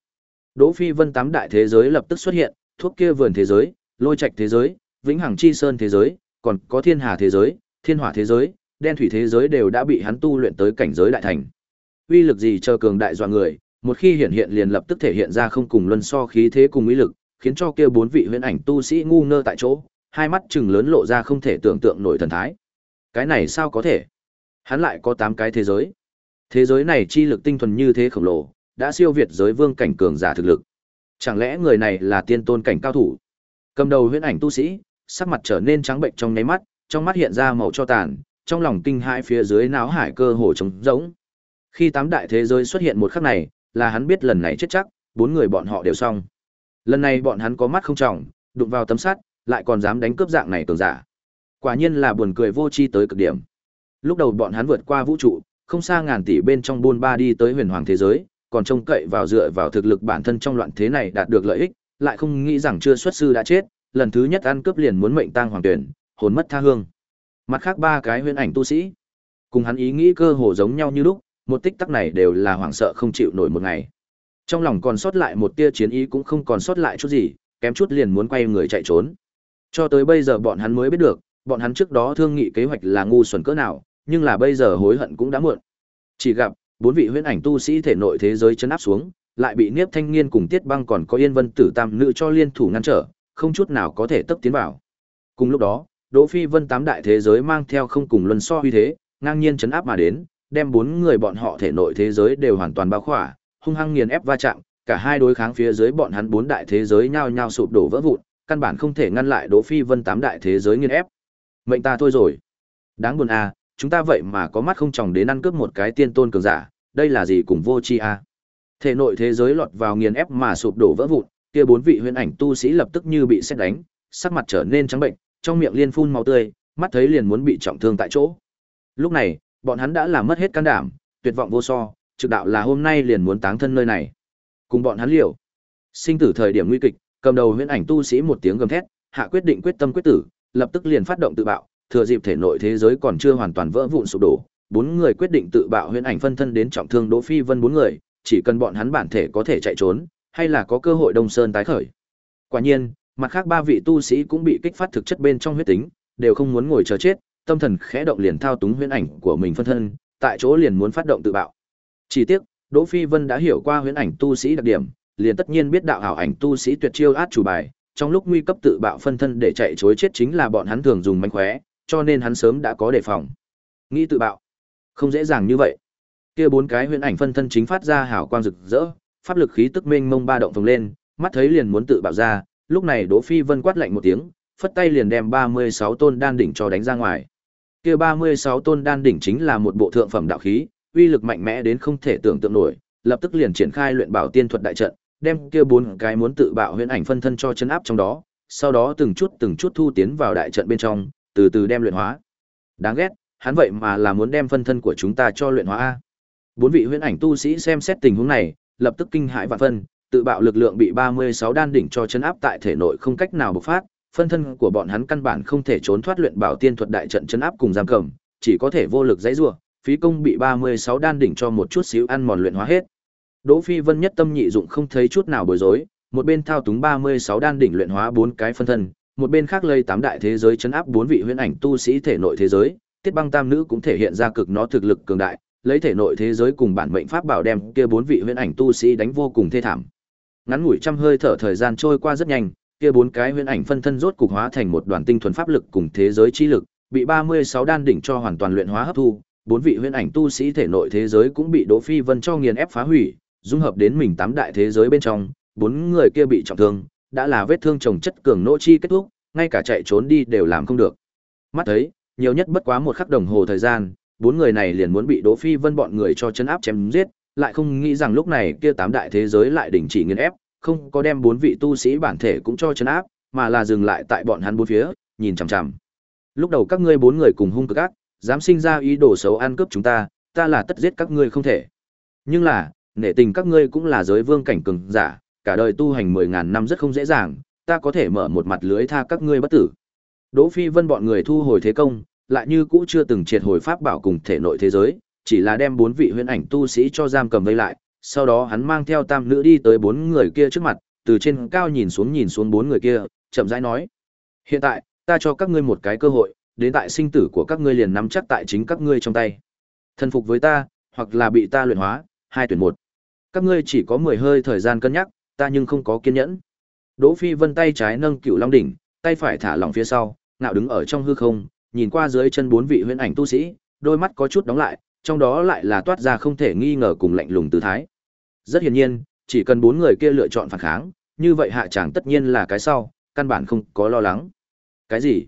Đỗ Phi Vân tám đại thế giới lập tức xuất hiện, thuốc kia vườn thế giới, lôi trạch thế giới, vĩnh hằng chi sơn thế giới, còn có thiên hà thế giới, thiên hỏa thế giới, đen thủy thế giới đều đã bị hắn tu luyện tới cảnh giới đại thành. Uy lực gì chờ cường đại dọa người, một khi hiện hiện liền lập tức thể hiện ra không cùng luân so khí thế cùng ý lực, khiến cho kia bốn vị huyễn ảnh tu sĩ ngu ngơ tại chỗ, hai mắt trừng lớn lộ ra không thể tưởng tượng nổi thần thái. Cái này sao có thể? Hắn lại có tám cái thế giới. Thế giới này chi lực tinh thuần như thế khổng lồ, đã siêu việt giới vương cảnh cường giả thực lực. Chẳng lẽ người này là tiên tôn cảnh cao thủ? Cầm đầu huyễn ảnh tu sĩ, sắc mặt trở nên trắng bệnh trong nháy mắt, trong mắt hiện ra màu cho tàn, trong lòng kinh hãi phía dưới náo hải cơ hồ trống rỗng. Khi tám đại thế giới xuất hiện một khắc này, là hắn biết lần này chết chắc, bốn người bọn họ đều xong. Lần này bọn hắn có mắt không trọng, đụng vào tấm sắt, lại còn dám đánh cướp dạng này cường giả. Quả nhiên là buồn cười vô chi tới cực điểm. Lúc đầu bọn hắn vượt qua vũ trụ, không xa ngàn tỷ bên trong buôn ba đi tới huyền hoàng thế giới, còn trông cậy vào dựa vào thực lực bản thân trong loạn thế này đạt được lợi ích, lại không nghĩ rằng chưa xuất sư đã chết, lần thứ nhất ăn cướp liền muốn mệnh tang hoàng tuyển, hồn mất tha hương. Mặt khác ba cái huyền ảnh tu sĩ, cùng hắn ý nghĩ cơ hồ giống nhau như lúc, một tích tắc này đều là hoảng sợ không chịu nổi một ngày. Trong lòng còn sót lại một tia chiến ý cũng không còn sót lại chút gì, kém chút liền muốn quay người chạy trốn. Cho tới bây giờ bọn hắn mới biết được, bọn hắn trước đó thương nghị kế hoạch là ngu xuẩn cỡ nào, nhưng là bây giờ hối hận cũng đã muộn. Chỉ gặp bốn vị huyễn ảnh tu sĩ thể nội thế giới chấn áp xuống, lại bị Niếp Thanh Nghiên cùng Tiết Băng còn có Yên Vân Tử Tam nữ cho liên thủ ngăn trở, không chút nào có thể tấp tiến vào. Cùng lúc đó, Đỗ Phi Vân tám đại thế giới mang theo không cùng luân so uy thế, ngang nhiên chấn áp mà đến, đem bốn người bọn họ thể nội thế giới đều hoàn toàn bao khỏa, hung hăng nghiền ép va chạm, cả hai đối kháng phía dưới bọn hắn bốn đại thế giới nhao nhao sụp đổ vỡ vụn, căn bản không thể ngăn lại Đỗ Phi Vân tám đại thế giới nghiền ép. Mệnh ta thôi rồi. Đáng buồn à, chúng ta vậy mà có mắt không chồng đến ăn cướp một cái tiên tôn cường giả, đây là gì cùng vô chi à? Thể nội thế giới lọt vào nghiền ép mà sụp đổ vỡ vụn, kia bốn vị huyền ảnh tu sĩ lập tức như bị sét đánh, sắc mặt trở nên trắng bệnh, trong miệng liên phun máu tươi, mắt thấy liền muốn bị trọng thương tại chỗ. Lúc này, bọn hắn đã làm mất hết can đảm, tuyệt vọng vô so, trực đạo là hôm nay liền muốn táng thân nơi này. Cùng bọn hắn liều. Sinh tử thời điểm nguy kịch, cầm đầu huyễn ảnh tu sĩ một tiếng gầm thét, hạ quyết định quyết tâm quyết tử, lập tức liền phát động tự bạo, thừa dịp thể nội thế giới còn chưa hoàn toàn vỡ vụn sụp đổ, bốn người quyết định tự bạo huyễn ảnh phân thân đến trọng thương Đỗ Phi Vân bốn người, chỉ cần bọn hắn bản thể có thể chạy trốn, hay là có cơ hội Đông Sơn tái khởi. Quả nhiên, mặt khác ba vị tu sĩ cũng bị kích phát thực chất bên trong huyết tính, đều không muốn ngồi chờ chết, tâm thần khẽ động liền thao túng huyễn ảnh của mình phân thân, tại chỗ liền muốn phát động tự bạo. Chỉ tiếc, Đỗ Phi Vân đã hiểu qua huyễn ảnh tu sĩ đặc điểm, liền tất nhiên biết đạo ảo ảnh tu sĩ tuyệt chiêu át chủ bài, trong lúc nguy cấp tự bạo phân thân để chạy chối chết chính là bọn hắn thường dùng mánh khóe, cho nên hắn sớm đã có đề phòng. Nghĩ tự bạo, không dễ dàng như vậy. Kia bốn cái huyễn ảnh phân thân chính phát ra hào quang rực rỡ, pháp lực khí tức mênh mông ba động phồng lên, mắt thấy liền muốn tự bạo ra, lúc này Đỗ Phi Vân quát lạnh một tiếng, phất tay liền đem 36 tôn đan đỉnh cho đánh ra ngoài. Kia 36 tôn đan đỉnh chính là một bộ thượng phẩm đạo khí, uy lực mạnh mẽ đến không thể tưởng tượng nổi, lập tức liền triển khai luyện bảo tiên thuật đại trận, đem kia bốn cái muốn tự bạo huyễn ảnh phân thân cho chấn áp trong đó, sau đó từng chút từng chút thu tiến vào đại trận bên trong, từ từ đem luyện hóa. Đáng ghét, hắn vậy mà là muốn đem phân thân của chúng ta cho luyện hóa a. Bốn vị huyễn ảnh tu sĩ xem xét tình huống này, lập tức kinh hãi và phân, tự bạo lực lượng bị 36 đan đỉnh cho chấn áp tại thể nội không cách nào bộc phát, phân thân của bọn hắn căn bản không thể trốn thoát luyện bảo tiên thuật đại trận chấn áp cùng giam cầm, chỉ có thể vô lực dãy rủa, phí công bị 36 đan đỉnh cho một chút xíu ăn mòn luyện hóa hết. Đỗ Phi Vân nhất tâm nhị dụng không thấy chút nào bối rối, một bên thao túng 36 đan đỉnh luyện hóa bốn cái phân thân, một bên khác lây tám đại thế giới chấn áp bốn vị huyễn ảnh tu sĩ thể nội thế giới, Tiết Băng Tam nữ cũng thể hiện ra cực nó thực lực cường đại, lấy thể nội thế giới cùng bản mệnh pháp bảo đem kia bốn vị huyễn ảnh tu sĩ đánh vô cùng thê thảm. Ngắn ngủi trăm hơi thở thời gian trôi qua rất nhanh, kia bốn cái huyễn ảnh phân thân rốt cục hóa thành một đoàn tinh thuần pháp lực cùng thế giới chi lực, bị 36 đan đỉnh cho hoàn toàn luyện hóa hấp thu, bốn vị huyễn ảnh tu sĩ thể nội thế giới cũng bị Đỗ Phi Vân cho nghiền ép phá hủy, dung hợp đến mình tám đại thế giới bên trong, bốn người kia bị trọng thương, đã là vết thương chồng chất cường nỗ chi kết thúc, ngay cả chạy trốn đi đều làm không được. Mắt thấy, nhiều nhất bất quá một khắc đồng hồ thời gian, bốn người này liền muốn bị Đỗ Phi Vân bọn người cho chân áp chém giết, lại không nghĩ rằng lúc này kia tám đại thế giới lại đình chỉ nghiền ép, không có đem bốn vị tu sĩ bản thể cũng cho chấn áp, mà là dừng lại tại bọn hắn bốn phía, nhìn chằm chằm. Lúc đầu các ngươi bốn người cùng hung cực ác, dám sinh ra ý đồ xấu ăn cướp chúng ta, ta là tất giết các ngươi không thể. Nhưng là, nể tình các ngươi cũng là giới vương cảnh cường giả, cả đời tu hành mười ngàn năm rất không dễ dàng, ta có thể mở một mặt lưới tha các ngươi bất tử. Đỗ Phi Vân bọn người thu hồi thế công, lại như cũ chưa từng triệt hồi pháp bảo cùng thể nội thế giới, chỉ là đem bốn vị huyễn ảnh tu sĩ cho giam cầm vây lại, sau đó hắn mang theo tam nữ đi tới bốn người kia trước mặt, từ trên cao nhìn xuống nhìn xuống bốn người kia, chậm rãi nói: "Hiện tại, ta cho các ngươi một cái cơ hội, đến tại sinh tử của các ngươi liền nắm chắc tại chính các ngươi trong tay. Thân phục với ta, hoặc là bị ta luyện hóa, hai tuyển một. Các ngươi chỉ có mười hơi thời gian cân nhắc, ta nhưng không có kiên nhẫn." Đỗ Phi Vân tay trái nâng Cựu Long đỉnh, tay phải thả lỏng phía sau, ngạo đứng ở trong hư không, nhìn qua dưới chân bốn vị huyễn ảnh tu sĩ, đôi mắt có chút đóng lại, trong đó lại là toát ra không thể nghi ngờ cùng lạnh lùng tư thái. Rất hiển nhiên, chỉ cần bốn người kia lựa chọn phản kháng, như vậy hạ chẳng tất nhiên là cái sau, căn bản không có lo lắng. Cái gì?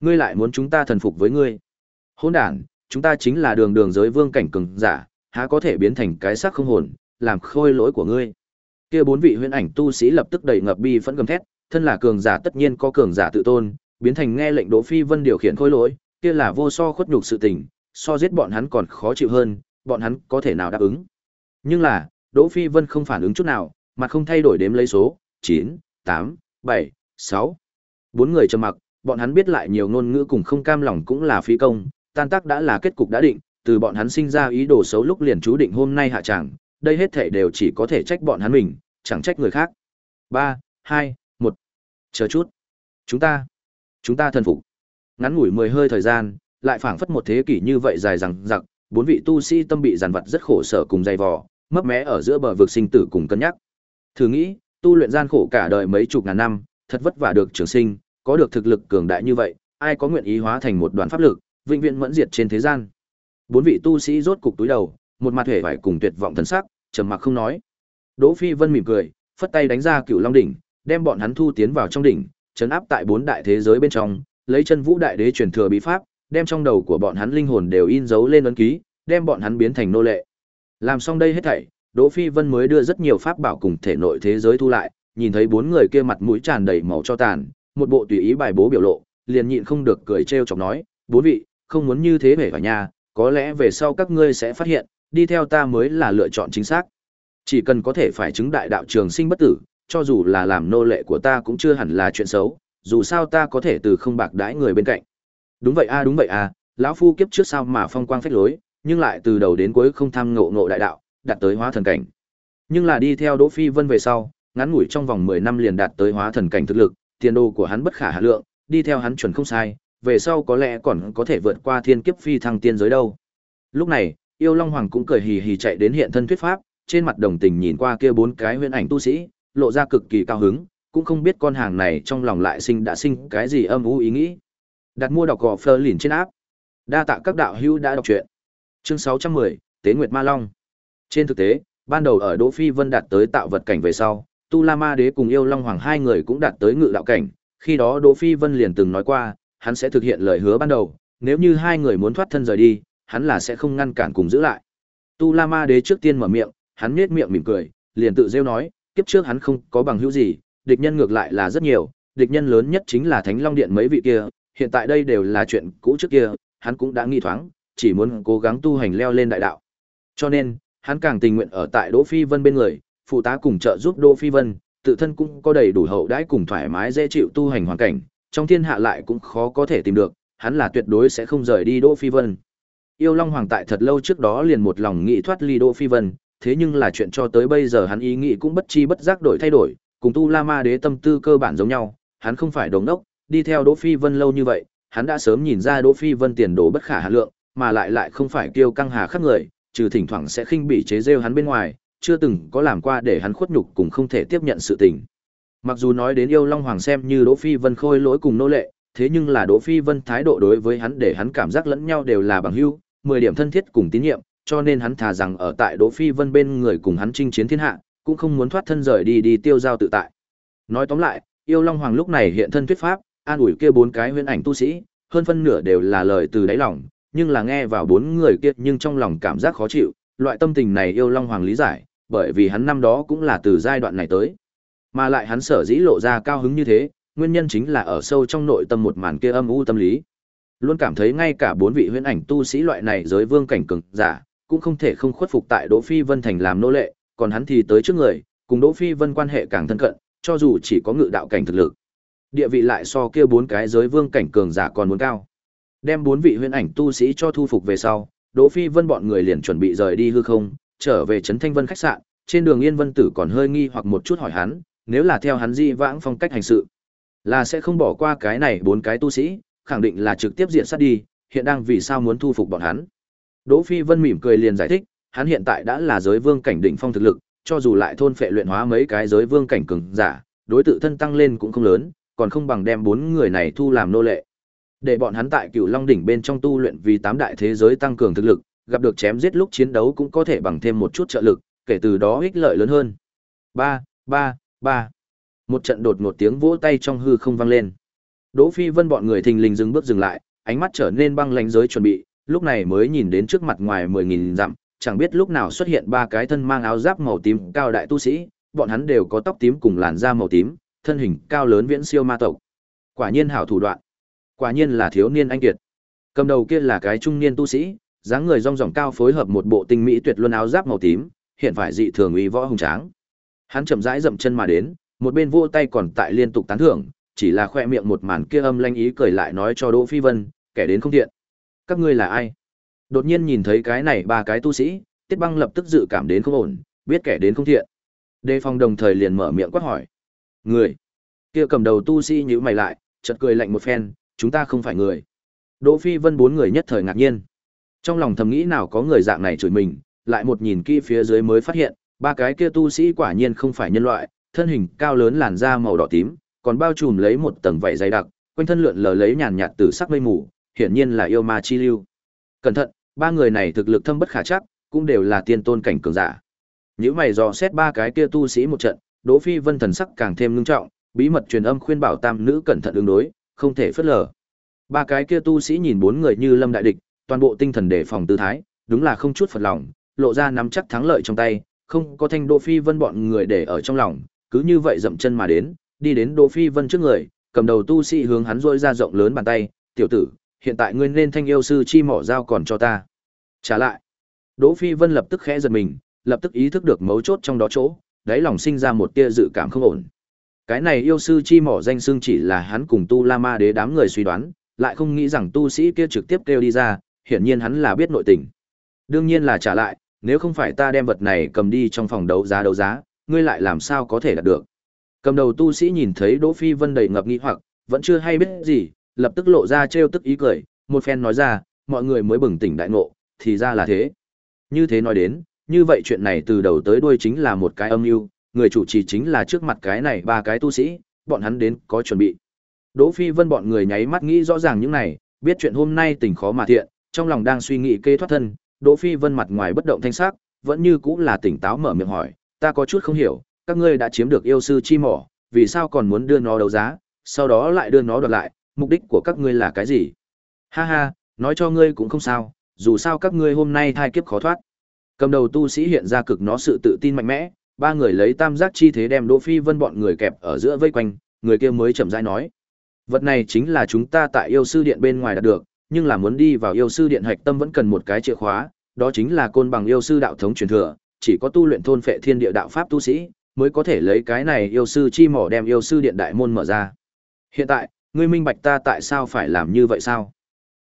Ngươi lại muốn chúng ta thần phục với ngươi? Hỗn đản, chúng ta chính là đường đường giới vương cảnh cường giả, há có thể biến thành cái xác không hồn, làm khôi lỗi của ngươi. Kia bốn vị huyễn ảnh tu sĩ lập tức đầy ngập bi phẫn gầm thét, thân là cường giả tất nhiên có cường giả tự tôn, biến thành nghe lệnh Đỗ Phi Vân điều khiển khôi lỗi, kia là vô so khuất nhục sự tình, so giết bọn hắn còn khó chịu hơn, bọn hắn có thể nào đáp ứng. Nhưng là, Đỗ Phi Vân không phản ứng chút nào, mà không thay đổi đếm lấy số, 9, 8, 7, 6. Bốn người trầm mặc, bọn hắn biết lại nhiều ngôn ngữ cùng không cam lòng cũng là phí công, tan tác đã là kết cục đã định, từ bọn hắn sinh ra ý đồ xấu lúc liền chú định hôm nay hạ tràng, đây hết thể đều chỉ có thể trách bọn hắn mình, chẳng trách người khác. 3, 2, 1. Chờ chút. Chúng ta, chúng ta thần phục. Ngắn ngủi 10 hơi thời gian, lại phảng phất một thế kỷ như vậy dài rằng giặc, bốn vị tu sĩ tâm bị giàn vật rất khổ sở cùng dày vò, mấp mé ở giữa bờ vực sinh tử cùng cân nhắc. Thử nghĩ, tu luyện gian khổ cả đời mấy chục ngàn năm, thật vất vả được trường sinh, có được thực lực cường đại như vậy, ai có nguyện ý hóa thành một đoàn pháp lực, vĩnh viễn mẫn diệt trên thế gian. Bốn vị tu sĩ rốt cục túi đầu, một mặt hề vải cùng tuyệt vọng thần sắc, trầm mặc không nói. Đỗ Phi Vân mỉm cười, phất tay đánh ra Cửu Long đỉnh, đem bọn hắn thu tiến vào trong đỉnh, trấn áp tại bốn đại thế giới bên trong, lấy chân vũ đại đế truyền thừa bí pháp, đem trong đầu của bọn hắn linh hồn đều in dấu lên ấn ký, đem bọn hắn biến thành nô lệ. Làm xong đây hết thảy, Đỗ Phi Vân mới đưa rất nhiều pháp bảo cùng thể nội thế giới thu lại, nhìn thấy bốn người kia mặt mũi tràn đầy màu cho tàn, một bộ tùy ý bài bố biểu lộ, liền nhịn không được cười trêu chọc nói, "Bốn vị, không muốn như thế về cả nhà, có lẽ về sau các ngươi sẽ phát hiện, đi theo ta mới là lựa chọn chính xác. Chỉ cần có thể phải chứng đại đạo trường sinh bất tử, cho dù là làm nô lệ của ta cũng chưa hẳn là chuyện xấu, dù sao ta có thể từ không bạc đãi người bên cạnh. Đúng vậy a, đúng vậy a, lão phu kiếp trước sao mà phong quang phách lối, nhưng lại từ đầu đến cuối không tham ngộ ngộ đại đạo, đạt tới hóa thần cảnh. Nhưng là đi theo Đỗ Phi Vân về sau, ngắn ngủi trong vòng 10 năm liền đạt tới hóa thần cảnh thực lực, tiền đồ của hắn bất khả hạ lượng, đi theo hắn chuẩn không sai, về sau có lẽ còn có thể vượt qua thiên kiếp phi thăng tiên giới đâu. Lúc này, Yêu Long Hoàng cũng cười hì hì chạy đến hiện thân thuyết pháp, trên mặt đồng tình nhìn qua kia bốn cái huyễn ảnh tu sĩ, lộ ra cực kỳ cao hứng, cũng không biết con hàng này trong lòng lại sinh đã sinh cái gì âm u ý nghĩ. Đặt mua đọc gò Fleur lìn trên áp. Đa tạ các đạo hữu đã đọc truyện. Chương 610, Tế Nguyệt Ma Long. Trên thực tế, ban đầu ở Đỗ Phi Vân đạt tới tạo vật cảnh về sau, Tu La Ma Đế cùng Yêu Long Hoàng hai người cũng đạt tới ngự đạo cảnh, khi đó Đỗ Phi Vân liền từng nói qua, hắn sẽ thực hiện lời hứa ban đầu, nếu như hai người muốn thoát thân rời đi, hắn là sẽ không ngăn cản cùng giữ lại. Tu La Ma Đế trước tiên mở miệng, hắn nhếch miệng mỉm cười, liền tự rêu nói, kiếp trước hắn không có bằng hữu gì, địch nhân ngược lại là rất nhiều, địch nhân lớn nhất chính là Thánh Long Điện mấy vị kia, hiện tại đây đều là chuyện cũ trước kia, hắn cũng đã nghi thoáng, chỉ muốn cố gắng tu hành leo lên đại đạo. Cho nên, hắn càng tình nguyện ở tại Đỗ Phi Vân bên người, phụ tá cùng trợ giúp Đỗ Phi Vân, tự thân cũng có đầy đủ hậu đãi cùng thoải mái dễ chịu tu hành hoàn cảnh, trong thiên hạ lại cũng khó có thể tìm được, hắn là tuyệt đối sẽ không rời đi Đỗ Phi Vân. Yêu Long Hoàng tại thật lâu trước đó liền một lòng nghĩ thoát ly Đỗ Phi Vân, thế nhưng là chuyện cho tới bây giờ hắn ý nghĩ cũng bất chi bất giác đổi thay đổi, cùng Tu La Ma Đế tâm tư cơ bản giống nhau, hắn không phải đồng đốc, đi theo Đỗ Phi Vân lâu như vậy, hắn đã sớm nhìn ra Đỗ Phi Vân tiền đồ bất khả hạn lượng, mà lại lại không phải kiêu căng hà khắc người, trừ thỉnh thoảng sẽ khinh bỉ chế giễu hắn bên ngoài, chưa từng có làm qua để hắn khuất nhục cùng không thể tiếp nhận sự tình. Mặc dù nói đến yêu Long Hoàng xem như Đỗ Phi Vân khôi lỗi cùng nô lệ, thế nhưng là Đỗ Phi Vân thái độ đối với hắn để hắn cảm giác lẫn nhau đều là bằng hữu, 10 điểm thân thiết cùng tín nhiệm, cho nên hắn thà rằng ở tại Đỗ Phi Vân bên người cùng hắn chinh chiến thiên hạ, cũng không muốn thoát thân rời đi đi tiêu giao tự tại. Nói tóm lại, yêu Long Hoàng lúc này hiện thân thuyết pháp, an ủi kia bốn cái huyễn ảnh tu sĩ, hơn phân nửa đều là lời từ đáy lòng, nhưng là nghe vào bốn người kia nhưng trong lòng cảm giác khó chịu, loại tâm tình này yêu Long Hoàng lý giải, bởi vì hắn năm đó cũng là từ giai đoạn này tới. Mà lại hắn sở dĩ lộ ra cao hứng như thế, nguyên nhân chính là ở sâu trong nội tâm một màn kia âm u tâm lý. Luôn cảm thấy ngay cả bốn vị huyễn ảnh tu sĩ loại này giới vương cảnh cường giả, cũng không thể không khuất phục tại Đỗ Phi Vân thành làm nô lệ, còn hắn thì tới trước người, cùng Đỗ Phi Vân quan hệ càng thân cận, cho dù chỉ có ngự đạo cảnh thực lực. Địa vị lại so kia bốn cái giới vương cảnh cường giả còn muốn cao. Đem bốn vị huyễn ảnh tu sĩ cho thu phục về sau, Đỗ Phi Vân bọn người liền chuẩn bị rời đi hư không, trở về trấn Thanh Vân khách sạn, trên đường Yên Vân Tử còn hơi nghi hoặc một chút hỏi hắn, nếu là theo hắn di vãng phong cách hành sự, là sẽ không bỏ qua cái này bốn cái tu sĩ, khẳng định là trực tiếp diện sát đi, hiện đang vì sao muốn thu phục bọn hắn. Đỗ Phi Vân mỉm cười liền giải thích, hắn hiện tại đã là giới vương cảnh đỉnh phong thực lực, cho dù lại thôn phệ luyện hóa mấy cái giới vương cảnh cường giả, đối tự thân tăng lên cũng không lớn, còn không bằng đem bốn người này thu làm nô lệ. Để bọn hắn tại Cửu Long đỉnh bên trong tu luyện vì tám đại thế giới tăng cường thực lực, gặp được chém giết lúc chiến đấu cũng có thể bằng thêm một chút trợ lực, kể từ đó ích lợi lớn hơn. Ba, ba, ba. Một trận đột ngột tiếng vỗ tay trong hư không vang lên. Đỗ Phi Vân bọn người thình lình dừng bước dừng lại, ánh mắt trở nên băng lãnh giới chuẩn bị, lúc này mới nhìn đến trước mặt ngoài mười nghìn dặm, chẳng biết lúc nào xuất hiện ba cái thân mang áo giáp màu tím cao đại tu sĩ, bọn hắn đều có tóc tím cùng làn da màu tím, thân hình cao lớn viễn siêu ma tộc. Quả nhiên hảo thủ đoạn. Quả nhiên là thiếu niên anh kiệt. Cầm đầu kia là cái trung niên tu sĩ, dáng người rong ròng cao phối hợp một bộ tinh mỹ tuyệt luân áo giáp màu tím, hiện phải dị thường uy võ hùng tráng. Hắn chậm rãi dậm chân mà đến, một bên vỗ tay còn tại liên tục tán thưởng, chỉ là khoe miệng một màn kia âm lanh ý cười lại nói cho Đỗ Phi Vân, kẻ đến không thiện. Các ngươi là ai? Đột nhiên nhìn thấy cái này ba cái tu sĩ, Tiết Băng lập tức dự cảm đến không ổn, biết kẻ đến không thiện. Đề phòng đồng thời liền mở miệng quát hỏi. Người? Kia cầm đầu tu sĩ nhíu mày lại, chợt cười lạnh một phen, chúng ta không phải người. Đỗ Phi Vân bốn người nhất thời ngạc nhiên. Trong lòng thầm nghĩ nào có người dạng này chửi mình, lại một nhìn kỹ phía dưới mới phát hiện, ba cái kia tu sĩ quả nhiên không phải nhân loại, thân hình cao lớn làn da màu đỏ tím, còn bao trùm lấy một tầng vảy dày đặc, quanh thân lượn lờ lấy nhàn nhạt từ sắc mây mù, hiển nhiên là yêu ma chi lưu. Cẩn thận, ba người này thực lực thâm bất khả chắc, cũng đều là tiên tôn cảnh cường giả. Những mày dò xét ba cái kia tu sĩ một trận, Đỗ Phi Vân thần sắc càng thêm nghiêm trọng, bí mật truyền âm khuyên bảo tam nữ cẩn thận ứng đối, không thể phớt lờ. Ba cái kia tu sĩ nhìn bốn người như lâm đại địch, toàn bộ tinh thần đề phòng tư thái, đúng là không chút phật lòng, lộ ra nắm chắc thắng lợi trong tay, không có thanh Đỗ Phi Vân bọn người để ở trong lòng, cứ như vậy dậm chân mà đến, đi đến Đỗ Phi Vân trước người, cầm đầu tu sĩ hướng hắn rỗi ra rộng lớn bàn tay, "Tiểu tử, hiện tại ngươi nên thanh yêu sư chi mỏ dao còn cho ta." Trả lại. Đỗ Phi Vân lập tức khẽ giật mình, lập tức ý thức được mấu chốt trong đó chỗ, đáy lòng sinh ra một tia dự cảm không ổn. Cái này yêu sư chi mỏ danh xưng chỉ là hắn cùng Tu La Ma Đế đám người suy đoán, lại không nghĩ rằng tu sĩ kia trực tiếp kêu đi ra, hiển nhiên hắn là biết nội tình. Đương nhiên là trả lại, nếu không phải ta đem vật này cầm đi trong phòng đấu giá đấu giá, ngươi lại làm sao có thể đạt được. Cầm đầu tu sĩ nhìn thấy Đỗ Phi Vân đầy ngập nghi hoặc, vẫn chưa hay biết gì, lập tức lộ ra trêu tức ý cười, một phen nói ra, mọi người mới bừng tỉnh đại ngộ, thì ra là thế. Như thế nói đến, như vậy chuyện này từ đầu tới đuôi chính là một cái âm mưu, người chủ trì chính là trước mặt cái này ba cái tu sĩ, bọn hắn đến có chuẩn bị. Đỗ Phi Vân bọn người nháy mắt nghĩ rõ ràng những này, biết chuyện hôm nay tình khó mà thiện, trong lòng đang suy nghĩ kê thoát thân, Đỗ Phi Vân mặt ngoài bất động thanh sắc, vẫn như cũng là tỉnh táo mở miệng hỏi, ta có chút không hiểu, các ngươi đã chiếm được yêu sư chi mỏ, vì sao còn muốn đưa nó đấu giá, sau đó lại đưa nó đoạt lại, mục đích của các ngươi là cái gì? Ha ha, nói cho ngươi cũng không sao, dù sao các ngươi hôm nay thai kiếp khó thoát. Cầm đầu tu sĩ hiện ra cực nó sự tự tin mạnh mẽ, ba người lấy tam giác chi thế đem Đỗ Phi Vân bọn người kẹp ở giữa vây quanh, người kia mới chậm rãi nói: "Vật này chính là chúng ta tại yêu sư điện bên ngoài đạt được, nhưng là muốn đi vào yêu sư điện hạch tâm vẫn cần một cái chìa khóa, đó chính là côn bằng yêu sư đạo thống truyền thừa, chỉ có tu luyện thôn phệ thiên địa đạo pháp tu sĩ mới có thể lấy cái này yêu sư chi mỏ đem yêu sư điện đại môn mở ra. Hiện tại, ngươi minh bạch ta tại sao phải làm như vậy sao?"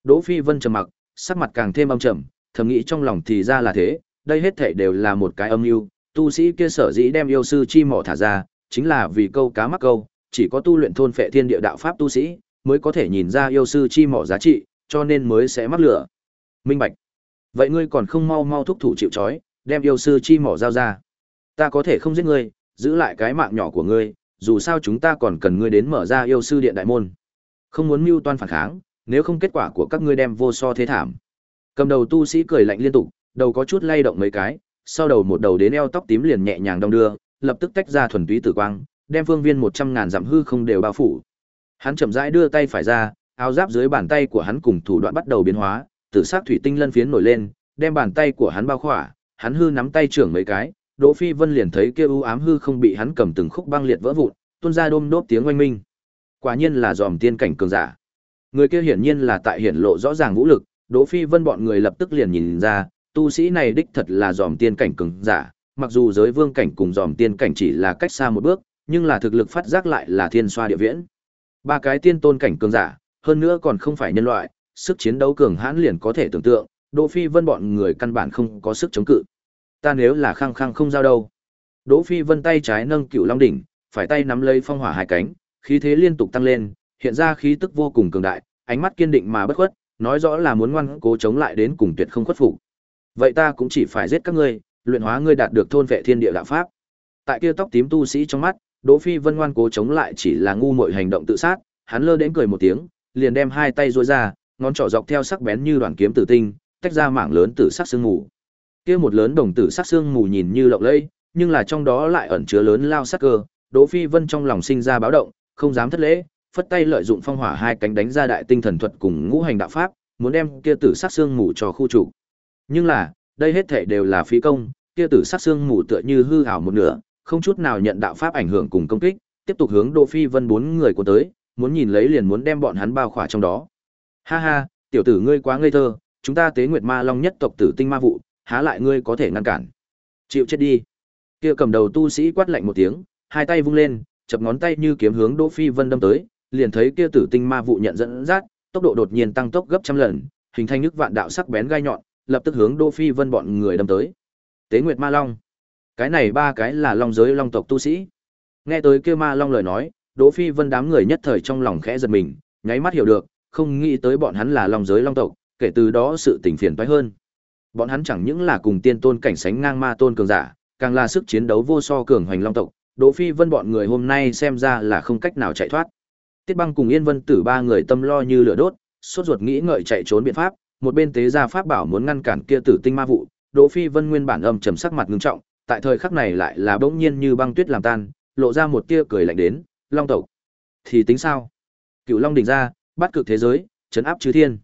Đỗ Phi Vân trầm mặc, sắc mặt càng thêm âm trầm, thầm nghĩ trong lòng thì ra là thế, đây hết thảy đều là một cái âm mưu, tu sĩ kia sở dĩ đem yêu sư chi mỏ thả ra, chính là vì câu cá mắc câu, chỉ có tu luyện thôn phệ thiên địa đạo pháp tu sĩ mới có thể nhìn ra yêu sư chi mỏ giá trị, cho nên mới sẽ mắc lửa. Minh bạch. Vậy ngươi còn không mau mau thúc thủ chịu trói, đem yêu sư chi mỏ giao ra. Ta có thể không giết ngươi, giữ lại cái mạng nhỏ của ngươi, dù sao chúng ta còn cần ngươi đến mở ra yêu sư điện đại môn. Không muốn mưu toan phản kháng, nếu không kết quả của các ngươi đem vô so thế thảm. Cầm đầu tu sĩ cười lạnh liên tục, đầu có chút lay động mấy cái, sau đầu một đầu đến eo tóc tím liền nhẹ nhàng đong đưa, lập tức tách ra thuần túy tử quang, đem phương viên một trăm ngàn dặm hư không đều bao phủ. Hắn chậm rãi đưa tay phải ra, áo giáp dưới bàn tay của hắn cùng thủ đoạn bắt đầu biến hóa, tử sắc thủy tinh lân phiến nổi lên, đem bàn tay của hắn bao khỏa, hắn hư nắm tay trưởng mấy cái, Đỗ Phi Vân liền thấy kia u ám hư không bị hắn cầm từng khúc băng liệt vỡ vụn, tuôn ra đôm đốp tiếng oanh minh. Quả nhiên là dòm tiên cảnh cường giả. Người kia hiển nhiên là tại hiển lộ rõ ràng vũ lực, Đỗ Phi Vân bọn người lập tức liền nhìn ra, tu sĩ này đích thật là dòm tiên cảnh cường giả, mặc dù giới vương cảnh cùng dòm tiên cảnh chỉ là cách xa một bước, nhưng là thực lực phát giác lại là thiên xoa địa viễn. Ba cái tiên tôn cảnh cường giả, hơn nữa còn không phải nhân loại, sức chiến đấu cường hãn liền có thể tưởng tượng, Đỗ Phi Vân bọn người căn bản không có sức chống cự. Ta nếu là khăng khăng không giao đâu. Đỗ Phi Vân tay trái nâng cựu long đỉnh, phải tay nắm lấy phong hỏa hai cánh, khí thế liên tục tăng lên, hiện ra khí tức vô cùng cường đại, ánh mắt kiên định mà bất khuất, nói rõ là muốn ngoan cố chống lại đến cùng tuyệt không khuất phục. Vậy ta cũng chỉ phải giết các ngươi, luyện hóa ngươi đạt được thôn vệ thiên địa đạo pháp. Tại kia tóc tím tu sĩ trong mắt, Đỗ Phi Vân ngoan cố chống lại chỉ là ngu muội hành động tự sát, hắn lơ đến cười một tiếng, liền đem hai tay duỗi ra, ngón trỏ dọc theo sắc bén như đoạn kiếm tử tinh, tách ra mảng lớn tử sắc xương mù. Kia một lớn đồng tử sắc xương mù nhìn như lộng lẫy, nhưng là trong đó lại ẩn chứa lớn lao sắc cơ, Đỗ Phi Vân trong lòng sinh ra báo động, không dám thất lễ, phất tay lợi dụng phong hỏa hai cánh đánh ra đại tinh thần thuật cùng ngũ hành đạo pháp, muốn đem kia tử sắc xương mù cho khu chủ. Nhưng là, đây hết thể đều là phí công, kia tử sát xương mù tựa như hư ảo một nửa, không chút nào nhận đạo pháp ảnh hưởng cùng công kích, tiếp tục hướng Đỗ Phi Vân bốn người của tới, muốn nhìn lấy liền muốn đem bọn hắn bao khỏa trong đó. Ha ha, tiểu tử ngươi quá ngây thơ, chúng ta Tế Nguyệt Ma Long nhất tộc tử tinh ma vụ, há lại ngươi có thể ngăn cản. Chịu chết đi. Kia cầm đầu tu sĩ quát lạnh một tiếng, hai tay vung lên, chập ngón tay như kiếm hướng Đỗ Phi Vân đâm tới, liền thấy kia tử tinh ma vụ nhận dẫn dắt, tốc độ đột nhiên tăng tốc gấp trăm lần, hình thành nước vạn đạo sắc bén gai nhọn, lập tức hướng Đỗ Phi Vân bọn người đâm tới. Tế Nguyệt Ma Long. Cái này ba cái là long giới long tộc tu sĩ. Nghe tới kia Ma Long lời nói, Đỗ Phi Vân đám người nhất thời trong lòng khẽ giật mình, nháy mắt hiểu được, không nghĩ tới bọn hắn là long giới long tộc, kể từ đó sự tình phiền toái hơn. Bọn hắn chẳng những là cùng tiên tôn cảnh sánh ngang ma tôn cường giả, càng là sức chiến đấu vô so cường hoành long tộc, Đỗ Phi Vân bọn người hôm nay xem ra là không cách nào chạy thoát. Tiết Băng cùng Yên Vân Tử ba người tâm lo như lửa đốt, sốt ruột nghĩ ngợi chạy trốn biện pháp, một bên tế gia pháp bảo muốn ngăn cản kia tử tinh ma vụ, Đỗ Phi Vân nguyên bản âm trầm sắc mặt nghiêm trọng, tại thời khắc này lại là bỗng nhiên như băng tuyết làm tan, lộ ra một tia cười lạnh đến, Long tộc. Thì tính sao? Cựu Long đỉnh ra, bắt cực thế giới, chấn áp chư thiên.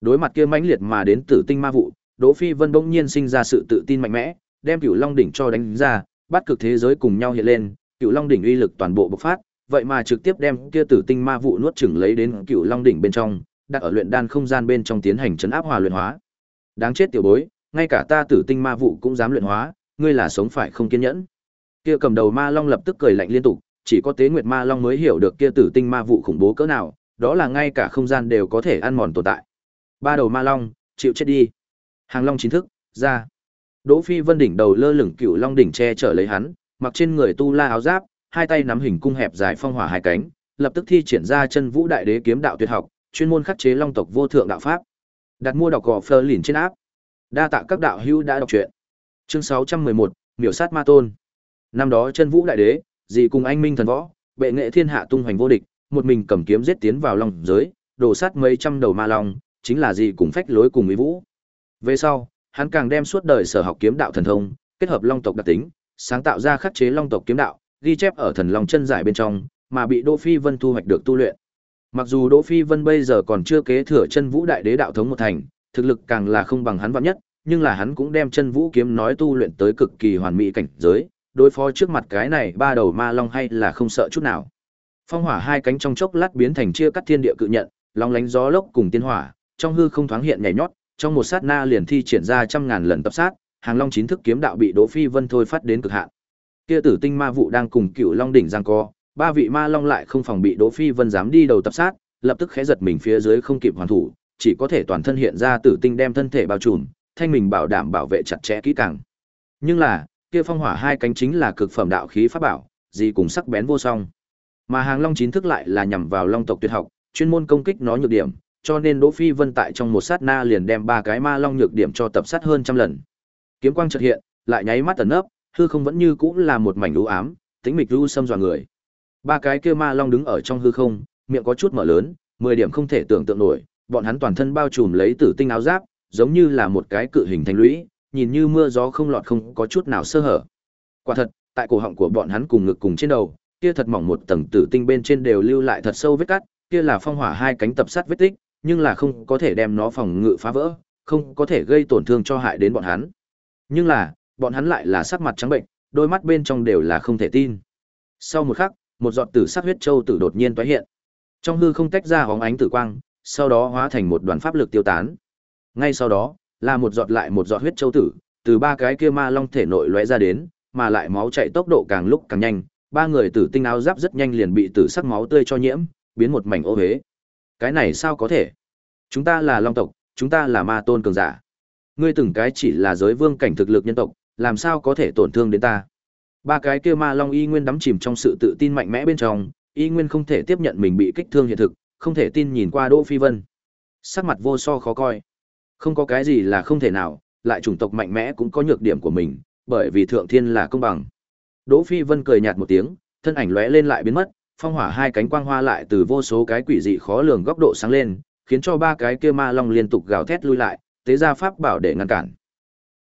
Đối mặt kia mãnh liệt mà đến tử tinh ma vụ, Đỗ Phi Vân bỗng nhiên sinh ra sự tự tin mạnh mẽ, đem Cựu Long đỉnh cho đánh ra, bắt cực thế giới cùng nhau hiện lên, Cựu Long đỉnh uy lực toàn bộ bộc phát, vậy mà trực tiếp đem kia tử tinh ma vụ nuốt chửng lấy đến Cựu Long đỉnh bên trong, đặt ở luyện đan không gian bên trong tiến hành chấn áp hòa luyện hóa. Đáng chết tiểu bối, ngay cả ta tử tinh ma vụ cũng dám luyện hóa, ngươi là sống phải không kiên nhẫn. Kia cầm đầu ma long lập tức cười lạnh liên tục, chỉ có Tế Nguyệt Ma Long mới hiểu được kia tử tinh ma vụ khủng bố cỡ nào, đó là ngay cả không gian đều có thể ăn mòn tồn tại. Ba đầu ma long, chịu chết đi. Hàng long chính thức, ra. Đỗ Phi Vân đỉnh đầu lơ lửng cựu long đỉnh che chở lấy hắn, mặc trên người tu la áo giáp, hai tay nắm hình cung hẹp dài phong hỏa hai cánh, lập tức thi triển ra chân vũ đại đế kiếm đạo tuyệt học, chuyên môn khắc chế long tộc vô thượng đạo pháp. Đặt mua đọc gò phơ lìn trên áp. Đa tạ các đạo hữu đã đọc truyện. Chương 611, miểu sát ma tôn. Năm đó chân vũ đại đế, dì cùng anh minh thần võ, bệ nghệ thiên hạ tung hoành vô địch, một mình cầm kiếm giết tiến vào long giới, đổ sát mấy trăm đầu ma long, chính là dì cùng phách lối cùng mỹ vũ. Về sau, hắn càng đem suốt đời sở học kiếm đạo thần thông, kết hợp long tộc đặc tính, sáng tạo ra khắc chế long tộc kiếm đạo, ghi chép ở thần long chân giải bên trong, mà bị Đỗ Phi Vân thu hoạch được tu luyện. Mặc dù Đỗ Phi Vân bây giờ còn chưa kế thừa chân vũ đại đế đạo thống một thành, thực lực càng là không bằng hắn vạn nhất, nhưng là hắn cũng đem chân vũ kiếm nói tu luyện tới cực kỳ hoàn mỹ cảnh giới, đối phó trước mặt cái này ba đầu ma long hay là không sợ chút nào. Phong hỏa hai cánh trong chốc lát biến thành chia cắt thiên địa cự nhận, long lánh gió lốc cùng tiên hỏa, trong hư không thoáng hiện nhảy nhót, trong một sát na liền thi triển ra trăm ngàn lần tập sát, hàng long chín thức kiếm đạo bị Đỗ Phi Vân thôi phát đến cực hạn. Kia tử tinh ma vụ đang cùng cựu long đỉnh giằng co, ba vị ma long lại không phòng bị Đỗ Phi Vân dám đi đầu tập sát, lập tức khẽ giật mình phía dưới không kịp hoàn thủ, chỉ có thể toàn thân hiện ra tử tinh đem thân thể bao trùm, thanh mình bảo đảm bảo vệ chặt chẽ kỹ càng. Nhưng là, kia phong hỏa hai cánh chính là cực phẩm đạo khí pháp bảo, gì cùng sắc bén vô song. Mà hàng long chín thức lại là nhằm vào long tộc tuyệt học, chuyên môn công kích nó nhược điểm, cho nên Đỗ Phi Vân tại trong một sát na liền đem ba cái ma long nhược điểm cho tập sát hơn trăm lần. Kiếm quang chợt hiện, lại nháy mắt tẩn nấp, hư không vẫn như cũ là một mảnh u ám, tĩnh mịch u xâm dọa người. Ba cái kia ma long đứng ở trong hư không, miệng có chút mở lớn, mười điểm không thể tưởng tượng nổi, bọn hắn toàn thân bao trùm lấy tử tinh áo giáp, giống như là một cái cự hình thành lũy, nhìn như mưa gió không lọt không có chút nào sơ hở. Quả thật, tại cổ họng của bọn hắn cùng ngực cùng trên đầu, kia thật mỏng một tầng tử tinh bên trên đều lưu lại thật sâu vết cắt, kia là phong hỏa hai cánh tập sát vết tích, nhưng là không có thể đem nó phòng ngự phá vỡ, không có thể gây tổn thương cho hại đến bọn hắn. Nhưng là, bọn hắn lại là sắc mặt trắng bệnh, đôi mắt bên trong đều là không thể tin. Sau một khắc, một giọt tử sắc huyết châu tử đột nhiên tái hiện. Trong hư không tách ra hóng ánh tử quang, sau đó hóa thành một đoàn pháp lực tiêu tán. Ngay sau đó, là một giọt lại một giọt huyết châu tử, từ ba cái kia ma long thể nội lóe ra đến, mà lại máu chảy tốc độ càng lúc càng nhanh, ba người tử tinh áo giáp rất nhanh liền bị tử sắc máu tươi cho nhiễm, biến một mảnh ô hế. Cái này sao có thể? Chúng ta là long tộc, chúng ta là ma tôn cường giả. Ngươi từng cái chỉ là giới vương cảnh thực lực nhân tộc, làm sao có thể tổn thương đến ta? Ba cái kia ma long y nguyên đắm chìm trong sự tự tin mạnh mẽ bên trong, y nguyên không thể tiếp nhận mình bị kích thương hiện thực, không thể tin nhìn qua Đỗ Phi Vân. Sắc mặt vô so khó coi. Không có cái gì là không thể nào, lại chủng tộc mạnh mẽ cũng có nhược điểm của mình, bởi vì thượng thiên là công bằng. Đỗ Phi Vân cười nhạt một tiếng, thân ảnh lóe lên lại biến mất, phong hỏa hai cánh quang hoa lại từ vô số cái quỷ dị khó lường góc độ sáng lên, khiến cho ba cái kia ma long liên tục gào thét lui lại, tế ra pháp bảo để ngăn cản.